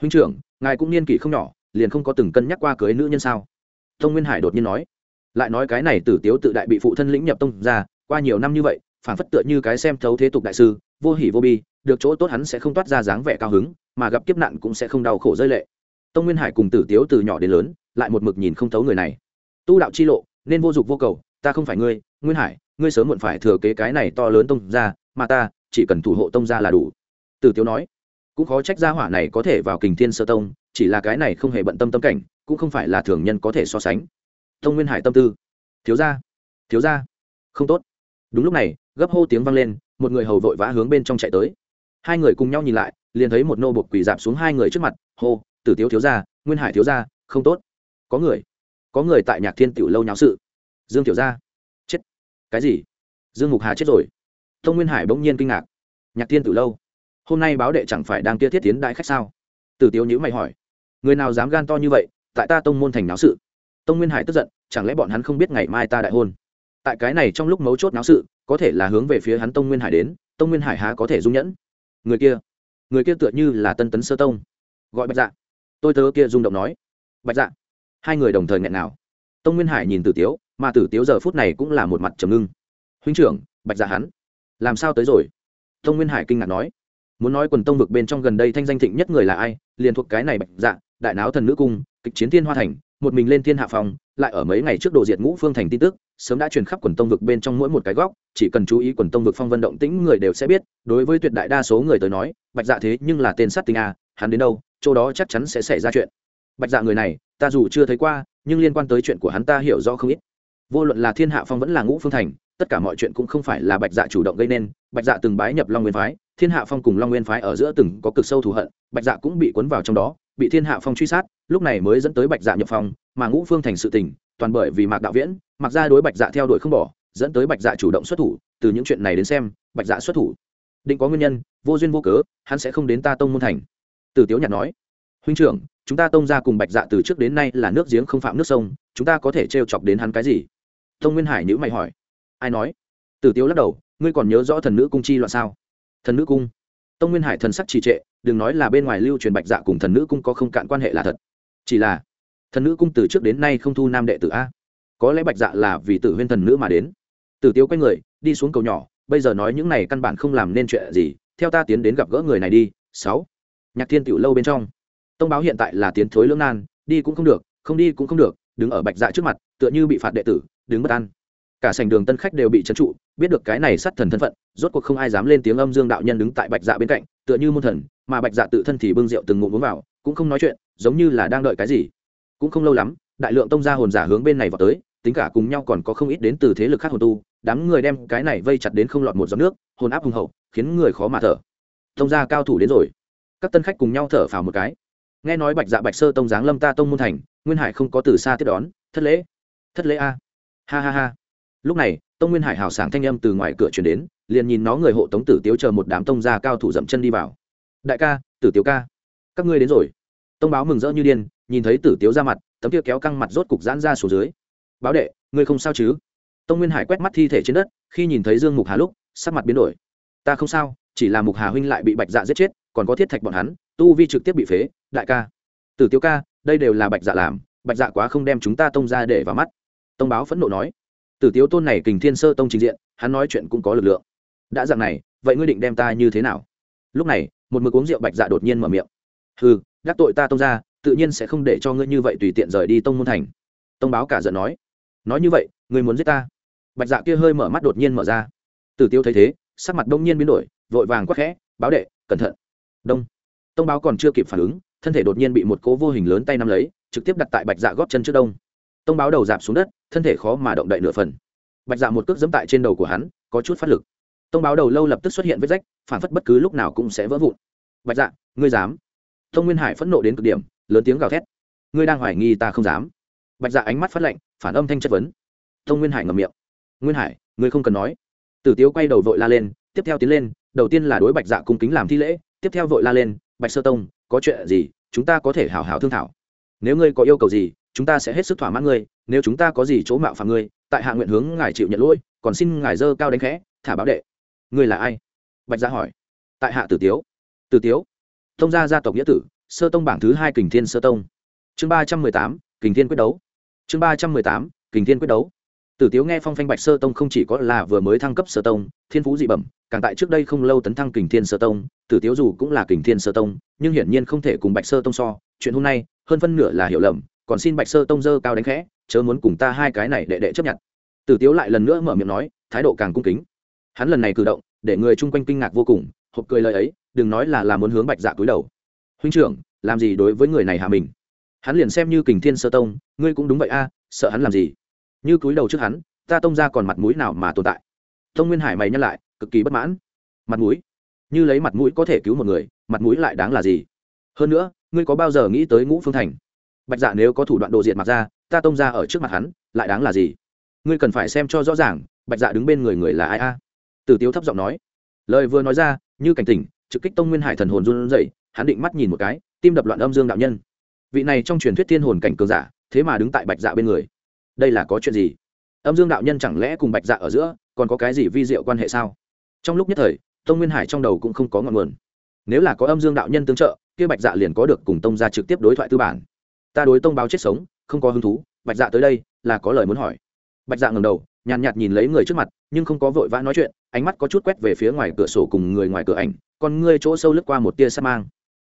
Huynh trưởng, ngài cũng niên kỷ không nhỏ, liền không có từng cân nhắc qua cưới nữ nhân sao? Tông nguyên hải đột nhiên nói lại nói cái này tử tiếu tự đại bị phụ thân lĩnh nhập tông ra, qua nhiều năm như vậy phản phất tựa như cái xem thấu thế tục đại sư, vô hỉ vô bi, được chỗ tốt hắn sẽ không toát ra dáng vẻ cao hứng, mà gặp kiếp nạn cũng sẽ không đau khổ rơi lệ. Tông nguyên hải cùng tử tiếu từ nhỏ đến lớn, lại một mực nhìn không thấu người này. Tu đạo chi lộ, nên vô dụng vô cầu, ta không phải ngươi, nguyên hải, ngươi sớm muộn phải thừa kế cái này to lớn tông ra, mà ta chỉ cần thủ hộ tông ra là đủ. Tử tiếu nói. Cũng khó trách gia hỏa này có thể vào kình thiên sơ tông, chỉ là cái này không hề bận tâm tâm cảnh, cũng không phải là thường nhân có thể so sánh tông nguyên hải tâm tư. Thiếu ra thiếu ra không tốt. Đúng lúc này, gấp hô tiếng vang lên, một người hầu vội vã hướng bên trong chạy tới. Hai người cùng nhau nhìn lại, liền thấy một nô bộc quỳ dạp xuống hai người trước mặt, hô, tử tiếu thiếu ra nguyên hải thiếu ra không tốt. Có người có người tại nhạc thiên tiểu lâu nháo sự. Dương tiểu ra chết. Cái gì? Dương mục hà chết rồi. Tông nguyên hải bỗng nhiên kinh ngạc. Nhạc thiên tiểu lâu, hôm nay báo đệ chẳng phải đang kia thiết tiến đại khách sao? Tử tiếu nhữ mày hỏi. Người nào dám gan to như vậy, tại ta tông môn thành náo sự? Tông nguyên hải tức giận chẳng lẽ bọn hắn không biết ngày mai ta đại hôn? Tại cái này trong lúc mấu chốt náo sự, có thể là hướng về phía hắn tông nguyên hải đến, tông nguyên hải há có thể dung nhẫn? Người kia người kia tựa như là tân tấn sơ tông. Gọi bạch dạ. Tôi tớ kia rung động nói. Bạch dạ hai người đồng thời nghẹn nào tông nguyên hải nhìn tử tiếu, mà tử tiếu giờ phút này cũng là một mặt trầm ngưng. Huynh trưởng, bạch dạ hắn. Làm sao tới rồi? Tông nguyên hải kinh ngạc nói. Muốn nói quần tông vực bên trong gần đây thanh danh thịnh nhất người là ai, liền thuộc cái này bạch dạ đại náo thần nữ cung, kịch chiến thiên hoa thành một mình lên thiên hạ phòng, lại ở mấy ngày trước đồ diệt ngũ phương thành tin tức, sớm đã truyền khắp quần tông vực bên trong mỗi một cái góc, chỉ cần chú ý quần tông vực phong vân động tĩnh người đều sẽ biết, đối với tuyệt đại đa số người tới nói, bạch dạ thế nhưng là tên sát tinh a, hắn đến đâu, chỗ đó chắc chắn sẽ xảy ra chuyện. Bạch dạ người này, ta dù chưa thấy qua, nhưng liên quan tới chuyện của hắn ta hiểu rõ không ít. Vô luận là thiên hạ phong vẫn là ngũ phương thành, tất cả mọi chuyện cũng không phải là bạch dạ chủ động gây nên, bạch dạ từng bái nhập long nguyên phái, thiên hạ phong cùng long nguyên phái ở giữa từng có cực sâu thù hận, bạch dạ cũng bị cuốn vào trong đó bị thiên hạ phong truy sát, lúc này mới dẫn tới bạch dạ nhập phong mà ngũ phương thành sự tình, toàn bởi vì mạc đạo viễn mặc ra đối bạch dạ theo đuổi không bỏ, dẫn tới bạch dạ chủ động xuất thủ, từ những chuyện này đến xem, bạch dạ xuất thủ. Định có nguyên nhân, vô duyên vô cớ, hắn sẽ không đến ta tông môn thành. Từ tiếu nhạt nói, huynh trưởng, chúng ta tông ra cùng bạch dạ từ trước đến nay là nước giếng không phạm nước sông, chúng ta có thể t chọc đến hắn cái gì? Tông nguyên hải nhữ mày hỏi. Ai nói? Từ tiếu lắc đầu, ngươi còn nhớ rõ thần nữ cung chi loạn sao? Thần nữ cung? Tông nguyên hải thần sắc trì trệ, đừng nói là bên ngoài lưu truyền bạch dạ cùng thần nữ cung có không cạn quan hệ là thật. Chỉ là, thần nữ cung từ trước đến nay không thu nam đệ tử a. Có lẽ bạch dạ là vì tử huyên thần nữ mà đến. Tử tiếu quay người, đi xuống cầu nhỏ, bây giờ nói những này căn bản không làm nên chuyện gì, theo ta tiến đến gặp gỡ người này đi. Sáu. Nhạc thiên tiểu lâu bên trong. Tông báo hiện tại là tiến thối lưỡng nan, đi cũng không được, không đi cũng không được, đứng ở bạch dạ trước mặt, tựa như bị phạt đệ tử, đứng bất an cả sành đường tân khách đều bị trấn trụ, biết được cái này sát thần thân phận, rốt cuộc không ai dám lên tiếng âm dương đạo nhân đứng tại bạch dạ bên cạnh, tựa như môn thần, mà bạch dạ tự thân thì bưng rượu từng ngụm uống vào, cũng không nói chuyện, giống như là đang đợi cái gì. Cũng không lâu lắm, đại lượng tông gia hồn giả hướng bên này vào tới, tính cả cùng nhau còn có không ít đến từ thế lực khác hồn tu, đám người đem cái này vây chặt đến không lọt một giọt nước, hồn áp hùng hậu, khiến người khó mà thở. Tông gia cao thủ đến rồi. Các tân khách cùng nhau thở phào một cái. Nghe nói bạch dạ bạch sơ tông giáng lâm ta tông môn thành, nguyên hải không có từ xa tiếp đón. Thất lễ. Thất lễ a. Ha ha ha lúc này, tông nguyên hải hào sảng thanh âm từ ngoài cửa chuyển đến, liền nhìn nó người hộ tống tử tiếu chờ một đám tông gia cao thủ dậm chân đi vào. Đại ca, tử tiếu ca, các ngươi đến rồi. Tông báo mừng rỡ như điên, nhìn thấy tử tiếu ra mặt, tấm kia kéo căng mặt rốt cục giãn ra xuống dưới. Báo đệ, ngươi không sao chứ? Tông nguyên hải quét mắt thi thể trên đất, khi nhìn thấy dương mục hà lúc, sắc mặt biến đổi. Ta không sao, chỉ là mục hà huynh lại bị bạch dạ giết chết, còn có thiết thạch bọn hắn, tu vi trực tiếp bị phế, đại ca. Tử tiếu ca, đây đều là bạch dạ làm, bạch dạ quá không đem chúng ta tông ra để vào mắt. Tông báo phẫn nộ nói tử tiếu tôn này kình thiên sơ tông trình diện hắn nói chuyện cũng có lực lượng. Đã dạng này vậy ngươi định đem ta như thế nào? Lúc này một mực uống rượu bạch dạ đột nhiên mở miệng. Hừ, đắc tội ta tông ra tự nhiên sẽ không để cho ngươi như vậy tùy tiện rời đi tông môn thành. Tông báo cả giận nói. Nói như vậy ngươi muốn giết ta? Bạch dạ kia hơi mở mắt đột nhiên mở ra. Tử tiêu thấy thế sắc mặt đông nhiên biến đổi vội vàng quắc khẽ báo đệ cẩn thận. Đông. Tông báo còn chưa kịp phản ứng thân thể đột nhiên bị một cố vô hình lớn tay nắm lấy trực tiếp đặt tại bạch dạ góp chân trước đông tông báo đầu dạp xuống đất, thân thể khó mà động đậy nửa phần. Bạch dạ một cước dẫm tại trên đầu của hắn, có chút phát lực. Tông báo đầu lâu lập tức xuất hiện vết rách, phản phất bất cứ lúc nào cũng sẽ vỡ vụn. Bạch dạ ngươi dám? Tông nguyên hải phẫn nộ đến cực điểm, lớn tiếng gào thét. Ngươi đang hoài nghi ta không dám. Bạch dạ ánh mắt phát lạnh, phản âm thanh chất vấn. Tông nguyên hải ngầm miệng. Nguyên hải, ngươi không cần nói. Tử tiếu quay đầu vội la lên, tiếp theo tiến lên, đầu tiên là đối bạch dạ cung kính làm thi lễ, tiếp theo vội la lên, bạch sơ tông, có chuyện gì, chúng ta có thể hào hào thương thảo. Nếu ngươi có yêu cầu gì chúng ta sẽ hết sức thỏa mãn ngươi, nếu chúng ta có gì chỗ mạo phạm ngươi, tại hạ nguyện hướng ngài chịu nhận lỗi, còn xin ngài dơ cao đánh khẽ, thả báo đệ. Ngươi là ai? Bạch gia hỏi. Tại hạ tử tiếu. Tử tiếu. Thông gia gia tộc nghĩa tử, sơ tông bảng thứ hai kình thiên sơ tông. Chương ba trăm mười tám, kình thiên quyết đấu. Chương ba trăm mười tám, kình thiên quyết đấu. Tử tiếu nghe phong phanh bạch sơ tông không chỉ có là vừa mới thăng cấp sơ tông, thiên phú dị bẩm, càng tại trước đây không lâu tấn thăng kình thiên sơ tông, tử tiếu dù cũng là kình thiên sơ tông, nhưng hiển nhiên không thể cùng bạch sơ tông so, chuyện hôm nay, hơn phân nửa là hiểu lầm còn xin bạch sơ tông dơ cao đánh khẽ, chớ muốn cùng ta hai cái này đệ đệ chấp nhận. Tử tiếu lại lần nữa mở miệng nói, thái độ càng cung kính. Hắn lần này cử động, để người chung quanh kinh ngạc vô cùng, hộp cười lời ấy, đừng nói là làm muốn hướng bạch dạ cúi đầu. Huynh trưởng, làm gì đối với người này hà mình? Hắn liền xem như kình thiên sơ tông, ngươi cũng đúng vậy a, sợ hắn làm gì? Như cúi đầu trước hắn, ta tông ra còn mặt mũi nào mà tồn tại? Tông nguyên hải mày nhắc lại, cực kỳ bất mãn. Mặt mũi? Như lấy mặt mũi có thể cứu một người, mặt mũi lại đáng là gì? Hơn nữa, ngươi có bao giờ nghĩ tới ngũ phương thành? Bạch dạ nếu có thủ đoạn đồ diệt mặt ra, ta tông ra ở trước mặt hắn, lại đáng là gì? Ngươi cần phải xem cho rõ ràng, bạch dạ đứng bên người người là ai a? Tử tiếu thấp giọng nói. Lời vừa nói ra, như cảnh tỉnh, trực kích tông nguyên hải thần hồn run rẩy, hắn định mắt nhìn một cái, tim đập loạn âm dương đạo nhân. Vị này trong truyền thuyết thiên hồn cảnh cường giả, thế mà đứng tại bạch dạ bên người. Đây là có chuyện gì? Âm dương đạo nhân chẳng lẽ cùng bạch dạ ở giữa, còn có cái gì vi diệu quan hệ sao? Trong lúc nhất thời, tông nguyên hải trong đầu cũng không có ngọn nguồn. Nếu là có âm dương đạo nhân tương trợ, kia bạch dạ liền có được cùng tông ra trực tiếp đối thoại tư bản ta đối tông báo chết sống không có hứng thú bạch dạ tới đây là có lời muốn hỏi. Bạch dạ ngầm đầu nhàn nhạt, nhìn lấy người trước mặt nhưng không có vội vã nói chuyện ánh mắt có chút quét về phía ngoài cửa sổ cùng người ngoài cửa ảnh còn ngươi chỗ sâu lướt qua một tia sát mang.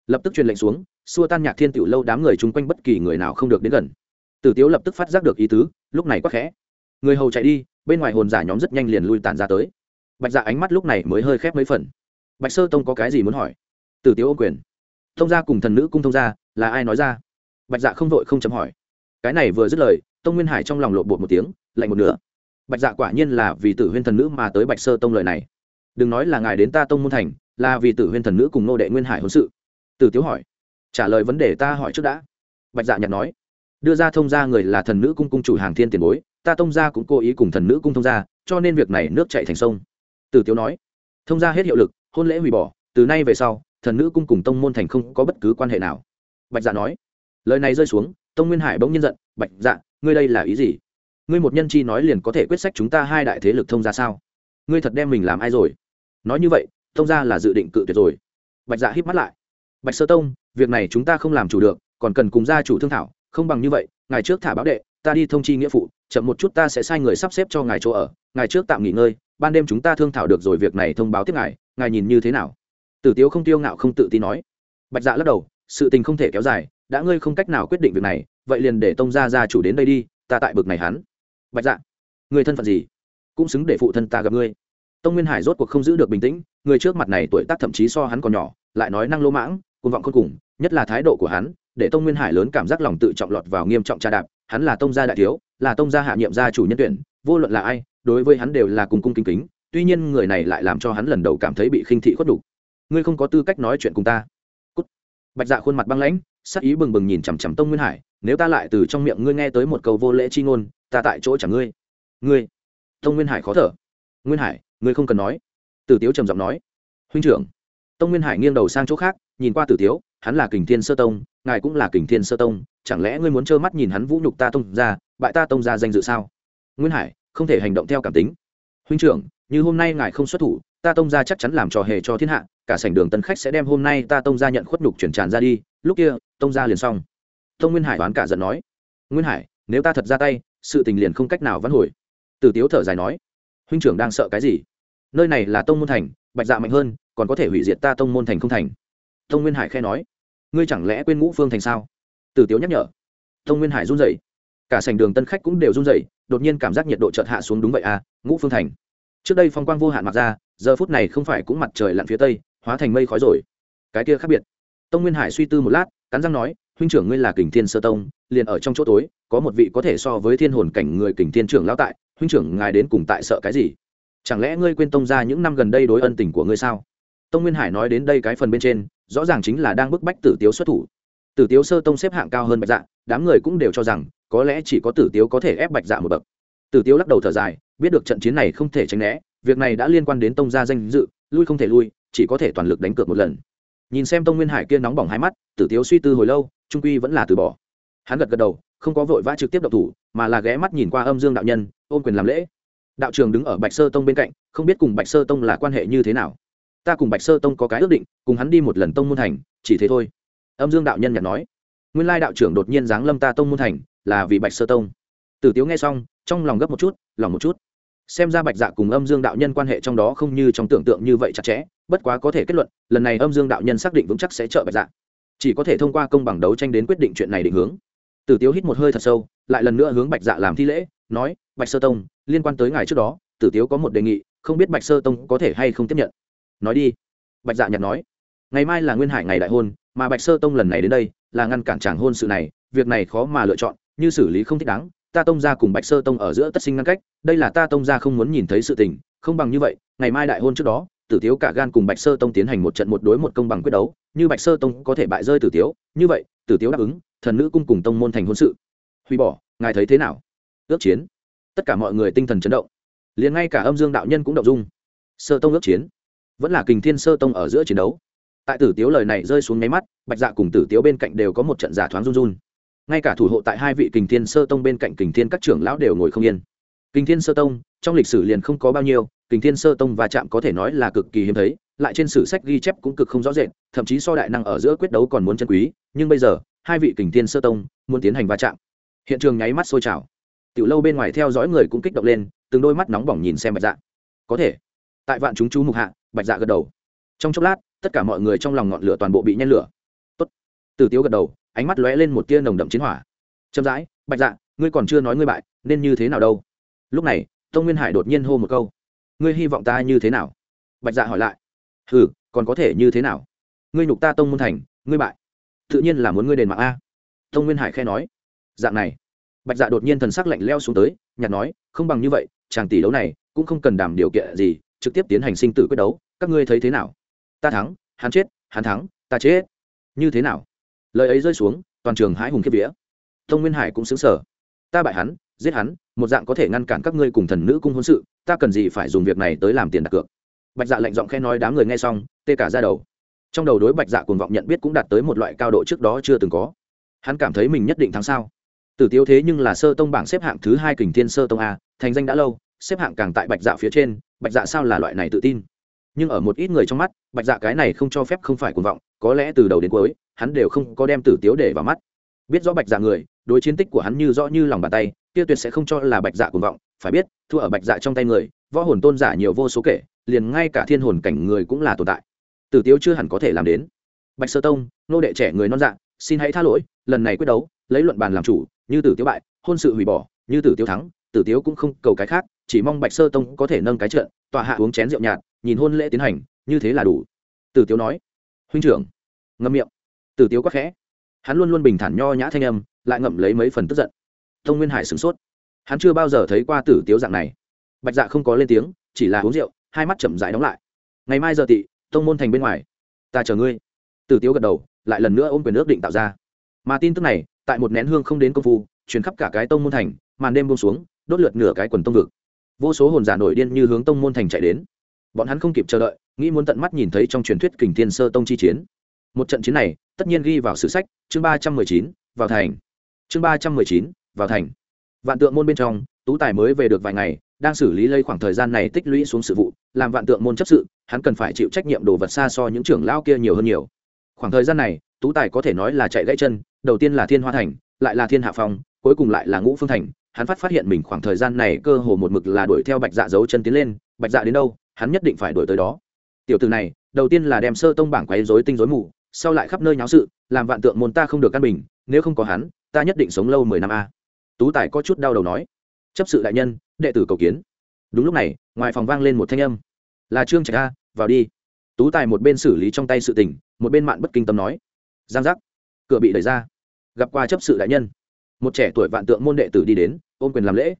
Lập tức truyền lệnh xuống xua tan nhạc thiên tiểu lâu đám người chung quanh bất kỳ người nào không được đến gần. Tử tiếu lập tức phát giác được ý tứ lúc này quắc khẽ. Người hầu chạy đi bên ngoài hồn giả nhóm rất nhanh liền lui tàn ra tới. Bạch dạ ánh mắt lúc này mới hơi khép mấy phần. Bạch sơ tông có cái gì muốn hỏi? Tử tiếu ô quyền. Thông gia cùng thần nữ cung thông gia là ai nói ra? Bạch dạ không vội không chấm hỏi. Cái này vừa dứt lời, tông nguyên hải trong lòng lộ bột một tiếng, lạnh một nửa. Bạch dạ quả nhiên là vì tử huyên thần nữ mà tới bạch sơ tông lời này. Đừng nói là ngài đến ta tông môn thành, là vì tử huyên thần nữ cùng nô đệ nguyên hải hôn sự. Tử tiếu hỏi. Trả lời vấn đề ta hỏi trước đã. Bạch dạ nhặt nói. Đưa ra thông gia người là thần nữ cung cung chủ hàng thiên tiền bối, ta tông gia cũng cố ý cùng thần nữ cung thông gia, cho nên việc này nước chạy thành sông. Tử tiếu nói. Thông gia hết hiệu lực, hôn lễ hủy bỏ, từ nay về sau, thần nữ cung cùng tông môn thành không có bất cứ quan hệ nào. Bạch dạ nói lời này rơi xuống, tông nguyên hải bỗng nhiên giận, bạch dạ ngươi đây là ý gì? Ngươi một nhân chi nói liền có thể quyết sách chúng ta hai đại thế lực thông ra sao? Ngươi thật đem mình làm ai rồi? Nói như vậy, thông ra là dự định cự tuyệt rồi. Bạch dạ híp mắt lại. Bạch sơ tông, việc này chúng ta không làm chủ được, còn cần cùng gia chủ thương thảo, không bằng như vậy ngày trước thả báo đệ, ta đi thông chi nghĩa phụ, chậm một chút ta sẽ sai người sắp xếp cho ngài chỗ ở ngày trước tạm nghỉ ngơi, ban đêm chúng ta thương thảo được rồi việc này thông báo tiếp ngài ngài nhìn như thế nào? Tử tiếu không tiêu ngạo không tự tin nói. Bạch dạ lắc đầu, sự tình không thể kéo dài đã ngươi không cách nào quyết định việc này, vậy liền để tông gia gia chủ đến đây đi, ta tại bực này hắn. Bạch dạ người thân phận gì? Cũng xứng để phụ thân ta gặp ngươi. Tông nguyên hải rốt cuộc không giữ được bình tĩnh, người trước mặt này tuổi tác thậm chí so hắn còn nhỏ, lại nói năng lỗ mãng côn vọng khôn cùng, nhất là thái độ của hắn, để tông nguyên hải lớn cảm giác lòng tự trọng lọt vào nghiêm trọng tra đạp. Hắn là tông gia đại thiếu, là tông gia hạ nhiệm gia chủ nhân tuyển, vô luận là ai, đối với hắn đều là cùng cung kính kính, tuy nhiên người này lại làm cho hắn lần đầu cảm thấy bị khinh thị khuất đủ ngươi không có tư cách nói chuyện cùng ta. Cút. bạch dạ khuôn mặt băng lãnh sắc ý bừng bừng nhìn chằm chằm tông nguyên hải, nếu ta lại từ trong miệng ngươi nghe tới một câu vô lễ chi ngôn, ta tại chỗ chẳng ngươi. Ngươi? Tông nguyên hải khó thở. Nguyên hải, ngươi không cần nói. Tử tiếu trầm giọng nói. Huynh trưởng. Tông nguyên hải nghiêng đầu sang chỗ khác, nhìn qua tử tiếu, hắn là kình thiên sơ tông, ngài cũng là kình thiên sơ tông, chẳng lẽ ngươi muốn trơ mắt nhìn hắn vũ nhục ta tông ra, bại ta tông ra danh dự sao? Nguyên hải, không thể hành động theo cảm tính. Huynh trưởng, như hôm nay ngài không xuất thủ, ta tông ra chắc chắn làm trò hề cho thiên hạ, cả sảnh đường tân khách sẽ đem hôm nay ta tông ra nhận khuất nhục chuyển tràn ra đi lúc kia, tông ra liền xong. Tông nguyên hải đoán cả giận nói, nguyên hải, nếu ta thật ra tay, sự tình liền không cách nào vãn hồi. Tử tiếu thở dài nói, huynh trưởng đang sợ cái gì? Nơi này là tông môn thành, bạch dạ mạnh hơn, còn có thể hủy diệt ta tông môn thành không thành? Tông nguyên hải khe nói, ngươi chẳng lẽ quên ngũ phương thành sao? Tử tiếu nhắc nhở, tông nguyên hải run rẩy. Cả sảnh đường tân khách cũng đều run rẩy, đột nhiên cảm giác nhiệt độ chợt hạ xuống đúng vậy à ngũ phương thành. Trước đây phong quang vô hạn mặc ra, giờ phút này không phải cũng mặt trời lặn phía tây, hóa thành mây khói rồi. Cái kia khác biệt tông nguyên hải suy tư một lát, cắn răng nói, huynh trưởng ngươi là kình thiên sơ tông, liền ở trong chỗ tối, có một vị có thể so với thiên hồn cảnh người kình thiên trưởng lão tại, huynh trưởng ngài đến cùng tại sợ cái gì? Chẳng lẽ ngươi quên tông ra những năm gần đây đối ân tình của ngươi sao? Tông nguyên hải nói đến đây cái phần bên trên, rõ ràng chính là đang bức bách tử tiếu xuất thủ. Tử tiếu sơ tông xếp hạng cao hơn bạch dạ đám người cũng đều cho rằng, có lẽ chỉ có tử tiếu có thể ép bạch dạ một bậc. Tử tiếu lắc đầu thở dài, biết được trận chiến này không thể tránh né, việc này đã liên quan đến tông gia danh dự, lui không thể lui, chỉ có thể toàn lực đánh cược một lần nhìn xem tông nguyên hải kia nóng bỏng hai mắt, tử tiếu suy tư hồi lâu, trung quy vẫn là từ bỏ. Hắn gật gật đầu, không có vội vã trực tiếp độc thủ, mà là ghé mắt nhìn qua âm dương đạo nhân, ôm quyền làm lễ. Đạo trường đứng ở bạch sơ tông bên cạnh, không biết cùng bạch sơ tông là quan hệ như thế nào. Ta cùng bạch sơ tông có cái ước định, cùng hắn đi một lần tông môn thành, chỉ thế thôi. Âm dương đạo nhân nhặt nói. Nguyên lai đạo trưởng đột nhiên giáng lâm ta tông môn thành, là vì bạch sơ tông. Tử tiếu nghe xong, trong lòng gấp một chút, lòng một chút xem ra bạch dạ cùng âm dương đạo nhân quan hệ trong đó không như trong tưởng tượng như vậy chặt chẽ, bất quá có thể kết luận, lần này âm dương đạo nhân xác định vững chắc sẽ trợ bạch dạ. Chỉ có thể thông qua công bằng đấu tranh đến quyết định chuyện này định hướng. Tử tiếu hít một hơi thật sâu, lại lần nữa hướng bạch dạ làm thi lễ, nói, bạch sơ tông, liên quan tới ngày trước đó, tử tiếu có một đề nghị, không biết bạch sơ tông có thể hay không tiếp nhận. Nói đi. Bạch dạ nhặt nói, ngày mai là nguyên hải ngày đại hôn, mà bạch sơ tông lần này đến đây, là ngăn cản tràng hôn sự này, việc này khó mà lựa chọn, như xử lý không thích đáng ta tông ra cùng bạch sơ tông ở giữa tất sinh ngăn cách, đây là ta tông ra không muốn nhìn thấy sự tình, không bằng như vậy, ngày mai đại hôn trước đó, tử tiếu cả gan cùng bạch sơ tông tiến hành một trận một đối một công bằng quyết đấu, như bạch sơ tông có thể bại rơi tử tiếu, như vậy, tử tiếu đáp ứng, thần nữ cung cùng tông môn thành hôn sự. Hủy bỏ, ngài thấy thế nào? Ước chiến. Tất cả mọi người tinh thần chấn động. Liền ngay cả âm dương đạo nhân cũng động dung. Sơ tông ước chiến. Vẫn là kình thiên sơ tông ở giữa chiến đấu. Tại tử tiếu lời này rơi xuống nháy mắt, bạch dạ cùng tử tiếu bên cạnh đều có một trận giả thoáng run run ngay cả thủ hộ tại hai vị kình thiên sơ tông bên cạnh kình thiên các trưởng lão đều ngồi không yên. Kình thiên sơ tông, trong lịch sử liền không có bao nhiêu, kình thiên sơ tông và chạm có thể nói là cực kỳ hiếm thấy, lại trên sử sách ghi chép cũng cực không rõ rệt, thậm chí so đại năng ở giữa quyết đấu còn muốn chân quý, nhưng bây giờ, hai vị kình thiên sơ tông muốn tiến hành va chạm. Hiện trường nháy mắt sôi trào. Tiểu lâu bên ngoài theo dõi người cũng kích động lên, từng đôi mắt nóng bỏng nhìn xem bạch dạ. Có thể. Tại vạn chúng chú mục hạ, bạch dạ gật đầu. Trong chốc lát, tất cả mọi người trong lòng ngọn lửa toàn bộ bị nhen lửa. Tử tiếu gật đầu, ánh mắt lóe lên một tia nồng đậm chiến hỏa. Chậm rãi, bạch dạ ngươi còn chưa nói ngươi bại, nên như thế nào đâu? Lúc này, tông nguyên hải đột nhiên hô một câu. Ngươi hy vọng ta như thế nào? Bạch dạ hỏi lại. Ừ còn có thể như thế nào? Ngươi nhục ta tông môn thành, ngươi bại. Tự nhiên là muốn ngươi đền mạng a. Tông nguyên hải khe nói. Dạng này, bạch dạ đột nhiên thần sắc lạnh leo xuống tới nhặt nói, không bằng như vậy, chàng tỷ đấu này cũng không cần đảm điều kiện gì, trực tiếp tiến hành sinh tử quyết đấu, các ngươi thấy thế nào? Ta thắng, hắn chết, hắn thắng, ta chết. Như thế nào? Lời ấy rơi xuống, toàn trường hãi hùng kiếp vía. Tông nguyên hải cũng xứng sở ta bại hắn, giết hắn, một dạng có thể ngăn cản các ngươi cùng thần nữ cung hôn sự, ta cần gì phải dùng việc này tới làm tiền đặt cược? Bạch dạ lệnh giọng khe nói đám người nghe xong, tê cả ra đầu. Trong đầu đối bạch dạ cuồng vọng nhận biết cũng đạt tới một loại cao độ trước đó chưa từng có. Hắn cảm thấy mình nhất định thắng sao? Tử tiêu thế nhưng là sơ tông bảng xếp hạng thứ hai kình thiên sơ tông a, thành danh đã lâu, xếp hạng càng tại bạch dạ phía trên, bạch dạ sao là loại này tự tin? Nhưng ở một ít người trong mắt, bạch dạ cái này không cho phép không phải cuồng vọng có lẽ từ đầu đến cuối, hắn đều không có đem tử tiếu để vào mắt. Biết rõ bạch dạ người, đối chiến tích của hắn như rõ như lòng bàn tay, kia tuyệt sẽ không cho là bạch dạ cuồng vọng, phải biết, thua ở bạch dạ trong tay người, võ hồn tôn giả nhiều vô số kể, liền ngay cả thiên hồn cảnh người cũng là tồn tại. Tử tiếu chưa hẳn có thể làm đến. Bạch sơ tông, nô đệ trẻ người non dạ xin hãy tha lỗi, lần này quyết đấu, lấy luận bàn làm chủ, như tử tiếu bại, hôn sự hủy bỏ, như tử tiếu thắng, tử tiếu cũng không cầu cái khác, chỉ mong bạch sơ tông có thể nâng cái trợn tọa hạ uống chén rượu nhạt, nhìn hôn lễ tiến hành, như thế là đủ. Tử tiếu nói huynh trưởng. Ngâm miệng. Tử tiếu quắc khẽ. Hắn luôn luôn bình thản nho nhã thanh âm, lại ngậm lấy mấy phần tức giận. Thông nguyên hải sửng sốt. Hắn chưa bao giờ thấy qua tử tiếu dạng này. Bạch dạ không có lên tiếng, chỉ là uống rượu, hai mắt chậm dãi đóng lại. Ngày mai giờ tị, tông môn thành bên ngoài. Ta chờ ngươi. Tử tiếu gật đầu, lại lần nữa ôm quyền ước định tạo ra. Mà tin tức này, tại một nén hương không đến công phu chuyển khắp cả cái tông môn thành, màn đêm buông xuống, đốt lượt nửa cái quần tông vực. Vô số hồn giả nổi điên như hướng tông môn thành chạy đến bọn hắn không kịp chờ đợi, nghĩ muốn tận mắt nhìn thấy trong truyền thuyết kình thiên sơ tông chi chiến. Một trận chiến này, tất nhiên ghi vào sử sách, chương ba trăm mười chín, vào thành. Chương ba trăm mười chín, vào thành. Vạn tượng môn bên trong, tú tài mới về được vài ngày, đang xử lý lây khoảng thời gian này tích lũy xuống sự vụ, làm vạn tượng môn chấp sự, hắn cần phải chịu trách nhiệm đồ vật xa so những trưởng lao kia nhiều hơn nhiều. Khoảng thời gian này, tú tài có thể nói là chạy gãy chân, đầu tiên là thiên hoa thành, lại là thiên hạ phong, cuối cùng lại là ngũ phương thành. Hắn phát phát hiện mình khoảng thời gian này cơ hồ một mực là đuổi theo bạch dạ giấu chân tiến lên, bạch dạ đến đâu? Hắn nhất định phải đổi tới đó. Tiểu từ này, đầu tiên là đem sơ tông bảng quấy rối tinh rối mù, sau lại khắp nơi nháo sự, làm vạn tượng môn ta không được căn bình, nếu không có hắn, ta nhất định sống lâu mười năm a. Tú tài có chút đau đầu nói. Chấp sự đại nhân, đệ tử cầu kiến. Đúng lúc này, ngoài phòng vang lên một thanh âm. Là trương trạch a, vào đi. Tú tài một bên xử lý trong tay sự tình, một bên mạn bất kinh tâm nói. Giang giác. Cửa bị đẩy ra. Gặp qua chấp sự đại nhân. Một trẻ tuổi vạn tượng môn đệ tử đi đến, ôm quyền làm lễ.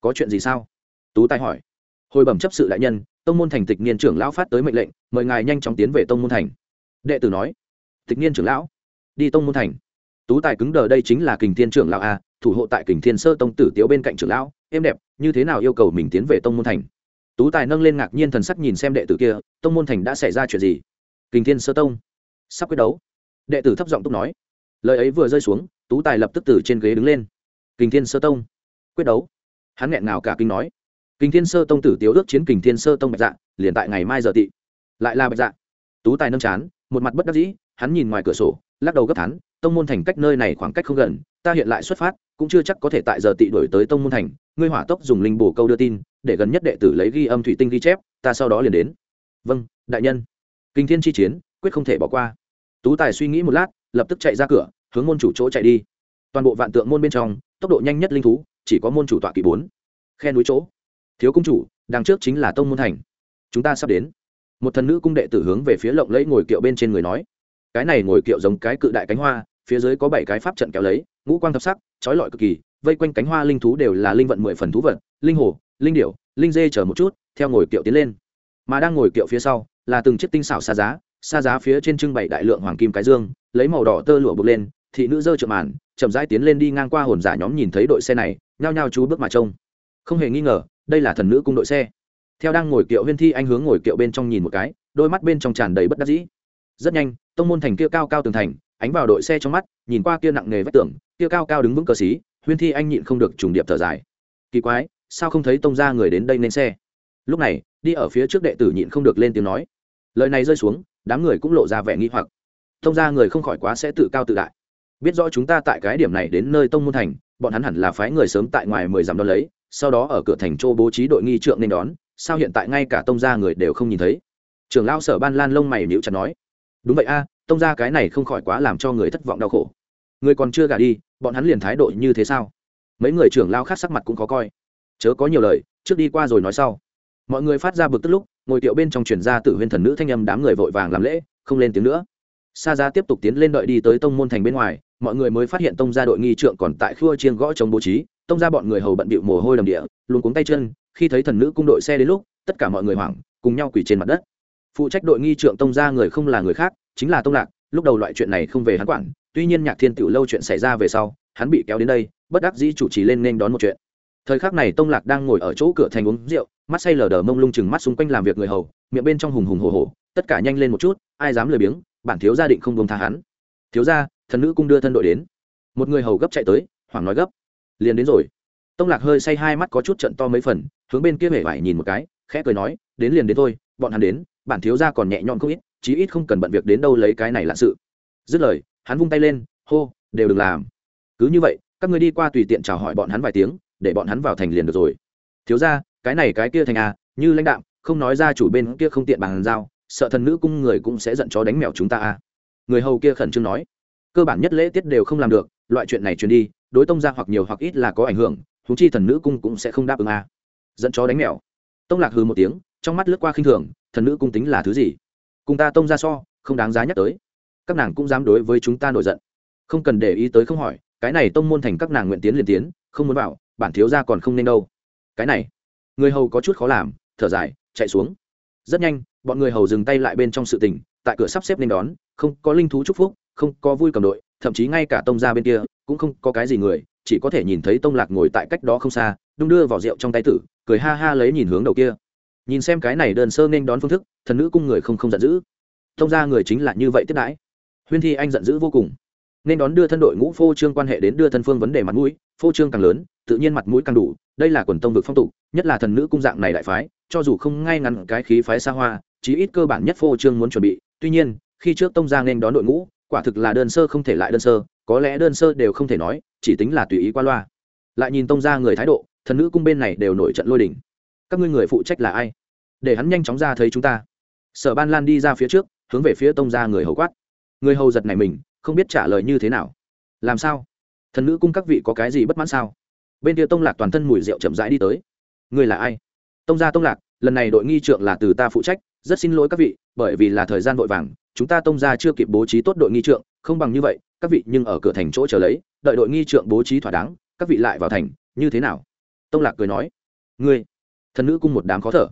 Có chuyện gì sao? Tú tài hỏi. Hồi bẩm chấp sự đại nhân tông môn thành tịch niên trưởng lão phát tới mệnh lệnh, mời ngài nhanh chóng tiến về tông môn thành. Đệ tử nói, tịch niên trưởng lão, đi tông môn thành. Tú tài cứng đờ đây chính là kình thiên trưởng lão a, thủ hộ tại kình thiên sơ tông tử tiếu bên cạnh trưởng lão, êm đẹp, như thế nào yêu cầu mình tiến về tông môn thành? Tú tài nâng lên ngạc nhiên thần sắc nhìn xem đệ tử kia, tông môn thành đã xảy ra chuyện gì? Kình thiên sơ tông, sắp quyết đấu. Đệ tử thấp giọng túc nói, lời ấy vừa rơi xuống, tú tài lập tức từ trên ghế đứng lên. Kình thiên sơ tông, quyết đấu. Hắn nghẹn ngào cả kinh nói kình thiên sơ tông tử tiếu ước chiến kình thiên sơ tông bạch dạ liền tại ngày mai giờ tị. Lại là bạch dạ. Tú tài nâng chán, một mặt bất đắc dĩ, hắn nhìn ngoài cửa sổ, lắc đầu gấp thắn tông môn thành cách nơi này khoảng cách không gần, ta hiện lại xuất phát, cũng chưa chắc có thể tại giờ tị đổi tới tông môn thành, ngươi hỏa tốc dùng linh bổ câu đưa tin, để gần nhất đệ tử lấy ghi âm thủy tinh ghi chép, ta sau đó liền đến. Vâng đại nhân. Kinh thiên chi chiến, quyết không thể bỏ qua. Tú tài suy nghĩ một lát, lập tức chạy ra cửa, hướng môn chủ chỗ chạy đi. Toàn bộ vạn tượng môn bên trong, tốc độ nhanh nhất linh thú, chỉ có môn chủ tọa kỵ bốn. Khe núi chỗ thiếu công chủ, đằng trước chính là tông môn thành. Chúng ta sắp đến. Một thần nữ cung đệ tử hướng về phía lộng lẫy ngồi kiệu bên trên người nói. Cái này ngồi kiệu giống cái cự đại cánh hoa, phía dưới có bảy cái pháp trận kéo lấy, ngũ quang thập sắc, trói lọi cực kỳ, vây quanh cánh hoa linh thú đều là linh vận mười phần thú vật linh hồ, linh điểu, linh dê chờ một chút, theo ngồi kiệu tiến lên. Mà đang ngồi kiệu phía sau, là từng chiếc tinh xảo xa giá xa giá phía trên trưng bày đại lượng hoàng kim cái dương, lấy màu đỏ tơ lụa buộc lên, thị nữ dơ trợ màn, chậm rãi tiến lên đi ngang qua hồn giả nhóm nhìn thấy đội xe này, nhao nhao chú bước mà trông. Không hề nghi ngờ đây là thần nữ cung đội xe. Theo đang ngồi kiệu huyên thi, anh hướng ngồi kiệu bên trong nhìn một cái, đôi mắt bên trong tràn đầy bất đắc dĩ. Rất nhanh, tông môn thành kia cao cao tường thành, ánh vào đội xe trong mắt, nhìn qua kia nặng nghề vách tường, kia cao cao đứng vững cờ xí, huyên thi anh nhịn không được trùng điệp thở dài. Kỳ quái, sao không thấy tông ra người đến đây nên xe? Lúc này, đi ở phía trước đệ tử nhịn không được lên tiếng nói. Lời này rơi xuống, đám người cũng lộ ra vẻ nghi hoặc. Tông ra người không khỏi quá sẽ tự cao tự đại. Biết rõ chúng ta tại cái điểm này đến nơi tông môn thành, bọn hắn hẳn là phái người sớm tại ngoài mười dặm đón lấy sau đó ở cửa thành châu bố trí đội nghi trượng nên đón, sao hiện tại ngay cả tông gia người đều không nhìn thấy? Trưởng lão sở ban lan lông mày nhíu chặt nói. Đúng vậy a, tông gia cái này không khỏi quá làm cho người thất vọng đau khổ. Người còn chưa gả đi, bọn hắn liền thái độ như thế sao? Mấy người trưởng lao khác sắc mặt cũng khó coi. Chớ có nhiều lời, trước đi qua rồi nói sau. Mọi người phát ra bực tức lúc, ngồi tiệu bên trong truyền ra tự huyên thần nữ thanh âm đám người vội vàng làm lễ, không lên tiếng nữa. Sa ra tiếp tục tiến lên đợi đi tới tông môn thành bên ngoài, mọi người mới phát hiện tông gia đội nghi trượng còn tại khua chiên gõ chống bố trí tông ra bọn người hầu bận bịu mồ hôi đầm địa, luôn cuống tay chân, khi thấy thần nữ cung đội xe đến lúc, tất cả mọi người hoảng, cùng nhau quỳ trên mặt đất. Phụ trách đội nghi trượng tông ra người không là người khác, chính là tông lạc, lúc đầu loại chuyện này không về hắn quản, tuy nhiên nhạc thiên tiểu lâu chuyện xảy ra về sau, hắn bị kéo đến đây, bất đắc dĩ chủ trì lên nên đón một chuyện. Thời khắc này tông lạc đang ngồi ở chỗ cửa thành uống rượu, mắt say lờ đờ mông lung chừng mắt xung quanh làm việc người hầu, miệng bên trong hùng hùng hồ hồ tất cả nhanh lên một chút, ai dám lười biếng, bản thiếu gia định không buông tha hắn. Thiếu gia, thần nữ cung đưa thân đội đến. Một người hầu gấp chạy tới, hoảng nói gấp liền đến rồi. Tông lạc hơi say hai mắt có chút trận to mấy phần, hướng bên kia hể vải nhìn một cái, khẽ cười nói, đến liền đến thôi, bọn hắn đến, bản thiếu gia còn nhẹ nhõm không ít, chí ít không cần bận việc đến đâu lấy cái này lạ sự. Dứt lời, hắn vung tay lên, hô, đều đừng làm. Cứ như vậy, các người đi qua tùy tiện chào hỏi bọn hắn vài tiếng, để bọn hắn vào thành liền được rồi. Thiếu gia, cái này cái kia thành à như lãnh đạo không nói ra chủ bên kia không tiện bàn giao, sợ thần nữ cung người cũng sẽ giận chó đánh mèo chúng ta à. Người hầu kia khẩn trương nói, cơ bản nhất lễ tiết đều không làm được loại chuyện này truyền đi, đối tông ra hoặc nhiều hoặc ít là có ảnh hưởng húng chi thần nữ cung cũng sẽ không đáp ứng a. À. dẫn chó đánh mèo. Tông lạc hừ một tiếng, trong mắt lướt qua khinh thường, thần nữ cung tính là thứ gì? Cùng ta tông ra so, không đáng giá nhắc tới. Các nàng cũng dám đối với chúng ta nổi giận. Không cần để ý tới không hỏi, cái này tông môn thành các nàng nguyện tiến liền tiến, không muốn bảo, bản thiếu ra còn không nên đâu. Cái này, người hầu có chút khó làm, thở dài, chạy xuống. Rất nhanh, bọn người hầu dừng tay lại bên trong sự tình, tại cửa sắp xếp nên đón, không có linh thú chúc phúc, không có vui cầm đội thậm chí ngay cả tông ra bên kia cũng không có cái gì người, chỉ có thể nhìn thấy tông lạc ngồi tại cách đó không xa, đung đưa vào rượu trong tay tử, cười ha ha lấy nhìn hướng đầu kia. Nhìn xem cái này đơn sơ nên đón phương thức, thần nữ cung người không không giận dữ. Tông ra người chính là như vậy tiếp đãi. Huyên thi anh giận dữ vô cùng. Nên đón đưa thân đội ngũ phô trương quan hệ đến đưa thân phương vấn đề mặt mũi, phô trương càng lớn, tự nhiên mặt mũi càng đủ, đây là quần tông vực phong tục, nhất là thần nữ cung dạng này đại phái, cho dù không ngay ngắn cái khí phái xa hoa, chí ít cơ bản nhất phô trương muốn chuẩn bị. Tuy nhiên, khi trước tông ra nên đón đội ngũ quả thực là đơn sơ không thể lại đơn sơ, có lẽ đơn sơ đều không thể nói, chỉ tính là tùy ý qua loa. Lại nhìn tông ra người thái độ, thần nữ cung bên này đều nổi trận lôi đình. các ngươi người phụ trách là ai? Để hắn nhanh chóng ra thấy chúng ta. Sở ban lan đi ra phía trước, hướng về phía tông ra người hầu quát. Người hầu giật này mình, không biết trả lời như thế nào. Làm sao? Thần nữ cung các vị có cái gì bất mãn sao? Bên kia tông lạc toàn thân mùi rượu chậm rãi đi tới. Người là ai? Tông gia tông lạc, lần này đội nghi trượng là từ ta phụ trách, rất xin lỗi các vị bởi vì là thời gian vội vàng, chúng ta tông gia chưa kịp bố trí tốt đội nghi trượng, không bằng như vậy, các vị nhưng ở cửa thành chỗ chờ lấy, đợi đội nghi trượng bố trí thỏa đáng, các vị lại vào thành, như thế nào? Tông lạc cười nói, ngươi, thần nữ cung một đám khó thở.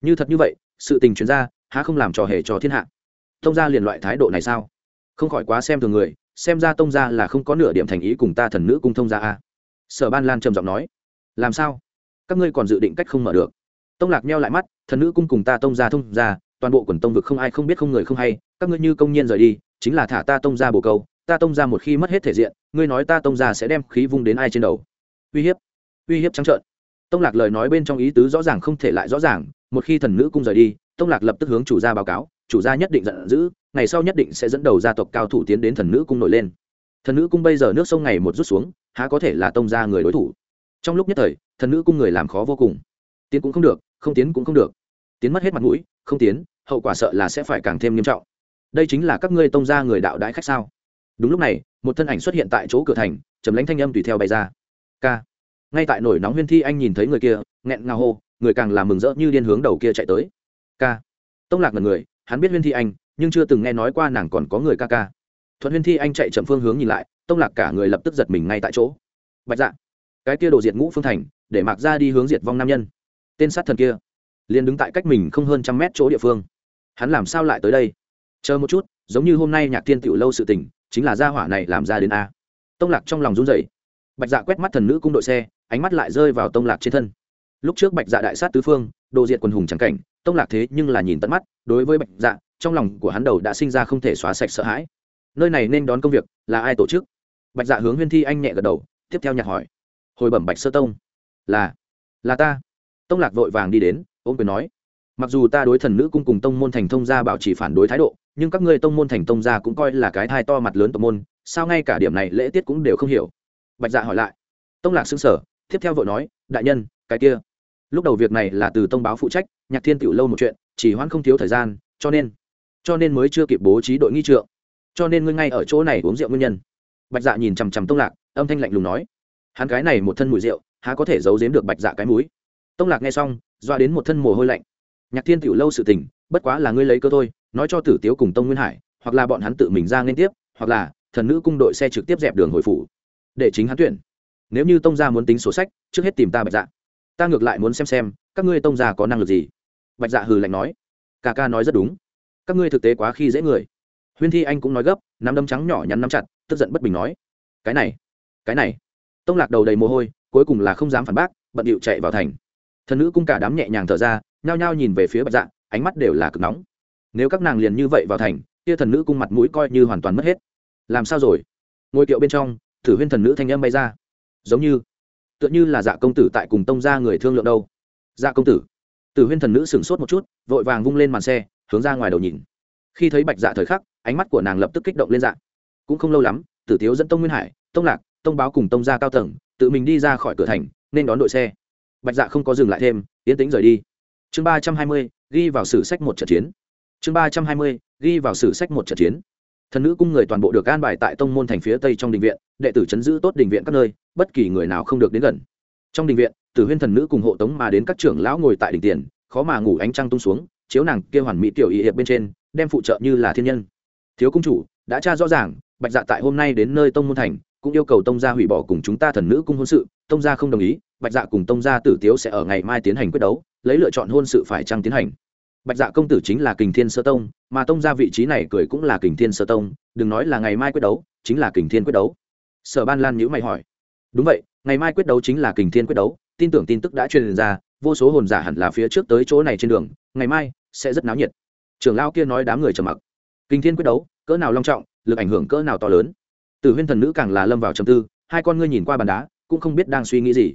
Như thật như vậy, sự tình chuyên gia há không làm trò hề cho thiên hạ? Tông gia liền loại thái độ này sao? Không khỏi quá xem thường người, xem ra tông gia là không có nửa điểm thành ý cùng ta thần nữ cung thông gia a. Sở ban lan trầm giọng nói, làm sao? Các ngươi còn dự định cách không mở được. Tông lạc meo lại mắt, thần nữ cung cùng ta tông gia thông gia toàn bộ quần tông vực không ai không biết không người không hay, các ngươi như công nhiên rời đi, chính là thả ta tông gia bồ câu, ta tông gia một khi mất hết thể diện, ngươi nói ta tông gia sẽ đem khí vung đến ai trên đầu. Uy hiếp uy hiếp trắng trợn. Tông lạc lời nói bên trong ý tứ rõ ràng không thể lại rõ ràng, một khi thần nữ cung rời đi, tông lạc lập tức hướng chủ gia báo cáo, chủ gia nhất định giận dữ, ngày sau nhất định sẽ dẫn đầu gia tộc cao thủ tiến đến thần nữ cung nổi lên. Thần nữ cung bây giờ nước sông ngày một rút xuống, há có thể là tông gia người đối thủ? Trong lúc nhất thời, thần nữ cung người làm khó vô cùng. Tiến cũng không được, không tiến cũng không được tiến mất hết mặt mũi, không tiến, hậu quả sợ là sẽ phải càng thêm nghiêm trọng. Đây chính là các ngươi tông gia người đạo đãi khách sao? Đúng lúc này, một thân ảnh xuất hiện tại chỗ cửa thành, trầm lãnh thanh âm tùy theo bay ra. K ngay tại nổi nóng huyên thi anh nhìn thấy người kia, nghẹn ngào hô, người càng làm mừng rỡ như điên hướng đầu kia chạy tới. K tông lạc là người, hắn biết huyên thi anh, nhưng chưa từng nghe nói qua nàng còn có người ca ca. Thuận huyên thi anh chạy chậm phương hướng nhìn lại, tông lạc cả người lập tức giật mình ngay tại chỗ. Bạch dạ. Cái kia đồ diệt ngũ phương thành, để mặc ra đi hướng diệt vong nam nhân. Tên sát thần kia liền đứng tại cách mình không hơn trăm mét chỗ địa phương. Hắn làm sao lại tới đây? Chờ một chút, giống như hôm nay nhạc thiên tiểu lâu sự tình, chính là gia hỏa này làm ra đến a. Tông lạc trong lòng run rẩy. Bạch dạ quét mắt thần nữ cung đội xe, ánh mắt lại rơi vào tông lạc trên thân. Lúc trước bạch dạ đại sát tứ phương, đồ diệt quần hùng chẳng cảnh, tông lạc thế nhưng là nhìn tận mắt, đối với bạch dạ trong lòng của hắn đầu đã sinh ra không thể xóa sạch sợ hãi. Nơi này nên đón công việc, là ai tổ chức? Bạch dạ hướng huyên thi anh nhẹ gật đầu, tiếp theo nhạc hỏi. Hồi bẩm bạch sơ tông. Là là ta. Tông lạc vội vàng đi đến ôm quyền nói, mặc dù ta đối thần nữ cung cùng tông môn thành thông gia bảo trì phản đối thái độ, nhưng các ngươi tông môn thành tông gia cũng coi là cái thai to mặt lớn tông môn, sao ngay cả điểm này lễ tiết cũng đều không hiểu? Bạch dạ hỏi lại. Tông lạc xưng sở tiếp theo vội nói, đại nhân, cái kia. Lúc đầu việc này là từ tông báo phụ trách, nhạc thiên tiểu lâu một chuyện, chỉ hoãn không thiếu thời gian, cho nên cho nên mới chưa kịp bố trí đội nghi trượng. Cho nên ngươi ngay ở chỗ này uống rượu nguyên nhân. Bạch dạ nhìn chằm chằm tông lạc, âm thanh lạnh lùng nói, hắn cái này một thân mùi rượu, há có thể giấu giếm được bạch dạ cái múi tông lạc nghe xong doa đến một thân mồ hôi lạnh. Nhạc thiên tiểu lâu sự tình, bất quá là ngươi lấy cơ thôi, nói cho tử tiếu cùng tông nguyên hải, hoặc là bọn hắn tự mình ra liên tiếp, hoặc là thần nữ cung đội xe trực tiếp dẹp đường hồi phủ, để chính hắn tuyển. Nếu như tông gia muốn tính sổ sách, trước hết tìm ta bạch dạ. Ta ngược lại muốn xem xem, các ngươi tông gia có năng lực gì? Bạch dạ hừ lạnh nói. Ca ca nói rất đúng. Các ngươi thực tế quá khi dễ người. Huyên thi anh cũng nói gấp, nắm đấm trắng nhỏ nhắn nắm chặt, tức giận bất bình nói. Cái này cái này. Tông lạc đầu đầy mồ hôi, cuối cùng là không dám phản bác, bận điệu chạy vào thành thần nữ cung cả đám nhẹ nhàng thở ra, nhao nhao nhìn về phía bạch dạ ánh mắt đều là cực nóng. Nếu các nàng liền như vậy vào thành, kia thần nữ cung mặt mũi coi như hoàn toàn mất hết. Làm sao rồi? Ngôi kiệu bên trong, thử huyên thần nữ thanh âm bay ra. Giống như, tựa như là dạ công tử tại cùng tông ra người thương lượng đâu. Dạ công tử. Tử huyên thần nữ sửng sốt một chút, vội vàng vung lên màn xe, hướng ra ngoài đầu nhìn. Khi thấy bạch dạ thời khắc, ánh mắt của nàng lập tức kích động lên dạ. Cũng không lâu lắm, tử tiếu dẫn tông nguyên hải, tông lạc, tông báo cùng tông gia cao tầng, tự mình đi ra khỏi cửa thành, nên đón đội xe bạch dạ không có dừng lại thêm yến tính rời đi. Chương ba trăm hai mươi, ghi vào sử sách một trận chiến. Chương ba trăm hai mươi, ghi vào sử sách một trận chiến. Thần nữ cung người toàn bộ được an bài tại tông môn thành phía tây trong đình viện, đệ tử chấn giữ tốt đình viện các nơi, bất kỳ người nào không được đến gần. Trong đình viện, tử huyên thần nữ cùng hộ tống mà đến các trưởng lão ngồi tại đỉnh tiền, khó mà ngủ ánh trăng tung xuống, chiếu nàng kia hoàn mỹ tiểu ý hiệp bên trên, đem phụ trợ như là thiên nhân. Thiếu cung chủ, đã tra rõ ràng, bạch dạ tại hôm nay đến nơi tông môn thành cũng yêu cầu tông gia hủy bỏ cùng chúng ta thần nữ cung hôn sự, tông gia không đồng ý, bạch dạ cùng tông gia tử tiếu sẽ ở ngày mai tiến hành quyết đấu, lấy lựa chọn hôn sự phải trăng tiến hành. Bạch dạ công tử chính là kình thiên sơ tông, mà tông gia vị trí này cười cũng là kình thiên sơ tông, đừng nói là ngày mai quyết đấu, chính là kình thiên quyết đấu. Sở ban lan nhữ mày hỏi. Đúng vậy, ngày mai quyết đấu chính là kình thiên quyết đấu, tin tưởng tin tức đã truyền ra, vô số hồn giả hẳn là phía trước tới chỗ này trên đường, ngày mai sẽ rất náo nhiệt. Trưởng lao kia nói đám người trầm mặc. Kình thiên quyết đấu, cỡ nào long trọng, lực ảnh hưởng cỡ nào to lớn tử huyên thần nữ càng là lâm vào trầm tư, hai con ngươi nhìn qua bàn đá, cũng không biết đang suy nghĩ gì.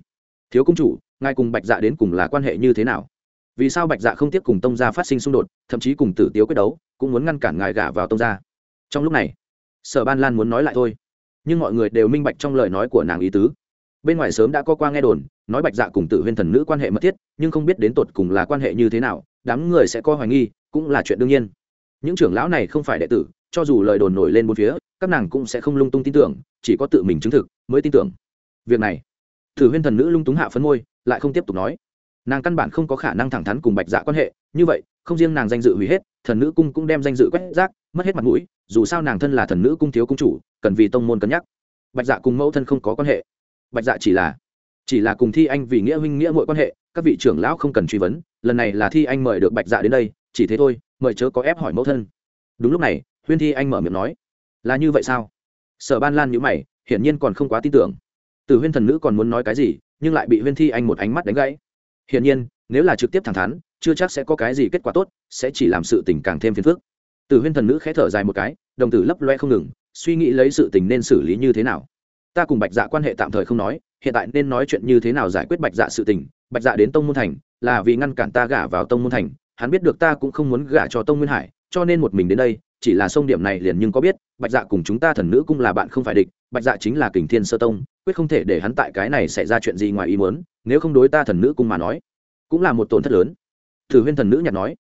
Thiếu công chủ, ngài cùng bạch dạ đến cùng là quan hệ như thế nào? Vì sao bạch dạ không tiếp cùng tông gia phát sinh xung đột, thậm chí cùng tử tiếu quyết đấu, cũng muốn ngăn cản ngài gả vào tông gia? Trong lúc này, sở ban lan muốn nói lại thôi, nhưng mọi người đều minh bạch trong lời nói của nàng ý tứ. Bên ngoài sớm đã có qua nghe đồn, nói bạch dạ cùng tử huyên thần nữ quan hệ mật thiết, nhưng không biết đến tột cùng là quan hệ như thế nào, đám người sẽ có hoài nghi, cũng là chuyện đương nhiên. Những trưởng lão này không phải đệ tử, cho dù lời đồn nổi lên bốn phía các nàng cũng sẽ không lung tung tin tưởng, chỉ có tự mình chứng thực mới tin tưởng. Việc này, thử huyên thần nữ lung túng hạ phấn môi, lại không tiếp tục nói. Nàng căn bản không có khả năng thẳng thắn cùng bạch dạ quan hệ, như vậy, không riêng nàng danh dự hủy hết, thần nữ cung cũng đem danh dự quét rác, mất hết mặt mũi, dù sao nàng thân là thần nữ cung thiếu cung chủ, cần vì tông môn cân nhắc. Bạch dạ cùng mẫu thân không có quan hệ. Bạch dạ chỉ là chỉ là cùng thi anh vì nghĩa huynh nghĩa mọi quan hệ, các vị trưởng lão không cần truy vấn, lần này là thi anh mời được bạch dạ đến đây, chỉ thế thôi, mời chớ có ép hỏi mẫu thân. Đúng lúc này, huyên thi anh mở miệng nói là như vậy sao? Sở ban lan nhữ mày, hiển nhiên còn không quá tin tưởng. Từ huyên thần nữ còn muốn nói cái gì, nhưng lại bị huyên thi anh một ánh mắt đánh gãy. Hiển nhiên, nếu là trực tiếp thẳng thắn, chưa chắc sẽ có cái gì kết quả tốt, sẽ chỉ làm sự tình càng thêm phiền phức. Từ huyên thần nữ khẽ thở dài một cái, đồng tử lấp loe không ngừng, suy nghĩ lấy sự tình nên xử lý như thế nào. Ta cùng bạch dạ quan hệ tạm thời không nói, hiện tại nên nói chuyện như thế nào giải quyết bạch dạ sự tình. Bạch dạ đến tông môn thành, là vì ngăn cản ta gả vào tông môn thành. Hắn biết được ta cũng không muốn gả cho tông nguyên hải, cho nên một mình đến đây chỉ là sông điểm này liền nhưng có biết, bạch dạ cùng chúng ta thần nữ cung là bạn không phải địch, bạch dạ chính là kình thiên sơ tông, quyết không thể để hắn tại cái này xảy ra chuyện gì ngoài ý muốn, nếu không đối ta thần nữ cung mà nói, cũng là một tổn thất lớn. Thử huyên thần nữ nhặt nói.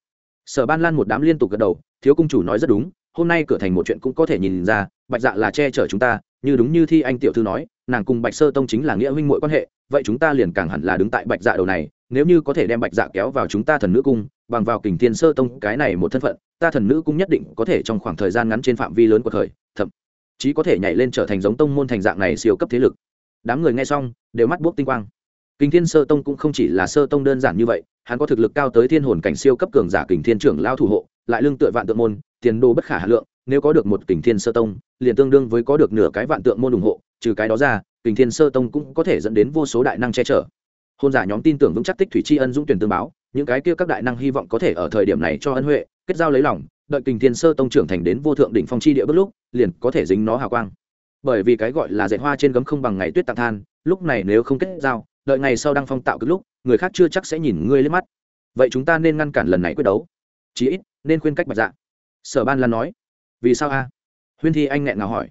Sở ban lan một đám liên tục gật đầu, thiếu cung chủ nói rất đúng, hôm nay cửa thành một chuyện cũng có thể nhìn ra, bạch dạ là che chở chúng ta, như đúng như thi anh tiểu thư nói, nàng cùng bạch sơ tông chính là nghĩa huynh mội quan hệ, vậy chúng ta liền càng hẳn là đứng tại bạch dạ đầu này, nếu như có thể đem bạch dạ kéo vào chúng ta thần nữ cung bằng vào kình thiên sơ tông cái này một thân phận, ta thần nữ cũng nhất định có thể trong khoảng thời gian ngắn trên phạm vi lớn của thời, thậm chí có thể nhảy lên trở thành giống tông môn thành dạng này siêu cấp thế lực. Đám người nghe xong, đều mắt buốc tinh quang. Kình thiên sơ tông cũng không chỉ là sơ tông đơn giản như vậy, hắn có thực lực cao tới thiên hồn cảnh siêu cấp cường giả kình thiên trưởng lao thủ hộ, lại lương tựa vạn tượng môn, tiền đồ bất khả hà lượng, nếu có được một kình thiên sơ tông, liền tương đương với có được nửa cái vạn tượng môn ủng hộ, trừ cái đó ra, kình thiên sơ tông cũng có thể dẫn đến vô số đại năng che chở. Hôn giả nhóm tin tưởng vững chắc tích thủy tri ân dũng tuyển tương báo những cái kia các đại năng hy vọng có thể ở thời điểm này cho ân huệ, kết giao lấy lòng, đợi kình thiên sơ tông trưởng thành đến vô thượng đỉnh phong chi địa bất lúc, liền có thể dính nó hào quang. Bởi vì cái gọi là dạy hoa trên gấm không bằng ngày tuyết tạc than, lúc này nếu không kết giao, đợi ngày sau đăng phong tạo cực lúc, người khác chưa chắc sẽ nhìn ngươi lên mắt. Vậy chúng ta nên ngăn cản lần này quyết đấu. Chí ít, nên khuyên cách bạch dạ. Sở ban lan nói, vì sao a? Huyên thi anh nghẹn ngào hỏi,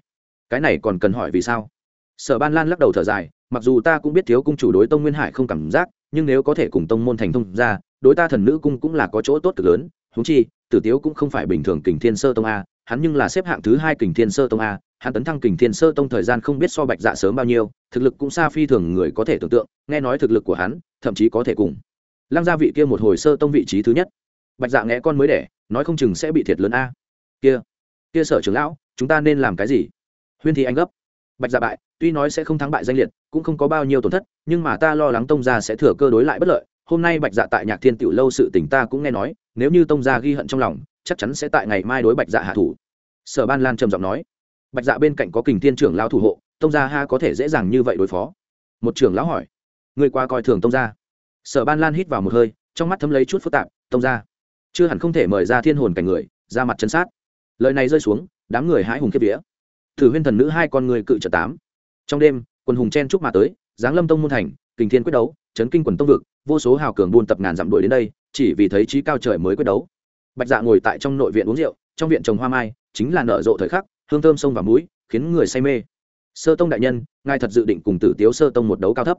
cái này còn cần hỏi vì sao? Sở ban lan lắc đầu thở dài, mặc dù ta cũng biết thiếu cung chủ đối tông nguyên hải không cảm giác, nhưng nếu có thể cùng tông môn thành thông ra đối ta thần nữ cung cũng là có chỗ tốt cực lớn húng chi, tử tiếu cũng không phải bình thường kình thiên sơ tông a, hắn nhưng là xếp hạng thứ hai kình thiên sơ tông a, hắn tấn thăng kình thiên sơ tông thời gian không biết so bạch dạ sớm bao nhiêu, thực lực cũng xa phi thường người có thể tưởng tượng, nghe nói thực lực của hắn, thậm chí có thể cùng lăng gia vị kia một hồi sơ tông vị trí thứ nhất. Bạch dạ nghe con mới đẻ, nói không chừng sẽ bị thiệt lớn a. Kia kia sở trưởng lão, chúng ta nên làm cái gì? Huyên thì anh gấp. Bạch dạ bại, tuy nói sẽ không thắng bại danh liệt, cũng không có bao nhiêu tổn thất, nhưng mà ta lo lắng tông gia sẽ thừa cơ đối lại bất lợi hôm nay bạch dạ tại nhạc thiên tiểu lâu sự tình ta cũng nghe nói, nếu như tông gia ghi hận trong lòng, chắc chắn sẽ tại ngày mai đối bạch dạ hạ thủ. Sở ban lan trầm giọng nói. Bạch dạ bên cạnh có kình thiên trưởng lao thủ hộ, tông gia ha có thể dễ dàng như vậy đối phó? Một trưởng lão hỏi. Người qua coi thường tông gia? Sở ban lan hít vào một hơi, trong mắt thấm lấy chút phức tạp, tông gia? Chưa hẳn không thể mời ra thiên hồn cảnh người, ra mặt chân sát. Lời này rơi xuống, đám người hãi hùng kiếp vía. Thử huyên thần nữ hai con người cự trợ tám. Trong đêm quần hùng chen chúc mà tới, giáng lâm tông môn thành, kình thiên quyết đấu chấn kinh quần tông vực, vô số hào cường buôn tập ngàn dặm đuổi đến đây, chỉ vì thấy trí cao trời mới quyết đấu. Bạch dạ ngồi tại trong nội viện uống rượu, trong viện trồng hoa mai, chính là nở rộ thời khắc, hương thơm sông và mũi, khiến người say mê. Sơ tông đại nhân, ngài thật dự định cùng tử tiếu sơ tông một đấu cao thấp.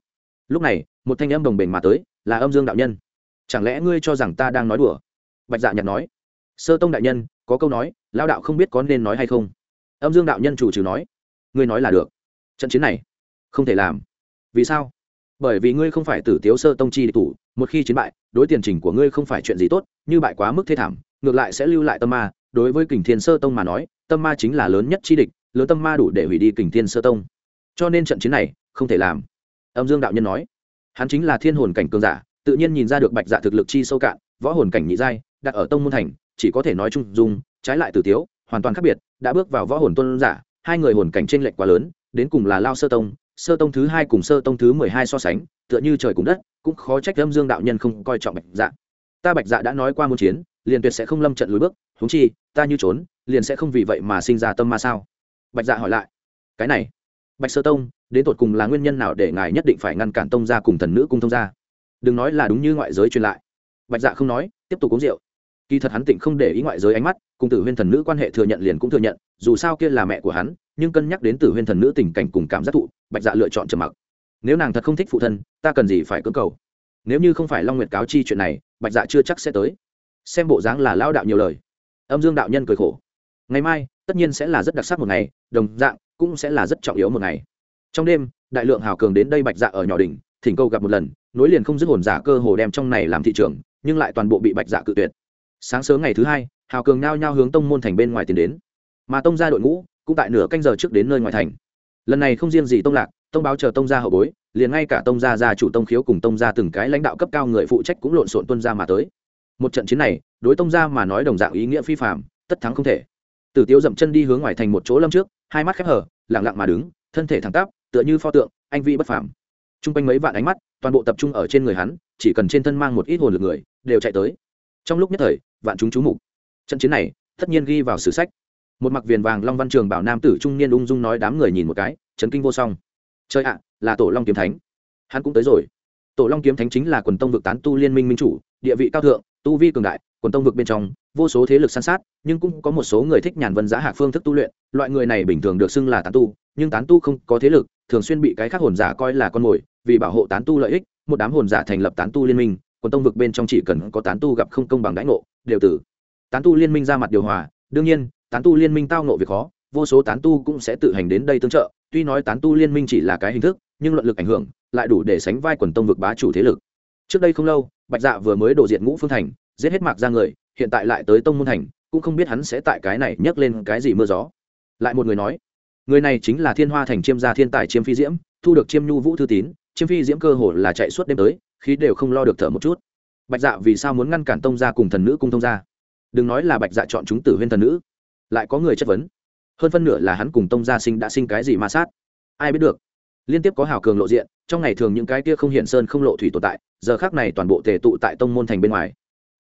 Lúc này, một thanh âm đồng bền mà tới, là âm dương đạo nhân. Chẳng lẽ ngươi cho rằng ta đang nói đùa? Bạch dạ nhặt nói. Sơ tông đại nhân, có câu nói lao đạo không biết có nên nói hay không. Âm dương đạo nhân chủ trừ nói. Ngươi nói là được. Trận chiến này, không thể làm. Vì sao? Bởi vì ngươi không phải tử tiếu sơ tông chi địch thủ, một khi chiến bại, đối tiền trình của ngươi không phải chuyện gì tốt, như bại quá mức thê thảm, ngược lại sẽ lưu lại tâm ma. Đối với kình thiên sơ tông mà nói, tâm ma chính là lớn nhất chi địch, lớn tâm ma đủ để hủy đi kình thiên sơ tông. Cho nên trận chiến này, không thể làm. Âm dương đạo nhân nói, hắn chính là thiên hồn cảnh cường giả, tự nhiên nhìn ra được bạch dạ thực lực chi sâu cạn, võ hồn cảnh nhị giai, đặt ở tông môn thành, chỉ có thể nói chung dung, trái lại tử tiếu, hoàn toàn khác biệt, đã bước vào võ hồn tôn giả, hai người hồn cảnh trên lệch quá lớn, đến cùng là lao sơ tông sơ tông thứ hai cùng sơ tông thứ mười hai so sánh, tựa như trời cùng đất, cũng khó trách âm dương đạo nhân không coi trọng bạch dạ. Ta bạch dạ đã nói qua muốn chiến, liền tuyệt sẽ không lâm trận lùi bước húng chi, ta như trốn, liền sẽ không vì vậy mà sinh ra tâm ma sao? Bạch dạ hỏi lại. Cái này, bạch sơ tông, đến tột cùng là nguyên nhân nào để ngài nhất định phải ngăn cản tông gia cùng thần nữ cung thông gia? Đừng nói là đúng như ngoại giới truyền lại. Bạch dạ không nói, tiếp tục uống rượu. Kỳ thật hắn tỉnh không để ý ngoại giới ánh mắt, cùng tử huyên thần nữ quan hệ thừa nhận liền cũng thừa nhận, dù sao kia là mẹ của hắn nhưng cân nhắc đến tử huyên thần nữ tình cảnh cùng cảm giác thụ, bạch dạ lựa chọn trầm mặc. Nếu nàng thật không thích phụ thân, ta cần gì phải cưỡng cầu? Nếu như không phải long nguyệt cáo chi chuyện này, bạch dạ chưa chắc sẽ tới. Xem bộ dáng là lao đạo nhiều lời. Âm dương đạo nhân cười khổ. Ngày mai, tất nhiên sẽ là rất đặc sắc một ngày, đồng dạng cũng sẽ là rất trọng yếu một ngày. Trong đêm, đại lượng hào cường đến đây bạch dạ ở nhỏ đỉnh, thỉnh cầu gặp một lần, nối liền không dứt hồn giả cơ hồ đem trong này làm thị trường nhưng lại toàn bộ bị bạch dạ cự tuyệt. Sáng sớm ngày thứ hai, hào cường nao nhao hướng tông môn thành bên ngoài tiến đến. Mà tông ra đội ngũ cũng tại nửa canh giờ trước đến nơi ngoài thành. Lần này không riêng gì tông lạc, tông báo chờ tông gia hậu bối, liền ngay cả tông gia gia chủ tông khiếu cùng tông gia từng cái lãnh đạo cấp cao người phụ trách cũng lộn xộn tuân ra mà tới. Một trận chiến này, đối tông gia mà nói đồng dạng ý nghĩa phi phạm tất thắng không thể. Tử tiêu dậm chân đi hướng ngoài thành một chỗ lâm trước, hai mắt khép hở lặng lặng mà đứng, thân thể thẳng tắp, tựa như pho tượng, anh vị bất phàm. T r u n g quanh mấy vạn ánh mắt, toàn bộ tập trung ở trên người hắn, chỉ cần trên thân mang một ít hồn lực người, đều chạy tới. Trong lúc nhất thời, vạn chúng chú mục. Trận chiến này, tất nhiên ghi vào sử sách một mặc viền vàng long văn trường bảo nam tử trung niên ung dung nói đám người nhìn một cái, chấn kinh vô song. Chơi ạ, là tổ long kiếm thánh. Hắn cũng tới rồi. Tổ long kiếm thánh chính là quần tông vực tán tu liên minh minh chủ, địa vị cao thượng, tu vi cường đại, quần tông vực bên trong, vô số thế lực san sát, nhưng cũng có một số người thích nhàn vân giá hạ phương thức tu luyện, loại người này bình thường được xưng là tán tu, nhưng tán tu không có thế lực, thường xuyên bị cái khác hồn giả coi là con mồi, vì bảo hộ tán tu lợi ích, một đám hồn giả thành lập tán tu liên minh, quần tông vực bên trong chỉ cần có tán tu gặp không công bằng đãi ngộ, đều tử. Tán tu liên minh ra mặt điều hòa đương nhiên, tán tu liên minh tao nộ việc khó, vô số tán tu cũng sẽ tự hành đến đây tương trợ. Tuy nói tán tu liên minh chỉ là cái hình thức, nhưng luận lực ảnh hưởng, lại đủ để sánh vai quần tông vực bá chủ thế lực. Trước đây không lâu, bạch dạ vừa mới đổ diện ngũ phương thành, giết hết mạc ra người, hiện tại lại tới tông môn thành, cũng không biết hắn sẽ tại cái này nhấc lên cái gì mưa gió. Lại một người nói, người này chính là thiên hoa thành chiêm gia thiên tài chiêm phi diễm, thu được chiêm nhu vũ thư tín, chiêm phi diễm cơ hồ là chạy suốt đêm tới, khí đều không lo được thở một chút. Bạch dạ vì sao muốn ngăn cản tông gia cùng thần nữ cung thông gia? Đừng nói là bạch dạ chọn chúng tử huyên thần nữ, lại có người chất vấn. Hơn phân nửa là hắn cùng tông gia sinh đã sinh cái gì ma sát. Ai biết được. Liên tiếp có hào cường lộ diện, trong ngày thường những cái kia không hiện sơn không lộ thủy tồn tại, giờ khác này toàn bộ tề tụ tại tông môn thành bên ngoài.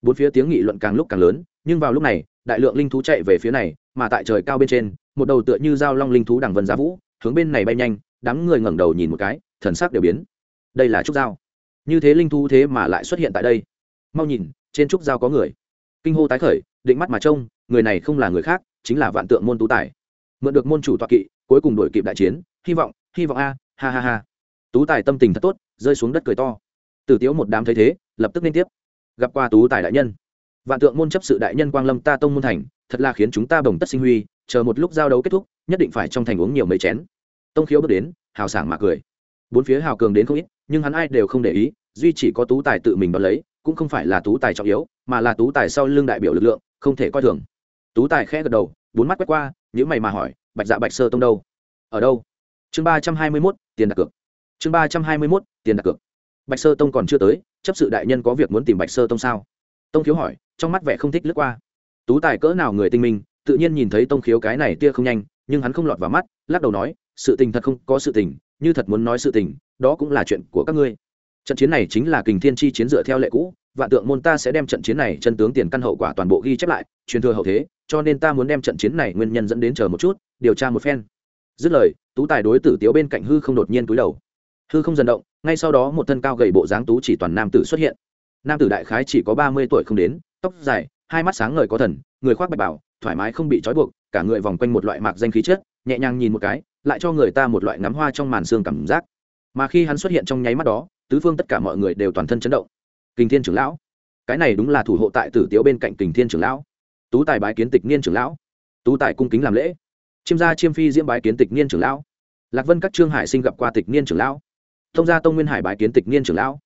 Bốn phía tiếng nghị luận càng lúc càng lớn, nhưng vào lúc này, đại lượng linh thú chạy về phía này, mà tại trời cao bên trên, một đầu tựa như dao long linh thú đằng vân giá vũ, hướng bên này bay nhanh, đám người ngẩng đầu nhìn một cái, thần sắc đều biến. Đây là trúc dao. Như thế linh thú thế mà lại xuất hiện tại đây. Mau nhìn, trên trúc dao có người kinh hô tái khởi, định mắt mà trông, người này không là người khác, chính là vạn tượng môn tú tài. Mượn được môn chủ toạ kỵ, cuối cùng đổi kịp đại chiến, hy vọng hy vọng a, ha ha ha. Tú tài tâm tình thật tốt, rơi xuống đất cười to. Tử tiếu một đám thấy thế, lập tức liên tiếp. Gặp qua tú tài đại nhân. Vạn tượng môn chấp sự đại nhân quang lâm ta tông môn thành, thật là khiến chúng ta bồng tất sinh huy, chờ một lúc giao đấu kết thúc, nhất định phải trong thành uống nhiều mấy chén. Tông khiếu bước đến, hào sảng mà cười. Bốn phía hào cường đến không ít, nhưng hắn ai đều không để ý, duy chỉ có tú tài tự mình đón lấy, cũng không phải là tú tài trọng yếu mà là tú tài sau lưng đại biểu lực lượng, không thể coi thường. Tú tài khẽ gật đầu, bốn mắt quét qua những mày mà hỏi, bạch dạ bạch sơ tông đâu? Ở đâu? Chương ba trăm hai mươi mốt, tiền đặt cược. Chương ba trăm hai mươi mốt, tiền đặt cược. Bạch sơ tông còn chưa tới, chấp sự đại nhân có việc muốn tìm bạch sơ tông sao? Tông khiếu hỏi, trong mắt vẻ không thích lướt qua. Tú tài cỡ nào người tinh minh, tự nhiên nhìn thấy tông khiếu cái này tia không nhanh, nhưng hắn không lọt vào mắt, lắc đầu nói, sự tình thật không có sự tình, như thật muốn nói sự tình, đó cũng là chuyện của các ngươi. Trận chiến này chính là kình thiên chi chiến dựa theo lệ cũ vạn tượng môn ta sẽ đem trận chiến này chân tướng tiền căn hậu quả toàn bộ ghi chép lại, truyền thừa hậu thế, cho nên ta muốn đem trận chiến này nguyên nhân dẫn đến chờ một chút, điều tra một phen. Dứt lời, tú tài đối tử tiếu bên cạnh hư không đột nhiên túi đầu. Hư không dần động, ngay sau đó một thân cao gầy bộ dáng tú chỉ toàn nam tử xuất hiện. Nam tử đại khái chỉ có ba mươi tuổi không đến, tóc dài, hai mắt sáng ngời có thần, người khoác bạch bảo, thoải mái không bị trói buộc, cả người vòng quanh một loại mạc danh khí chất, nhẹ nhàng nhìn một cái, lại cho người ta một loại ngắm hoa trong màn xương cảm giác. Mà khi hắn xuất hiện trong nháy mắt đó, tứ phương tất cả mọi người đều toàn thân chấn động kình thiên trưởng lão. Cái này đúng là thủ hộ tại tử tiếu bên cạnh kình thiên trưởng lão. Tú tài bái kiến tịch niên trưởng lão. Tú tài cung kính làm lễ. Chiêm gia chiêm phi diễm bái kiến tịch niên trưởng lão. Lạc vân các trương hải sinh gặp qua tịch niên trưởng lão. Thông gia tông nguyên hải bái kiến tịch niên trưởng lão.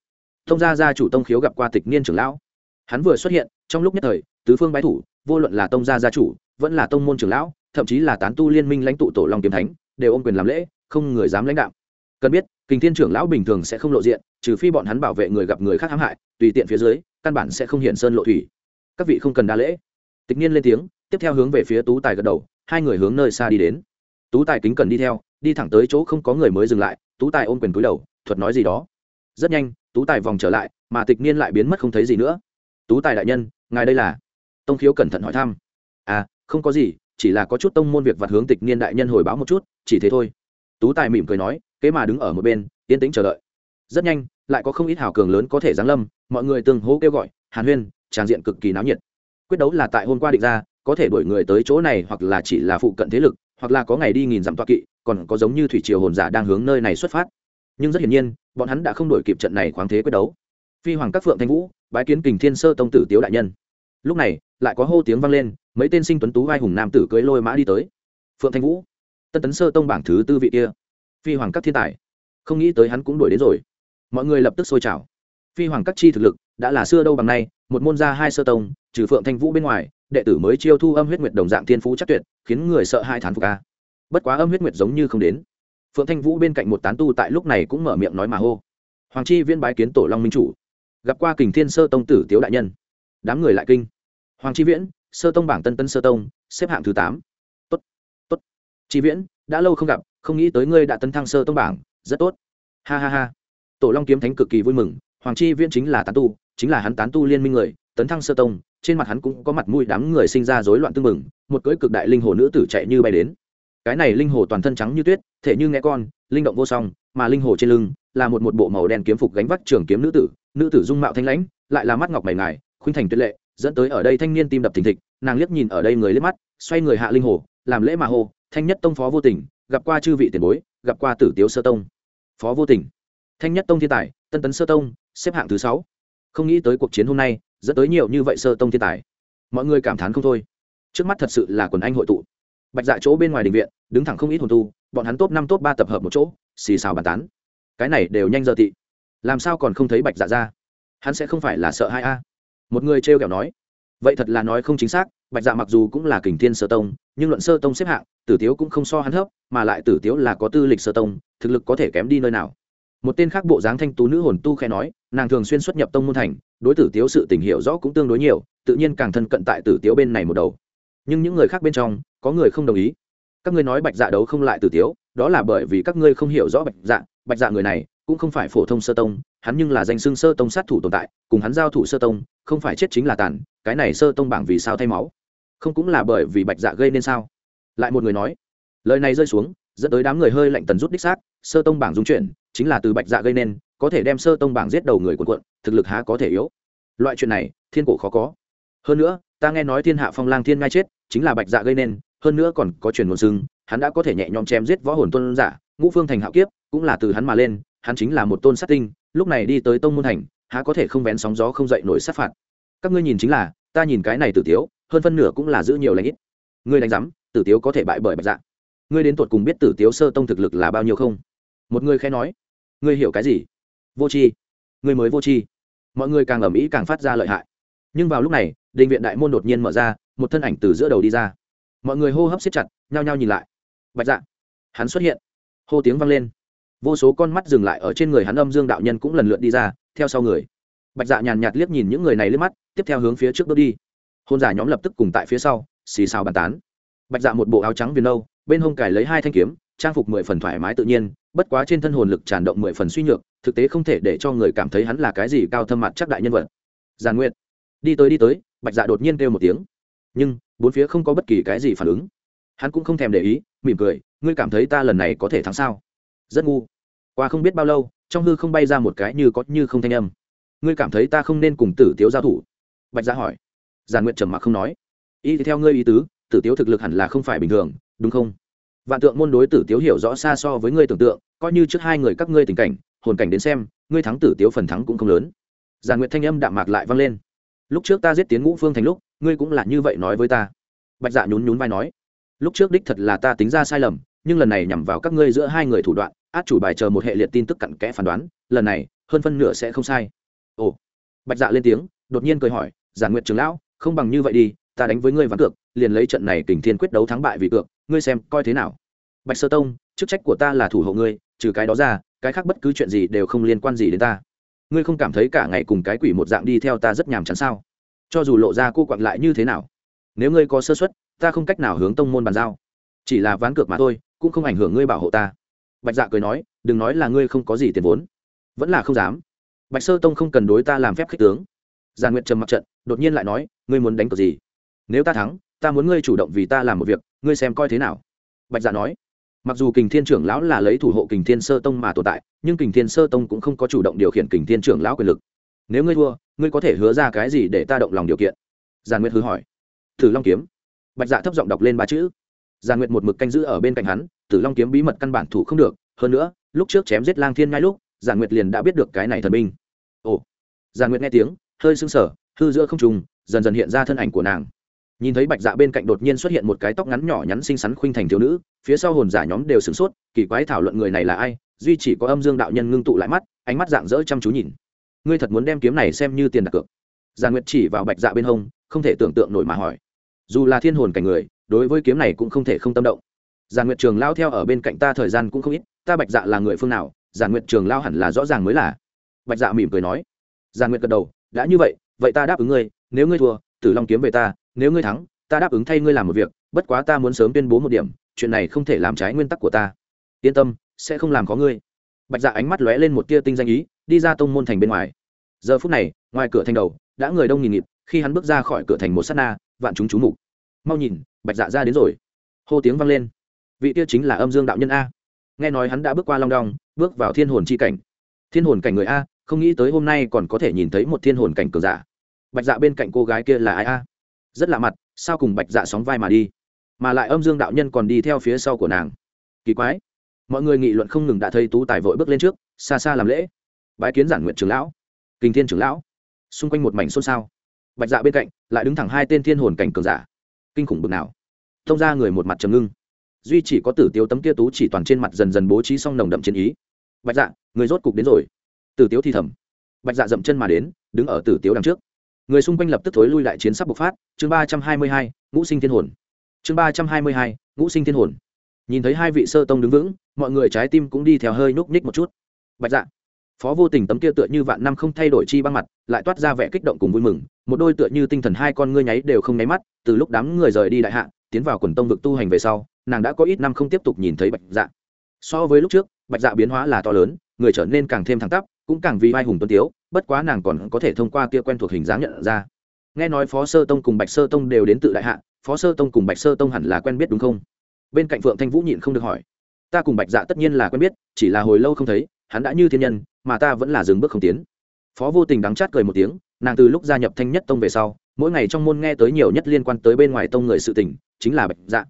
Thông gia gia chủ tông khiếu gặp qua tịch niên trưởng lão. Hắn vừa xuất hiện, trong lúc nhất thời, tứ phương bái thủ, vô luận là tông gia gia chủ, vẫn là tông môn trưởng lão, thậm chí là tán tu liên minh lãnh tụ tổ long kiếm thánh, đều ôm quyền làm lễ, không người dám lãnh đạo cần biết, kình thiên trưởng lão bình thường sẽ không lộ diện, trừ phi bọn hắn bảo vệ người gặp người khác hãm hại, tùy tiện phía dưới, căn bản sẽ không hiện sơn lộ thủy. Các vị không cần đa lễ. Tịch nhiên lên tiếng, tiếp theo hướng về phía tú tài gật đầu, hai người hướng nơi xa đi đến. Tú tài kính cần đi theo, đi thẳng tới chỗ không có người mới dừng lại, tú tài ôm quyền túi đầu, thuật nói gì đó. Rất nhanh, tú tài vòng trở lại, mà tịch niên lại biến mất không thấy gì nữa. Tú tài đại nhân, ngài đây là? Tông khiếu cẩn thận hỏi thăm. À không có gì, chỉ là có chút tông môn việc vặt hướng tịch niên đại nhân hồi báo một chút, chỉ thế thôi. Tú tài mỉm cười nói kế mà đứng ở một bên, yên tĩnh chờ đợi. Rất nhanh, lại có không ít hào cường lớn có thể giáng lâm, mọi người tương hô kêu gọi, hàn huyên, tràng diện cực kỳ náo nhiệt. Quyết đấu là tại hôm qua định ra, có thể đuổi người tới chỗ này hoặc là chỉ là phụ cận thế lực, hoặc là có ngày đi nghìn dặm toa kỵ, còn có giống như thủy triều hồn giả đang hướng nơi này xuất phát. Nhưng rất hiển nhiên, bọn hắn đã không đổi kịp trận này khoáng thế quyết đấu. Phi hoàng các phượng thanh vũ, bái kiến kình thiên sơ tông tử tiếu đại nhân. Lúc này, lại có hô tiếng vang lên, mấy tên sinh tuấn tú vai hùng nam tử cưỡi lôi mã đi tới. Phượng thanh vũ, tân tấn sơ tông bảng thứ tư vị kia phi hoàng các thiên tài. Không nghĩ tới hắn cũng đuổi đến rồi. Mọi người lập tức sôi trào. Phi hoàng các chi thực lực đã là xưa đâu bằng nay, một môn gia hai sơ tông, trừ phượng thanh vũ bên ngoài, đệ tử mới chiêu thu âm huyết nguyệt đồng dạng thiên phú chắc tuyệt, khiến người sợ hai thán phục ca bất quá âm huyết nguyệt giống như không đến. Phượng thanh vũ bên cạnh một tán tu tại lúc này cũng mở miệng nói mà hô. Hoàng chi viên bái kiến tổ long minh chủ. Gặp qua kình thiên sơ tông tử tiếu đại nhân. Đám người lại kinh. Hoàng chi viễn, sơ tông bảng tân tân sơ tông, xếp hạng thứ tám. Tốt tốt. Chi viễn, đã lâu không gặp không nghĩ tới ngươi đã tấn thăng sơ tông bảng, rất tốt. Ha ha ha. Tổ long kiếm thánh cực kỳ vui mừng, hoàng chi viễn chính là tán tu, chính là hắn tán tu liên minh người, tấn thăng sơ tông, trên mặt hắn cũng có mặt mũi đám người sinh ra rối loạn tương mừng một cưỡi cực đại linh hồ nữ tử chạy như bay đến. Cái này linh hồ toàn thân trắng như tuyết, thể như nghe con, linh động vô song, mà linh hồ trên lưng là một một bộ màu đen kiếm phục gánh vác trường kiếm nữ tử nữ tử dung mạo thanh lãnh, lại là mắt ngọc mày ngài, khuynh thành tuyệt lệ, dẫn tới ở đây thanh niên tim đập thình thịch, nàng liếc nhìn ở đây người liếc mắt, xoay người hạ linh hồ, làm lễ mà hồ thanh nhất tông phó vô tình gặp qua chư vị tiền bối, gặp qua tử tiếu sơ tông. Phó vô tình. Thanh nhất tông thiên tài, tân tấn sơ tông, xếp hạng thứ sáu. Không nghĩ tới cuộc chiến hôm nay, dẫn tới nhiều như vậy sơ tông thiên tài. Mọi người cảm thán không thôi. Trước mắt thật sự là quần anh hội tụ. Bạch dạ chỗ bên ngoài đình viện, đứng thẳng không ít hồn tu, bọn hắn top năm top ba tập hợp một chỗ, xì xào bàn tán. Cái này đều nhanh giờ tị. Làm sao còn không thấy bạch dạ ra? Hắn sẽ không phải là sợ hai a. Một người trêu kẹo nói vậy thật là nói không chính xác, bạch dạ mặc dù cũng là kình thiên sơ tông, nhưng luận sơ tông xếp hạng, tử tiếu cũng không so hắn thấp, mà lại tử tiếu là có tư lịch sơ tông, thực lực có thể kém đi nơi nào. Một tên khác bộ dáng thanh tú nữ hồn tu khẽ nói, nàng thường xuyên xuất nhập tông môn thành, đối tử tiếu sự tình hiểu rõ cũng tương đối nhiều, tự nhiên càng thân cận tại tử tiếu bên này một đầu. Nhưng những người khác bên trong, có người không đồng ý. Các ngươi nói bạch dạ đấu không lại tử tiếu, đó là bởi vì các ngươi không hiểu rõ bạch dạ bạch dạ người này cũng không phải phổ thông sơ tông, hắn nhưng là danh xưng sơ tông sát thủ tồn tại, cùng hắn giao thủ sơ tông, không phải chết chính là tàn, cái này sơ tông bảng vì sao thay máu? Không cũng là bởi vì bạch dạ gây nên sao? Lại một người nói, lời này rơi xuống, dẫn tới đám người hơi lạnh tần rút đích xác, sơ tông bảng dung chuyển, chính là từ bạch dạ gây nên, có thể đem sơ tông bảng giết đầu người quần quận thực lực há có thể yếu. Loại chuyện này, thiên cổ khó có. Hơn nữa, ta nghe nói thiên hạ phong lang thiên ngai chết, chính là bạch dạ gây nên, hơn nữa còn có truyền nguồn xưng, hắn đã có thể nhẹ nhõm chém giết võ hồn tôn giả, ngũ phương thành hạo kiếp, cũng là từ hắn mà lên hắn chính là một tôn sát tinh, lúc này đi tới tông môn thành, há có thể không vén sóng gió không dậy nổi sát phạt. Các ngươi nhìn chính là, ta nhìn cái này tử tiếu, hơn phân nửa cũng là giữ nhiều lãnh ít. Ngươi đánh giám, tử tiếu có thể bại bởi bạch dạ. Ngươi đến tuột cùng biết tử tiếu sơ tông thực lực là bao nhiêu không? Một người khẽ nói. Ngươi hiểu cái gì? Vô tri. Ngươi mới vô tri. Mọi người càng ầm ĩ càng phát ra lợi hại. Nhưng vào lúc này, đình viện đại môn đột nhiên mở ra, một thân ảnh từ giữa đầu đi ra. Mọi người hô hấp siết chặt, nhao nhao nhìn lại. Bạch dạ. Hắn xuất hiện. Hô tiếng vang lên vô số con mắt dừng lại ở trên người hắn âm dương đạo nhân cũng lần lượt đi ra, theo sau người. Bạch dạ nhàn nhạt liếc nhìn những người này liếc mắt, tiếp theo hướng phía trước bước đi. Hôn giả nhóm lập tức cùng tại phía sau, xì xào bàn tán. Bạch dạ một bộ áo trắng viền nâu, bên hông cải lấy hai thanh kiếm, trang phục mười phần thoải mái tự nhiên, bất quá trên thân hồn lực tràn động mười phần suy nhược, thực tế không thể để cho người cảm thấy hắn là cái gì cao thâm mặt chắc đại nhân vật. Giàn nguyện đi tới đi tới, bạch dạ đột nhiên kêu một tiếng. Nhưng, bốn phía không có bất kỳ cái gì phản ứng. Hắn cũng không thèm để ý, mỉm cười, ngươi cảm thấy ta lần này có thể thắng sao? Rất ngu. Qua không biết bao lâu, trong hư không bay ra một cái như có như không thanh âm. Ngươi cảm thấy ta không nên cùng tử tiếu giao thủ? Bạch gia dạ hỏi. Giàn nguyện trầm mặc không nói. Y theo ngươi ý tứ, tử tiếu thực lực hẳn là không phải bình thường, đúng không? Vạn tượng môn đối tử tiếu hiểu rõ xa so với ngươi tưởng tượng, coi như trước hai người các ngươi tình cảnh, hồn cảnh đến xem, ngươi thắng tử tiếu phần thắng cũng không lớn. Giàn nguyện thanh âm đạm mạc lại vang lên. Lúc trước ta giết tiến ngũ phương thành lúc, ngươi cũng là như vậy nói với ta. Bạch dạ nhún nhún vai nói. Lúc trước đích thật là ta tính ra sai lầm nhưng lần này nhằm vào các ngươi giữa hai người thủ đoạn, át chủ bài chờ một hệ liệt tin tức cặn kẽ phán đoán, lần này, hơn phân nửa sẽ không sai. Ồ. Bạch dạ lên tiếng, đột nhiên cười hỏi, giản nguyệt trường lão, không bằng như vậy đi, ta đánh với ngươi ván cược, liền lấy trận này kình thiên quyết đấu thắng bại vì cược, ngươi xem coi thế nào. Bạch sơ tông, chức trách của ta là thủ hộ ngươi, trừ cái đó ra, cái khác bất cứ chuyện gì đều không liên quan gì đến ta. Ngươi không cảm thấy cả ngày cùng cái quỷ một dạng đi theo ta rất nhàm chán sao? Cho dù lộ ra cô quặn lại như thế nào? Nếu ngươi có sơ xuất ta không cách nào hướng tông môn bàn giao. Chỉ là ván cược mà thôi cũng không ảnh hưởng ngươi bảo hộ ta. Bạch dạ cười nói, đừng nói là ngươi không có gì tiền vốn. Vẫn là không dám. Bạch sơ tông không cần đối ta làm phép khích tướng. Giàn nguyện trầm mặt trận, đột nhiên lại nói, ngươi muốn đánh cược gì? Nếu ta thắng, ta muốn ngươi chủ động vì ta làm một việc, ngươi xem coi thế nào? Bạch dạ nói, mặc dù kình thiên trưởng lão là lấy thủ hộ kình thiên sơ tông mà tồn tại, nhưng kình thiên sơ tông cũng không có chủ động điều khiển kình thiên trưởng lão quyền lực. Nếu ngươi thua, ngươi có thể hứa ra cái gì để ta động lòng điều kiện? Giàn nguyệt hứa hỏi. Thử long kiếm. Bạch dạ thấp giọng đọc lên ba chữ giàn nguyệt một mực canh giữ ở bên cạnh hắn, tử long kiếm bí mật căn bản thủ không được, hơn nữa, lúc trước chém giết lang thiên ngay lúc giàn nguyệt liền đã biết được cái này thần binh. Ồ. Giàn nguyệt nghe tiếng, hơi sưng sở hư giữa không trùng dần dần hiện ra thân ảnh của nàng. Nhìn thấy bạch dạ bên cạnh đột nhiên xuất hiện một cái tóc ngắn nhỏ nhắn xinh xắn khuynh thành thiếu nữ, phía sau hồn giả nhóm đều sửng sốt, kỳ quái thảo luận người này là ai, duy chỉ có âm dương đạo nhân ngưng tụ lại mắt, ánh mắt dạng dỡ chăm chú nhìn. Ngươi thật muốn đem kiếm này xem như tiền đặt cược. Giàn nguyệt chỉ vào bạch dạ bên hông, không thể tưởng tượng nổi mà hỏi. Dù là thiên hồn cảnh người đối với kiếm này cũng không thể không tâm động. Giàn nguyệt trường lao theo ở bên cạnh ta thời gian cũng không ít, ta bạch dạ là người phương nào? Giàn nguyệt trường lao hẳn là rõ ràng mới là. Bạch dạ mỉm cười nói. Giàn nguyệt gật đầu, đã như vậy vậy ta đáp ứng ngươi, nếu ngươi thua, tử long kiếm về ta, nếu ngươi thắng, ta đáp ứng thay ngươi làm một việc, bất quá ta muốn sớm tuyên bố một điểm, chuyện này không thể làm trái nguyên tắc của ta. Yên tâm, sẽ không làm có ngươi. Bạch dạ ánh mắt lóe lên một tia tinh danh ý, đi ra tông môn thành bên ngoài. Giờ phút này, ngoài cửa thành đầu, đã người đông nghìn nghịt, khi hắn bước ra khỏi cửa thành một s á t na, vạn chúng chú mục mau nhìn, bạch dạ ra đến rồi. Hô tiếng vang lên. Vị tia chính là âm dương đạo nhân a. Nghe nói hắn đã bước qua long đong, bước vào thiên hồn c h i cảnh. Thiên hồn cảnh người a, không nghĩ tới hôm nay còn có thể nhìn thấy một thiên hồn cảnh cường giả. Bạch dạ bên cạnh cô gái kia là ai a? Rất lạ mặt, sao cùng bạch dạ sóng vai mà đi? Mà lại âm dương đạo nhân còn đi theo phía sau của nàng. Kỳ quái. Mọi người nghị luận không ngừng đã thấy tú tài vội bước lên trước, xa xa làm lễ. Bái kiến giản nguyện trưởng lão. Kinh thiên trưởng lão. Xung quanh một mảnh xôn xao. Bạch dạ bên cạnh, lại đứng thẳng hai tên thiên hồn cảnh cường giả kinh khủng bực nào. Thông ra người một mặt trầm ngưng. Duy chỉ có tử tiếu tấm kia tú chỉ toàn trên mặt dần dần bố trí xong nồng đậm chiến ý. Bạch dạ người rốt cục đến rồi. Tử tiếu thì thầm. Bạch dạ dậm chân mà đến, đứng ở tử tiếu đằng trước. Người xung quanh lập tức thối lui lại chiến sắp bộc phát. Chương ba trăm hai mươi hai, ngũ sinh thiên hồn. Chương ba trăm hai mươi hai, ngũ sinh thiên hồn. Nhìn thấy hai vị sơ tông đứng vững, mọi người trái tim cũng đi theo hơi núp nhích một chút. Bạch dạ phó vô tình tấm kia tựa như vạn năm không thay đổi chi băng mặt, lại toát ra vẻ kích động cùng vui mừng, một đôi tựa như tinh thần hai con ngươi nháy đều không nháy mắt, từ lúc đám người rời đi đại hạ, tiến vào quần tông vực tu hành về sau, nàng đã có ít năm không tiếp tục nhìn thấy bạch dạ. So với lúc trước, bạch dạ biến hóa là to lớn, người trở nên càng thêm thẳng tắp, cũng càng vì vai hùng tuân tiếu, bất quá nàng còn có thể thông qua kia quen thuộc hình dáng nhận ra. Nghe nói phó sơ tông cùng bạch sơ tông đều đến tự đại hạ, phó sơ tông cùng bạch sơ tông hẳn là quen biết đúng không? Bên cạnh phượng thanh vũ nhịn không được hỏi. Ta cùng bạch dạ tất nhiên là quen biết, chỉ là hồi lâu không thấy, hắn đã như thiên nhân mà ta vẫn là dừng bước không tiến. Phó vô tình đắng chát cười một tiếng, nàng từ lúc gia nhập thanh nhất tông về sau, mỗi ngày trong môn nghe tới nhiều nhất liên quan tới bên ngoài tông người sự tình, chính là bạch dạ.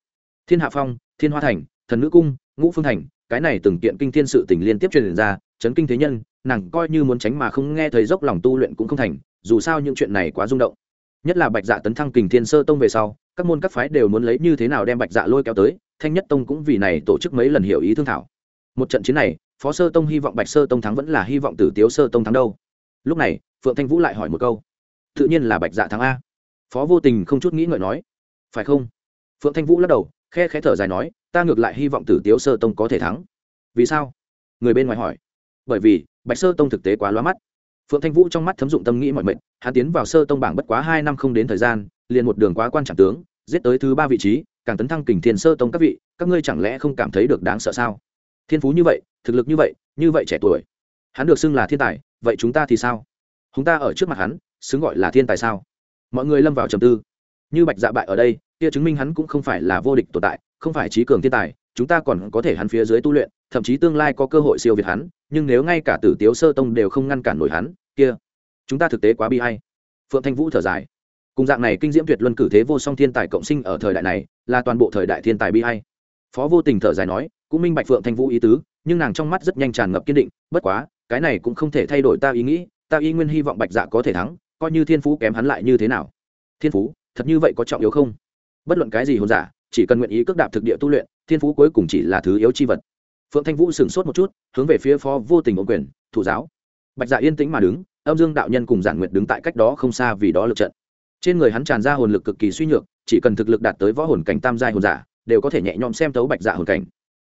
Thiên hạ phong, thiên hoa thành, thần nữ cung, ngũ phương thành, cái này từng kiện kinh thiên sự tình liên tiếp truyền ra, chấn kinh thế nhân, nàng coi như muốn tránh mà không nghe thấy dốc lòng tu luyện cũng không thành, dù sao những chuyện này quá rung động. Nhất là bạch dạ tấn thăng kình thiên sơ tông về sau, các môn các phái đều muốn lấy như thế nào đem bạch dạ lôi kéo tới, thanh nhất tông cũng vì này tổ chức mấy lần hiểu ý thương thảo. Một trận chiến này phó sơ tông hy vọng bạch sơ tông thắng vẫn là hy vọng tử tiếu sơ tông thắng đâu. Lúc này, phượng thanh vũ lại hỏi một câu. Tự nhiên là bạch dạ thắng a. Phó vô tình không chút nghĩ ngợi nói. Phải không? Phượng thanh vũ lắc đầu, khe khẽ thở dài nói, ta ngược lại hy vọng tử tiếu sơ tông có thể thắng. Vì sao? Người bên ngoài hỏi. Bởi vì, bạch sơ tông thực tế quá loa mắt. Phượng thanh vũ trong mắt thấm dụng tâm nghĩ mọi mệnh hắn tiến vào sơ tông bảng bất quá hai năm không đến thời gian, liền một đường quá quan trọng tướng, giết tới thứ ba vị trí, càng tấn thăng kình thiên sơ tông các vị, các ngươi chẳng lẽ không cảm thấy được đáng sợ sao? Thiên phú như vậy, thực lực như vậy như vậy trẻ tuổi. Hắn được xưng là thiên tài, vậy chúng ta thì sao? Chúng ta ở trước mặt hắn, xứng gọi là thiên tài sao? Mọi người lâm vào trầm tư. Như bạch dạ bại ở đây, kia chứng minh hắn cũng không phải là vô địch tồn tại, không phải trí cường thiên tài, chúng ta còn có thể hắn phía dưới tu luyện, thậm chí tương lai có cơ hội siêu việt hắn, nhưng nếu ngay cả tử tiếu sơ tông đều không ngăn cản nổi hắn, kia, chúng ta thực tế quá bi hay phượng thanh vũ thở dài. Cùng dạng này kinh diễm tuyệt luân cử thế vô song thiên tài cộng sinh ở thời đại này, là toàn bộ thời đại thiên tài bi hay phó vô tình thở dài nói cũng minh bạch phượng thanh vũ ý tứ, nhưng nàng trong mắt rất nhanh tràn ngập kiên định, bất quá, cái này cũng không thể thay đổi ta ý nghĩ, ta y nguyên hy vọng bạch dạ có thể thắng, coi như thiên phú kém hắn lại như thế nào? Thiên phú, thật như vậy có trọng yếu không? Bất luận cái gì hồn giả, chỉ cần nguyện ý cước đạp thực địa tu luyện, thiên phú cuối cùng chỉ là thứ yếu chi vật. Phượng thanh vũ sửng sốt một chút, hướng về phía phó vô tình ổn quyền, thủ giáo. Bạch dạ yên tĩnh mà đứng, âm dương đạo nhân cùng giản nguyệt đứng tại cách đó không xa vì đó lực trận. Trên người hắn tràn ra hồn lực cực kỳ suy nhược, chỉ cần thực lực đạt tới võ hồn cảnh tam giai hồn giả, đều có thể nhẹ nhõm xem tấu bạch dạ hồn cảnh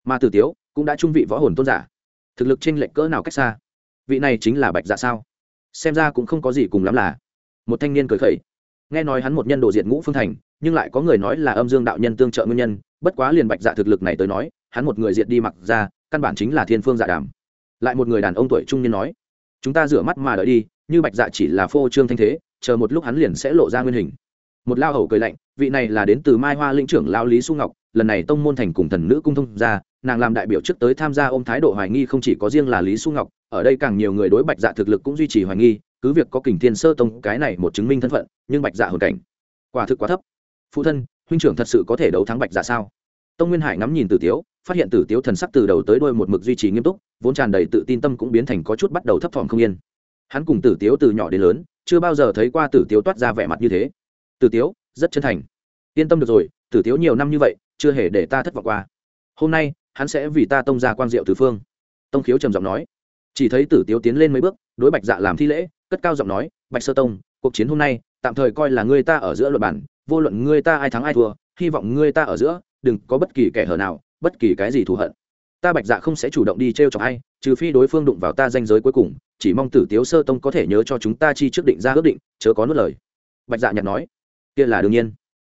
mà tử tiếu cũng đã trung vị võ hồn tôn giả. Thực lực chênh lệch cỡ nào cách xa? Vị này chính là bạch dạ sao? Xem ra cũng không có gì cùng lắm là. Một thanh niên cười khẩy. Nghe nói hắn một nhân đồ diệt ngũ phương thành, nhưng lại có người nói là âm dương đạo nhân tương trợ nguyên nhân, bất quá liền bạch dạ thực lực này tới nói, hắn một người diệt đi mặc ra, căn bản chính là thiên phương dạ đàm. Lại một người đàn ông tuổi trung niên nói, chúng ta rửa mắt mà đợi đi, như bạch dạ chỉ là phô trương thanh thế, chờ một lúc hắn liền sẽ lộ ra nguyên hình. Một lao hầu cười lạnh, vị này là đến từ mai hoa linh trưởng lao lý xu ngọc lần này tông môn thành cùng thần nữ cung thông ra, nàng làm đại biểu trước tới tham gia ôm thái độ hoài nghi không chỉ có riêng là lý xu ngọc, ở đây càng nhiều người đối bạch dạ thực lực cũng duy trì hoài nghi, cứ việc có kình thiên sơ tông cái này một chứng minh thân phận, nhưng bạch dạ hồn cảnh, quả thực quá thấp. Phụ thân, huynh trưởng thật sự có thể đấu thắng bạch dạ sao? Tông nguyên hải ngắm nhìn tử tiếu, phát hiện tử tiếu thần sắc từ đầu tới đôi một mực duy trì nghiêm túc, vốn tràn đầy tự tin tâm cũng biến thành có chút bắt đầu thấp thỏm không yên. Hắn cùng tử tiếu từ nhỏ đến lớn, chưa bao giờ thấy qua tử tiếu toát ra vẻ mặt như thế. Tử tiếu, rất chân thành. Yên tâm được rồi, tử tiếu nhiều năm như vậy chưa hề để ta thất vọng qua. Hôm nay, hắn sẽ vì ta tông ra quan diệu từ phương. Tông khiếu trầm giọng nói. Chỉ thấy tử tiếu tiến lên mấy bước, đối bạch dạ làm thi lễ, cất cao giọng nói, bạch sơ tông, cuộc chiến hôm nay, tạm thời coi là ngươi ta ở giữa luật bản, vô luận ngươi ta ai thắng ai thua, hy vọng ngươi ta ở giữa, đừng có bất kỳ kẻ hở nào, bất kỳ cái gì thù hận. Ta bạch dạ không sẽ chủ động đi t r e o chọc ai, trừ phi đối phương đụng vào ta danh giới cuối cùng, chỉ mong tử tiếu sơ tông có thể nhớ cho chúng ta chi trước định ra ước định, chớ có nuốt lời. Bạch dạ nhặt nói. Kia là đương nhiên.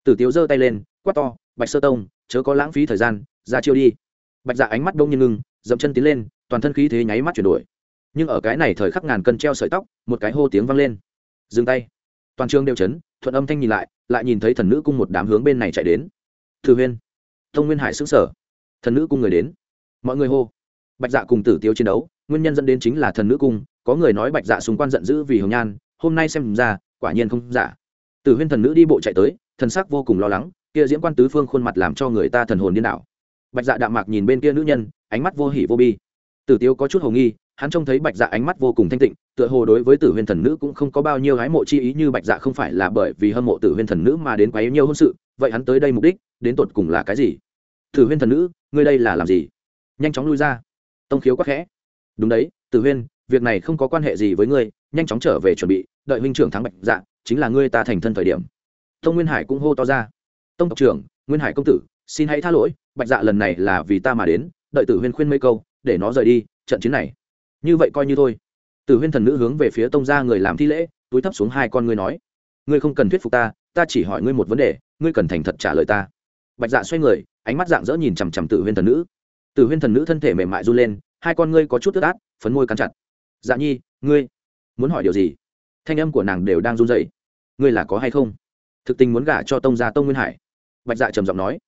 Tử tiếu giơ tay lên, quát to bạch sơ tông, chớ có lãng phí thời gian, ra chiêu đi. Bạch dạ ánh mắt đông như ngưng, dậm chân tiến lên, toàn thân khí thế nháy mắt chuyển đổi. Nhưng ở cái này thời khắc ngàn cân treo sợi tóc, một cái hô tiếng vang lên. Dừng tay. Toàn trường đều chấn, thuận âm thanh nhìn lại lại nhìn thấy thần nữ cung một đám hướng bên này chạy đến. Thư huyên. Tông nguyên hải xứng sở thần nữ cung người đến. Mọi người hô. Bạch dạ cùng tử tiêu chiến đấu, nguyên nhân dẫn đến chính là thần nữ cung, có người nói bạch dạ xung quan giận dữ vì hồng nhan, hôm nay xem ra, quả nhiên không giả. Tử huyên thần nữ đi bộ chạy tới, thần sắc vô cùng lo lắng kia diễm quan tứ phương khuôn mặt làm cho người ta thần hồn điên đảo. Bạch dạ đạm mạc nhìn bên kia nữ nhân, ánh mắt vô hỉ vô bi. Tử tiêu có chút hồ nghi, hắn trông thấy bạch dạ ánh mắt vô cùng thanh tịnh, tựa hồ đối với tử huyên thần nữ cũng không có bao nhiêu hái mộ chi ý như bạch dạ không phải là bởi vì hâm mộ tử huyên thần nữ mà đến quấy nhiều hôn sự, vậy hắn tới đây mục đích, đến tột cùng là cái gì? Tử huyên thần nữ, ngươi đây là làm gì? Nhanh chóng lui ra. Tông khiếu quắc khẽ. Đúng đấy, tử huyên việc này không có quan hệ gì với ngươi, nhanh chóng trở về chuẩn bị, đợi huynh trưởng thắng bạch dạ chính là ngươi ta thành thân thời điểm. Tông nguyên hải cũng hô to ra tông tộc trưởng, nguyên hải công tử, xin hãy tha lỗi, bạch dạ lần này là vì ta mà đến, đợi tử huyên khuyên mấy câu, để nó rời đi, trận chiến này. Như vậy coi như thôi. Tử huyên thần nữ hướng về phía tông gia người làm thi lễ, túi thấp xuống hai con ngươi nói, ngươi không cần thuyết phục ta ta chỉ hỏi ngươi một vấn đề, ngươi cần thành thật trả lời ta. Bạch dạ xoay người, ánh mắt dạng dỡ nhìn chằm chằm tử huyên thần nữ. Tử huyên thần nữ thân thể mềm mại run lên, hai con ngươi có chút tức át, phấn môi cắn chặt. Dạ nhi, ngươi muốn hỏi điều gì? Thanh âm của nàng đều đang run dậy ngươi là có hay không? Thực tình muốn gả cho tông gia tông nguyên hải bạch dạ trầm giọng nói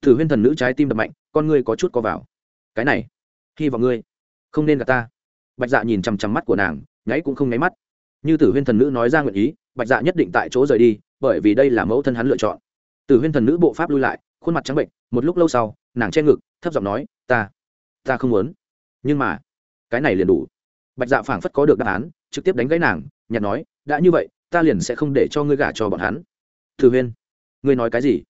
tử huyên thần nữ trái tim đập mạnh, con ngươi có chút có vào. Cái này, hy vọng ngươi không nên gặp ta. Bạch dạ nhìn chằm chằm mắt của nàng, nháy cũng không nháy mắt. Như tử huyên thần nữ nói ra nguyện ý, bạch dạ nhất định tại chỗ rời đi, bởi vì đây là mẫu thân hắn lựa chọn. Tử huyên thần nữ bộ pháp lui lại, khuôn mặt trắng bệnh một lúc lâu sau, nàng che ngực, thấp giọng nói, ta ta không muốn. Nhưng mà, cái này liền đủ. Bạch dạ phảng phất có được đáp án, trực tiếp đánh gãy nàng, nhặt nói, đã như vậy, ta liền sẽ không để cho ngươi gả cho bọn hắn. Tử huyên, ngươi nói cái gì?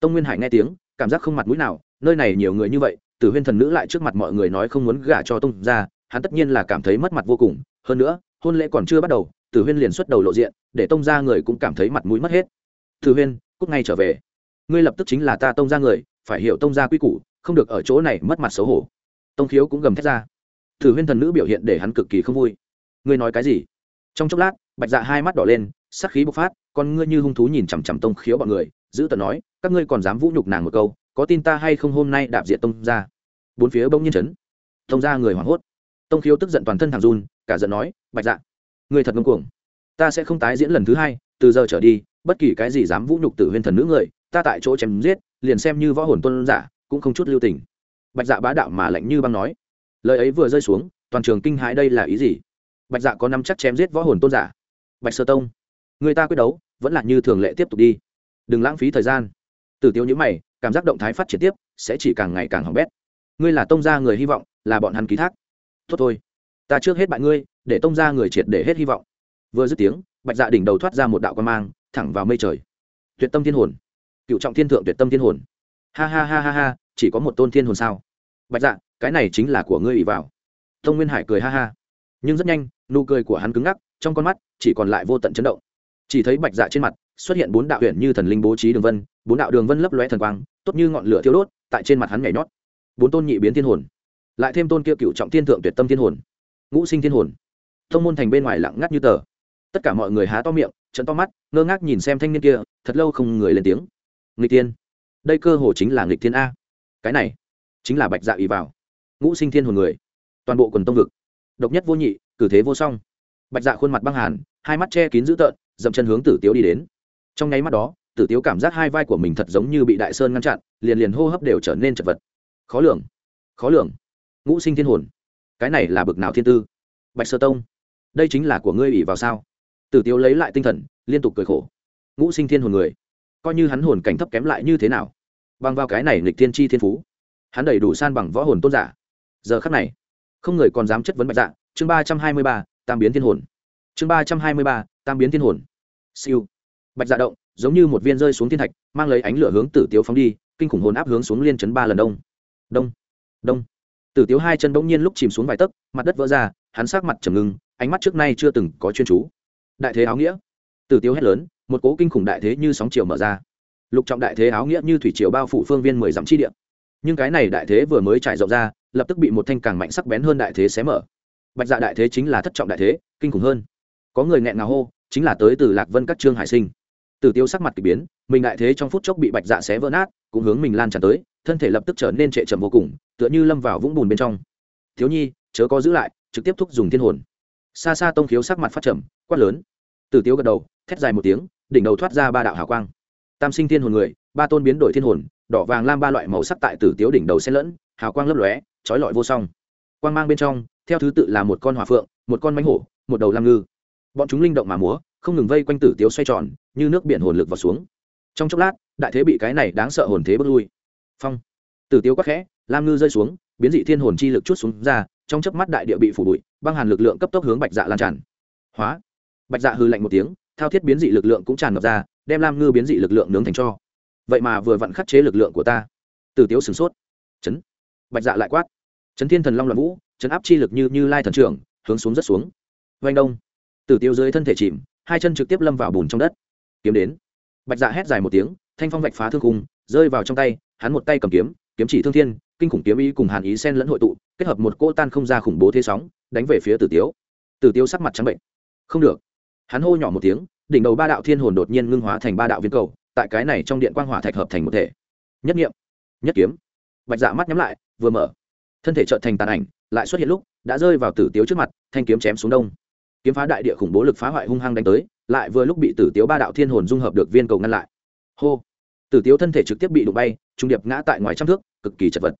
Tông nguyên hải nghe tiếng, cảm giác không mặt mũi nào, nơi này nhiều người như vậy, tử huyên thần nữ lại trước mặt mọi người nói không muốn gả cho tông ra hắn tất nhiên là cảm thấy mất mặt vô cùng. Hơn nữa, hôn lễ còn chưa bắt đầu, tử huyên liền xuất đầu lộ diện, để tông ra người cũng cảm thấy mặt mũi mất hết. Tử huyên cúc ngay trở về. Ngươi lập tức chính là ta tông ra người, phải hiểu tông ra quy củ, không được ở chỗ này mất mặt xấu hổ. Tông khiếu cũng gầm thét ra. Tử huyên thần nữ biểu hiện để hắn cực kỳ không vui. Ngươi nói cái gì? Trong chốc lát, bạch dạ hai mắt đỏ lên sắc khí bộc phát, con ngươi như hung thú nhìn chằm chằm tông khiếu bọn người giữ tận nói, các ngươi còn dám vũ nhục nàng một câu, có tin ta hay không hôm nay đạp diện tông ra bốn phía bông nhiên chấn. Tông ra người hoảng hốt. Tông khiếu tức giận toàn thân thằng run, cả giận nói, bạch dạ người thật ngông cuồng. Ta sẽ không tái diễn lần thứ hai, từ giờ trở đi, bất kỳ cái gì dám vũ nhục tử huyên thần nữ người, ta tại chỗ chém giết, liền xem như võ hồn tuân giả, cũng không chút lưu tình. Bạch dạ bá đạo mà lạnh như băng nói. Lời ấy vừa rơi xuống, toàn trường kinh hãi đây là ý gì? Bạch dạ có năm chắc chém giết võ hồn tôn giả? Bạch sơ tông, người ta quyết đấu, vẫn là như thường lệ tiếp tục đi đừng lãng phí thời gian. Tử tiêu nhữ mày, cảm giác động thái phát triển tiếp, sẽ chỉ càng ngày càng hỏng bét. Ngươi là tông gia người hy vọng, là bọn hắn ký thác. Tốt thôi, ta trước hết bại ngươi, để tông gia người triệt để hết hy vọng. Vừa dứt tiếng, bạch dạ đỉnh đầu thoát ra một đạo quan mang, thẳng vào mây trời. Tuyệt tâm thiên hồn. Cựu trọng thiên thượng tuyệt tâm thiên hồn. Ha ha ha ha ha, chỉ có một tôn thiên hồn sao? Bạch dạ cái này chính là của ngươi ỉ vào. Tông nguyên hải cười ha ha. Nhưng rất nhanh, nụ cười của hắn cứng ngắc, trong con mắt chỉ còn lại vô tận chấn động. Chỉ thấy bạch dạ trên mặt xuất hiện bốn đạo huyện như thần linh bố trí đường vân, bốn đạo đường vân lấp lóe thần quang, tốt như ngọn lửa thiêu đốt, tại trên mặt hắn nhảy nhót. Bốn tôn nhị biến thiên hồn, lại thêm tôn kia cựu trọng thiên thượng tuyệt tâm thiên hồn, ngũ sinh thiên hồn. Thông môn thành bên ngoài lặng ngắt như tờ. Tất cả mọi người há to miệng trận to mắt, ngơ ngác nhìn xem thanh niên kia, thật lâu không người lên tiếng. Nghịch tiên đây cơ hồ chính là nghịch thiên a. Cái này, chính là bạch dạ ý vào. Ngũ sinh thiên hồn người, toàn bộ quần tông vực, độc nhất vô nhị, cử thế vô song. Bạch dạ khuôn mặt băng hàn, hai mắt che kín dữ tợn, dậm chân hướng tử tiếu đi đến trong nháy mắt đó, tử tiếu cảm giác hai vai của mình thật giống như bị đại sơn ngăn chặn, liền liền hô hấp đều trở nên chật vật. Khó lường khó lường. Ngũ sinh thiên hồn, cái này là bực nào thiên tư? Bạch sơ tông, đây chính là của ngươi ủy vào sao? Tử tiếu lấy lại tinh thần, liên tục cười khổ. Ngũ sinh thiên hồn người, coi như hắn hồn cảnh thấp kém lại như thế nào? Bằng vào cái này nghịch thiên chi thiên phú, hắn đầy đủ san bằng võ hồn tôn giả. Giờ khắc này, không người còn dám chất vấn bạch dạ. Chương ba trăm hai mươi ba, tam biến thiên hồn. Chương ba trăm hai mươi ba, tam biến thiên hồn. Siêu bạch dạ động, giống như một viên rơi xuống thiên thạch, mang lấy ánh lửa hướng tử tiếu phóng đi, kinh khủng hồn áp hướng xuống liên chấn ba lần đông. Đông đông. Tử tiếu hai chân bỗng nhiên lúc chìm xuống vài tấc, mặt đất vỡ ra, hắn sát mặt trầm ngưng, ánh mắt trước nay chưa từng có chuyên chú. Đại thế áo nghĩa. Tử tiếu hét lớn, một cố kinh khủng đại thế như sóng chiều mở ra. Lục trọng đại thế áo nghĩa như thủy triều bao phủ phương viên mười dặm chi địa. Nhưng cái này đại thế vừa mới trải rộng ra, lập tức bị một thanh càng mạnh sắc bén hơn đại thế xé mở. Bạch dạ đại thế chính là thất trọng đại thế, kinh khủng hơn. Có người nghẹn ngào hô, chính là tới từ lạc vân các trương hải sinh tử tiêu sắc mặt k ỳ biến, mình đại thế trong phút chốc bị bạch dạ xé vỡ nát, cũng hướng mình lan tràn tới, thân thể lập tức trở nên trệ trầm vô cùng, tựa như lâm vào vũng bùn bên trong. Thiếu nhi, chớ có giữ lại, trực tiếp thúc dùng thiên hồn. Xa xa tông khiếu sắc mặt phát trầm, quát lớn. Tử tiêu gật đầu, thét dài một tiếng, đỉnh đầu thoát ra ba đạo hào quang. Tam sinh thiên hồn người, ba tôn biến đổi thiên hồn, đỏ vàng lam ba loại màu sắc tại tử tiếu đỉnh đầu xen lẫn, hào quang lấp lóe, trói lọi vô song. Quang mang bên trong, theo thứ tự là một con hỏa phượng, một con mánh hổ, một đầu lam ngư. Bọn chúng linh động mà múa không ngừng vây quanh tử tiếu xoay tròn, như nước biển hồn lực vào xuống. Trong chốc lát, đại thế bị cái này đáng sợ hồn thế bước lui. Phong. Tử tiếu quắc khẽ, lam ngư rơi xuống, biến dị thiên hồn chi lực chút xuống ra, trong chớp mắt đại địa bị phủ bụi, băng hàn lực lượng cấp tốc hướng bạch dạ lan tràn. Hóa. Bạch dạ hư lạnh một tiếng, thao thiết biến dị lực lượng cũng tràn ngập ra, đem lam ngư biến dị lực lượng nướng thành cho. Vậy mà vừa vặn khắc chế lực lượng của ta. Tử tiếu sửng sốt. Chấn. Bạch dạ lại quát. Chấn thiên thần long loạn vũ, chấn áp chi lực như như lai thần trưởng, hướng xuống rất xuống. Vanh đông. Tử tiêu dưới thân thể chìm hai chân trực tiếp lâm vào bùn trong đất. Kiếm đến. Bạch dạ hét dài một tiếng, thanh phong vạch phá thương khung, rơi vào trong tay, hắn một tay cầm kiếm kiếm chỉ thương thiên, kinh khủng kiếm ý cùng hàn ý sen lẫn hội tụ, kết hợp một cỗ tan không ra khủng bố thế sóng, đánh về phía tử tiếu. Tử tiếu sắc mặt trắng bệnh. Không được. Hắn hô nhỏ một tiếng, đỉnh đầu ba đạo thiên hồn đột nhiên ngưng hóa thành ba đạo viên cầu, tại cái này trong điện quang hỏa thạch hợp thành một thể. Nhất nghiệm. Nhất kiếm. Bạch dạ mắt nhắm lại, vừa mở. Thân thể trợn thành tàn ảnh, lại xuất hiện lúc, đã rơi vào tử tiếu trước mặt, thanh kiếm chém xuống đông kiếm phá đại địa khủng bố lực phá hoại hung hăng đánh tới, lại vừa lúc bị tử tiếu ba đạo thiên hồn dung hợp được viên cầu ngăn lại. Hô! Tử tiếu thân thể trực tiếp bị đụng bay, trung điệp ngã tại ngoài trăm thước, cực kỳ chật vật.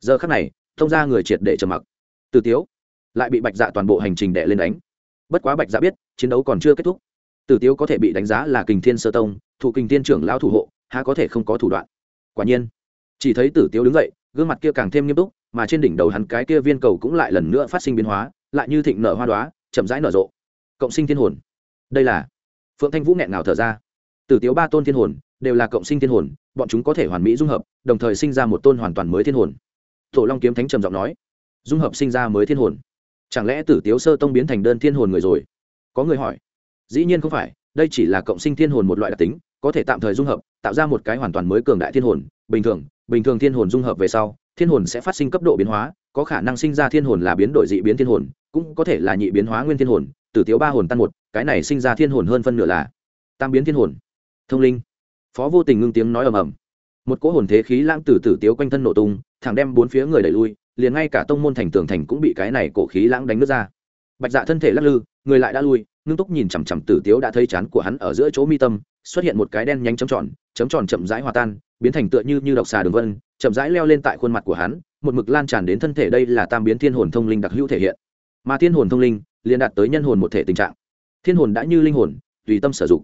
Giờ khắc này, thông ra người triệt để trầm mặc. Tử tiếu lại bị bạch dạ toàn bộ hành trình đệ lên đánh. Bất quá bạch dạ biết, chiến đấu còn chưa kết thúc. Tử tiếu có thể bị đánh giá là kình thiên sơ tông, thủ kình thiên trưởng lão thủ hộ, há có thể không có thủ đoạn. Quả nhiên, chỉ thấy tử tiếu đứng dậy, gương mặt kia càng thêm nghiêm túc, mà trên đỉnh đầu hắn cái kia viên cầu cũng lại lần nữa phát sinh biến hóa, lại như thịnh nở hoa đoá chậm rãi nở rộ. Cộng sinh thiên hồn. Đây là phượng thanh vũ nghẹn ngào thở ra. Tử tiếu ba tôn thiên hồn đều là cộng sinh thiên hồn, bọn chúng có thể hoàn mỹ dung hợp, đồng thời sinh ra một tôn hoàn toàn mới thiên hồn. Tổ long kiếm thánh trầm giọng nói, dung hợp sinh ra mới thiên hồn. Chẳng lẽ tử tiếu sơ tông biến thành đơn thiên hồn người rồi? Có người hỏi. Dĩ nhiên không phải, đây chỉ là cộng sinh thiên hồn một loại đặc tính, có thể tạm thời dung hợp, tạo ra một cái hoàn toàn mới cường đại thiên hồn. Bình thường bình thường thiên hồn dung hợp về sau, thiên hồn sẽ phát sinh cấp độ biến hóa có khả năng sinh ra thiên hồn là biến đổi dị biến thiên hồn, cũng có thể là nhị biến hóa nguyên thiên hồn, tử tiếu ba hồn tan một, cái này sinh ra thiên hồn hơn phân nửa là tam biến thiên hồn. Thông linh. Phó vô tình ngưng tiếng nói ầm ầm. Một cỗ hồn thế khí lãng từ tử tiếu quanh thân nổ tung, thẳng đem bốn phía người đẩy lui, liền ngay cả tông môn thành tường thành cũng bị cái này cổ khí lãng đánh nước ra. Bạch dạ thân thể lắc lư, người lại đã lui, ngưng túc nhìn chằm chằm tử tiếu đã thấy chán của hắn ở giữa chỗ mi tâm, xuất hiện một cái đen nhánh chấm tròn chấm tròn chậm rãi hòa tan biến thành tựa như như độc xà đường vân, chậm rãi leo lên tại khuôn mặt của hắn, một mực lan tràn đến thân thể đây là tam biến thiên hồn thông linh đặc hữu thể hiện. Mà thiên hồn thông linh liền đạt tới nhân hồn một thể tình trạng. Thiên hồn đã như linh hồn, tùy tâm sử dụng.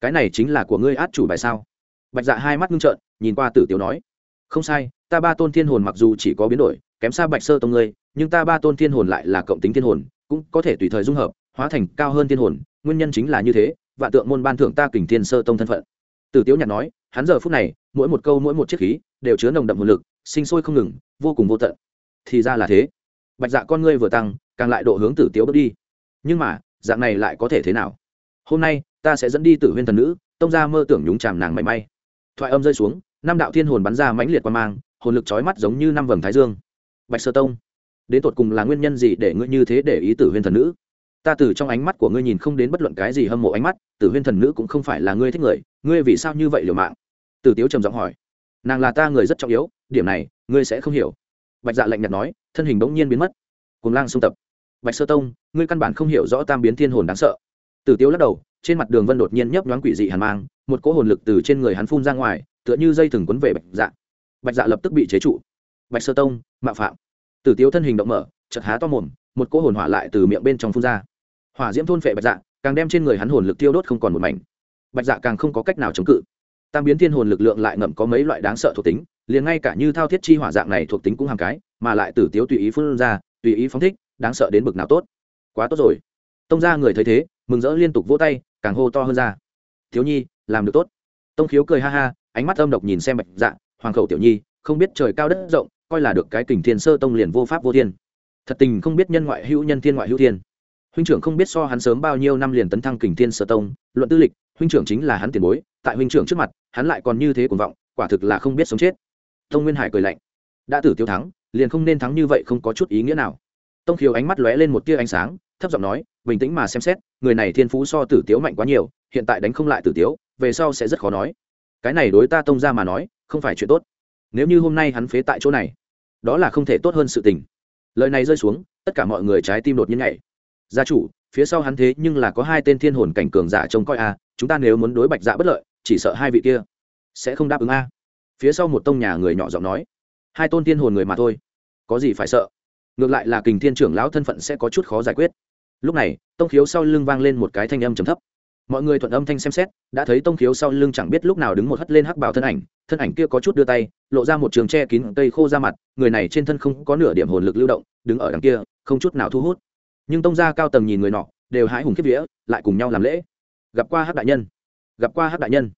Cái này chính là của ngươi át chủ bài sao? Bạch dạ hai mắt ngưng trợn, nhìn qua tử tiếu nói. Không sai, ta ba tôn thiên hồn mặc dù chỉ có biến đổi, kém xa bạch sơ tông ngươi, nhưng ta ba tôn thiên hồn lại là cộng tính thiên hồn, cũng có thể tùy thời dung hợp, hóa thành cao hơn thiên hồn, nguyên nhân chính là như thế, vạn tượng môn ban thưởng ta kình thiên sơ tông thân phận. Tử tiếu nhạc nói hắn giờ phút này, mỗi một câu, mỗi một chiếc khí đều chứa nồng đậm hồn lực, sinh sôi không ngừng, vô cùng vô tận. Thì ra là thế. Bạch dạ con ngươi vừa tăng, càng lại độ hướng tử tiếu bước đi. Nhưng mà, dạng này lại có thể thế nào? Hôm nay, ta sẽ dẫn đi tử huyên thần nữ, tông ra mơ tưởng nhúng chàm nàng mảy may. Thoại âm rơi xuống, năm đạo thiên hồn bắn ra mãnh liệt qua mang, hồn lực trói mắt giống như năm vầng thái dương. Bạch sơ tông, đến tột cùng là nguyên nhân gì để ngươi như thế để ý tử huyên thần nữ? Ta từ trong ánh mắt của ngươi nhìn không đến bất luận cái gì hâm mộ ánh mắt, tử huyên thần nữ cũng không phải là ngươi thích người, ngươi vì sao như vậy liều mạng? Tử tiếu trầm giọng hỏi, nàng là ta người rất trọng yếu, điểm này, ngươi sẽ không hiểu. Bạch dạ lạnh nhạt nói, thân hình bỗng nhiên biến mất. Cùng lang sông tập. Bạch sơ tông, ngươi căn bản không hiểu rõ tam biến thiên hồn đáng sợ. Tử tiếu lắc đầu, trên mặt đường vân đột nhiên nhấp nhoáng quỷ dị hàn mang, một cỗ hồn lực từ trên người hắn phun ra ngoài, tựa như dây thừng quấn về bạch dạ. Bạch dạ lập tức bị chế trụ. Bạch sơ tông, mạo phạm. Tử tiếu thân hình động mở chật há to mồm, một cỗ hồn hỏa lại từ miệng bên trong phun ra. Hỏa diễm thôn phệ bạch dạ càng đem trên người hắn hồn lực tiêu đốt không còn một mảnh. Bạch dạ càng không có cách nào chống cự tam biến thiên hồn lực lượng lại ngậm có mấy loại đáng sợ thuộc tính, liền ngay cả như thao thiết chi hỏa dạng này thuộc tính cũng hàng cái, mà lại tử tiếu tùy ý phun ra, tùy ý phóng thích, đáng sợ đến bực nào tốt. Quá tốt rồi. Tông ra người thấy thế, mừng rỡ liên tục vỗ tay, càng hô to hơn ra. Thiếu nhi, làm được tốt. Tông khiếu cười ha ha, ánh mắt âm độc nhìn xem bạch dạ hoàng khẩu tiểu nhi, không biết trời cao đất rộng, coi là được cái kình thiên sơ tông liền vô pháp vô thiên. Thật tình không biết nhân ngoại hữu nhân thiên ngoại hữu thiên. Huynh trưởng không biết so hắn sớm bao nhiêu năm liền tấn thăng kình thiên sơ tông, luận tư lịch huynh trưởng chính là hắn tiền bối, tại huynh trưởng trước mặt, hắn lại còn như thế cuồng vọng, quả thực là không biết sống chết. Tông nguyên hải cười lạnh. Đã tử tiêu thắng, liền không nên thắng như vậy không có chút ý nghĩa nào. Tông khiếu ánh mắt lóe lên một tia ánh sáng, thấp giọng nói, bình tĩnh mà xem xét, người này thiên phú so tử tiếu mạnh quá nhiều, hiện tại đánh không lại tử tiếu, về sau sẽ rất khó nói. Cái này đối ta tông ra mà nói, không phải chuyện tốt. Nếu như hôm nay hắn phế tại chỗ này, đó là không thể tốt hơn sự tình. Lời này rơi xuống, tất cả mọi người trái tim đột nhiên nhảy. Gia chủ phía sau hắn thế nhưng là có hai tên thiên hồn cảnh cường giả trông coi a, chúng ta nếu muốn đối bạch dạ bất lợi, chỉ sợ hai vị kia sẽ không đáp ứng a. Phía sau một tông nhà người nhỏ giọng nói, hai tôn thiên hồn người mà thôi, có gì phải sợ? Ngược lại là kình thiên trưởng lão thân phận sẽ có chút khó giải quyết. Lúc này, tông khiếu sau lưng vang lên một cái thanh âm trầm thấp. Mọi người thuận âm thanh xem xét, đã thấy tông khiếu sau lưng chẳng biết lúc nào đứng một hất lên hắc bào thân ảnh thân ảnh kia có chút đưa tay, lộ ra một trường tre kín cây khô ra mặt, người này trên thân không có nửa điểm hồn lực lưu động, đứng ở đằng kia, không chút nào thu hút nhưng tông gia cao tầng nhìn người nọ, đều hái hùng kiếp vía, lại cùng nhau làm lễ. Gặp qua hắc đại nhân. Gặp qua hắc đại nhân.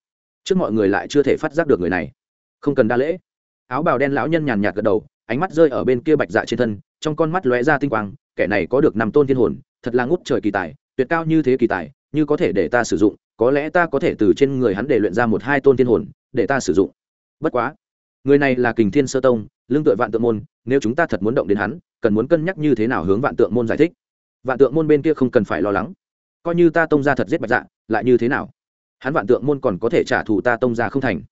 Trước mọi người lại chưa thể phát giác được người này. Không cần đa lễ. Áo bào đen lão nhân nhàn nhạt gật đầu, ánh mắt rơi ở bên kia bạch dạ trên thân, trong con mắt lóe ra tinh quang, kẻ này có được năm tôn thiên hồn, thật là ngút trời kỳ tài, tuyệt cao như thế kỳ tài, như có thể để ta sử dụng, có lẽ ta có thể từ trên người hắn để luyện ra một hai tôn thiên hồn, để ta sử dụng. Bất quá, người này là kình thiên sơ tông, lương tựa vạn tượng môn, nếu chúng ta thật muốn động đến hắn, cần muốn cân nhắc như thế nào hướng vạn tượng môn giải thích vạn tượng môn bên kia không cần phải lo lắng. Coi như ta tông ra thật giết bạch dạ lại như thế nào? Hắn vạn tượng môn còn có thể trả thù ta tông ra không thành.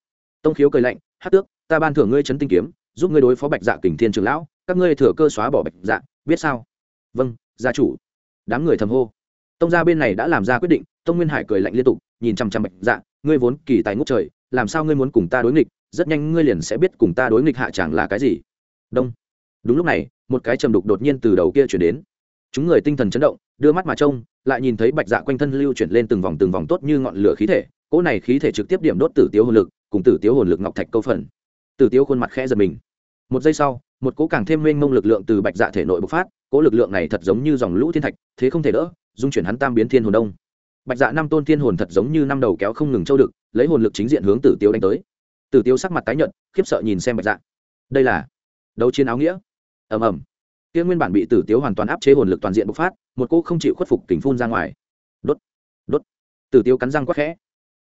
Tông khiếu cười lạnh hát tước, ta ban thưởng ngươi chấn tinh kiếm, giúp ngươi đối phó bạch dạ kình thiên trường lão, các ngươi thừa cơ xóa bỏ bạch dạ biết sao? Vâng gia chủ. Đám người thầm hô. Tông gia bên này đã làm ra quyết định, tông nguyên hải cười lạnh liên tục, nhìn chăm chăm bạch dạ ngươi vốn kỳ tài ngốc trời, làm sao ngươi muốn cùng ta đối nghịch? Rất nhanh ngươi liền sẽ biết cùng ta đối nghịch hạ chẳng là cái gì. Đông. Đúng lúc này, một cái trầm đục đột nhiên từ đầu kia chuyển đến chúng người tinh thần chấn động, đưa mắt mà trông, lại nhìn thấy bạch dạ quanh thân lưu chuyển lên từng vòng từng vòng tốt như ngọn lửa khí thể, cỗ này khí thể trực tiếp điểm đốt tử tiếu hồn lực, cùng tử tiếu hồn lực ngọc thạch câu phần. Tử tiếu khuôn mặt khẽ giật mình. Một giây sau, một cỗ càng thêm mênh mông lực lượng từ bạch dạ thể nội bộc phát, cỗ lực lượng này thật giống như dòng lũ thiên thạch, thế không thể đỡ, dung chuyển hắn tam biến thiên hồn đông. Bạch dạ năm tôn thiên hồn thật giống như năm đầu kéo không ngừng châu đực, lấy hồn lực chính diện hướng tử tiếu đánh tới. Tử tiếu sắc mặt tái nhợt, khiếp sợ nhìn xem bạch dạ. Đây là đấu chiến áo nghĩa. Ầm ầm kia nguyên bản bị tử tiếu hoàn toàn áp chế hồn lực toàn diện bộc phát, một cô không chịu khuất phục tình phun ra ngoài. Đốt đốt. Tử tiếu cắn răng quắc khẽ.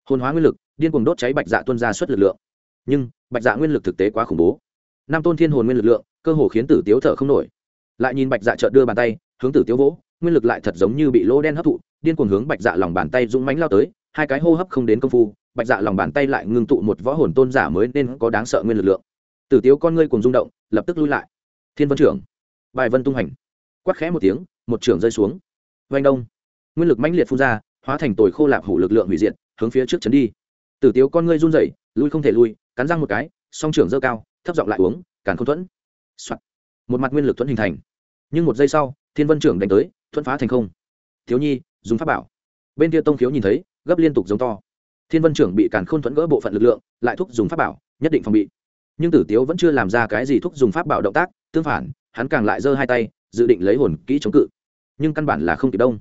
Hồn hóa nguyên lực, điên cuồng đốt cháy bạch dạ tuân ra suất lực lượng. Nhưng, bạch dạ nguyên lực thực tế quá khủng bố. Nam tôn thiên hồn nguyên lực lượng, cơ hồ khiến tử tiếu thở không nổi. Lại nhìn bạch dạ trợn đưa bàn tay, hướng tử tiếu vỗ, nguyên lực lại thật giống như bị lỗ đen hấp thụ, điên cuồng hướng bạch dạ lòng bàn tay dũng mánh lao tới, hai cái hô hấp không đến công phu, bạch dạ lòng bàn tay lại ngưng tụ một võ hồn tôn giả mới nên có đáng sợ nguyên lực lượng. Tử tiếu con ngươi cùng rung động, lập tức lui lại. Thiên vân trưởng bài vân tung hành quắc khẽ một tiếng, một trưởng rơi xuống. Vanh đông. Nguyên lực mãnh liệt phun ra, hóa thành tồi khô lạp hủ lực lượng hủy diệt, hướng phía trước chấn đi. Tử tiếu con ngươi run rẩy, lui không thể lui, cắn răng một cái, song trưởng dơ cao, thấp giọng lại uống, càn không thuẫn、Soạn. một mặt nguyên lực thuẫn hình thành. Nhưng một giây sau, thiên vân trưởng đánh tới, thuẫn phá thành không. Thiếu nhi, dùng pháp bảo. Bên kia tông khiếu nhìn thấy, gấp liên tục giống to. Thiên vân trưởng bị càn khôn thuẫn gỡ bộ phận lực lượng, lại thúc dùng pháp bảo, nhất định phòng bị. Nhưng tử tiếu vẫn chưa làm ra cái gì thúc dùng pháp bảo động tác, tương phản hắn càng lại giơ hai tay, dự định lấy hồn kỹ chống cự. Nhưng căn bản là không kịp đông.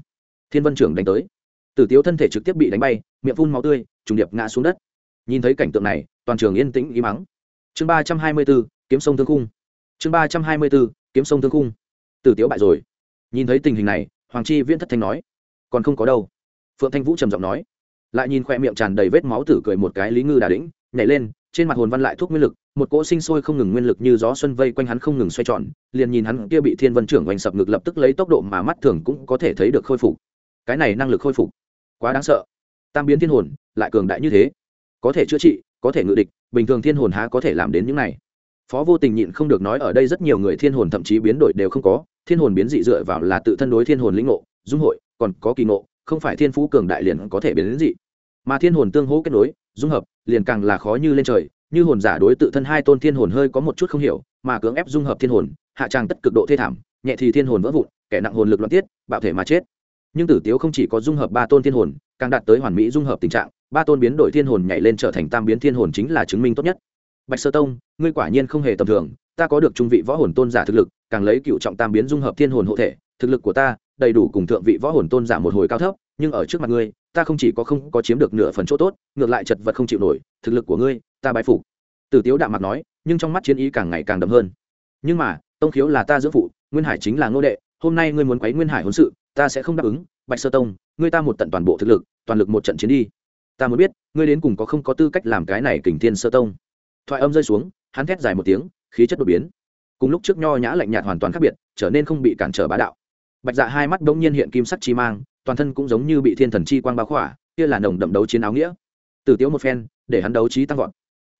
Thiên vân trưởng đánh tới. Tử tiếu thân thể trực tiếp bị đánh bay, miệng phun máu tươi, trùng điệp ngã xuống đất. Nhìn thấy cảnh tượng này, toàn trường yên tĩnh ý mắng. Chương ba trăm hai mươi b ố kiếm sông thương khung. Chương ba trăm hai mươi b ố kiếm sông thương khung. Tử tiếu bại rồi. Nhìn thấy tình hình này, hoàng chi viễn thất thanh nói. Còn không có đâu. Phượng thanh vũ trầm giọng nói. Lại nhìn khoe miệng tràn đầy vết máu tử cười một cái lý ngư đà đĩnh, nhảy lên, trên mặt hồn văn lại thuốc nguyên lực một cỗ sinh sôi không ngừng nguyên lực như gió xuân vây quanh hắn không ngừng xoay tròn, liền nhìn hắn kia bị thiên vân trưởng oanh sập ngực lập tức lấy tốc độ mà mắt thường cũng có thể thấy được khôi phục. Cái này năng lực khôi phục, quá đáng sợ. Tam biến thiên hồn, lại cường đại như thế. Có thể chữa trị, có thể ngự địch, bình thường thiên hồn há có thể làm đến những này. Phó vô tình nhịn không được nói, ở đây rất nhiều người thiên hồn thậm chí biến đổi đều không có, thiên hồn biến dị dựa vào là tự thân đối thiên hồn lĩnh ngộ, dung hội, còn có kỳ ngộ, không phải thiên phú cường đại liền có thể biến đến dị. Mà thiên hồn tương hỗ kết nối, dung hợp, liền càng là khó như lên trời như hồn giả đối tự thân hai tôn thiên hồn hơi có một chút không hiểu, mà cưỡng ép dung hợp thiên hồn, hạ tràng tất cực độ thê thảm, nhẹ thì thiên hồn vỡ vụn, kẻ nặng hồn lực loạn tiết, bạo thể mà chết. Nhưng tử tiếu không chỉ có dung hợp ba tôn thiên hồn, càng đạt tới hoàn mỹ dung hợp tình trạng, ba tôn biến đổi thiên hồn nhảy lên trở thành tam biến thiên hồn chính là chứng minh tốt nhất. Bạch sơ tông, ngươi quả nhiên không hề tầm thường, ta có được trung vị võ hồn tôn giả thực lực, càng lấy cựu trọng tam biến dung hợp thiên hồn hộ thể, thực lực của ta đầy đủ cùng thượng vị võ hồn tôn giả một hồi cao thấp, nhưng ở trước mặt ngươi ta không chỉ có không có chiếm được nửa phần chỗ tốt, ngược lại chật vật không chịu nổi, thực lực của ngươi, ta bái phục. Tử tiếu đạm mặt nói, nhưng trong mắt chiến ý càng ngày càng đậm hơn. Nhưng mà, tông khiếu là ta dưỡng phụ, nguyên hải chính là ngô đệ, hôm nay ngươi muốn quấy nguyên hải hôn sự, ta sẽ không đáp ứng. Bạch sơ tông, ngươi ta một tận toàn bộ thực lực, toàn lực một trận chiến đi. Ta muốn biết, ngươi đến cùng có không có tư cách làm cái này kình thiên sơ tông? Thoại âm rơi xuống, hắn thét dài một tiếng, khí chất đột biến. Cùng lúc trước nho nhã lạnh nhạt hoàn toàn khác biệt, trở nên không bị cản trở bá đạo. Bạch dạ hai mắt bỗng nhiên hiện kim sắc chi mang toàn thân cũng giống như bị thiên thần chi quang bao khỏa, kia là nồng đậm đấu chiến áo nghĩa. Tử tiếu một phen, để hắn đấu trí tăng vọt.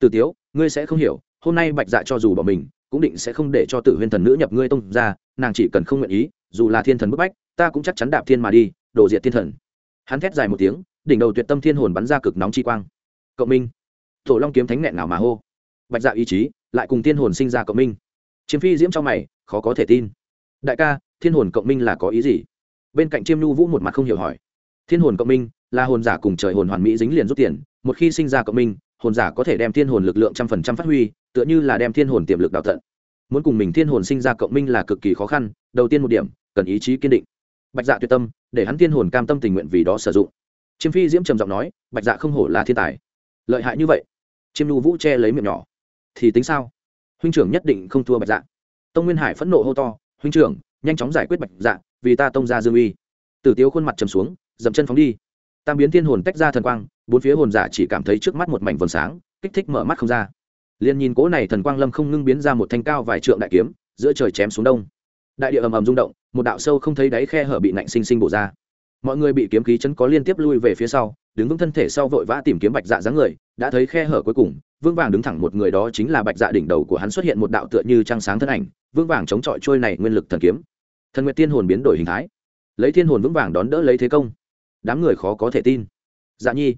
Tử tiếu, ngươi sẽ không hiểu, hôm nay bạch dạ cho dù bỏ mình, cũng định sẽ không để cho tử huyên thần nữ nhập ngươi tông ra, nàng chỉ cần không nguyện ý, dù là thiên thần bức bách, ta cũng chắc chắn đạp thiên mà đi, đổ diệt thiên thần. Hắn thét dài một tiếng, đỉnh đầu tuyệt tâm thiên hồn bắn ra cực nóng chi quang. Cộng minh. Tổ long kiếm thánh nghẹn nào mà hô. Bạch dạ ý chí, lại cùng thiên hồn sinh ra cộng minh. Chiếm phi diễm trong mày, khó có thể tin. Đại ca, thiên hồn cộng minh là có ý gì? Bên cạnh chiêm nhu vũ một mặt không hiểu hỏi. Thiên hồn cộng minh, là hồn giả cùng trời hồn hoàn mỹ dính liền rút tiền, một khi sinh ra cộng minh, hồn giả có thể đem thiên hồn lực lượng trăm phần trăm phát huy, tựa như là đem thiên hồn tiềm lực đào tận. Muốn cùng mình thiên hồn sinh ra cộng minh là cực kỳ khó khăn, đầu tiên một điểm, cần ý chí kiên định. Bạch dạ tuyệt tâm, để hắn thiên hồn cam tâm tình nguyện vì đó sử dụng. Chiêm phi diễm trầm giọng nói, bạch dạ không hổ là thiên tài. Lợi hại như vậy. Chiêm nhu vũ che lấy miệng nhỏ. Thì tính sao? Huynh trưởng nhất định không thua bạch dạ. Tông nguyên hải phẫn nộ hô to, huynh trưởng, nhanh chóng giải quyết bạch dạ vì ta tông ra dương uy. Tử tiếu khuôn mặt trầm xuống, dậm chân phóng đi. Tam biến thiên hồn tách ra thần quang, bốn phía hồn giả chỉ cảm thấy trước mắt một mảnh vầng sáng, kích thích mở mắt không ra. Liền nhìn cỗ này thần quang lâm không ngưng biến ra một thanh cao vài trượng đại kiếm, giữa trời chém xuống đông. Đại địa ầm ầm rung động, một đạo sâu không thấy đáy khe hở bị nạnh sinh sinh bổ ra. Mọi người bị kiếm khí chấn có liên tiếp lui về phía sau, đứng vững thân thể sau vội vã tìm kiếm bạch dạ dáng người, đã thấy khe hở cuối cùng vương vàng đứng thẳng một người đó chính là bạch dạ đỉnh đầu của hắn xuất hiện một đạo tựa như trăng sáng thân ảnh vương vàng chống chọi trôi này nguyên lực thần kiếm thần nguyệt tiên hồn biến đổi hình thái. Lấy thiên hồn vững vàng đón đỡ lấy thế công. Đám người khó có thể tin. Dạ nhi.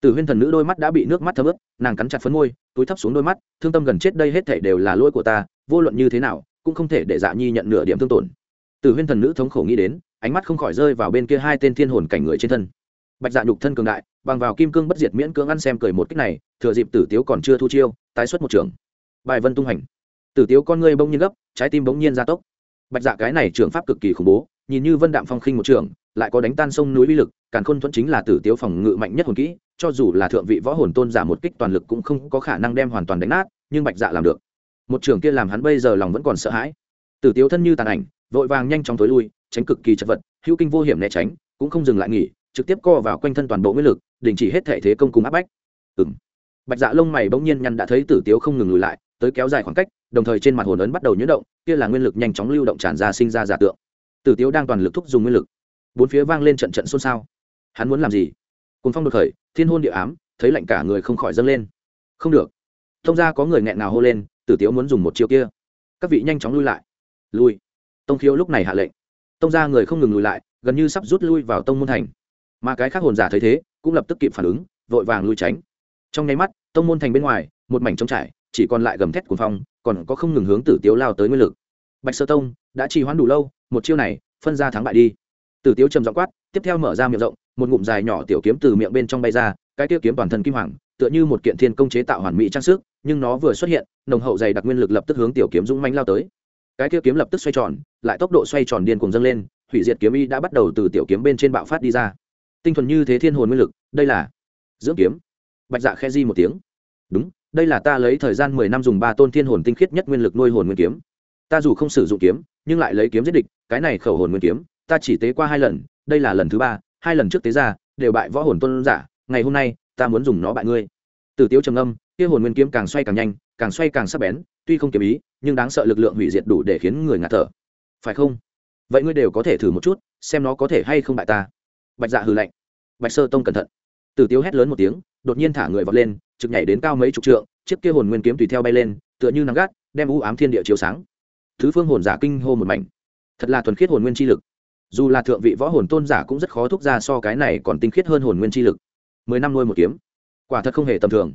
Từ huyên thần nữ đôi mắt đã bị nước mắt thấm ướt, nàng cắn chặt phấn môi, túi thấp xuống đôi mắt, thương tâm gần chết đây hết thể đều là lỗi của ta, vô luận như thế nào, cũng không thể để dạ nhi nhận nửa điểm thương tổn. Từ huyên thần nữ thống khổ nghĩ đến, ánh mắt không khỏi rơi vào bên kia hai tên thiên hồn cảnh người trên thân. Bạch dạ nhục thân cường đại, bằng vào kim cương bất diệt miễn cưỡng ăn xem cười một cách này, thừa dịp tử tiếu còn chưa thu chiêu, tái xuất một trường. Bài vân tung hành. Tử tiếu con ngươi bỗng nhiên gấp, trái tim bỗng nhiên gia tốc bạch dạ cái này trường pháp cực kỳ khủng bố, nhìn như vân đạm phong khinh một trường lại có đánh tan sông núi uy lực, càn khôn thuẫn chính là tử tiếu phòng ngự mạnh nhất hồn kỹ, cho dù là thượng vị võ hồn tôn giả một kích toàn lực cũng không có khả năng đem hoàn toàn đánh nát, nhưng bạch dạ làm được. Một trường kia làm hắn bây giờ lòng vẫn còn sợ hãi. Tử tiếu thân như tàn ảnh, vội vàng nhanh chóng tối lui, tránh cực kỳ chật vật, hữu kinh vô hiểm né tránh, cũng không dừng lại nghỉ, trực tiếp co vào quanh thân toàn bộ nguyên lực, đình chỉ hết thể thế công cùng áp bách. Ừng bạch dạ lông mày bỗng nhiên nhăn đã thấy tử tiếu không ngừng lùi lại, tới kéo dài khoảng cách đồng thời trên mặt hồn ấn bắt đầu nhuyễn động, kia là nguyên lực nhanh chóng lưu động tràn ra sinh ra giả tượng. Tử tiếu đang toàn lực thúc dùng nguyên lực. Bốn phía vang lên trận trận xôn xao. Hắn muốn làm gì? Cùng phong đột khởi, thiên hôn địa ám, thấy lạnh cả người không khỏi dâng lên. Không được. Thông ra có người nghẹn nào hô lên, tử tiếu muốn dùng một chiêu kia. Các vị nhanh chóng lui lại. Lui. Tông khiếu lúc này hạ lệnh. Tông ra người không ngừng lùi lại, gần như sắp rút lui vào tông môn thành. Mà cái khác hồn giả thấy thế, cũng lập tức kịp phản ứng, vội vàng lui tránh. Trong nháy mắt, tông môn thành bên ngoài, một mảnh trống trải, chỉ còn lại gầm thét của phong còn có không ngừng hướng tử tiếu lao tới nguyên lực. Bạch sơ tông, đã trì hoãn đủ lâu, một chiêu này, phân ra thắng bại đi. Tử tiếu trầm giọng quát, tiếp theo mở ra miệng rộng, một ngụm dài nhỏ tiểu kiếm từ miệng bên trong bay ra, cái tiêu kiếm toàn thân kim hoàng, tựa như một kiện thiên công chế tạo hoàn mỹ trang sức, nhưng nó vừa xuất hiện, nồng hậu dày đặc nguyên lực lập tức hướng tiểu kiếm dũng manh lao tới. Cái tiêu kiếm lập tức xoay tròn, lại tốc độ xoay tròn điên cùng dâng lên, hủy diệt kiếm y đã bắt đầu từ tiểu kiếm bên trên bạo phát đi ra. Tinh thuần như thế thiên hồn nguyên lực, đây là dưỡng kiếm. Bạch dạ khe di một tiếng. Đúng đây là ta lấy thời gian mười năm dùng ba tôn thiên hồn tinh khiết nhất nguyên lực nuôi hồn nguyên kiếm. Ta dù không sử dụng kiếm, nhưng lại lấy kiếm giết địch, cái này khẩu hồn nguyên kiếm, ta chỉ tế qua hai lần, đây là lần thứ ba, hai lần trước tế ra, đều bại võ hồn tôn giả, ngày hôm nay, ta muốn dùng nó bại ngươi. Từ tiếu trầm âm kia hồn nguyên kiếm càng xoay càng nhanh, càng xoay càng sắc bén, tuy không kiếm ý, nhưng đáng sợ lực lượng hủy diệt đủ để khiến người ngạt thở. Phải không? Vậy ngươi đều có thể thử một chút, xem nó có thể hay không bại ta. Bạch dạ hừ lạnh. Bạch sơ tông cẩn thận. Từ tiếu hét lớn một tiếng, đột nhiên thả người vọt lên trực nhảy đến cao mấy chục trượng, chiếc kia hồn nguyên kiếm tùy theo bay lên, tựa như nắng gắt, đem u ám thiên địa chiếu sáng. Thứ phương hồn giả kinh hô một mảnh. Thật là thuần khiết hồn nguyên chi lực. Dù là thượng vị võ hồn tôn giả cũng rất khó thúc ra so cái này còn tinh khiết hơn hồn nguyên chi lực. Mười năm nuôi một kiếm. Quả thật không hề tầm thường.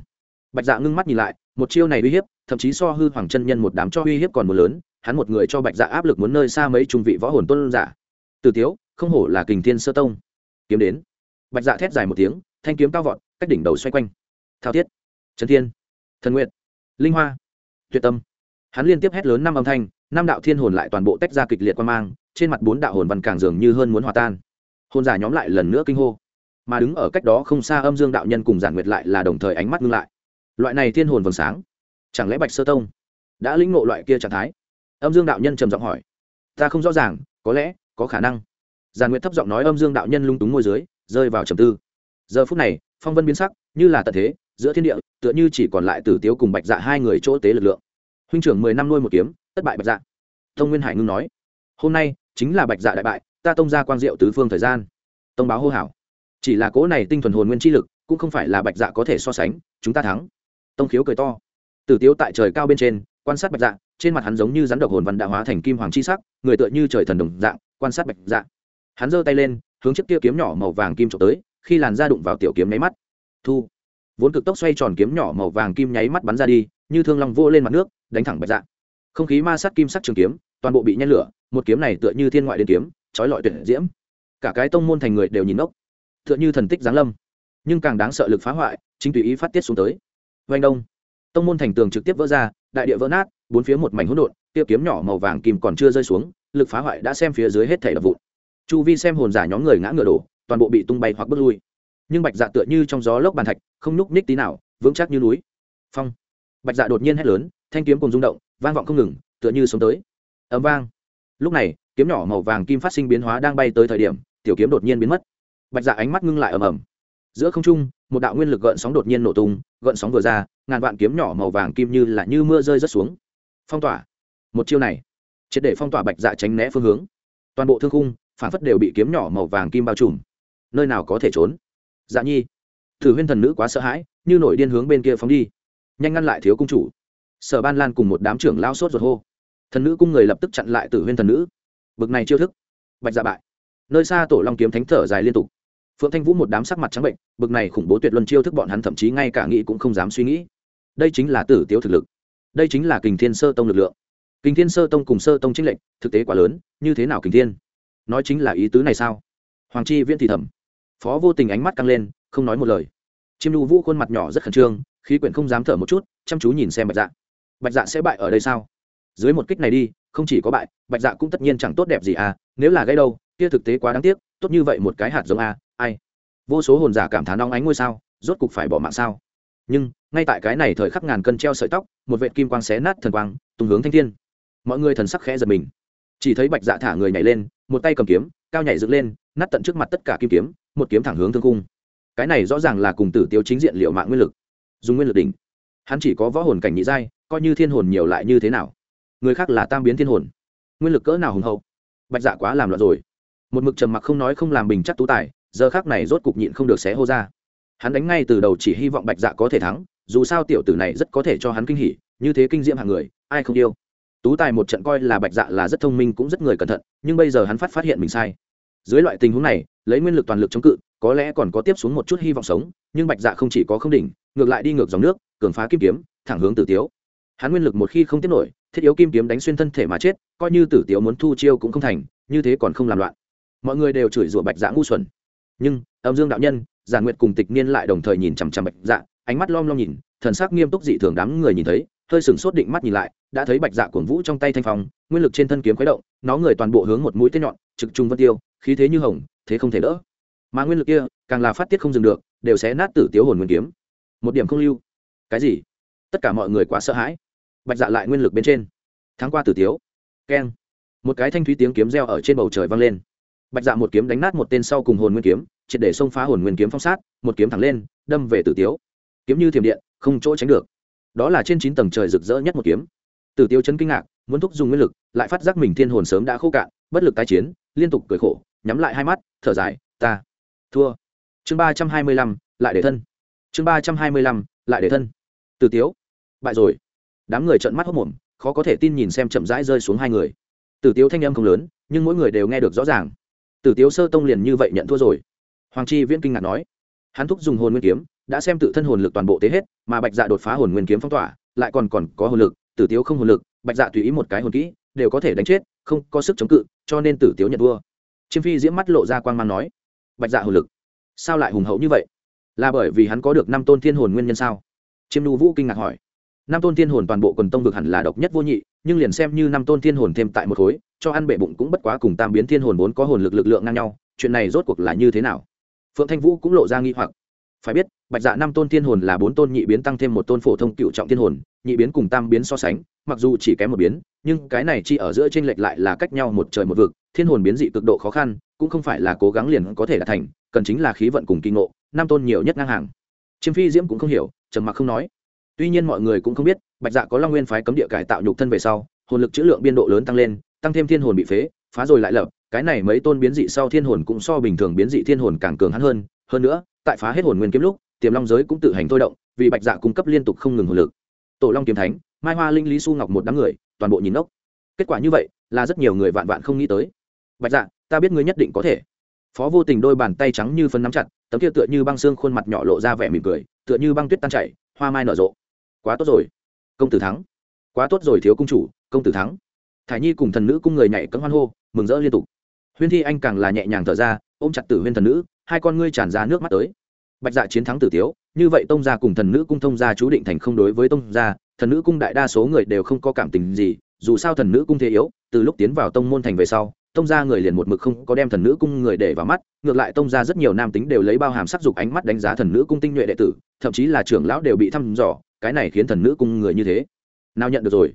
Bạch dạ ngưng mắt nhìn lại, một chiêu này uy hiếp, thậm chí so hư hoàng chân nhân một đám cho uy hiếp còn một lớn, hắn một người cho bạch dạ áp lực muốn nơi xa mấy trung vị võ hồn tôn giả. Từ tiếu, không hổ là kình thiên sơ tông. Kiếm đến. Bạch dạ thét dài một tiếng, thanh kiếm cao vọt, cách đỉnh đầu xoay quanh thao thiết trần thiên, thần nguyện linh hoa, tuyệt tâm. Hắn liên tiếp hét lớn năm âm thanh, năm đạo thiên hồn lại toàn bộ tách ra kịch liệt quan mang, trên mặt bốn đạo hồn văn càng dường như hơn muốn hòa tan. Hồn giả nhóm lại lần nữa kinh hô. Mà đứng ở cách đó không xa âm dương đạo nhân cùng giản nguyệt lại là đồng thời ánh mắt ngưng lại. Loại này thiên hồn vầng sáng, chẳng lẽ bạch sơ tông đã lĩnh ngộ loại kia trạng thái? Âm dương đạo nhân trầm giọng hỏi. Ta không rõ ràng, có lẽ có khả năng. Giàn nguyệt thấp giọng nói âm dương đạo nhân lung túng môi dưới, rơi vào trầm tư. Giờ phút này, phong vân biến sắc, như là tận thế giữa thiên địa, tựa như chỉ còn lại tử tiếu cùng bạch dạ hai người chỗ tế lực lượng. Huynh trưởng mười năm nuôi một kiếm, thất bại bạch dạ. Tông nguyên hải ngưng nói, hôm nay chính là bạch dạ đại bại, ta tông ra quang diệu tứ phương thời gian. Tông báo hô hảo chỉ là cỗ này tinh thuần hồn nguyên chi lực, cũng không phải là bạch dạ có thể so sánh, chúng ta thắng. Tông khiếu cười to, tử tiếu tại trời cao bên trên, quan sát bạch dạ trên mặt hắn giống như rắn độc hồn văn đã hóa thành kim hoàng chi sắc, người tựa như trời thần đồng dạng, quan sát bạch dạ. Hắn giơ tay lên, hướng chiếc kia kiếm nhỏ màu vàng kim trộm tới, khi làn da đụng vào tiểu kiếm nháy mắt. Thu vốn cực tốc xoay tròn kiếm nhỏ màu vàng kim nháy mắt bắn ra đi, như thương long vô lên mặt nước, đánh thẳng bạch dạ. Không khí ma sát kim sắc trường kiếm, toàn bộ bị nhen lửa, một kiếm này tựa như thiên ngoại đến kiếm, trói lọi tuyệt diễm. Cả cái tông môn thành người đều nhìn ốc tựa như thần tích giáng lâm. Nhưng càng đáng sợ lực phá hoại, chính tùy ý phát tiết xuống tới. Vanh đông. Tông môn thành tường trực tiếp vỡ ra, đại địa vỡ nát, bốn phía một mảnh hỗn độn tiêu kiếm nhỏ màu vàng kim còn chưa rơi xuống, lực phá hoại đã xem phía dưới hết thảy đập vụn. Chu vi xem hồn giả nhóm người ngã ngựa đổ, toàn bộ bị tung bay hoặc bước lui nhưng bạch dạ tựa như trong gió lốc bàn thạch, không nhúc ních tí nào, vững chắc như núi. Phong. Bạch dạ đột nhiên hét lớn, thanh kiếm cùng rung động, vang vọng không ngừng, tựa như sống tới. Ấm vang. Lúc này, kiếm nhỏ màu vàng kim phát sinh biến hóa đang bay tới thời điểm, tiểu kiếm đột nhiên biến mất. Bạch dạ ánh mắt ngưng lại ầm ầm. Giữa không trung, một đạo nguyên lực gợn sóng đột nhiên nổ tung, gợn sóng vừa ra, ngàn vạn kiếm nhỏ màu vàng kim như là như mưa rơi rớt xuống. Phong tỏa. Một chiêu này, triệt để phong tỏa bạch dạ tránh né phương hướng. Toàn bộ thương khung, phản phất đều bị kiếm nhỏ màu vàng kim bao trùm. Nơi nào có thể trốn? Dạ nhi, thử huyên thần nữ quá sợ hãi, như nổi điên hướng bên kia phóng đi. Nhanh ngăn lại thiếu cung chủ. Sở ban lan cùng một đám trưởng lao sốt ruột hô. Thần nữ cung người lập tức chặn lại tử huyên thần nữ. Bực này chiêu thức. Bạch dạ bại. Nơi xa tổ long kiếm thánh thở dài liên tục. Phượng thanh vũ một đám sắc mặt trắng bệnh, bực này khủng bố tuyệt luân chiêu thức bọn hắn thậm chí ngay cả nghĩ cũng không dám suy nghĩ. Đây chính là tử tiếu thực lực. Đây chính là kình thiên sơ tông lực lượng. Kình thiên sơ tông cùng sơ tông trinh lệnh thực tế quá lớn, như thế nào kình thiên? Nói chính là ý tứ này sao? Hoàng chi viễn thì thầm phó vô tình ánh mắt căng lên, không nói một lời. Chim nhu vũ khuôn mặt nhỏ rất khẩn trương, khí quyển không dám thở một chút, chăm chú nhìn xem bạch dạ. Bạch dạ sẽ bại ở đây sao? Dưới một kích này đi, không chỉ có bại, bạch dạ cũng tất nhiên chẳng tốt đẹp gì à nếu là gây đâu, kia thực tế quá đáng tiếc, tốt như vậy một cái hạt giống à? ai? Vô số hồn giả cảm thán nóng ánh ngôi sao, rốt cục phải bỏ mạng sao? Nhưng, ngay tại cái này thời khắc ngàn cân treo sợi tóc, một vệ kim quang xé nát thần quang, tung hướng thanh thiên. Mọi người thần sắc khẽ giật mình. Chỉ thấy bạch dạ thả người nhảy lên, một tay cầm kiếm, cao nhảy dựng lên, nát tận trước mặt tất cả kim kiếm một kiếm thẳng hướng thương cung cái này rõ ràng là cùng tử tiêu chính diện liệu mạng nguyên lực, dùng nguyên lực đỉnh. Hắn chỉ có võ hồn cảnh nhị giai, coi như thiên hồn nhiều lại như thế nào? Người khác là tam biến thiên hồn. Nguyên lực cỡ nào hùng hậu? Bạch dạ quá làm loạn rồi. Một mực trầm mặc không nói không làm bình chắc tú tài, giờ khác này rốt cục nhịn không được xé hô ra. Hắn đánh ngay từ đầu chỉ hy vọng bạch dạ có thể thắng, dù sao tiểu tử này rất có thể cho hắn kinh hỉ, như thế kinh diễm hàng người, ai không yêu. Tú tài một trận coi là bạch dạ là rất thông minh cũng rất người cẩn thận, nhưng bây giờ hắn phát phát hiện mình sai dưới loại tình huống này, lấy nguyên lực toàn lực chống cự, có lẽ còn có tiếp xuống một chút hy vọng sống, nhưng bạch dạ không chỉ có không đỉnh, ngược lại đi ngược dòng nước, cường phá kim kiếm, thẳng hướng tử tiếu. Hắn nguyên lực một khi không tiếp nổi, thiết yếu kim kiếm đánh xuyên thân thể mà chết, coi như tử tiếu muốn thu chiêu cũng không thành, như thế còn không làm loạn. Mọi người đều chửi rủa bạch dạ ngu xuẩn. Nhưng, âm dương đạo nhân giả nguyệt cùng tịch niên lại đồng thời nhìn chằm chằm bạch dạ ánh mắt lom lom nhìn, thần sắc nghiêm túc dị thường đám người nhìn thấy hơi sừng sốt định mắt nhìn lại, đã thấy bạch dạ cuồng vũ trong tay thanh phong, nguyên lực trên thân kiếm khuấy động, nó người toàn bộ hướng một mũi tên nhọn, trực trung vân tiêu, khí thế như hồng, thế không thể đỡ. Mà nguyên lực kia, càng là phát tiết không dừng được, đều sẽ nát tử tiếu hồn nguyên kiếm. Một điểm không lưu. Cái gì? Tất cả mọi người quá sợ hãi. Bạch dạ lại nguyên lực bên trên. Tháng qua tử tiếu. Keng. Một cái thanh thúy tiếng kiếm reo ở trên bầu trời vang lên. Bạch dạ một kiếm đánh nát một tên sau cùng hồn nguyên kiếm, triệt để xông phá hồn nguyên kiếm phong sát, một kiếm thẳng lên, đâm về tử tiếu. Kiếm như thiểm điện, không chỗ tránh được đó là trên chín tầng trời rực rỡ nhất một kiếm. Tử Tiêu chấn kinh ngạc, muốn thúc dùng nguyên lực, lại phát giác mình thiên hồn sớm đã khô cạn, bất lực tái chiến, liên tục cười khổ, nhắm lại hai mắt, thở dài, ta thua. Chương ba trăm hai mươi lăm, lại để thân. Chương ba trăm hai mươi lăm, lại để thân. Tử tiếu, bại rồi. Đám người trợn mắt hốc mồm khó có thể tin nhìn xem chậm rãi rơi xuống hai người. Tử tiếu thanh âm không lớn, nhưng mỗi người đều nghe được rõ ràng. Tử tiếu sơ tông liền như vậy nhận thua rồi. Hoàng chi viễn kinh ngạc nói, hắn thúc dùng hồn nguyên kiếm đã xem tự thân hồn lực toàn bộ tế hết, mà bạch dạ đột phá hồn nguyên kiếm phong tỏa, lại còn còn có hồn lực, tử tiếu không hồn lực, bạch dạ tùy ý một cái hồn kỹ, đều có thể đánh chết, không có sức chống cự, cho nên tử tiếu nhận vua. Chiêm phi diễm mắt lộ ra quan mang nói, bạch dạ hồn lực, sao lại hùng hậu như vậy? Là bởi vì hắn có được năm tôn thiên hồn nguyên nhân sao? Chiêm nu vũ kinh ngạc hỏi. Năm tôn thiên hồn toàn bộ quần tông vực hẳn là độc nhất vô nhị, nhưng liền xem như năm tôn thiên hồn thêm tại một khối, cho ăn bệ bụng cũng bất quá cùng tam biến thiên hồn vốn có hồn lực lực lượng ngang nhau, chuyện này rốt cuộc là như thế nào? Phượng thanh vũ cũng lộ ra nghi hoặc. Phải biết bạch dạ năm tôn thiên hồn là bốn tôn nhị biến tăng thêm một tôn phổ thông cựu trọng thiên hồn, nhị biến cùng tam biến so sánh, mặc dù chỉ kém một biến, nhưng cái này chỉ ở giữa t r ê n lệch lại là cách nhau một trời một vực, thiên hồn biến dị cực độ khó khăn, cũng không phải là cố gắng liền có thể đạt thành, cần chính là khí vận cùng kinh ngộ, năm tôn nhiều nhất ngang hàng. Chiêm phi diễm cũng không hiểu, trầm mặc không nói. Tuy nhiên mọi người cũng không biết, bạch dạ có long nguyên phái cấm địa cải tạo nhục thân về sau, hồn lực chữ lượng biên độ lớn tăng lên, tăng thêm thiên hồn bị phế, phá rồi lại lập, cái này mấy tôn biến dị sau thiên hồn cũng so bình thường biến dị thiên hồn càng cường hắn hơn hơn nữa, tại phá hết hồn nguyên kiếm lúc tiềm long giới cũng tự hành thôi động, vì bạch dạ cung cấp liên tục không ngừng hồn lực. Tổ long kiếm thánh, mai hoa linh lý su ngọc một đám người, toàn bộ nhìn ốc kết quả như vậy, là rất nhiều người vạn vạn không nghĩ tới. Bạch dạ ta biết ngươi nhất định có thể. Phó vô tình đôi bàn tay trắng như phân nắm chặt, tấm kia tựa như băng xương khuôn mặt nhỏ lộ ra vẻ mỉm cười, tựa như băng tuyết tan chảy, hoa mai nở rộ. Quá tốt rồi. Công tử thắng. Quá tốt rồi thiếu cung chủ, công tử thắng. Thả nhi cùng thần nữ cung người nhảy cấm hoan hô, mừng rỡ liên tục. Huyên thi anh càng là nhẹ nhàng thở ra, ôm chặt tử huyên thần nữ, hai con ngươi tràn ra nước mắt tới bạch dạ chiến thắng tử tiếu, như vậy tông gia cùng thần nữ cung thông gia chú định thành không đối với tông gia, thần nữ cung đại đa số người đều không có cảm tình gì, dù sao thần nữ cung thế yếu, từ lúc tiến vào tông môn thành về sau, tông gia người liền một mực không có đem thần nữ cung người để vào mắt, ngược lại tông gia rất nhiều nam tính đều lấy bao hàm sắc dục ánh mắt đánh giá thần nữ cung tinh nhuệ đệ tử, thậm chí là trưởng lão đều bị thăm dò, cái này khiến thần nữ cung người như thế. Nào nhận được rồi.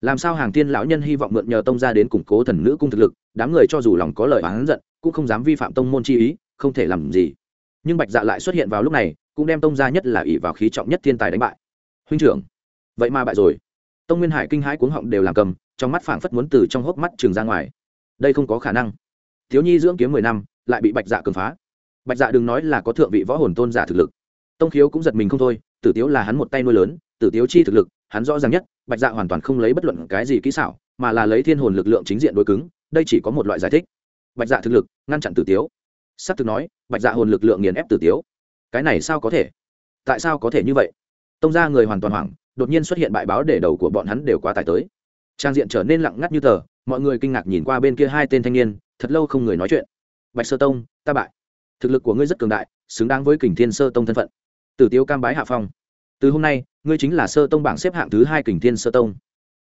Làm sao hàng tiên lão nhân hy vọng mượn nhờ tông gia đến củng cố thần nữ cung thực lực, đám người cho dù lòng có lời oán giận, cũng không dám vi phạm tông môn chi ý, không thể làm gì nhưng bạch dạ lại xuất hiện vào lúc này, cũng đem tông ra nhất là ỷ vào khí trọng nhất thiên tài đánh bại. Huynh trưởng, vậy mà bại rồi. Tông nguyên hải kinh hãi cuống họng đều làm cầm, trong mắt phảng phất muốn từ trong hốc mắt trường ra ngoài. Đây không có khả năng. Thiếu nhi dưỡng kiếm mười năm, lại bị bạch dạ cường phá. Bạch dạ đừng nói là có thượng vị võ hồn tôn giả thực lực. Tông khiếu cũng giật mình không thôi, tử tiếu là hắn một tay nuôi lớn, tử tiếu chi thực lực, hắn rõ ràng nhất, bạch dạ hoàn toàn không lấy bất luận cái gì kỹ xảo, mà là lấy thiên hồn lực lượng chính diện đối cứng, đây chỉ có một loại giải thích. Bạch dạ thực lực, ngăn chặn tử tiếu s thực nói, bạch dạ hồn lực lượng nghiền ép tử tiếu. Cái này sao có thể? Tại sao có thể như vậy? Tông ra người hoàn toàn hoảng, đột nhiên xuất hiện bại báo để đầu của bọn hắn đều quá tải tới. Trang diện trở nên lặng ngắt như tờ, mọi người kinh ngạc nhìn qua bên kia hai tên thanh niên, thật lâu không người nói chuyện. Bạch sơ tông, ta bại. Thực lực của ngươi rất cường đại, xứng đáng với kình thiên sơ tông thân phận. Tử tiếu cam bái hạ phong. Từ hôm nay, ngươi chính là sơ tông bảng xếp hạng thứ hai kình thiên sơ tông.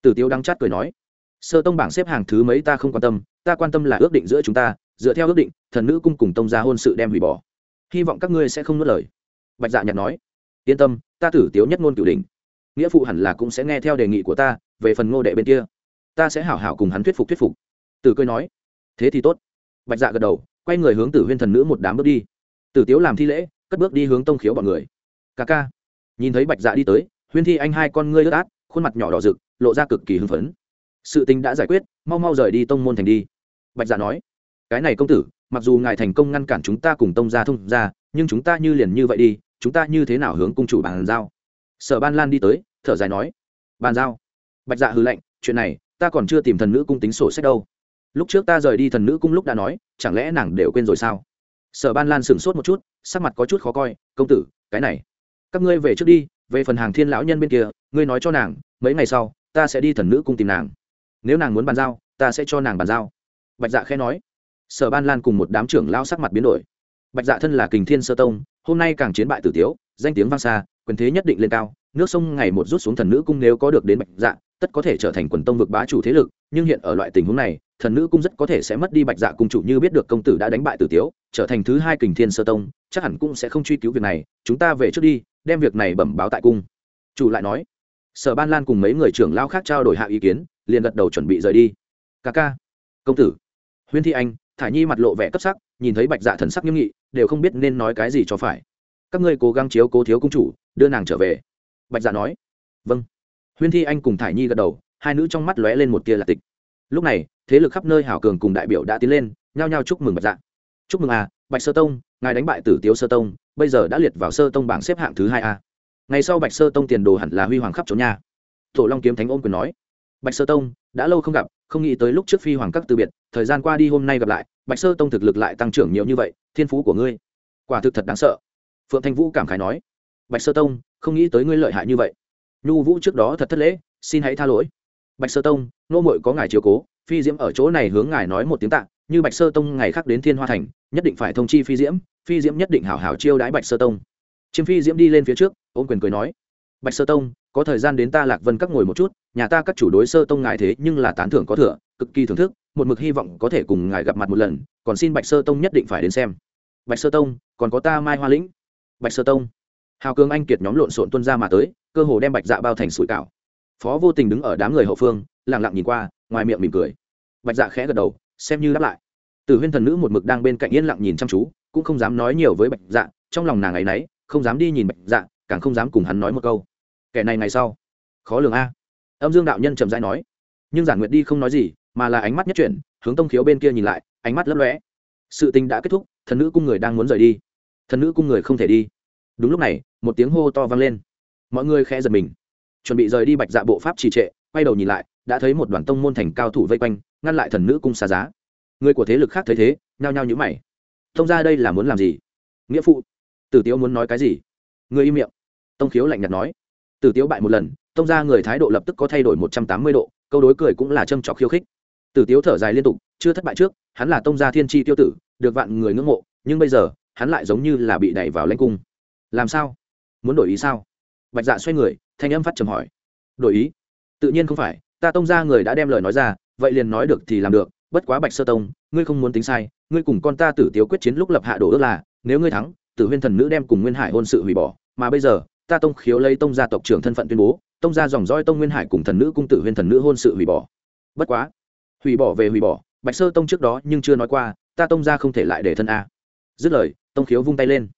Tử tiếu đăng chát cười nói. Sơ tông bảng xếp hạng thứ mấy ta không quan tâm, ta quan tâm là ước định giữa chúng ta dựa theo ước định, thần nữ cung cùng tông gia hôn sự đem hủy bỏ. Hy vọng các ngươi sẽ không nuốt lời. Bạch dạ nhạt nói. Yên tâm, ta tử tiếu nhất ngôn cửu đình nghĩa phụ hẳn là cũng sẽ nghe theo đề nghị của ta, về phần ngô đệ bên kia. Ta sẽ hảo hảo cùng hắn thuyết phục thuyết phục. Tử cười nói. Thế thì tốt. Bạch dạ gật đầu, quay người hướng tử huyên thần nữ một đám bước đi. Tử tiếu làm thi lễ, cất bước đi hướng tông khiếu bọn người. Ca ca. Nhìn thấy bạch dạ đi tới, huyên thi anh hai con ngươi ướt át, khuôn mặt nhỏ đỏ rực, lộ ra cực kỳ hưng phấn. Sự tình đã giải quyết, mau mau rời đi tông môn thành đi. Bạch dạ nói cái này công tử, mặc dù ngài thành công ngăn cản chúng ta cùng tông gia thông ra nhưng chúng ta như liền như vậy đi, chúng ta như thế nào hướng cung chủ bàn giao? Sở ban lan đi tới, thở dài nói, bàn giao? Bạch dạ hư lệnh chuyện này, ta còn chưa tìm thần nữ cung tính sổ sách đâu. Lúc trước ta rời đi thần nữ cung lúc đã nói, chẳng lẽ nàng đều quên rồi sao? Sở ban lan sửng sốt một chút, sắc mặt có chút khó coi, công tử, cái này, các ngươi về trước đi, về phần hàng thiên lão nhân bên kia, ngươi nói cho nàng, mấy ngày sau, ta sẽ đi thần nữ cung tìm nàng. Nếu nàng muốn bàn giao, ta sẽ cho nàng bàn giao. Bạch dạ khẽ nói sở ban lan cùng một đám trưởng lao sắc mặt biến đổi. Bạch dạ thân là kình thiên sơ tông, hôm nay càng chiến bại tử tiếu, danh tiếng vang xa, quyền thế nhất định lên cao, nước sông ngày một rút xuống thần nữ cung nếu có được đến bạch dạ tất có thể trở thành quần tông vực bá chủ thế lực, nhưng hiện ở loại tình huống này, thần nữ cung rất có thể sẽ mất đi bạch dạ cung chủ như biết được công tử đã đánh bại tử tiếu, trở thành thứ hai kình thiên sơ tông, chắc hẳn cũng sẽ không truy cứu việc này, chúng ta về trước đi, đem việc này bẩm báo tại cung. Chủ lại nói, sở ban lan cùng mấy người trưởng lao khác trao đổi hạ ý kiến, liền gật đầu chuẩn bị rời đi. Ca ca, công tử, huyên thi anh thả nhi mặt lộ vẻ cấp sắc, nhìn thấy bạch dạ thần sắc nghiêm nghị, đều không biết nên nói cái gì cho phải. Các ngươi cố gắng chiếu cố thiếu công chủ, đưa nàng trở về. Bạch dạ nói. Vâng. Huyên thi anh cùng thả nhi gật đầu, hai nữ trong mắt lóe lên một tia lạc tịch. Lúc này, thế lực khắp nơi hảo cường cùng đại biểu đã tiến lên, nhao nhao chúc mừng bạch dạ. Chúc mừng à bạch sơ tông, ngài đánh bại tử tiếu sơ tông, bây giờ đã liệt vào sơ tông bảng xếp hạng thứ hai a. Ngày sau bạch sơ tông tiền đồ hẳn là huy hoàng khắp chỗ nhà tổ long kiếm thánh ôm quyền nói. Bạch sơ tông, đã lâu không gặp không nghĩ tới lúc trước phi hoàng các từ biệt, thời gian qua đi hôm nay gặp lại, bạch sơ tông thực lực lại tăng trưởng nhiều như vậy, thiên phú của ngươi, quả thực thật đáng sợ. Phượng thanh vũ cảm khái nói. Bạch sơ tông, không nghĩ tới ngươi lợi hại như vậy. Nhu vũ trước đó thật thất lễ, xin hãy tha lỗi. Bạch sơ tông, nô mội có ngài chiều cố, phi diễm ở chỗ này hướng ngài nói một tiếng tạ, như bạch sơ tông ngày khác đến thiên hoa thành, nhất định phải thông chi phi diễm phi diễm nhất định hảo hảo chiêu đãi bạch sơ tông. Chiêm phi diễm đi lên phía trước, ôm quyền cười nói. Bạch sơ tông, có thời gian đến ta lạc vân các ngồi một chút nhà ta các chủ đối sơ tông ngài thế nhưng là tán thưởng có thừa, cực kỳ thưởng thức, một mực hy vọng có thể cùng ngài gặp mặt một lần, còn xin bạch sơ tông nhất định phải đến xem. Bạch sơ tông, còn có ta mai hoa lĩnh. Bạch sơ tông. Hào cường anh kiệt nhóm lộn xộn tuân ra mà tới, cơ hồ đem bạch dạ bao thành sủi cảo. Phó vô tình đứng ở đám người hậu phương lẳng lặng nhìn qua, ngoài miệng mỉm cười. Bạch dạ khẽ gật đầu, xem như đáp lại. Từ huyên thần nữ một mực đang bên cạnh yên lặng nhìn chăm chú, cũng không dám nói nhiều với bạch dạ trong lòng nàng ấy nấy, không dám đi nhìn bạch dạ càng không dám cùng hắn nói một câu. Kẻ này ngày sau, khó lường a âm dương đạo nhân trầm dai nói, nhưng giản nguyệt đi không nói gì, mà là ánh mắt nhất chuyển, hướng tông khiếu bên kia nhìn lại, ánh mắt lấp lóe. Sự tình đã kết thúc, thần nữ cung người đang muốn rời đi. Thần nữ cung người không thể đi. Đúng lúc này, một tiếng hô to vang lên. Mọi người khẽ giật mình. Chuẩn bị rời đi bạch dạ bộ pháp trì trệ, quay đầu nhìn lại, đã thấy một đoàn tông môn thành cao thủ vây quanh, ngăn lại thần nữ cung xa giá. Người của thế lực khác thấy thế, nhao nhao nhữ mày. Tông ra đây là muốn làm gì? Nghĩa phụ, tử tiếu muốn nói cái gì? Người im miệng. Tông khiếu lạnh nhạt nói tử tiếu bại một lần, tông ra người thái độ lập tức có thay đổi một trăm tám mươi độ, câu đối cười cũng là châm trọc khiêu khích. Tử tiếu thở dài liên tục, chưa thất bại trước, hắn là tông gia thiên Chi tiêu tử, được vạn người ngưỡng mộ, nhưng bây giờ, hắn lại giống như là bị đẩy vào lãnh cung. Làm sao? Muốn đổi ý sao? Bạch dạ xoay người, thanh âm phát trầm hỏi. Đổi ý? Tự nhiên không phải, ta tông gia người đã đem lời nói ra, vậy liền nói được thì làm được, bất quá bạch sơ tông, ngươi không muốn tính sai, ngươi cùng con ta tử tiếu quyết chiến lúc lập hạ đổ ước là, nếu ngươi thắng, tử huyên thần nữ đem cùng nguyên hải hôn sự hủy bỏ, mà bây giờ ta tông khiếu lấy tông gia tộc trưởng thân phận tuyên bố, tông gia dòng dõi tông nguyên hải cùng thần nữ cung tử huyên thần nữ hôn sự hủy bỏ. Bất quá, hủy bỏ về hủy bỏ, bạch sơ tông trước đó nhưng chưa nói qua, ta tông gia không thể lại để thân a. Dứt lời, tông khiếu vung tay lên.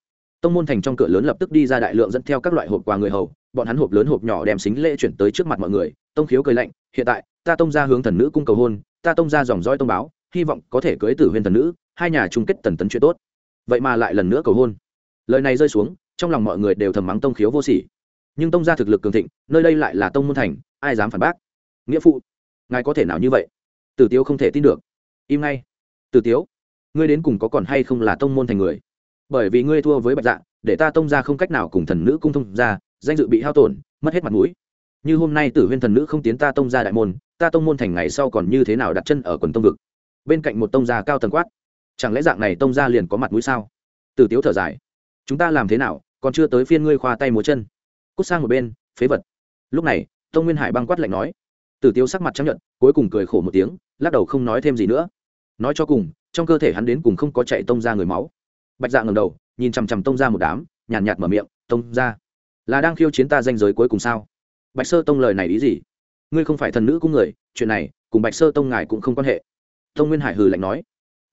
Tông môn thành trong cửa lớn lập tức đi ra đại lượng dẫn theo các loại hộp quà người hầu, bọn hắn hộp lớn hộp nhỏ đem xính lễ chuyển tới trước mặt mọi người, tông khiếu cười lạnh, hiện tại, ta tông ra hướng thần nữ cung cầu hôn, ta tông ra dòng dõi tông báo, hy vọng có thể cưới tử huyền thần nữ, hai nhà chung kết tần tấn chuyện tốt. Vậy mà lại lần nữa cầu hôn. Lời này rơi xuống trong lòng mọi người đều thầm mắng tông khiếu vô sỉ. Nhưng tông gia thực lực cường thịnh, nơi đây lại là tông môn thành, ai dám phản bác? Nghĩa phụ, ngài có thể nào như vậy? Tử tiếu không thể tin được. Im ngay. Tử tiếu, ngươi đến cùng có còn hay không là tông môn thành người? Bởi vì ngươi thua với bạch dạ để ta tông ra không cách nào cùng thần nữ cung thông ra danh dự bị hao tổn, mất hết mặt mũi. Như hôm nay tử huyên thần nữ không tiến ta tông ra đại môn, ta tông môn thành ngày sau còn như thế nào đặt chân ở quần tông vực? Bên cạnh một tông gia cao tầng quát. Chẳng lẽ dạng này tông gia liền có mặt mũi sao? Tử tiếu thở dài. Chúng ta làm thế nào còn chưa tới phiên ngươi khoa tay múa chân. Cút sang một bên, phế vật. Lúc này, tông nguyên hải băng quát lạnh nói. Tử tiêu sắc mặt chấp nhận cuối cùng cười khổ một tiếng, lắc đầu không nói thêm gì nữa. Nói cho cùng, trong cơ thể hắn đến cùng không có chạy tông ra người máu. Bạch dạ ngầm đầu, nhìn chằm chằm tông ra một đám, nhàn nhạt mở miệng, tông ra, là đang khiêu chiến ta danh giới cuối cùng sao? Bạch sơ tông lời này ý gì? Ngươi không phải thần nữ cung người, chuyện này, cùng bạch sơ tông ngài cũng không quan hệ. Tông nguyên hải hừ lạnh nói.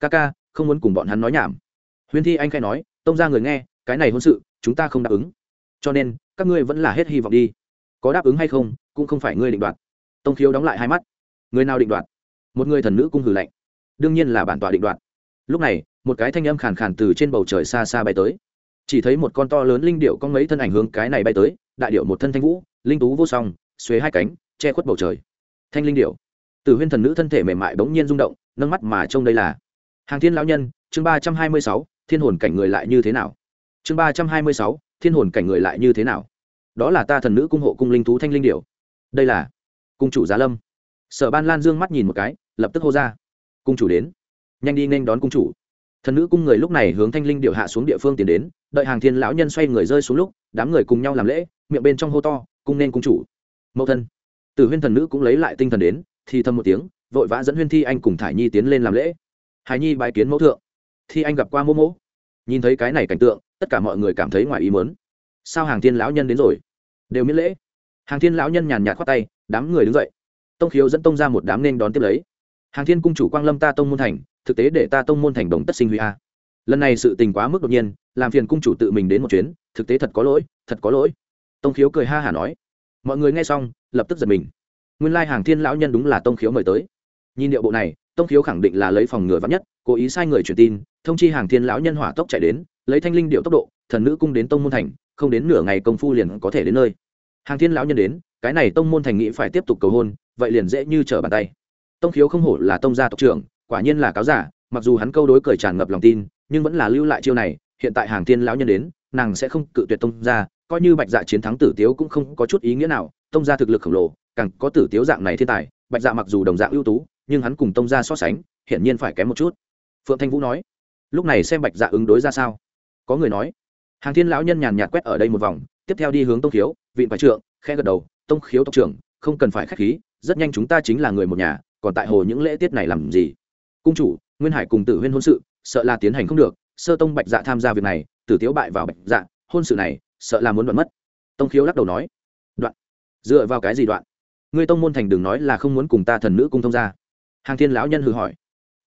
Ca ca, không muốn cùng bọn hắn nói nhảm. Huyên thi anh khai nói, tông ra người nghe cái này hôn sự, chúng ta không đáp ứng. Cho nên, các ngươi vẫn là hết hy vọng đi. Có đáp ứng hay không, cũng không phải ngươi định đoạt. Tông khiếu đóng lại hai mắt. Người nào định đoạt? Một người thần nữ cung hừ lạnh. Đương nhiên là bản tọa định đoạt. Lúc này, một cái thanh âm khàn khàn từ trên bầu trời xa xa bay tới. Chỉ thấy một con to lớn linh điệu có mấy thân ảnh hướng cái này bay tới, đại điệu một thân thanh vũ, linh tú vô song, xuế hai cánh, che khuất bầu trời. Thanh linh điệu. Từ huyên thần nữ thân thể mềm mại bỗng nhiên rung động, nâng mắt mà trông đây là. Hàng thiên lão nhân, chương ba trăm hai mươi sáu, thiên hồn cảnh người lại như thế nào? Chương ba trăm hai mươi sáu, thiên hồn cảnh người lại như thế nào? Đó là ta thần nữ cung hộ cung linh thú thanh linh điệu đây là cung chủ giá lâm. Sở ban lan dương mắt nhìn một cái, lập tức hô ra. Cung chủ đến. Nhanh đi nên đón cung chủ. Thần nữ cung người lúc này hướng thanh linh điệu hạ xuống địa phương tiến đến, đợi hàng thiên lão nhân xoay người rơi xuống lúc, đám người cùng nhau làm lễ, miệng bên trong hô to, cung nên cung chủ. Mẫu thân. Từ huyên thần nữ cũng lấy lại tinh thần đến, thì thầm một tiếng, vội vã dẫn huyên thi anh cùng thải nhi tiến lên làm lễ. Hải nhi bái kiến mẫu thượng. Thi anh gặp qua mô mỗ nhìn thấy cái này cảnh tượng, tất cả mọi người cảm thấy ngoài ý mớn sao hàng thiên lão nhân đến rồi? Đều miễn lễ. Hàng thiên lão nhân nhàn nhạt khoát tay, đám người đứng dậy. Tông khiếu dẫn tông ra một đám nên đón tiếp lấy. Hàng thiên cung chủ quang lâm ta tông môn thành, thực tế để ta tông môn thành đồng tất sinh huy a. Lần này sự tình quá mức đột nhiên, làm phiền cung chủ tự mình đến một chuyến, thực tế thật có lỗi, thật có lỗi. Tông khiếu cười ha hả nói. Mọi người nghe xong, lập tức giật mình. Nguyên lai hàng thiên lão nhân đúng là tông khiếu mời tới. Nhìn điệu bộ này, tông khiếu khẳng định là lấy phòng ngừa vắn nhất, cố ý sai người truyền tin thông chi hàng thiên lão nhân hỏa tốc chạy đến lấy thanh linh điệu tốc độ thần nữ cung đến tông môn thành không đến nửa ngày công phu liền có thể đến nơi. Hàng thiên lão nhân đến cái này tông môn thành nghĩ phải tiếp tục cầu hôn vậy liền dễ như trở bàn tay. Tông khiếu không hổ là tông gia tộc trưởng quả nhiên là cáo giả mặc dù hắn câu đối cười tràn ngập lòng tin nhưng vẫn là lưu lại chiêu này hiện tại hàng thiên lão nhân đến nàng sẽ không cự tuyệt tông gia, coi như bạch dạ chiến thắng tử tiếu cũng không có chút ý nghĩa nào tông gia thực lực khổng lồ càng có tử tiếu dạng này thiên tài bạch dạ mặc dù đồng dạng ưu tú nhưng hắn cùng tông gia so sánh hiển nhiên phải kém một chút. Phượng thanh vũ nói lúc này xem bạch dạ ứng đối ra sao? Có người nói, hàng thiên lão nhân nhàn nhạt quét ở đây một vòng, tiếp theo đi hướng tông khiếu vịn phải trượng khe gật đầu, tông khiếu tộc trưởng, không cần phải k h á c h khí, rất nhanh chúng ta chính là người một nhà, còn tại hồ những lễ tiết này làm gì? Cung chủ, nguyên hải cùng tử huyên hôn sự, sợ là tiến hành không được, sơ tông bạch dạ tham gia việc này, tử tiếu bại vào bạch dạ hôn sự này, sợ là muốn đoạn mất. Tông khiếu lắc đầu nói, đoạn? Dựa vào cái gì đoạn? Ngươi tông môn thành đừng nói là không muốn cùng ta thần nữ cung thông ra hàng thiên lão nhân hừ hỏi,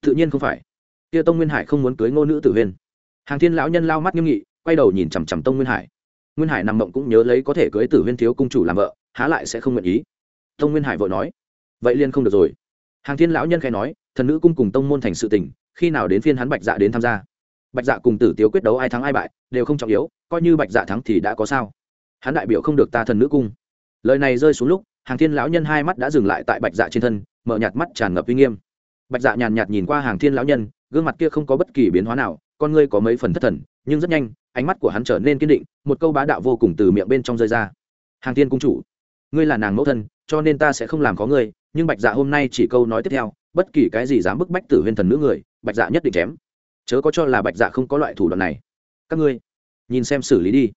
tự nhiên không phải kia tông nguyên hải không muốn cưới ngô nữ tử huyên hàng thiên lão nhân lao mắt nghiêm nghị, quay đầu nhìn chằm chằm tông nguyên hải. Nguyên hải nằm mộng cũng nhớ lấy có thể cưới tử huyên thiếu cung chủ làm vợ, há lại sẽ không nguyện ý. Tông nguyên hải vội nói, vậy liên không được rồi. Hàng thiên lão nhân khai nói, thần nữ cung cùng tông môn thành sự tình, khi nào đến phiên hắn bạch dạ đến tham gia? Bạch dạ cùng tử tiếu quyết đấu ai thắng ai bại, đều không trọng yếu, coi như bạch dạ thắng thì đã có sao? Hắn đại biểu không được ta thần nữ cung. Lời này rơi xuống lúc, hàng thiên lão nhân hai mắt đã dừng lại tại bạch dạ trên thân, mở nhạt mắt tràn ngập uy nghiêm. Bạch dạ nhàn nhạt nhìn qua hàng thiên lão nhân gương mặt kia không có bất kỳ biến hóa nào, con ngươi có mấy phần thất thần, nhưng rất nhanh, ánh mắt của hắn trở nên kiên định, một câu bá đạo vô cùng từ miệng bên trong rơi ra. Hàng tiên cung chủ, ngươi là nàng mẫu thân, cho nên ta sẽ không làm có ngươi, nhưng bạch dạ hôm nay chỉ câu nói tiếp theo, bất kỳ cái gì dám bức bách tử huyên thần nữ người, bạch dạ nhất định chém. Chớ có cho là bạch dạ không có loại thủ đoạn này. Các ngươi, nhìn xem xử lý đi.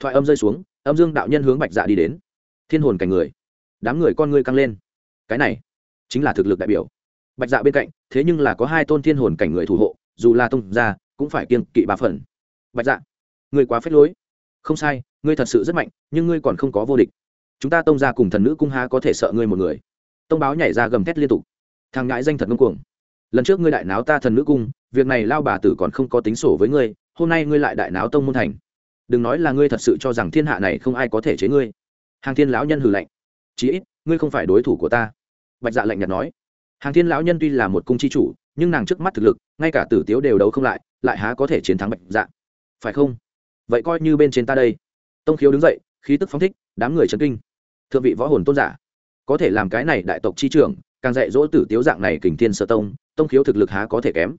Thoại âm rơi xuống, âm dương đạo nhân hướng bạch dạ đi đến. Thiên hồn cảnh người, đám người con ngươi căng lên. Cái này chính là thực lực đại biểu bạch dạ bên cạnh, thế nhưng là có hai tôn thiên hồn cảnh người thủ hộ, dù là tông ra cũng phải kiên kỵ ba phần. Bạch dạ người quá phết lối. Không sai, ngươi thật sự rất mạnh, nhưng ngươi còn không có vô địch. Chúng ta tông ra cùng thần nữ cung há có thể sợ ngươi một người? Tông báo nhảy ra gầm thét liên tục. Thằng ngãi danh thật ngông cuồng. Lần trước ngươi đại náo ta thần nữ cung, việc này lao bà tử còn không có tính sổ với ngươi, hôm nay ngươi lại đại náo tông môn thành. Đừng nói là ngươi thật sự cho rằng thiên hạ này không ai có thể chế ngươi. Hàng thiên lão nhân hừ lạnh. Chí ít, ngươi không phải đối thủ của ta. Bạch dạ lạnh nhạt nói hàng thiên lão nhân tuy là một cung chi chủ, nhưng nàng trước mắt thực lực, ngay cả tử tiếu đều đấu không lại lại há có thể chiến thắng bạch dạ. Phải không? Vậy coi như bên trên ta đây. Tông khiếu đứng dậy, khí tức phóng thích, đám người chấn kinh. Thượng vị võ hồn tôn giả, có thể làm cái này đại tộc chi trưởng, càng dạy dỗ tử tiếu dạng này kình thiên sơ tông tông khiếu thực lực há có thể kém.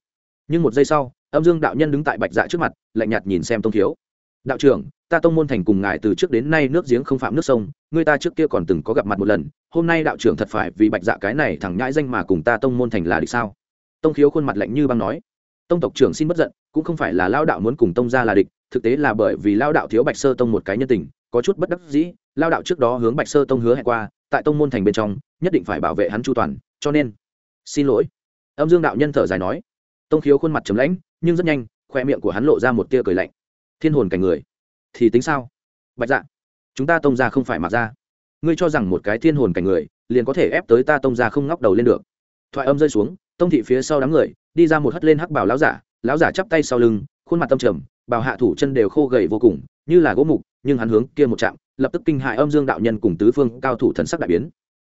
Nhưng một giây sau, âm dương đạo nhân đứng tại bạch dạ trước mặt, lạnh nhạt nhìn xem tông khiếu đạo trưởng, ta tông môn thành cùng ngài từ trước đến nay nước giếng không phạm nước sông người ta trước kia còn từng có gặp mặt một lần, hôm nay đạo trưởng thật phải vì bạch dạ cái này thẳng nhãi danh mà cùng ta tông môn thành là địch sao? Tông khiếu khuôn mặt lạnh như băng nói. Tông tộc trưởng xin bất giận, cũng không phải là lao đạo muốn cùng tông ra là địch, thực tế là bởi vì lao đạo thiếu bạch sơ tông một cái nhân tình, có chút bất đắc dĩ lao đạo trước đó hướng bạch sơ tông hứa hẹn qua, tại tông môn thành bên trong, nhất định phải bảo vệ hắn chu toàn, cho nên, xin lỗi. Âm dương đạo nhân thở dài nói. Tông khiếu khuôn mặt trầm lãnh, nhưng rất nhanh, khoe miệng của hắn lộ ra một tia cười lạnh thiên hồn cảnh người, thì tính sao? Bạch dạ chúng ta tông ra không phải mặc ra. Ngươi cho rằng một cái thiên hồn cảnh người liền có thể ép tới ta tông ra không ngóc đầu lên được. Thoại âm rơi xuống, tông thị phía sau đám người, đi ra một hất lên hắc bảo láo giả láo giả chắp tay sau lưng, khuôn mặt tâm trầm bảo hạ thủ chân đều khô gầy vô cùng, như là gỗ mục, nhưng hắn hướng kia một chạm lập tức kinh hại âm dương đạo nhân cùng tứ phương cao thủ thần sắc đại biến.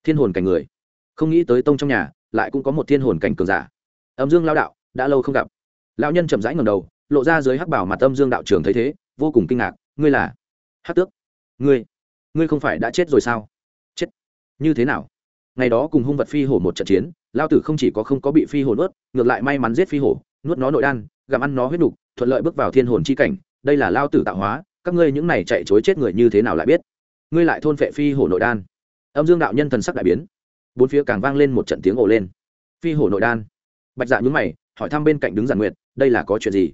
Thiên hồn cảnh người. Không nghĩ tới tông trong nhà lại cũng có một thiên hồn cảnh cường giả. Âm dương lao đạo đã lâu không gặp. Lão nhân chậm rãi ngầm đầu lộ ra dưới hắc bảo mặt âm dương đạo trưởng thấy thế, vô cùng kinh ngạc, ngươi là hắc tước? Ngươi ngươi không phải đã chết rồi sao? Chết? Như thế nào? Ngày đó cùng hung vật phi hổ một trận chiến lao tử không chỉ có không có bị phi hổ nuốt, ngược lại may mắn giết phi hổ, nuốt nó nội đan, gặm ăn nó huyết nục, thuận lợi bước vào thiên hồn chi cảnh, đây là lao tử tạo hóa, các ngươi những này chạy chối chết người như thế nào lại biết? Ngươi lại thôn phệ phi hổ nội đan. Âm dương đạo nhân thần sắc đại biến. Bốn phía càng vang lên một trận tiếng ồ lên. Phi hổ nội đan. Bạch dạ nhúng mày, hỏi thăm bên cạnh đứng giản nguyệt, đây là có chuyện gì?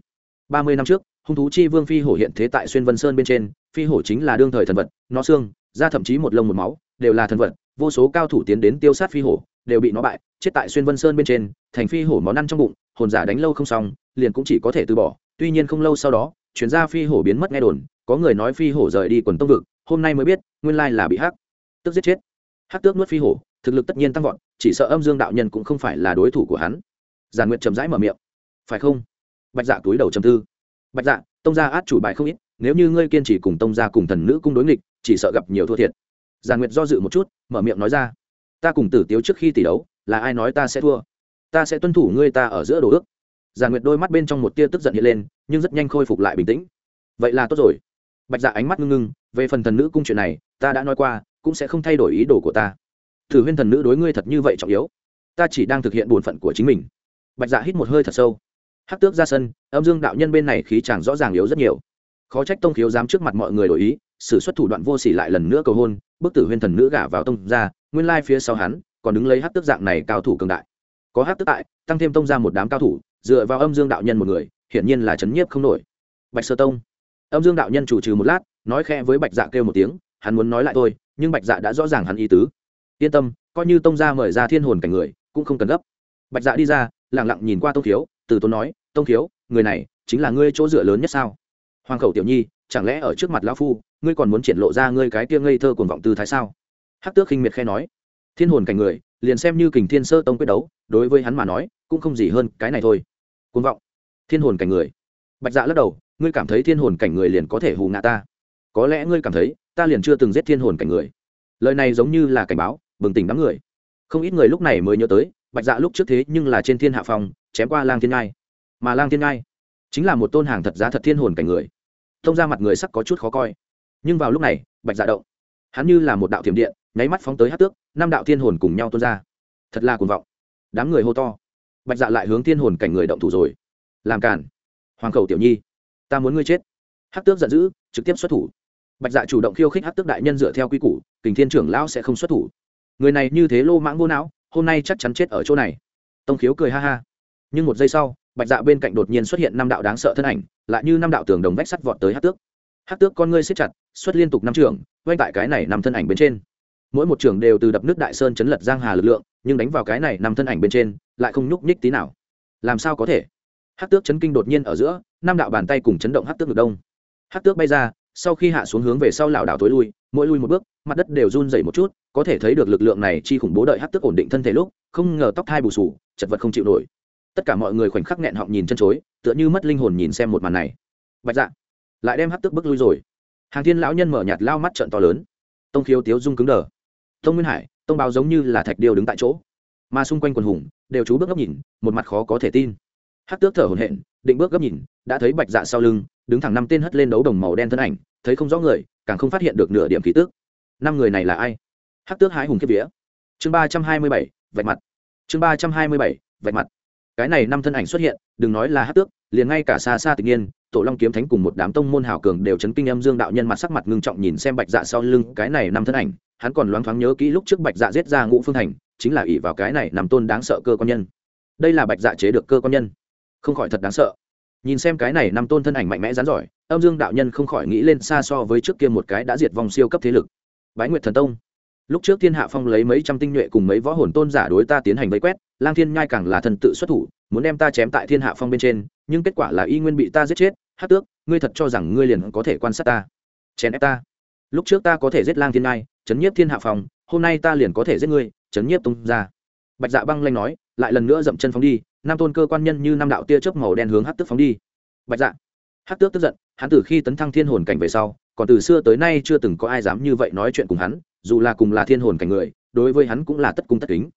Ba mươi năm trước, hung thú chi vương phi hổ hiện thế tại xuyên vân sơn bên trên, phi hổ chính là đương thời thần vật, nó xương, da thậm chí một lông một máu, đều là thần vật, vô số cao thủ tiến đến tiêu sát phi hổ, đều bị nó bại, chết tại xuyên vân sơn bên trên, thành phi hổ món ăn trong bụng, hồn giả đánh lâu không xong, liền cũng chỉ có thể từ bỏ, tuy nhiên không lâu sau đó, chuyển ra phi hổ biến mất nghe đồn, có người nói phi hổ rời đi quần tông vực, hôm nay mới biết, nguyên lai là bị hắc, tức giết chết. Hắc tước nuốt phi hổ, thực lực tất nhiên tăng vọt, chỉ sợ âm dương đạo nhân cũng không phải là đối thủ của hắn. Giàn nguyệt chậm rãi mở miệng. Phải không? Bạch dạ túi đầu chầm tư. Bạch dạ tông gia át chủ bài không ít, nếu như ngươi kiên trì cùng tông gia cùng thần nữ cung đối nghịch, chỉ sợ gặp nhiều thua thiệt. Giàn nguyệt do dự một chút, mở miệng nói ra, ta cùng tử tiếu trước khi tỷ đấu, là ai nói ta sẽ thua? Ta sẽ tuân thủ ngươi ta ở giữa đồ ước. Giàn nguyệt đôi mắt bên trong một tia tức giận hiện lên, nhưng rất nhanh khôi phục lại bình tĩnh. Vậy là tốt rồi. Bạch dạ ánh mắt ngưng ngưng, về phần thần nữ cung chuyện này, ta đã nói qua, cũng sẽ không thay đổi ý đồ của ta. Thử huyên thần nữ đối ngươi thật như vậy trọng yếu. Ta chỉ đang thực hiện bổn phận của chính mình. Bạch dạ hít một hơi thật sâu hắc tước ra sân, âm dương đạo nhân bên này khí chàng rõ ràng yếu rất nhiều. Khó trách tông khiếu dám trước mặt mọi người đổi ý, sử xuất thủ đoạn vô sỉ lại lần nữa cầu hôn, bức tử huyên thần nữ gả vào tông ra nguyên lai phía sau hắn còn đứng lấy hát tước dạng này cao thủ cường đại. Có hát tước tại, tăng thêm tông ra một đám cao thủ, dựa vào âm dương đạo nhân một người, hiển nhiên là chấn nhiếp không nổi. Bạch sơ tông. Âm dương đạo nhân chủ trừ một lát, nói khe với bạch dạ kêu một tiếng, hắn muốn nói lại thôi, nhưng bạch dạ đã rõ ràng hắn ý tứ. Yên tâm, coi như tông ra mời ra thiên hồn cảnh người, cũng không cần gấp. Bạch dạ đi ra lẳng lặng nhìn qua tông thiếu từ tốn nói tông thiếu người này chính là ngươi chỗ dựa lớn nhất sao? Hoàng khẩu tiểu nhi, chẳng lẽ ở trước mặt lão phu, ngươi còn muốn triển lộ ra ngươi cái kia ngây thơ cuồng vọng tư thái sao? Hắc tước khinh miệt khe nói. Thiên hồn cảnh người, liền xem như kình thiên sơ tông quyết đấu, đối với hắn mà nói, cũng không gì hơn cái này thôi. Cuồng vọng. Thiên hồn cảnh người. Bạch dạ lắc đầu, ngươi cảm thấy thiên hồn cảnh người liền có thể hù ngã ta? Có lẽ ngươi cảm thấy, ta liền chưa từng giết thiên hồn cảnh người. Lời này giống như là cảnh báo, bừng tỉnh đám người. Không ít người lúc này mới nhớ tới, bạch dạ lúc trước thế nhưng là trên thiên hạ phòng chém qua lang thiên ngai mà lang thiên ngai chính là một tôn hàng thật giá thật thiên hồn cảnh người thông ra mặt người sắc có chút khó coi nhưng vào lúc này bạch dạ động hắn như là một đạo thiểm điện nháy mắt phóng tới hát tước năm đạo thiên hồn cùng nhau tuôn ra thật là cuồng vọng đám người hô to bạch dạ lại hướng thiên hồn cảnh người động thủ rồi làm cản hoàng cầu tiểu nhi ta muốn ngươi chết hát tước giận dữ trực tiếp xuất thủ bạch dạ chủ động khiêu khích hát tước đại nhân dựa theo quy củ kình thiên trưởng lão sẽ không xuất thủ người này như thế lô mãng vô não hôm nay chắc chắn chết ở chỗ này tông khiếu cười ha ha nhưng một giây sau bạch dạ bên cạnh đột nhiên xuất hiện năm đạo đáng sợ thân ảnh, lại như năm đạo tường đồng vách sắt vọt tới hát tước. Hát tước con ngươi xếp chặt, xuất liên tục năm trường quanh tại cái này năm thân ảnh bên trên. Mỗi một trường đều từ đập nước đại sơn chấn lật giang hà lực lượng, nhưng đánh vào cái này năm thân ảnh bên trên, lại không nhúc nhích tí nào. Làm sao có thể? Hát tước chấn kinh đột nhiên ở giữa, năm đạo bàn tay cùng chấn động hát tước ngược đông. Hát tước bay ra, sau khi hạ xuống hướng về sau lảo đảo tối lui, mỗi lui một bước, mặt đất đều run dày một chút, có thể thấy được lực lượng này chi khủng bố đợi hát tước ổn định thân thể lúc, không ngờ tóc thai bù sù, chật vật không chịu nổi tất cả mọi người khoảnh khắc nghẹn họng nhìn chân chối, tựa như mất linh hồn nhìn xem một màn này. Bạch dạ lại đem hắc tước bước lui rồi. Hàng thiên lão nhân mở nhạt lao mắt trận to lớn. Tông khiếu tiếu dung cứng đờ. Tông nguyên hải, tông báo giống như là thạch điêu đứng tại chỗ. Mà xung quanh quần hùng, đều chú bước gấp nhìn, một mặt khó có thể tin. Hắc tước thở hồn hện định bước gấp nhìn, đã thấy bạch dạ sau lưng, đứng thẳng năm tên hất lên đấu đồng màu đen thân ảnh, thấy không rõ người, càng không phát hiện được nửa điểm khí tước năm người này là ai? Hắc tước hái hùng kiếp vía. Chương ba trăm hai mươi bảy, vạch mặt. Chương ba trăm hai mươi bảy, vạch mặt cái này năm thân ảnh xuất hiện, đừng nói là hát tước, liền ngay cả xa xa tự nhiên, tổ long kiếm thánh cùng một đám tông môn hào cường đều chấn kinh âm dương đạo nhân mặt sắc mặt ngưng trọng nhìn xem bạch dạ sau lưng cái này năm thân ảnh, hắn còn loáng thoáng nhớ kỹ lúc trước bạch dạ giết ra ngũ phương thành, chính là ỷ vào cái này nằm tôn đáng sợ cơ quan nhân. Đây là bạch dạ chế được cơ quan nhân. Không khỏi thật đáng sợ. Nhìn xem cái này năm tôn thân ảnh mạnh mẽ rán giỏi, âm dương đạo nhân không khỏi nghĩ lên xa so với trước kia một cái đã diệt vòng siêu cấp thế lực. Bái nguyệt thần tông. Lúc trước thiên hạ phong lấy mấy trăm tinh nhuệ cùng mấy võ hồn tôn giả đối ta tiến hành vây quét lang thiên nhai càng là thần tự xuất thủ, muốn đem ta chém tại thiên hạ phong bên trên, nhưng kết quả là y nguyên bị ta giết chết, hát tước, ngươi thật cho rằng ngươi liền có thể quan sát ta, chèn ép ta. Lúc trước ta có thể giết lang thiên nhai, chấn nhiếp thiên hạ phong, hôm nay ta liền có thể giết ngươi, chấn nhiếp tung ra bạch dạ băng lanh nói, lại lần nữa dậm chân phóng đi, nam tôn cơ quan nhân như năm đạo tia chớp màu đen hướng hát tước phóng đi. Bạch dạ. Hát tước tức giận, hắn từ khi tấn thăng thiên hồn cảnh về sau, còn từ xưa tới nay chưa từng có ai dám như vậy nói chuyện cùng hắn, dù là cùng là thiên hồn cảnh người, đối với hắn cũng là tất cung tất kính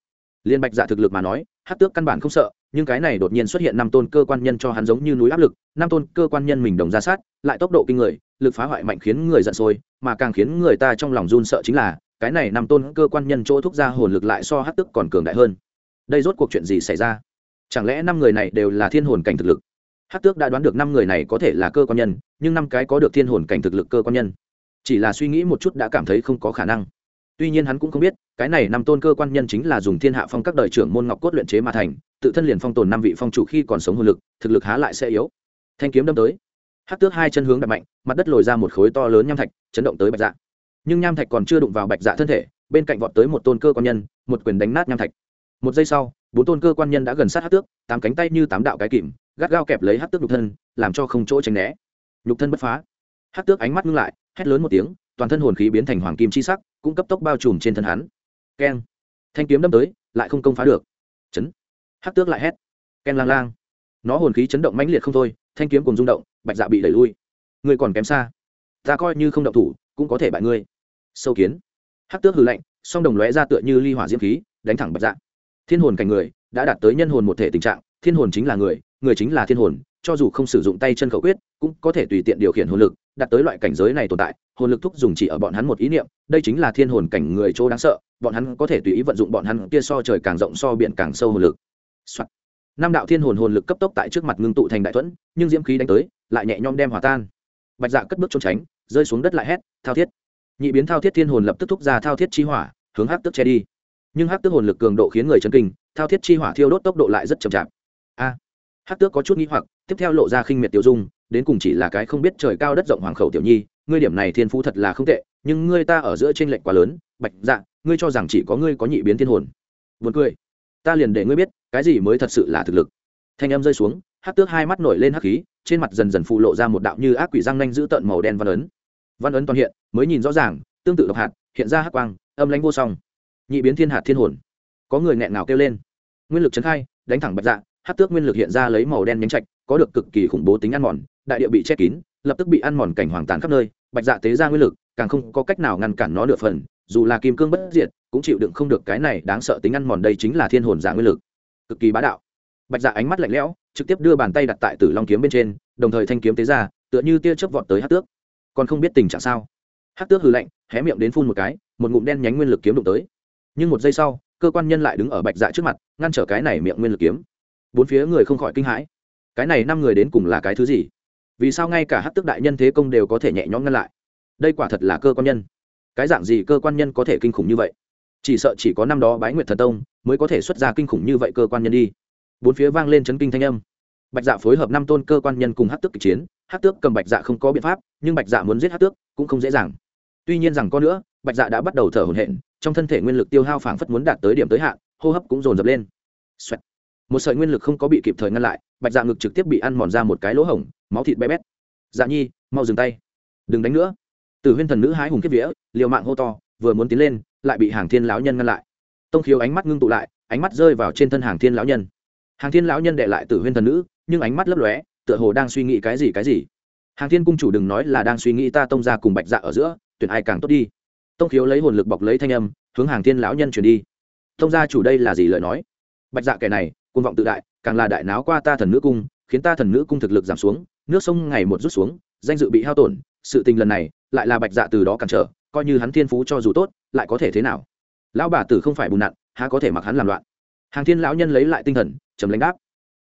liên bạch dạ thực lực mà nói hát tước căn bản không sợ, nhưng cái này đột nhiên xuất hiện năm tôn cơ quan nhân cho hắn giống như núi áp lực, năm tôn cơ quan nhân mình đồng ra sát, lại tốc độ kinh người, lực phá hoại mạnh khiến người giận sôi, mà càng khiến người ta trong lòng run sợ chính là, cái này năm tôn cơ quan nhân chỗ thúc ra hồn lực lại so hát tức còn cường đại hơn. Đây rốt cuộc chuyện gì xảy ra? Chẳng lẽ năm người này đều là thiên hồn cảnh thực lực? Hát tước đã đoán được năm người này có thể là cơ quan nhân, nhưng năm cái có được thiên hồn cảnh thực lực cơ quan nhân, chỉ là suy nghĩ một chút đã cảm thấy không có khả năng tuy nhiên hắn cũng không biết, cái này năm tôn cơ quan nhân chính là dùng thiên hạ phong các đời trưởng môn ngọc cốt luyện chế mà thành, tự thân liền phong tồn năm vị phong chủ khi còn sống hồn lực, thực lực há lại sẽ yếu. Thanh kiếm đâm tới hát tước hai chân hướng đập mạnh, mặt đất lồi ra một khối to lớn nham thạch, chấn động tới bạch dạ. Nhưng nham thạch còn chưa đụng vào bạch dạ thân thể, bên cạnh vọt tới một tôn cơ quan nhân, một quyền đánh nát nham thạch. Một giây sau, bốn tôn cơ quan nhân đã gần sát hát tước, tám cánh tay như tám đạo cái kìm, gắt gao kẹp lấy hát tước nhục thân, làm cho không chỗ tránh né. Nhục thân bất phá. Hát tước ánh mắt ngưng lại, hét lớn một tiếng, toàn thân hồn khí biến thành hoàng kim chi sắc cũng cấp tốc bao trùm trên thân hắn. Keng. Thanh kiếm đâm tới, lại không công phá được. Chấn. Hát tước lại hét. Keng lang lang. Nó hồn khí chấn động mãnh liệt không thôi, thanh kiếm cùng rung động, bạch dạ bị đẩy lui. Ngươi còn kém xa. Ta coi như không động thủ, cũng có thể bại ngươi. Sâu kiến. Hát tước hừ lạnh, song đồng lóe ra tựa như ly hỏa diễm khí, đánh thẳng bạch dạ. Thiên hồn cảnh người, đã đạt tới nhân hồn một thể tình trạng, thiên hồn chính là người người chính là thiên hồn, cho dù không sử dụng tay chân khẩu quyết, cũng có thể tùy tiện điều khiển hồn lực, đạt tới loại cảnh giới này tồn tại hồn lực thúc dùng chỉ ở bọn hắn một ý niệm đây chính là thiên hồn cảnh người chỗ đáng sợ bọn hắn có thể tùy ý vận dụng bọn hắn kia so trời càng rộng so biển càng sâu hồn lực、Soạn. năm đạo thiên hồn hồn lực cấp tốc tại trước mặt ngưng tụ thành đại thuẫn nhưng diễm khí đánh tới lại nhẹ nhõm đem hòa tan. Bạch dạ cất bước trốn tránh rơi xuống đất lại hét thao thiết! Nhị biến thao thiết thiên hồn lập tức thúc ra thao thiết chi hỏa hướng hắc tước che đi. Nhưng hắc tước hồn lực cường độ khiến người chấn kinh thao thiết chi hỏa thiêu đốt tốc độ lại rất chậm chạp. A. À, hắc tước có chút nghĩ hoặc tiếp theo lộ ra khinh miệt tiêu dung đến cùng chỉ là cái không biết trời cao đất rộng hoàng khẩu tiểu nhi, ngươi điểm này thiên phú thật là không tệ, nhưng ngươi ta ở giữa trên lệnh quá lớn, bạch dạ ngươi cho rằng chỉ có ngươi có nhị biến thiên hồn. Vượt cười. Ta liền để ngươi biết, cái gì mới thật sự là thực lực. Thanh âm rơi xuống, hắc tước hai mắt nổi lên hắc khí, trên mặt dần dần phụ lộ ra một đạo như ác quỷ răng nanh giữ tợn màu đen văn ấn. Văn ấn toàn hiện, mới nhìn rõ ràng, tương tự độc hạt, hiện ra hắc quang, âm lãnh vô song. Nhị biến thiên hạt thiên hồn. Có người nghẹn ngào kêu lên. Nguyên lực trấn khai, đánh thẳng bạch dạ hắc tước nguyên lực hiện ra lấy màu đen nhánh trạch có được cực kỳ khủng bố tính ăn mòn, đại địa bị che kín, lập tức bị ăn mòn cảnh hoàng tàn khắp nơi, bạch dạ tế ra nguyên lực, càng không có cách nào ngăn cản nó nửa phần, dù là kim cương bất diệt, cũng chịu đựng không được cái này đáng sợ tính ăn mòn đây chính là thiên hồn giả nguyên lực. Cực kỳ bá đạo. Bạch dạ ánh mắt lạnh lẽo, trực tiếp đưa bàn tay đặt tại tử long kiếm bên trên, đồng thời thanh kiếm tế ra, tựa như tia chớp vọt tới hát tước. Còn không biết tình trạng sao? Hát tước hừ lạnh, hé miệng đến phun một cái, một ngụm đen nhánh nguyên lực kiếm đụng tới. Nhưng một giây sau, cơ quan nhân lại đứng ở bạch dạ trước mặt, ngăn trở cái này miệng nguyên lực kiếm. Bốn phía người không khỏi kinh hãi cái này năm người đến cùng là cái thứ gì? Vì sao ngay cả hát tước đại nhân thế công đều có thể nhẹ nhõm ngăn lại? Đây quả thật là cơ quan nhân. Cái dạng gì cơ quan nhân có thể kinh khủng như vậy? Chỉ sợ chỉ có năm đó bái nguyệt thần tông mới có thể xuất ra kinh khủng như vậy cơ quan nhân đi. Bốn phía vang lên chấn kinh thanh âm. Bạch dạ phối hợp năm tôn cơ quan nhân cùng hát tước kịch chiến. Hát tước cầm bạch dạ không có biện pháp, nhưng bạch dạ muốn giết hát tước cũng không dễ dàng. Tuy nhiên rằng có nữa, bạch dạ đã bắt đầu thở hổn hển, trong thân thể nguyên lực tiêu hao phảng phất muốn đạt tới điểm tới hạn, hô hấp cũng dồn dập lên、Xoẹt. một sợi nguyên lực không có bị kịp thời ngăn lại bạch dạ ngực trực tiếp bị ăn mòn ra một cái lỗ hổng, máu thịt bé bét. Dạ nhi, mau dừng tay. Đừng đánh nữa. Từ huyên thần nữ hái hùng kiếp vía, liều mạng hô to, vừa muốn tiến lên, lại bị hàng thiên lão nhân ngăn lại. Tông khiếu ánh mắt ngưng tụ lại, ánh mắt rơi vào trên thân hàng thiên lão nhân. Hàng thiên lão nhân đệ lại tử huyên thần nữ, nhưng ánh mắt lấp lóe, tựa hồ đang suy nghĩ cái gì cái gì. Hàng thiên cung chủ đừng nói là đang suy nghĩ ta tông ra cùng bạch dạ ở giữa, tuyển ai càng tốt đi. Tông khiếu lấy hồn lực bọc lấy thanh âm, hướng hàng thiên lão nhân chuyển đi. Tông gia chủ đây là gì lời nói? Bạch dạ kẻ này côn vọng tự đại càng là đại náo qua ta thần nữ cung, khiến ta thần nữ cung thực lực giảm xuống, nước sông ngày một rút xuống, danh dự bị hao tổn, sự tình lần này lại là bạch dạ từ đó cản trở, coi như hắn thiên phú cho dù tốt, lại có thể thế nào? Lão bà tử không phải bùn nặn, há có thể mặc hắn làm loạn? Hàng thiên lão nhân lấy lại tinh thần, trầm lãnh đáp.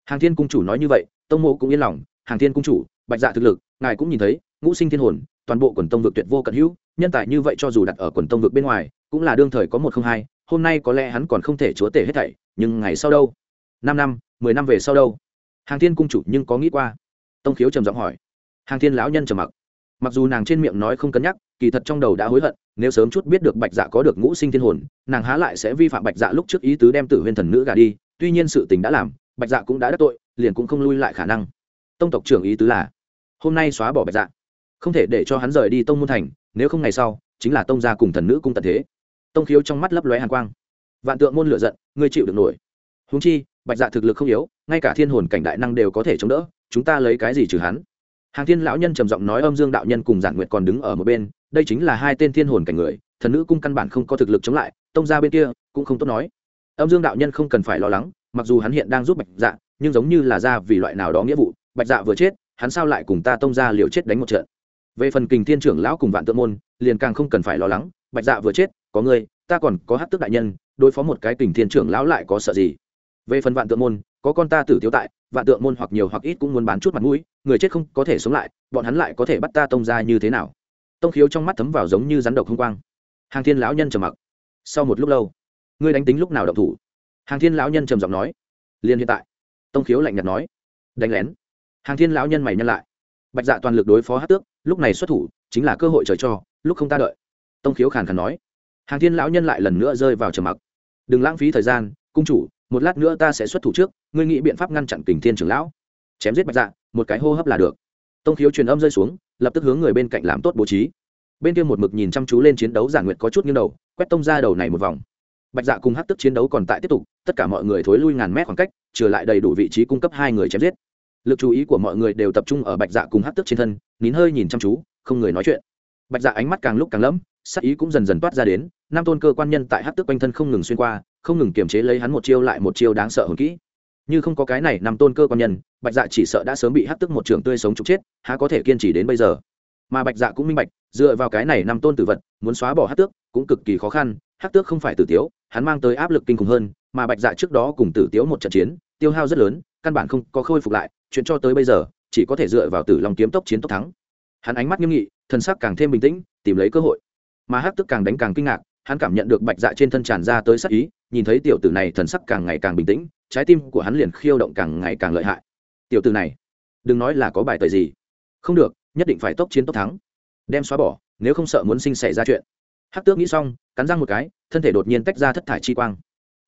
Hàng thiên cung chủ nói như vậy, tông mộ cũng yên lòng, hàng thiên cung chủ, bạch dạ thực lực, ngài cũng nhìn thấy, ngũ sinh thiên hồn, toàn bộ quần tông vực tuyệt vô cận hữu, nhân tài như vậy cho dù đặt ở quần tông vực bên ngoài, cũng là đương thời có một không hai, hôm nay có lẽ hắn còn không thể chúa tể hết thảy, nhưng ngày sau đâu? Năm năm mười năm về sau đâu? Hàng thiên cung chủ nhưng có nghĩ qua? Tông khiếu trầm giọng hỏi. Hàng thiên lão nhân trầm mặc. Mặc dù nàng trên miệng nói không cân nhắc, kỳ thật trong đầu đã hối hận, nếu sớm chút biết được bạch dạ có được ngũ sinh thiên hồn, nàng há lại sẽ vi phạm bạch dạ lúc trước ý tứ đem tử huyên thần nữ gà đi, tuy nhiên sự tình đã làm, bạch dạ cũng đã đắc tội, liền cũng không lui lại khả năng. Tông tộc trưởng ý tứ là, hôm nay xóa bỏ bạch dạ. Không thể để cho hắn rời đi tông môn thành, nếu không ngày sau, chính là tông gia cùng thần nữ cung tận thế. Tông khiếu trong mắt lấp lóe hàn quang. Vạn tượng môn lựa giận, ngươi chịu được nổi. Húng chi bạch dạ thực lực không yếu, ngay cả thiên hồn cảnh đại năng đều có thể chống đỡ, chúng ta lấy cái gì trừ hắn? Hàng thiên lão nhân trầm giọng nói âm dương đạo nhân cùng giản nguyệt còn đứng ở một bên, đây chính là hai tên thiên hồn cảnh người, thần nữ cung căn bản không có thực lực chống lại, tông ra bên kia cũng không tốt nói. Âm dương đạo nhân không cần phải lo lắng, mặc dù hắn hiện đang giúp bạch dạ nhưng giống như là ra vì loại nào đó nghĩa vụ, bạch dạ vừa chết, hắn sao lại cùng ta tông ra liều chết đánh một trận? Về phần kình thiên trưởng lão cùng vạn tượng môn, liền càng không cần phải lo lắng, bạch dạ vừa chết, có người ta còn có hát tức đại nhân, đối phó một cái kình thiên trưởng lão lại có sợ gì? Về phần vạn tượng môn, có con ta tử thiếu tại, vạn tượng môn hoặc nhiều hoặc ít cũng muốn bán chút mặt mũi, người chết không có thể sống lại, bọn hắn lại có thể bắt ta tông ra như thế nào? Tông khiếu trong mắt thấm vào giống như rắn độc không quang. Hàng thiên lão nhân trầm mặc. Sau một lúc lâu, ngươi đánh tính lúc nào động thủ? Hàng thiên lão nhân trầm giọng nói. Liền hiện tại, tông khiếu lạnh nhạt nói. Đánh lén. Hàng thiên lão nhân mày nhân lại. Bạch dạ toàn lực đối phó hát tước, lúc này xuất thủ, chính là cơ hội trời cho, lúc không ta đợi. Tông khiếu khàn khàn nói. Hàng thiên lão nhân lại lần nữa rơi vào trầm mặc. Đừng lãng phí thời gian, cung chủ một lát nữa ta sẽ xuất thủ trước, ngươi nghĩ biện pháp ngăn chặn kình thiên trưởng lão. Chém giết bạch dạ một cái hô hấp là được. Tông khiếu truyền âm rơi xuống, lập tức hướng người bên cạnh làm tốt bố trí. Bên kia một mực nhìn chăm chú lên chiến đấu giả nguyệt có chút nghiêng đầu, quét tông ra đầu này một vòng. Bạch dạ cùng hát tức chiến đấu còn tại tiếp tục, tất cả mọi người thối lui ngàn mét khoảng cách trừ lại đầy đủ vị trí cung cấp hai người chém giết. Lực chú ý của mọi người đều tập trung ở bạch dạ cùng hát tức trên thân, nín hơi nhìn chăm chú, không người nói chuyện. Bạch dạ ánh mắt càng lúc càng lẫm sắc ý cũng dần dần toát ra đến nam tôn cơ quan nhân tại hát tức quanh thân không ngừng xuyên qua không ngừng kiềm chế lấy hắn một chiêu lại một chiêu đáng sợ hồn kỹ. Như không có cái này nằm tôn cơ quan nhân, bạch dạ chỉ sợ đã sớm bị hắt tức một trường tươi sống trục chết, há có thể kiên trì đến bây giờ. Mà bạch dạ cũng minh bạch, dựa vào cái này nằm tôn tử vật, muốn xóa bỏ Hắc tước cũng cực kỳ khó khăn, Hắc tước không phải tử tiếu, hắn mang tới áp lực kinh khủng hơn, mà bạch dạ trước đó cùng tử tiếu một trận chiến, tiêu hao rất lớn, căn bản không có khôi phục lại, chuyện cho tới bây giờ, chỉ có thể dựa vào tử lòng kiếm tốc chiến tốc thắng. Hắn ánh mắt nghiêm nghị thân sắc càng thêm bình tĩnh, tìm lấy cơ hội. Mà hắc tức càng đánh càng kinh ngạc hắn cảm nhận được bạch dạ trên thân tràn ra tới sắc ý, nhìn thấy tiểu tử này thần sắc càng ngày càng bình tĩnh, trái tim của hắn liền khiêu động càng ngày càng lợi hại. Tiểu tử này, đừng nói là có bài tời gì. Không được, nhất định phải tốc chiến tốc thắng. Đem xóa bỏ, nếu không sợ muốn sinh xảy ra chuyện. Hắc tước nghĩ xong, cắn răng một cái, thân thể đột nhiên tách ra thất thải chi quang.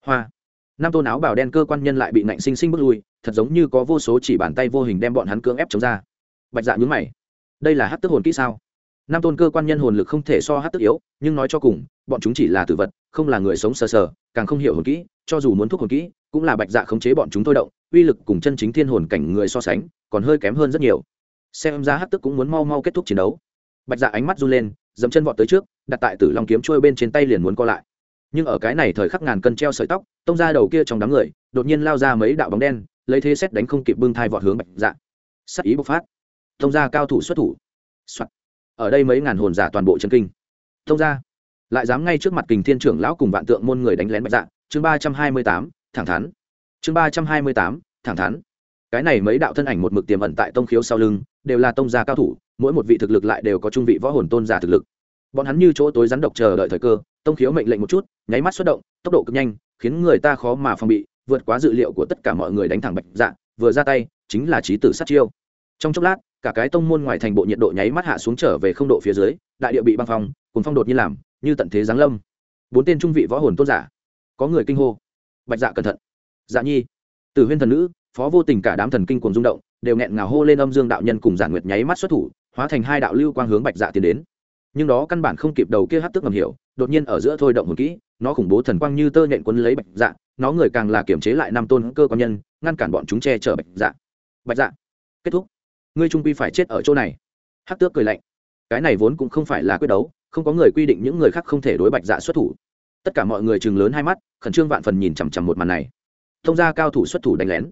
Hoa. Năm tôn áo bào đen cơ quan nhân lại bị nạnh sinh sinh bước lui, thật giống như có vô số chỉ bàn tay vô hình đem bọn hắn cưỡng ép chống ra. Bạch dạ nhún mày. Đây là hắc tước hồn kỹ sao? Năm tôn cơ quan nhân hồn lực không thể so hát tức yếu, nhưng nói cho cùng, bọn chúng chỉ là tử vật, không là người sống sờ sờ, càng không hiểu hồn kỹ, cho dù muốn thuốc hồn kỹ, cũng là bạch dạ khống chế bọn chúng thôi động, uy lực cùng chân chính thiên hồn cảnh người so sánh, còn hơi kém hơn rất nhiều. Xem ra hát tức cũng muốn mau mau kết thúc chiến đấu. Bạch dạ ánh mắt run lên dẫm chân vọt tới trước, đặt tại tử long kiếm trôi bên trên tay liền muốn co lại. Nhưng ở cái này thời khắc ngàn cân treo sợi tóc, tông ra đầu kia trong đám người, đột nhiên lao ra mấy đạo bóng đen, lấy thế xét đánh không kịp bưng thai vọt hướng bạch dạ. Sắc ý bộc phát. Tông ra cao thủ xuất thủ、Soạn ở đây mấy ngàn hồn giả toàn bộ chân kinh. Thông ra lại dám ngay trước mặt kình thiên trưởng lão cùng vạn tượng môn người đánh lén bạch dạ. Chương ba trăm hai mươi tám, thẳng thắn. Chương ba trăm hai mươi tám, thẳng thắn. Cái này mấy đạo thân ảnh một mực tiềm ẩn tại tông khiếu sau lưng, đều là tông gia cao thủ, mỗi một vị thực lực lại đều có trung vị võ hồn tôn giả thực lực. Bọn hắn như chỗ tối rắn độc chờ đợi thời cơ, tông khiếu mệnh lệnh một chút, nháy mắt xuất động, tốc độ cực nhanh, khiến người ta khó mà phòng bị, vượt quá dự liệu của tất cả mọi người đánh thẳng bạch dạ vừa ra tay, chính là trí tử sát chiêu trong chốc lát, cả cái tông môn ngoài thành bộ nhiệt độ nháy mắt hạ xuống trở về không độ phía dưới, đại địa bị băng phong cùng phong đột như làm, như tận thế giáng lâm. Bốn tên trung vị võ hồn tôn giả, có người kinh hô. Bạch dạ cẩn thận. Dạ nhi. Từ huyên thần nữ, phó vô tình cả đám thần kinh cùng rung động, đều nghẹn ngào hô lên âm dương đạo nhân cùng giản nguyệt nháy mắt xuất thủ, hóa thành hai đạo lưu quang hướng bạch dạ tiến đến. Nhưng đó căn bản không kịp đầu kia hát tức ngầm hiểu, đột nhiên ở giữa thôi động hồn kỹ, nó khủng bố thần quang như tơ nhện quấn lấy bạch dạ nó người càng là kiểm chế lại năm tôn cơ quan nhân, ngăn cản bọn chúng che chở bạch dạ. Bạch dạ. Kết thúc ngươi trung quy phải chết ở chỗ này. Hát tước cười lạnh. Cái này vốn cũng không phải là quyết đấu, không có người quy định những người khác không thể đối bạch dạ xuất thủ. Tất cả mọi người chừng lớn hai mắt, khẩn trương vạn phần nhìn chằm chằm một màn này. Tông gia cao thủ xuất thủ đánh lén.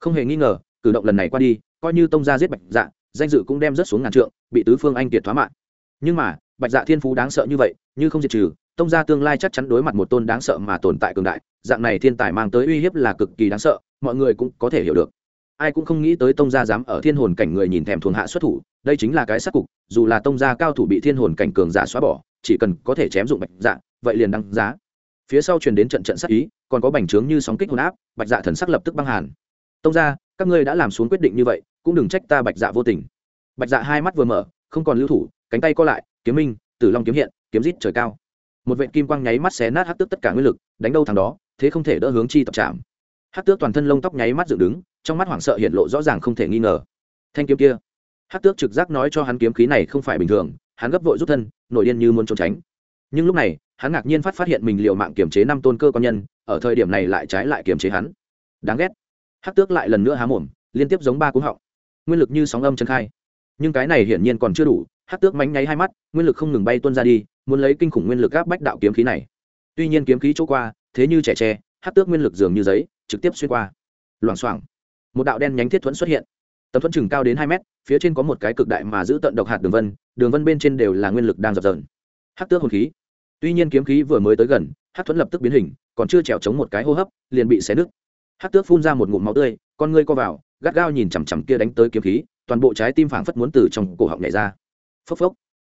Không hề nghi ngờ, cử động lần này qua đi, coi như tông gia giết bạch dạ danh dự cũng đem rớt xuống ngàn trượng, bị tứ phương anh kiệt thoá mạng. Nhưng mà, bạch dạ thiên phú đáng sợ như vậy, như không diệt trừ, tông gia tương lai chắc chắn đối mặt một tôn đáng sợ mà tồn tại cường đại, dạng này thiên tài mang tới uy hiếp là cực kỳ đáng sợ, mọi người cũng có thể hiểu được ai cũng không nghĩ tới tông gia dám ở thiên hồn cảnh người nhìn thèm thuồng hạ xuất thủ, đây chính là cái sắc cục, dù là tông gia cao thủ bị thiên hồn cảnh cường giả xóa bỏ, chỉ cần có thể chém dụng bạch dạ vậy liền đăng giá. Phía sau truyền đến trận trận sắc ý, còn có bành trướng như sóng kích hồn áp, bạch dạ thần sắc lập tức băng hàn. Tông gia, các ngươi đã làm xuống quyết định như vậy, cũng đừng trách ta bạch dạ vô tình. Bạch dạ hai mắt vừa mở, không còn lưu thủ, cánh tay co lại, kiếm minh, tử long kiếm hiện, kiếm rít trời cao. Một vện kim quang nháy mắt xé nát hát tước tất cả nguyên lực, đánh đâu thằng đó, thế không thể đỡ hướng chi tập chạm hát tước toàn thân lông tóc nháy mắt dựng đứng trong mắt hoảng sợ hiện lộ rõ ràng không thể nghi ngờ. Thanh kiếm kia. Hát tước trực giác nói cho hắn kiếm khí này không phải bình thường, hắn gấp vội rút thân, nổi điên như muốn trốn tránh. Nhưng lúc này, hắn ngạc nhiên phát phát hiện mình liều mạng kiềm chế năm tôn cơ quan nhân, ở thời điểm này lại trái lại kiềm chế hắn. Đáng ghét. Hát tước lại lần nữa há mồm, liên tiếp giống ba cú họng. Nguyên lực như sóng âm chân khai. Nhưng cái này hiển nhiên còn chưa đủ hát tước mánh nháy hai mắt, nguyên lực không ngừng bay tuôn ra đi, muốn lấy kinh khủng nguyên lực gáp bách đạo kiếm khí này. Tuy nhiên kiếm khí chỗ qua, thế như trẻ tre hát tước nguyên lực dường như giấy, trực tiếp xuyên qua. Loảng xoảng một đạo đen nhánh thiết thuẫn xuất hiện. Tấm thuẫn chừng cao đến hai mét, phía trên có một cái cực đại mà giữ tận độc hạt đường vân đường vân bên trên đều là nguyên lực đang dập dờn. Hát tước hồn khí. Tuy nhiên kiếm khí vừa mới tới gần hát thuẫn lập tức biến hình, còn chưa trèo chống một cái hô hấp, liền bị xé nứt. Hát tước phun ra một ngụm máu tươi, con ngươi co vào, gắt gao nhìn chằm chằm kia đánh tới kiếm khí, toàn bộ trái tim phảng phất muốn từ trong cổ họng nhảy ra. Phốc phốc.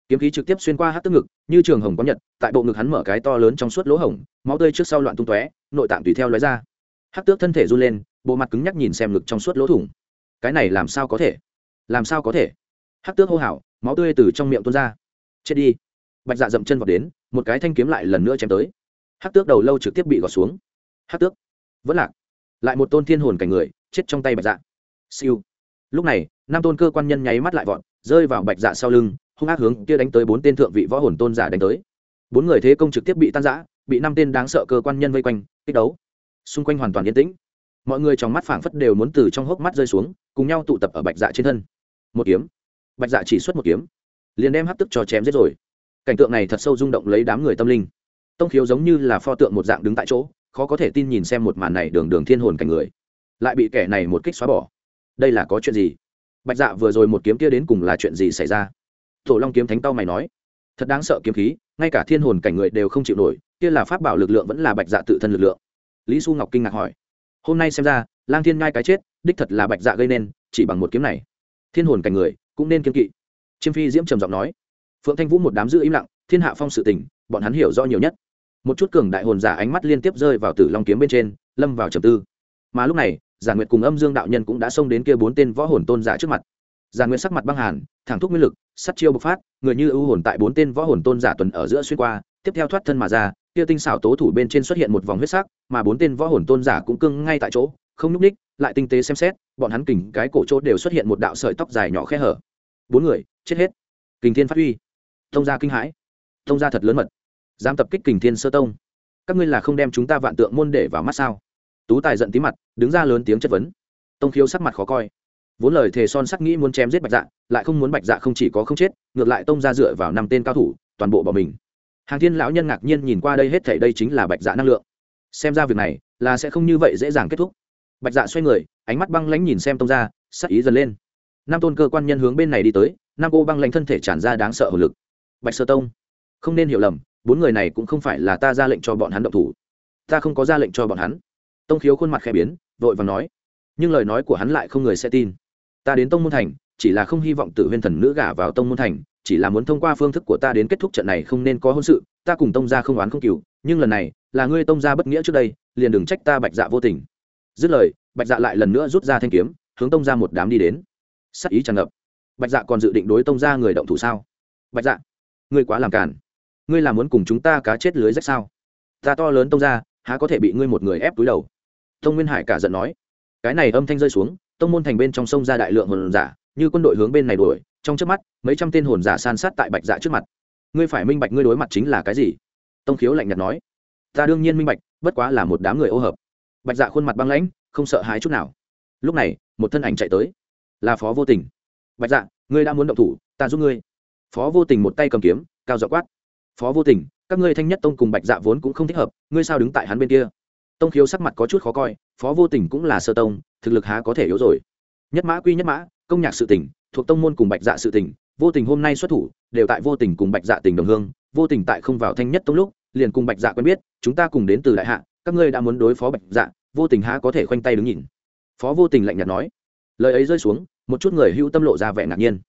Kiếm khí trực tiếp xuyên qua hát tức ngực, như trường hồng có nhật, tại bộ ngực hắn mở cái to lớn trong suốt lỗ hổng, máu tươi trước sau loạn tung tóe, nội tạng tùy theo lóe ra. Hát tước thân thể run lên bộ mặt cứng nhắc nhìn xem ngực trong suốt lỗ thủng. Cái này làm sao có thể? Làm sao có thể? Hắc tước hô hào, máu tươi từ trong miệng tuôn ra. Chết đi. Bạch dạ dậm chân vào đến, một cái thanh kiếm lại lần nữa chém tới. Hắc tước đầu lâu trực tiếp bị gọt xuống. Hắc tước. Vẫn lạc. Lại một tôn thiên hồn cảnh người, chết trong tay bạch dạ. Siêu. Lúc này, năm tôn cơ quan nhân nháy mắt lại vọt, rơi vào bạch dạ sau lưng, hung ác hướng kia đánh tới bốn tên thượng vị võ hồn tôn giả đánh tới. Bốn người thế công trực tiếp bị tan giã bị năm tên đáng sợ cơ quan nhân vây quanh, kích đấu. Xung quanh hoàn toàn yên tĩnh mọi người trong mắt phảng phất đều muốn từ trong hốc mắt rơi xuống, cùng nhau tụ tập ở bạch dạ trên thân. Một kiếm. Bạch dạ chỉ xuất một kiếm. Liền đem hấp tức cho chém giết rồi. Cảnh tượng này thật sâu rung động lấy đám người tâm linh. Tông khiếu giống như là pho tượng một dạng đứng tại chỗ, khó có thể tin nhìn xem một màn này đường đường thiên hồn cảnh người. Lại bị kẻ này một kích xóa bỏ. Đây là có chuyện gì? Bạch dạ vừa rồi một kiếm kia đến cùng là chuyện gì xảy ra? Tổ long kiếm thánh tao mày nói. Thật đáng sợ kiếm khí, ngay cả thiên hồn cảnh người đều không chịu nổi, kia là pháp bảo lực lượng vẫn là bạch dạ tự thân lực lượng. Lý xu ngọc kinh ngạc hỏi hôm nay xem ra, lang thiên ngai cái chết, đích thật là bạch dạ gây nên, chỉ bằng một kiếm này. Thiên hồn cảnh người, cũng nên kiên kỵ. Chiêm phi diễm trầm giọng nói. Phượng thanh vũ một đám giữ im lặng, thiên hạ phong sự tình, bọn hắn hiểu rõ nhiều nhất. Một chút cường đại hồn giả ánh mắt liên tiếp rơi vào tử long kiếm bên trên, lâm vào trầm tư. Mà lúc này giả nguyệt cùng âm dương đạo nhân cũng đã xông đến kia bốn tên võ hồn tôn giả trước mặt. Giả nguyệt sắc mặt băng hàn, thẳng thúc nguyên lực, sắt chiêu bộc phát, người như ưu hồn tại bốn tên võ hồn tôn giả tuần ở giữa xuyên qua, tiếp theo thoát thân mà ra kia tinh xảo tố thủ bên trên xuất hiện một vòng huyết sắc, mà bốn tên võ hồn tôn giả cũng cưng ngay tại chỗ, không lúc ních lại tinh tế xem xét, bọn hắn kình cái cổ chỗ đều xuất hiện một đạo sợi tóc dài nhỏ khe hở. Bốn người, chết hết. Kình thiên phát huy. Tông gia kinh hãi. Tông gia thật lớn mật. Dám tập kích kình thiên sơ tông. Các ngươi là không đem chúng ta vạn tượng môn để vào mắt sao? Tú tài giận tí mặt, đứng ra lớn tiếng chất vấn. Tông khiếu sắc mặt khó coi. Vốn lời thề son sắc nghĩ muốn chém giết bạch dạ lại không muốn bạch dạ không chỉ có không chết, ngược lại tông gia dựa vào năm tên cao thủ, toàn bộ bỏ mình hàng thiên lão nhân ngạc nhiên nhìn qua đây hết thảy, đây chính là bạch dạ năng lượng. Xem ra việc này là sẽ không như vậy dễ dàng kết thúc. Bạch dạ xoay người, ánh mắt băng lãnh nhìn xem tông ra sắc ý dần lên. Năm tôn cơ quan nhân hướng bên này đi tới, Nam cô băng lãnh thân thể tràn ra đáng sợ hồn lực. Bạch sơ tông, không nên hiểu lầm, bốn người này cũng không phải là ta ra lệnh cho bọn hắn động thủ. Ta không có ra lệnh cho bọn hắn. Tông khiếu khuôn mặt khẽ biến, vội và nói. Nhưng lời nói của hắn lại không người sẽ tin. Ta đến tông môn thành, chỉ là không hy vọng tự huyên thần nữ gả vào tông môn thành chỉ là muốn thông qua phương thức của ta đến kết thúc trận này không nên có hôn sự, ta cùng tông gia không oán không cừu nhưng lần này, là ngươi tông gia bất nghĩa trước đây, liền đừng trách ta bạch dạ vô tình. Dứt lời, bạch dạ lại lần nữa rút ra thanh kiếm, hướng tông gia một đám đi đến. Sắc ý tràn ngập. Bạch dạ còn dự định đối tông gia người động thủ sao? Bạch dạ ngươi quá làm cản ngươi là muốn cùng chúng ta cá chết lưới rách sao? Ta to lớn tông gia, há có thể bị ngươi một người ép túi đầu? Tông nguyên hải cả giận nói. Cái này âm thanh rơi xuống, tông môn thành bên trong sông ra đại lượng hồn giả, như quân đội hướng bên này đuổi trong trước mắt, mấy trăm tên hồn giả san sát tại bạch dạ trước mặt. Ngươi phải minh bạch ngươi đối mặt chính là cái gì? Tông khiếu lạnh nhạt nói. Ta đương nhiên minh bạch, bất quá là một đám người ô hợp. Bạch dạ khuôn mặt băng lãnh, không sợ hãi chút nào. Lúc này, một thân ảnh chạy tới. Là phó vô tình. Bạch dạ ngươi đã muốn động thủ, ta giúp ngươi. Phó vô tình một tay cầm kiếm, cao dọ quát. Phó vô tình, các ngươi thanh nhất tông cùng bạch dạ vốn cũng không thích hợp, ngươi sao đứng tại hắn bên kia? Tông khiếu sắc mặt có chút khó coi, phó vô tình cũng là sơ tông, thực lực há có thể yếu rồi. Nhất mã quy nhất mã, công nhạc sự tỉnh thuộc tông môn cùng bạch dạ sự tình, vô tình hôm nay xuất thủ, đều tại vô tình cùng bạch dạ tình đồng hương, vô tình tại không vào thanh nhất tông lúc, liền cùng bạch dạ quen biết, chúng ta cùng đến từ đại hạ, các ngươi đã muốn đối phó bạch dạ vô tình há có thể khoanh tay đứng nhìn. Phó vô tình lạnh nhạt nói. Lời ấy rơi xuống, một chút người hữu tâm lộ ra vẻ ngạc nhiên.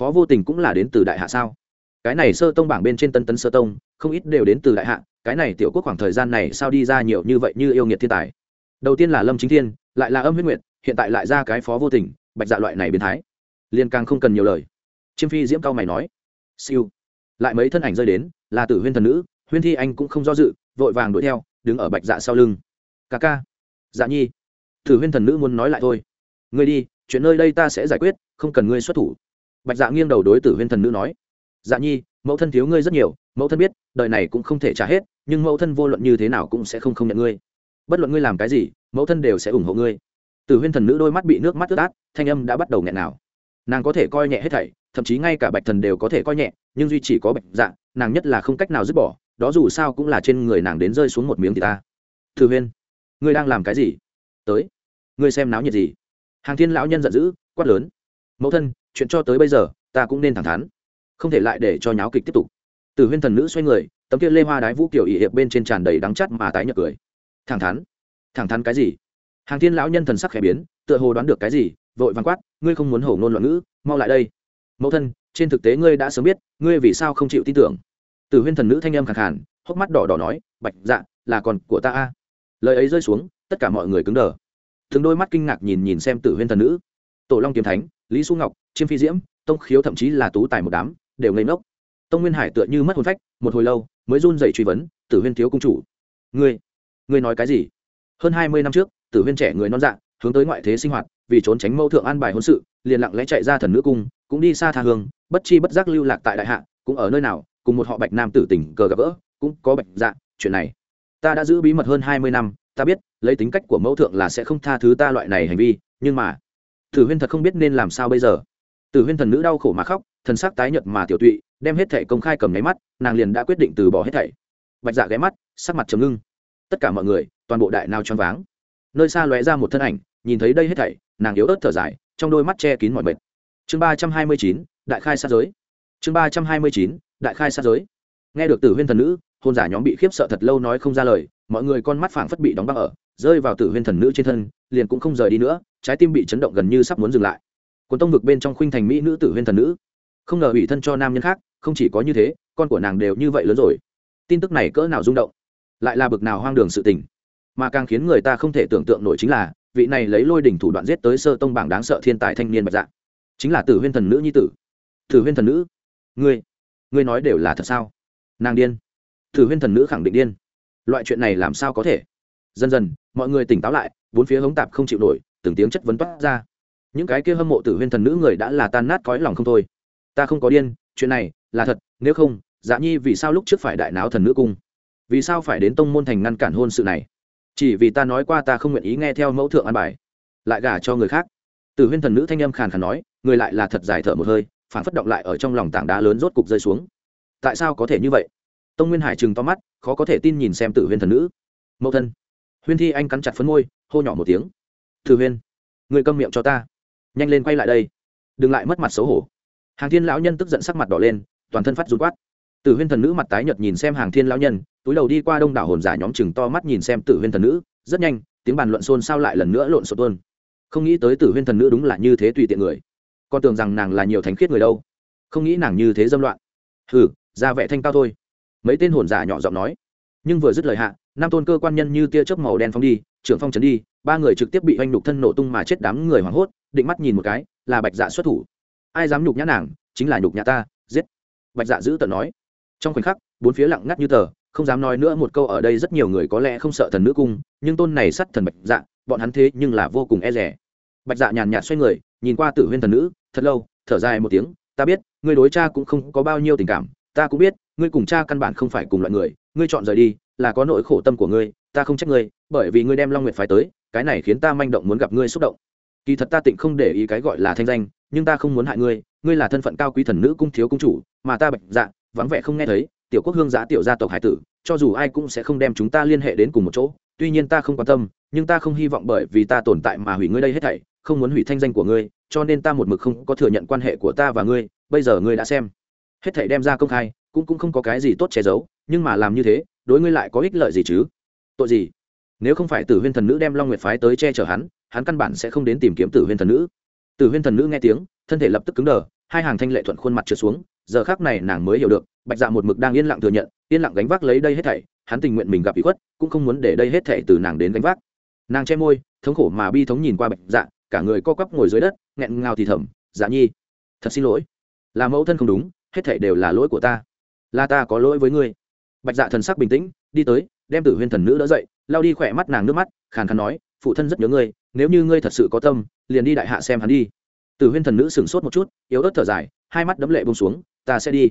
Phó vô tình cũng là đến từ đại hạ sao? Cái này sơ tông bảng bên trên tân tấn sơ tông, không ít đều đến từ đại hạ, cái này tiểu quốc khoảng thời gian này sao đi ra nhiều như vậy như yêu nghiệt thiên tài? Đầu tiên là lâm chính thiên, lại là âm huyết nguyệt, hiện tại lại ra cái phó vô tình, bạch dạ loại này biến thái liên càng không cần nhiều lời. Chiêm phi diễm cao mày nói, siêu. Lại mấy thân ảnh rơi đến, là tử huyên thần nữ, huyên thi anh cũng không do dự, vội vàng đuổi theo, đứng ở bạch dạ sau lưng. Ca ca. Dạ nhi. Tử huyên thần nữ muốn nói lại thôi. Ngươi đi, chuyện nơi đây ta sẽ giải quyết, không cần ngươi xuất thủ. Bạch dạ nghiêng đầu đối tử huyên thần nữ nói dạ nhi, mẫu thân thiếu ngươi rất nhiều, mẫu thân biết, đời này cũng không thể trả hết, nhưng mẫu thân vô luận như thế nào cũng sẽ không không nhận ngươi. Bất luận ngươi làm cái gì, mẫu thân đều sẽ ủng hộ ngươi. Tử huyên thần nữ đôi mắt bị nước mắt ướt át, thanh âm đã bắt đầu nghẹn nào nàng có thể coi nhẹ hết thảy, thậm chí ngay cả bạch thần đều có thể coi nhẹ, nhưng duy chỉ có bạch dạ nàng nhất là không cách nào dứt bỏ, đó dù sao cũng là trên người nàng đến rơi xuống một miếng thì ta. Thư huyên, ngươi đang làm cái gì? Tới, ngươi xem náo nhiệt gì? Hàng thiên lão nhân giận dữ, quát lớn. Mẫu thân, chuyện cho tới bây giờ, ta cũng nên thẳng thắn. Không thể lại để cho nháo kịch tiếp tục. Từ huyên thần nữ xoay người, tấm kia lê hoa đái vũ kiểu ỵ hiệp bên trên tràn đầy đắng chắt mà tái nhợt cười. Thẳng thắn? Thẳng thắn cái gì? Hàng thiên lão nhân thần sắc khẽ biến, tựa hồ đoán được cái gì vội vàng quát, ngươi không muốn hổ ngôn loạn ngữ, mau lại đây. Mẫu thân, trên thực tế ngươi đã sớm biết, ngươi vì sao không chịu tin tưởng. Từ huyên thần nữ thanh âm khẳng khàn, hốc mắt đỏ đỏ nói, bạch dạ là con của ta a. Lời ấy rơi xuống, tất cả mọi người cứng đờ. Thường đôi mắt kinh ngạc nhìn nhìn xem tử huyên thần nữ. Tổ long kiếm thánh, lý xu ngọc, chiêm phi diễm, tông khiếu thậm chí là tú tài một đám, đều ngây ngốc. Tông nguyên hải tựa như mất hồn phách, một hồi lâu, mới run dậy truy vấn, tử huyên thiếu công chủ, ngươi ngươi nói cái gì? Hơn hai mươi năm trước, tử huyên trẻ người non dạ hướng tới ngoại thế sinh hoạt, vì trốn tránh mâu thượng an bài hôn sự, liền lặng lẽ chạy ra thần nữ cung, cũng đi xa tha hương, bất chi bất giác lưu lạc tại đại hạ, cũng ở nơi nào, cùng một họ bạch nam tử tỉnh cờ gặp gỡ, cũng có bạch dạ chuyện này. Ta đã giữ bí mật hơn hai mươi năm, ta biết, lấy tính cách của mẫu thượng là sẽ không tha thứ ta loại này hành vi, nhưng mà, tử huyên thật không biết nên làm sao bây giờ. Tử huyên thần nữ đau khổ mà khóc, thần sắc tái nhợt mà tiểu tụy, đem hết thảy công khai cầm nháy mắt, nàng liền đã quyết định từ bỏ hết thảy. Bạch dạ ghé mắt, sắc mặt trầm ngưng. Tất cả mọi người, toàn bộ đại nào choáng váng. Nơi xa lóe ra một thân ảnh nhìn thấy đây hết thảy, nàng yếu ớt thở dài, trong đôi mắt che kín mọi mệt. Chương ba trăm hai mươi chín, đại khai sát giới. Chương ba trăm hai mươi chín, đại khai sát giới. Nghe được tử huyên thần nữ, hôn giả nhóm bị khiếp sợ thật lâu nói không ra lời, mọi người con mắt phảng phất bị đóng băng ở, rơi vào tử huyên thần nữ trên thân, liền cũng không rời đi nữa, trái tim bị chấn động gần như sắp muốn dừng lại. Quần tông vực bên trong khuynh thành mỹ nữ tử huyên thần nữ. Không ngờ ủy thân cho nam nhân khác, không chỉ có như thế, con của nàng đều như vậy lớn rồi. Tin tức này cỡ nào rung động, lại là bực nào hoang đường sự tình. Mà càng khiến người ta không thể tưởng tượng nổi chính là vị này lấy lôi đỉnh thủ đoạn giết tới sơ tông bảng đáng sợ thiên tài thanh niên bạch dạ. Chính là tử huyên thần nữ nhi tử. Tử huyên thần nữ? Ngươi ngươi nói đều là thật sao? Nàng điên. Tử huyên thần nữ khẳng định điên. Loại chuyện này làm sao có thể? Dần dần, mọi người tỉnh táo lại, bốn phía hống tạp không chịu nổi, từng tiếng chất vấn toát ra. Những cái kia hâm mộ tử huyên thần nữ người đã là tan nát cõi lòng không thôi. Ta không có điên, chuyện này là thật, nếu không dạ nhi vì sao lúc trước phải đại náo thần nữ cung? Vì sao phải đến tông môn thành ngăn cản hôn sự này? Chỉ vì ta nói qua ta không nguyện ý nghe theo mẫu thượng an bài. Lại gả cho người khác. Từ huyên thần nữ thanh âm khàn khàn nói, người lại là thật dài thở một hơi phản phất động lại ở trong lòng tảng đá lớn rốt cục rơi xuống. Tại sao có thể như vậy? Tông nguyên hải chừng to mắt, khó có thể tin nhìn xem tử huyên thần nữ. Mẫu thân. Huyên thi anh cắn chặt phấn môi, hô nhỏ một tiếng. Thử huyên, người câm miệng cho ta. Nhanh lên quay lại đây. Đừng lại mất mặt xấu hổ. Hàng thiên lão nhân tức giận sắc mặt đỏ lên, toàn thân phát rút quát tử huyên thần nữ mặt tái nhợt nhìn xem hàng thiên lão nhân, túi đầu đi qua đông đảo hồn giả nhóm chừng to mắt nhìn xem tử huyên thần nữ, rất nhanh, tiếng bàn luận xôn xao lại lần nữa lộn xộn tuôn. Không nghĩ tới tử huyên thần nữ đúng là như thế tùy tiện người. Con tưởng rằng nàng là nhiều thánh khiết người đâu. Không nghĩ nàng như thế dâm loạn. Hừ, ra vẻ thanh cao thôi. Mấy tên hồn giả nhỏ giọng nói. Nhưng vừa dứt lời hạ năm tôn cơ quan nhân như tia chớp màu đen phóng đi, trưởng phong trấn đi, ba người trực tiếp bị oanh nhục thân nổ tung mà chết đám người hoảng hốt, định mắt nhìn một cái, là bạch dạ xuất thủ. Ai dám nhục nhã nàng, chính là nhục nhã ta, giết. Bạch dạ giữ tận nói trong khoảnh khắc, bốn phía lặng ngắt như tờ, không dám nói nữa một câu ở đây rất nhiều người có lẽ không sợ thần nữ cung, nhưng tôn này sắt thần bạch dạ bọn hắn thế nhưng là vô cùng e rẻ bạch dạ nhàn nhạt xoay người, nhìn qua tử huyên thần nữ, thật lâu, thở dài một tiếng, ta biết, ngươi đối cha cũng không có bao nhiêu tình cảm, ta cũng biết, ngươi cùng cha căn bản không phải cùng loại người, ngươi chọn rời đi, là có nỗi khổ tâm của ngươi, ta không trách ngươi, bởi vì ngươi đem long nguyệt phái tới, cái này khiến ta manh động muốn gặp ngươi xúc động. Kỳ thật ta tịnh không để ý cái gọi là thanh danh, nhưng ta không muốn hại ngươi ngươi là thân phận cao quý thần nữ cung thiếu cung chủ, mà ta bạch dạ vắng vẻ không nghe thấy, tiểu quốc hương giã tiểu gia tộc hải tử, cho dù ai cũng sẽ không đem chúng ta liên hệ đến cùng một chỗ, tuy nhiên ta không quan tâm, nhưng ta không hy vọng bởi vì ta tồn tại mà hủy ngươi đây hết thảy, không muốn hủy thanh danh của ngươi, cho nên ta một mực không có thừa nhận quan hệ của ta và ngươi, bây giờ ngươi đã xem. Hết thảy đem ra công khai, cũng cũng không có cái gì tốt che giấu, nhưng mà làm như thế, đối ngươi lại có ích lợi gì chứ? Tội gì? Nếu không phải tử huyên thần nữ đem long nguyệt phái tới che chở hắn hắn căn bản sẽ không đến tìm kiếm tử huyên thần nữ. Tử huyên thần nữ nghe tiếng, thân thể lập tức cứng đờ, hai hàng thanh lệ thuận khuôn mặt trượt xuống giờ khác này nàng mới hiểu được, bạch dạ một mực đang yên lặng thừa nhận, yên lặng gánh vác lấy đây hết thảy, hắn tình nguyện mình gặp bị khuất, cũng không muốn để đây hết thảy từ nàng đến gánh vác. Nàng che môi, thống khổ mà bi thống nhìn qua bạch dạ cả người co quắp ngồi dưới đất, nghẹn ngào thì thầm dạ nhi, thật xin lỗi. Là mẫu thân không đúng, hết thảy đều là lỗi của ta. Là ta có lỗi với ngươi. Bạch dạ thần sắc bình tĩnh, đi tới, đem tử huyên thần nữ đỡ dậy lao đi khỏe mắt nàng nước mắt, khàn khàn nói, phụ thân rất nhớ ngươi, nếu như ngươi thật sự có tâm, liền đi đại hạ xem hắn đi. Tử huyên thần nữ sửng sốt một chút, yếu ớt thở dài, hai mắt đấm lệ bông xuống ta sẽ đi.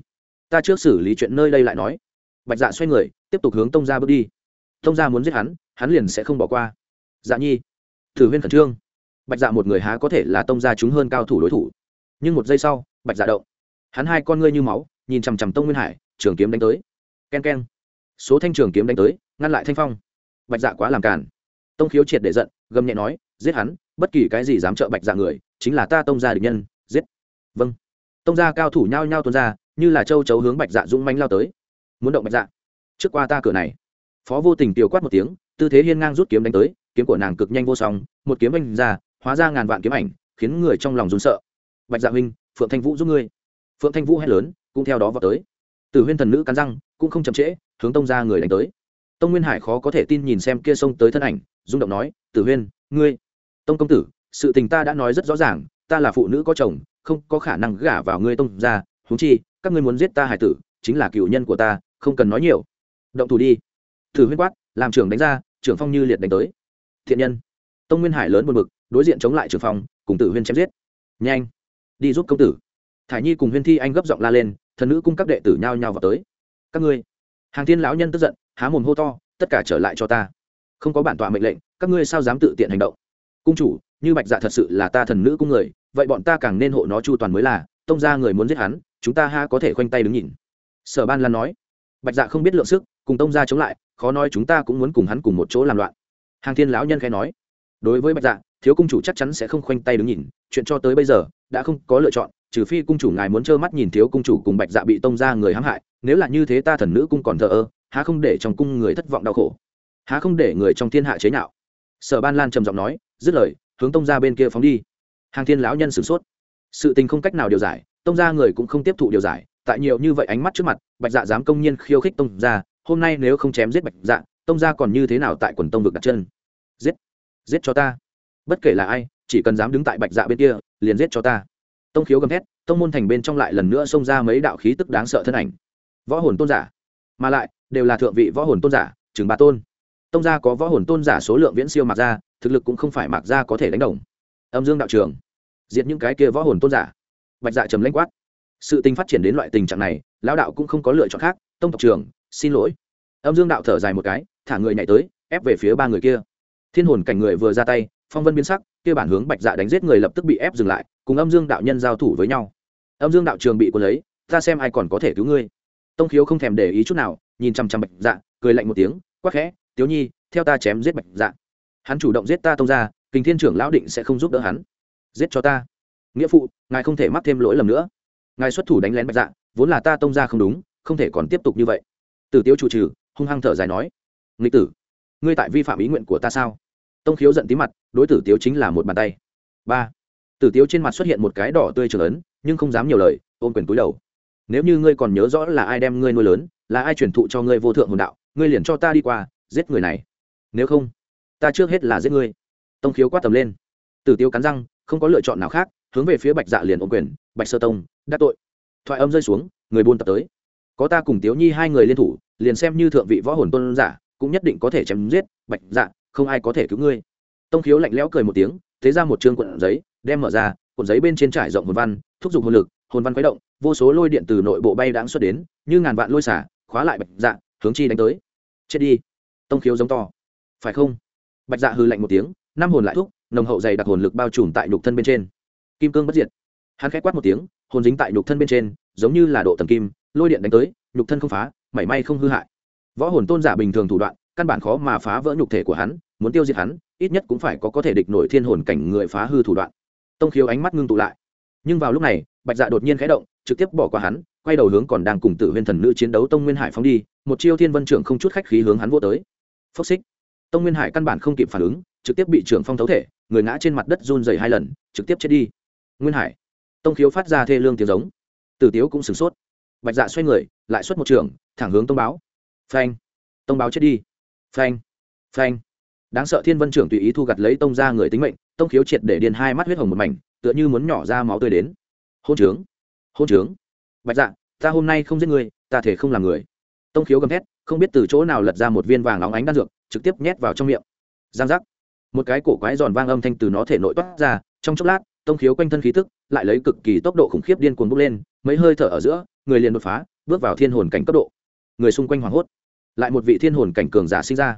Ta trước xử lý chuyện nơi đây lại nói. Bạch dạ xoay người, tiếp tục hướng tông ra bước đi. Tông ra muốn giết hắn hắn liền sẽ không bỏ qua. Dạ nhi, thử huyên khẩn trương. Bạch dạ một người há có thể là tông ra chúng hơn cao thủ đối thủ. Nhưng một giây sau, bạch dạ động. Hắn hai con ngươi như máu, nhìn chằm chằm tông nguyên hải, trường kiếm đánh tới. K e n k e n số thanh trường kiếm đánh tới, ngăn lại thanh phong. Bạch dạ quá làm càn. Tông khiếu triệt để giận, gầm nhẹ nói, giết hắn, bất kỳ cái gì dám trợ bạch dạ người, chính là ta tông gia địch nhân, giết. Vâng tông gia cao thủ nhao nhao tuôn ra, như là châu chấu hướng bạch dạ dũng mánh lao tới. Muốn động bạch dạ trước qua ta cửa này. Phó vô tình tiểu quát một tiếng, tư thế hiên ngang rút kiếm đánh tới, kiếm của nàng cực nhanh vô song, một kiếm anh ra, hóa ra ngàn vạn kiếm ảnh, khiến người trong lòng run sợ. Bạch dạ huynh, phượng thanh vũ giúp ngươi. Phượng thanh vũ hét lớn, cũng theo đó vào tới. Từ huyên thần nữ cắn răng, cũng không chậm trễ, hướng tông ra người đánh tới. Tông nguyên hải khó có thể tin nhìn xem kia xông tới thân ảnh, rung động nói, tử huyên, ngươi, tông công tử, sự tình ta đã nói rất rõ ràng, ta là phụ nữ có chồng không có khả năng gả vào ngươi tông ra húng chi, các ngươi muốn giết ta hải tử, chính là cựu nhân của ta, không cần nói nhiều. Động thủ đi. Thử huyên quát, làm trưởng đánh ra, trưởng phong như liệt đánh tới. Thiện nhân. Tông nguyên hải lớn một mực đối diện chống lại trưởng phong, cùng tử huyên chém giết. Nhanh, đi giúp công tử. Thải nhi cùng huyên thi anh gấp giọng la lên, thần nữ cung các đệ tử nhao nhao vào tới. Các ngươi. Hàng thiên lão nhân tức giận, há mồm hô to, tất cả trở lại cho ta. Không có bản tọa mệnh lệnh, các ngươi sao dám tự tiện hành động? Cung chủ, như bạch dạ thật sự là ta thần nữ cung người vậy bọn ta càng nên hộ nó chu toàn mới là, tông ra người muốn giết hắn, chúng ta ha có thể khoanh tay đứng nhìn. Sở ban lan nói. Bạch dạ không biết lượng sức, cùng tông ra chống lại, khó nói chúng ta cũng muốn cùng hắn cùng một chỗ làm loạn. Hàng thiên lão nhân khai nói. Đối với bạch dạ thiếu cung chủ chắc chắn sẽ không khoanh tay đứng nhìn, chuyện cho tới bây giờ, đã không có lựa chọn, trừ phi cung chủ ngài muốn trơ mắt nhìn thiếu cung chủ cùng bạch dạ bị tông ra người hãm hại, nếu là như thế ta thần nữ cung còn thờ ơ, há không để trong cung người thất vọng đau khổ? Há không để người trong thiên hạ chế nhạo? Sở ban lan trầm giọng nói, dứt lời, hướng tông ra bên kia phóng đi hàng thiên lão nhân sửng sốt. Sự tình không cách nào điều giải, tông gia người cũng không tiếp thụ điều giải, tại nhiều như vậy ánh mắt trước mặt, bạch dạ dám công nhiên khiêu khích tông gia, hôm nay nếu không chém giết bạch dạ tông gia còn như thế nào tại quần tông vực đặt chân? Giết giết cho ta. Bất kể là ai, chỉ cần dám đứng tại bạch dạ bên kia, liền giết cho ta. Tông khiếu gầm thét, tông môn thành bên trong lại lần nữa xông ra mấy đạo khí tức đáng sợ thân ảnh. Võ hồn tôn giả. Mà lại, đều là thượng vị võ hồn tôn giả chừng ba tôn. Tông gia có võ hồn tôn giả số lượng viễn siêu mạc gia thực lực cũng không phải mạc gia có thể đánh đồng âm dương đạo trường, diệt những cái kia võ hồn tôn giả. Bạch dạ trầm lãnh quát. Sự tình phát triển đến loại tình trạng này, lão đạo cũng không có lựa chọn khác, tông tộc trường, xin lỗi. Âm dương đạo thở dài một cái, thả người nhảy tới, ép về phía ba người kia. Thiên hồn cảnh người vừa ra tay, phong vân biến sắc, kia bản hướng bạch dạ đánh giết người lập tức bị ép dừng lại, cùng âm dương đạo nhân giao thủ với nhau. Âm dương đạo trường bị quân lấy, ta xem ai còn có thể cứu ngươi. Tông khiếu không thèm để ý chút nào, nhìn chăm chăm bạch dạ cười lạnh một tiếng, quắc khẽ, tiếu nhi, theo ta chém giết bạch dạ. Hắn chủ động giết ta tông ra kình thiên trưởng lão định sẽ không giúp đỡ hắn. Giết cho ta. Nghĩa phụ, ngài không thể mắc thêm lỗi lầm nữa. Ngài xuất thủ đánh lén bạch dạ vốn là ta tông ra không đúng, không thể còn tiếp tục như vậy. Tử tiếu chủ trừ, hung hăng thở dài nói. Nghịch tử, ngươi tại vi phạm ý nguyện của ta sao? Tông khiếu giận tí mặt, đối tử tiếu chính là một bàn tay. Ba, tử tiếu trên mặt xuất hiện một cái đỏ tươi trường ấn, nhưng không dám nhiều lời, ôm quyền túi đầu. Nếu như ngươi còn nhớ rõ là ai đem ngươi nuôi lớn, là ai truyền thụ cho ngươi vô thượng hồn đạo, ngươi liền cho ta đi qua, giết người này. Nếu không, ta trước hết là giết ngươi tông khiếu quát tầm lên. Tử Tiêu cắn răng, không có lựa chọn nào khác, hướng về phía bạch dạ liền ôm quyền, bạch sơ tông, đắc tội. Thoại âm rơi xuống, người buôn tập tới. Có ta cùng tiếu nhi hai người liên thủ, liền xem như thượng vị võ hồn tôn giả, cũng nhất định có thể chém giết. Bạch dạ không ai có thể cứu ngươi. Tông khiếu lạnh lẽo cười một tiếng, thế ra một chương cuộn giấy, đem mở ra, cuộn giấy bên trên trải rộng hồn văn, thúc giục hồn lực, hồn văn khuấy động, vô số lôi điện từ nội bộ bay đáng xuất đến, như ngàn vạn lôi xả, khóa lại bạch dạ hướng chi đánh tới. Chết đi. Tông khiếu giống to. Phải không? Bạch dạ hư lạnh một tiếng năm hồn lại thúc, nồng hậu dày đặc hồn lực bao trùm tại nhục thân bên trên. Kim cương bất diệt. Hắn khẽ quát một tiếng, hồn dính tại nhục thân bên trên, giống như là độ tầm kim, lôi điện đánh tới, nhục thân không phá, mảy may không hư hại. Võ hồn tôn giả bình thường thủ đoạn, căn bản khó mà phá vỡ nhục thể của hắn, muốn tiêu diệt hắn, ít nhất cũng phải có có thể địch nổi thiên hồn cảnh người phá hư thủ đoạn. Tông khiếu ánh mắt ngưng tụ lại. Nhưng vào lúc này, bạch dạ đột nhiên khẽ động, trực tiếp bỏ qua hắn, quay đầu hướng còn đang cùng tử huyên thần nữ chiến đấu tông nguyên hải phóng đi, một chiêu thiên vân trưởng không chút khách khí hướng hắn vô tới. Phốc xích tông nguyên hải căn bản không kịp phản ứng, trực tiếp bị trưởng phong thấu thể, người ngã trên mặt đất run dày hai lần, trực tiếp chết đi. Nguyên hải. Tông khiếu phát ra thê lương tiếng giống. Tử tiếu cũng sửng sốt. Bạch dạ xoay người, lại xuất một trường, thẳng hướng tông báo. Phanh. Tông báo chết đi. Phanh. Phanh. Đáng sợ thiên vân trưởng tùy ý thu gặt lấy tông ra người tính mệnh, tông khiếu triệt để điền hai mắt huyết hồng một mảnh, tựa như muốn nhỏ ra máu tươi đến. Hôn trướng. Hôn trướng. Bạch dạ ta hôm nay không giết người ta thể không làm người. Tông khiếu gầm thét không biết từ chỗ nào lật ra một viên vàng óng ánh đan dược, trực tiếp nhét vào trong miệng. Giang giác. Một cái cổ quái giòn vang âm thanh từ nó thể nội toát ra, trong chốc lát, tông khiếu quanh thân khí tức lại lấy cực kỳ tốc độ khủng khiếp điên cuồng bốc lên, mấy hơi thở ở giữa, người liền đột phá, bước vào thiên hồn cảnh cấp độ. Người xung quanh hoảng hốt. Lại một vị thiên hồn cảnh cường giả sinh ra.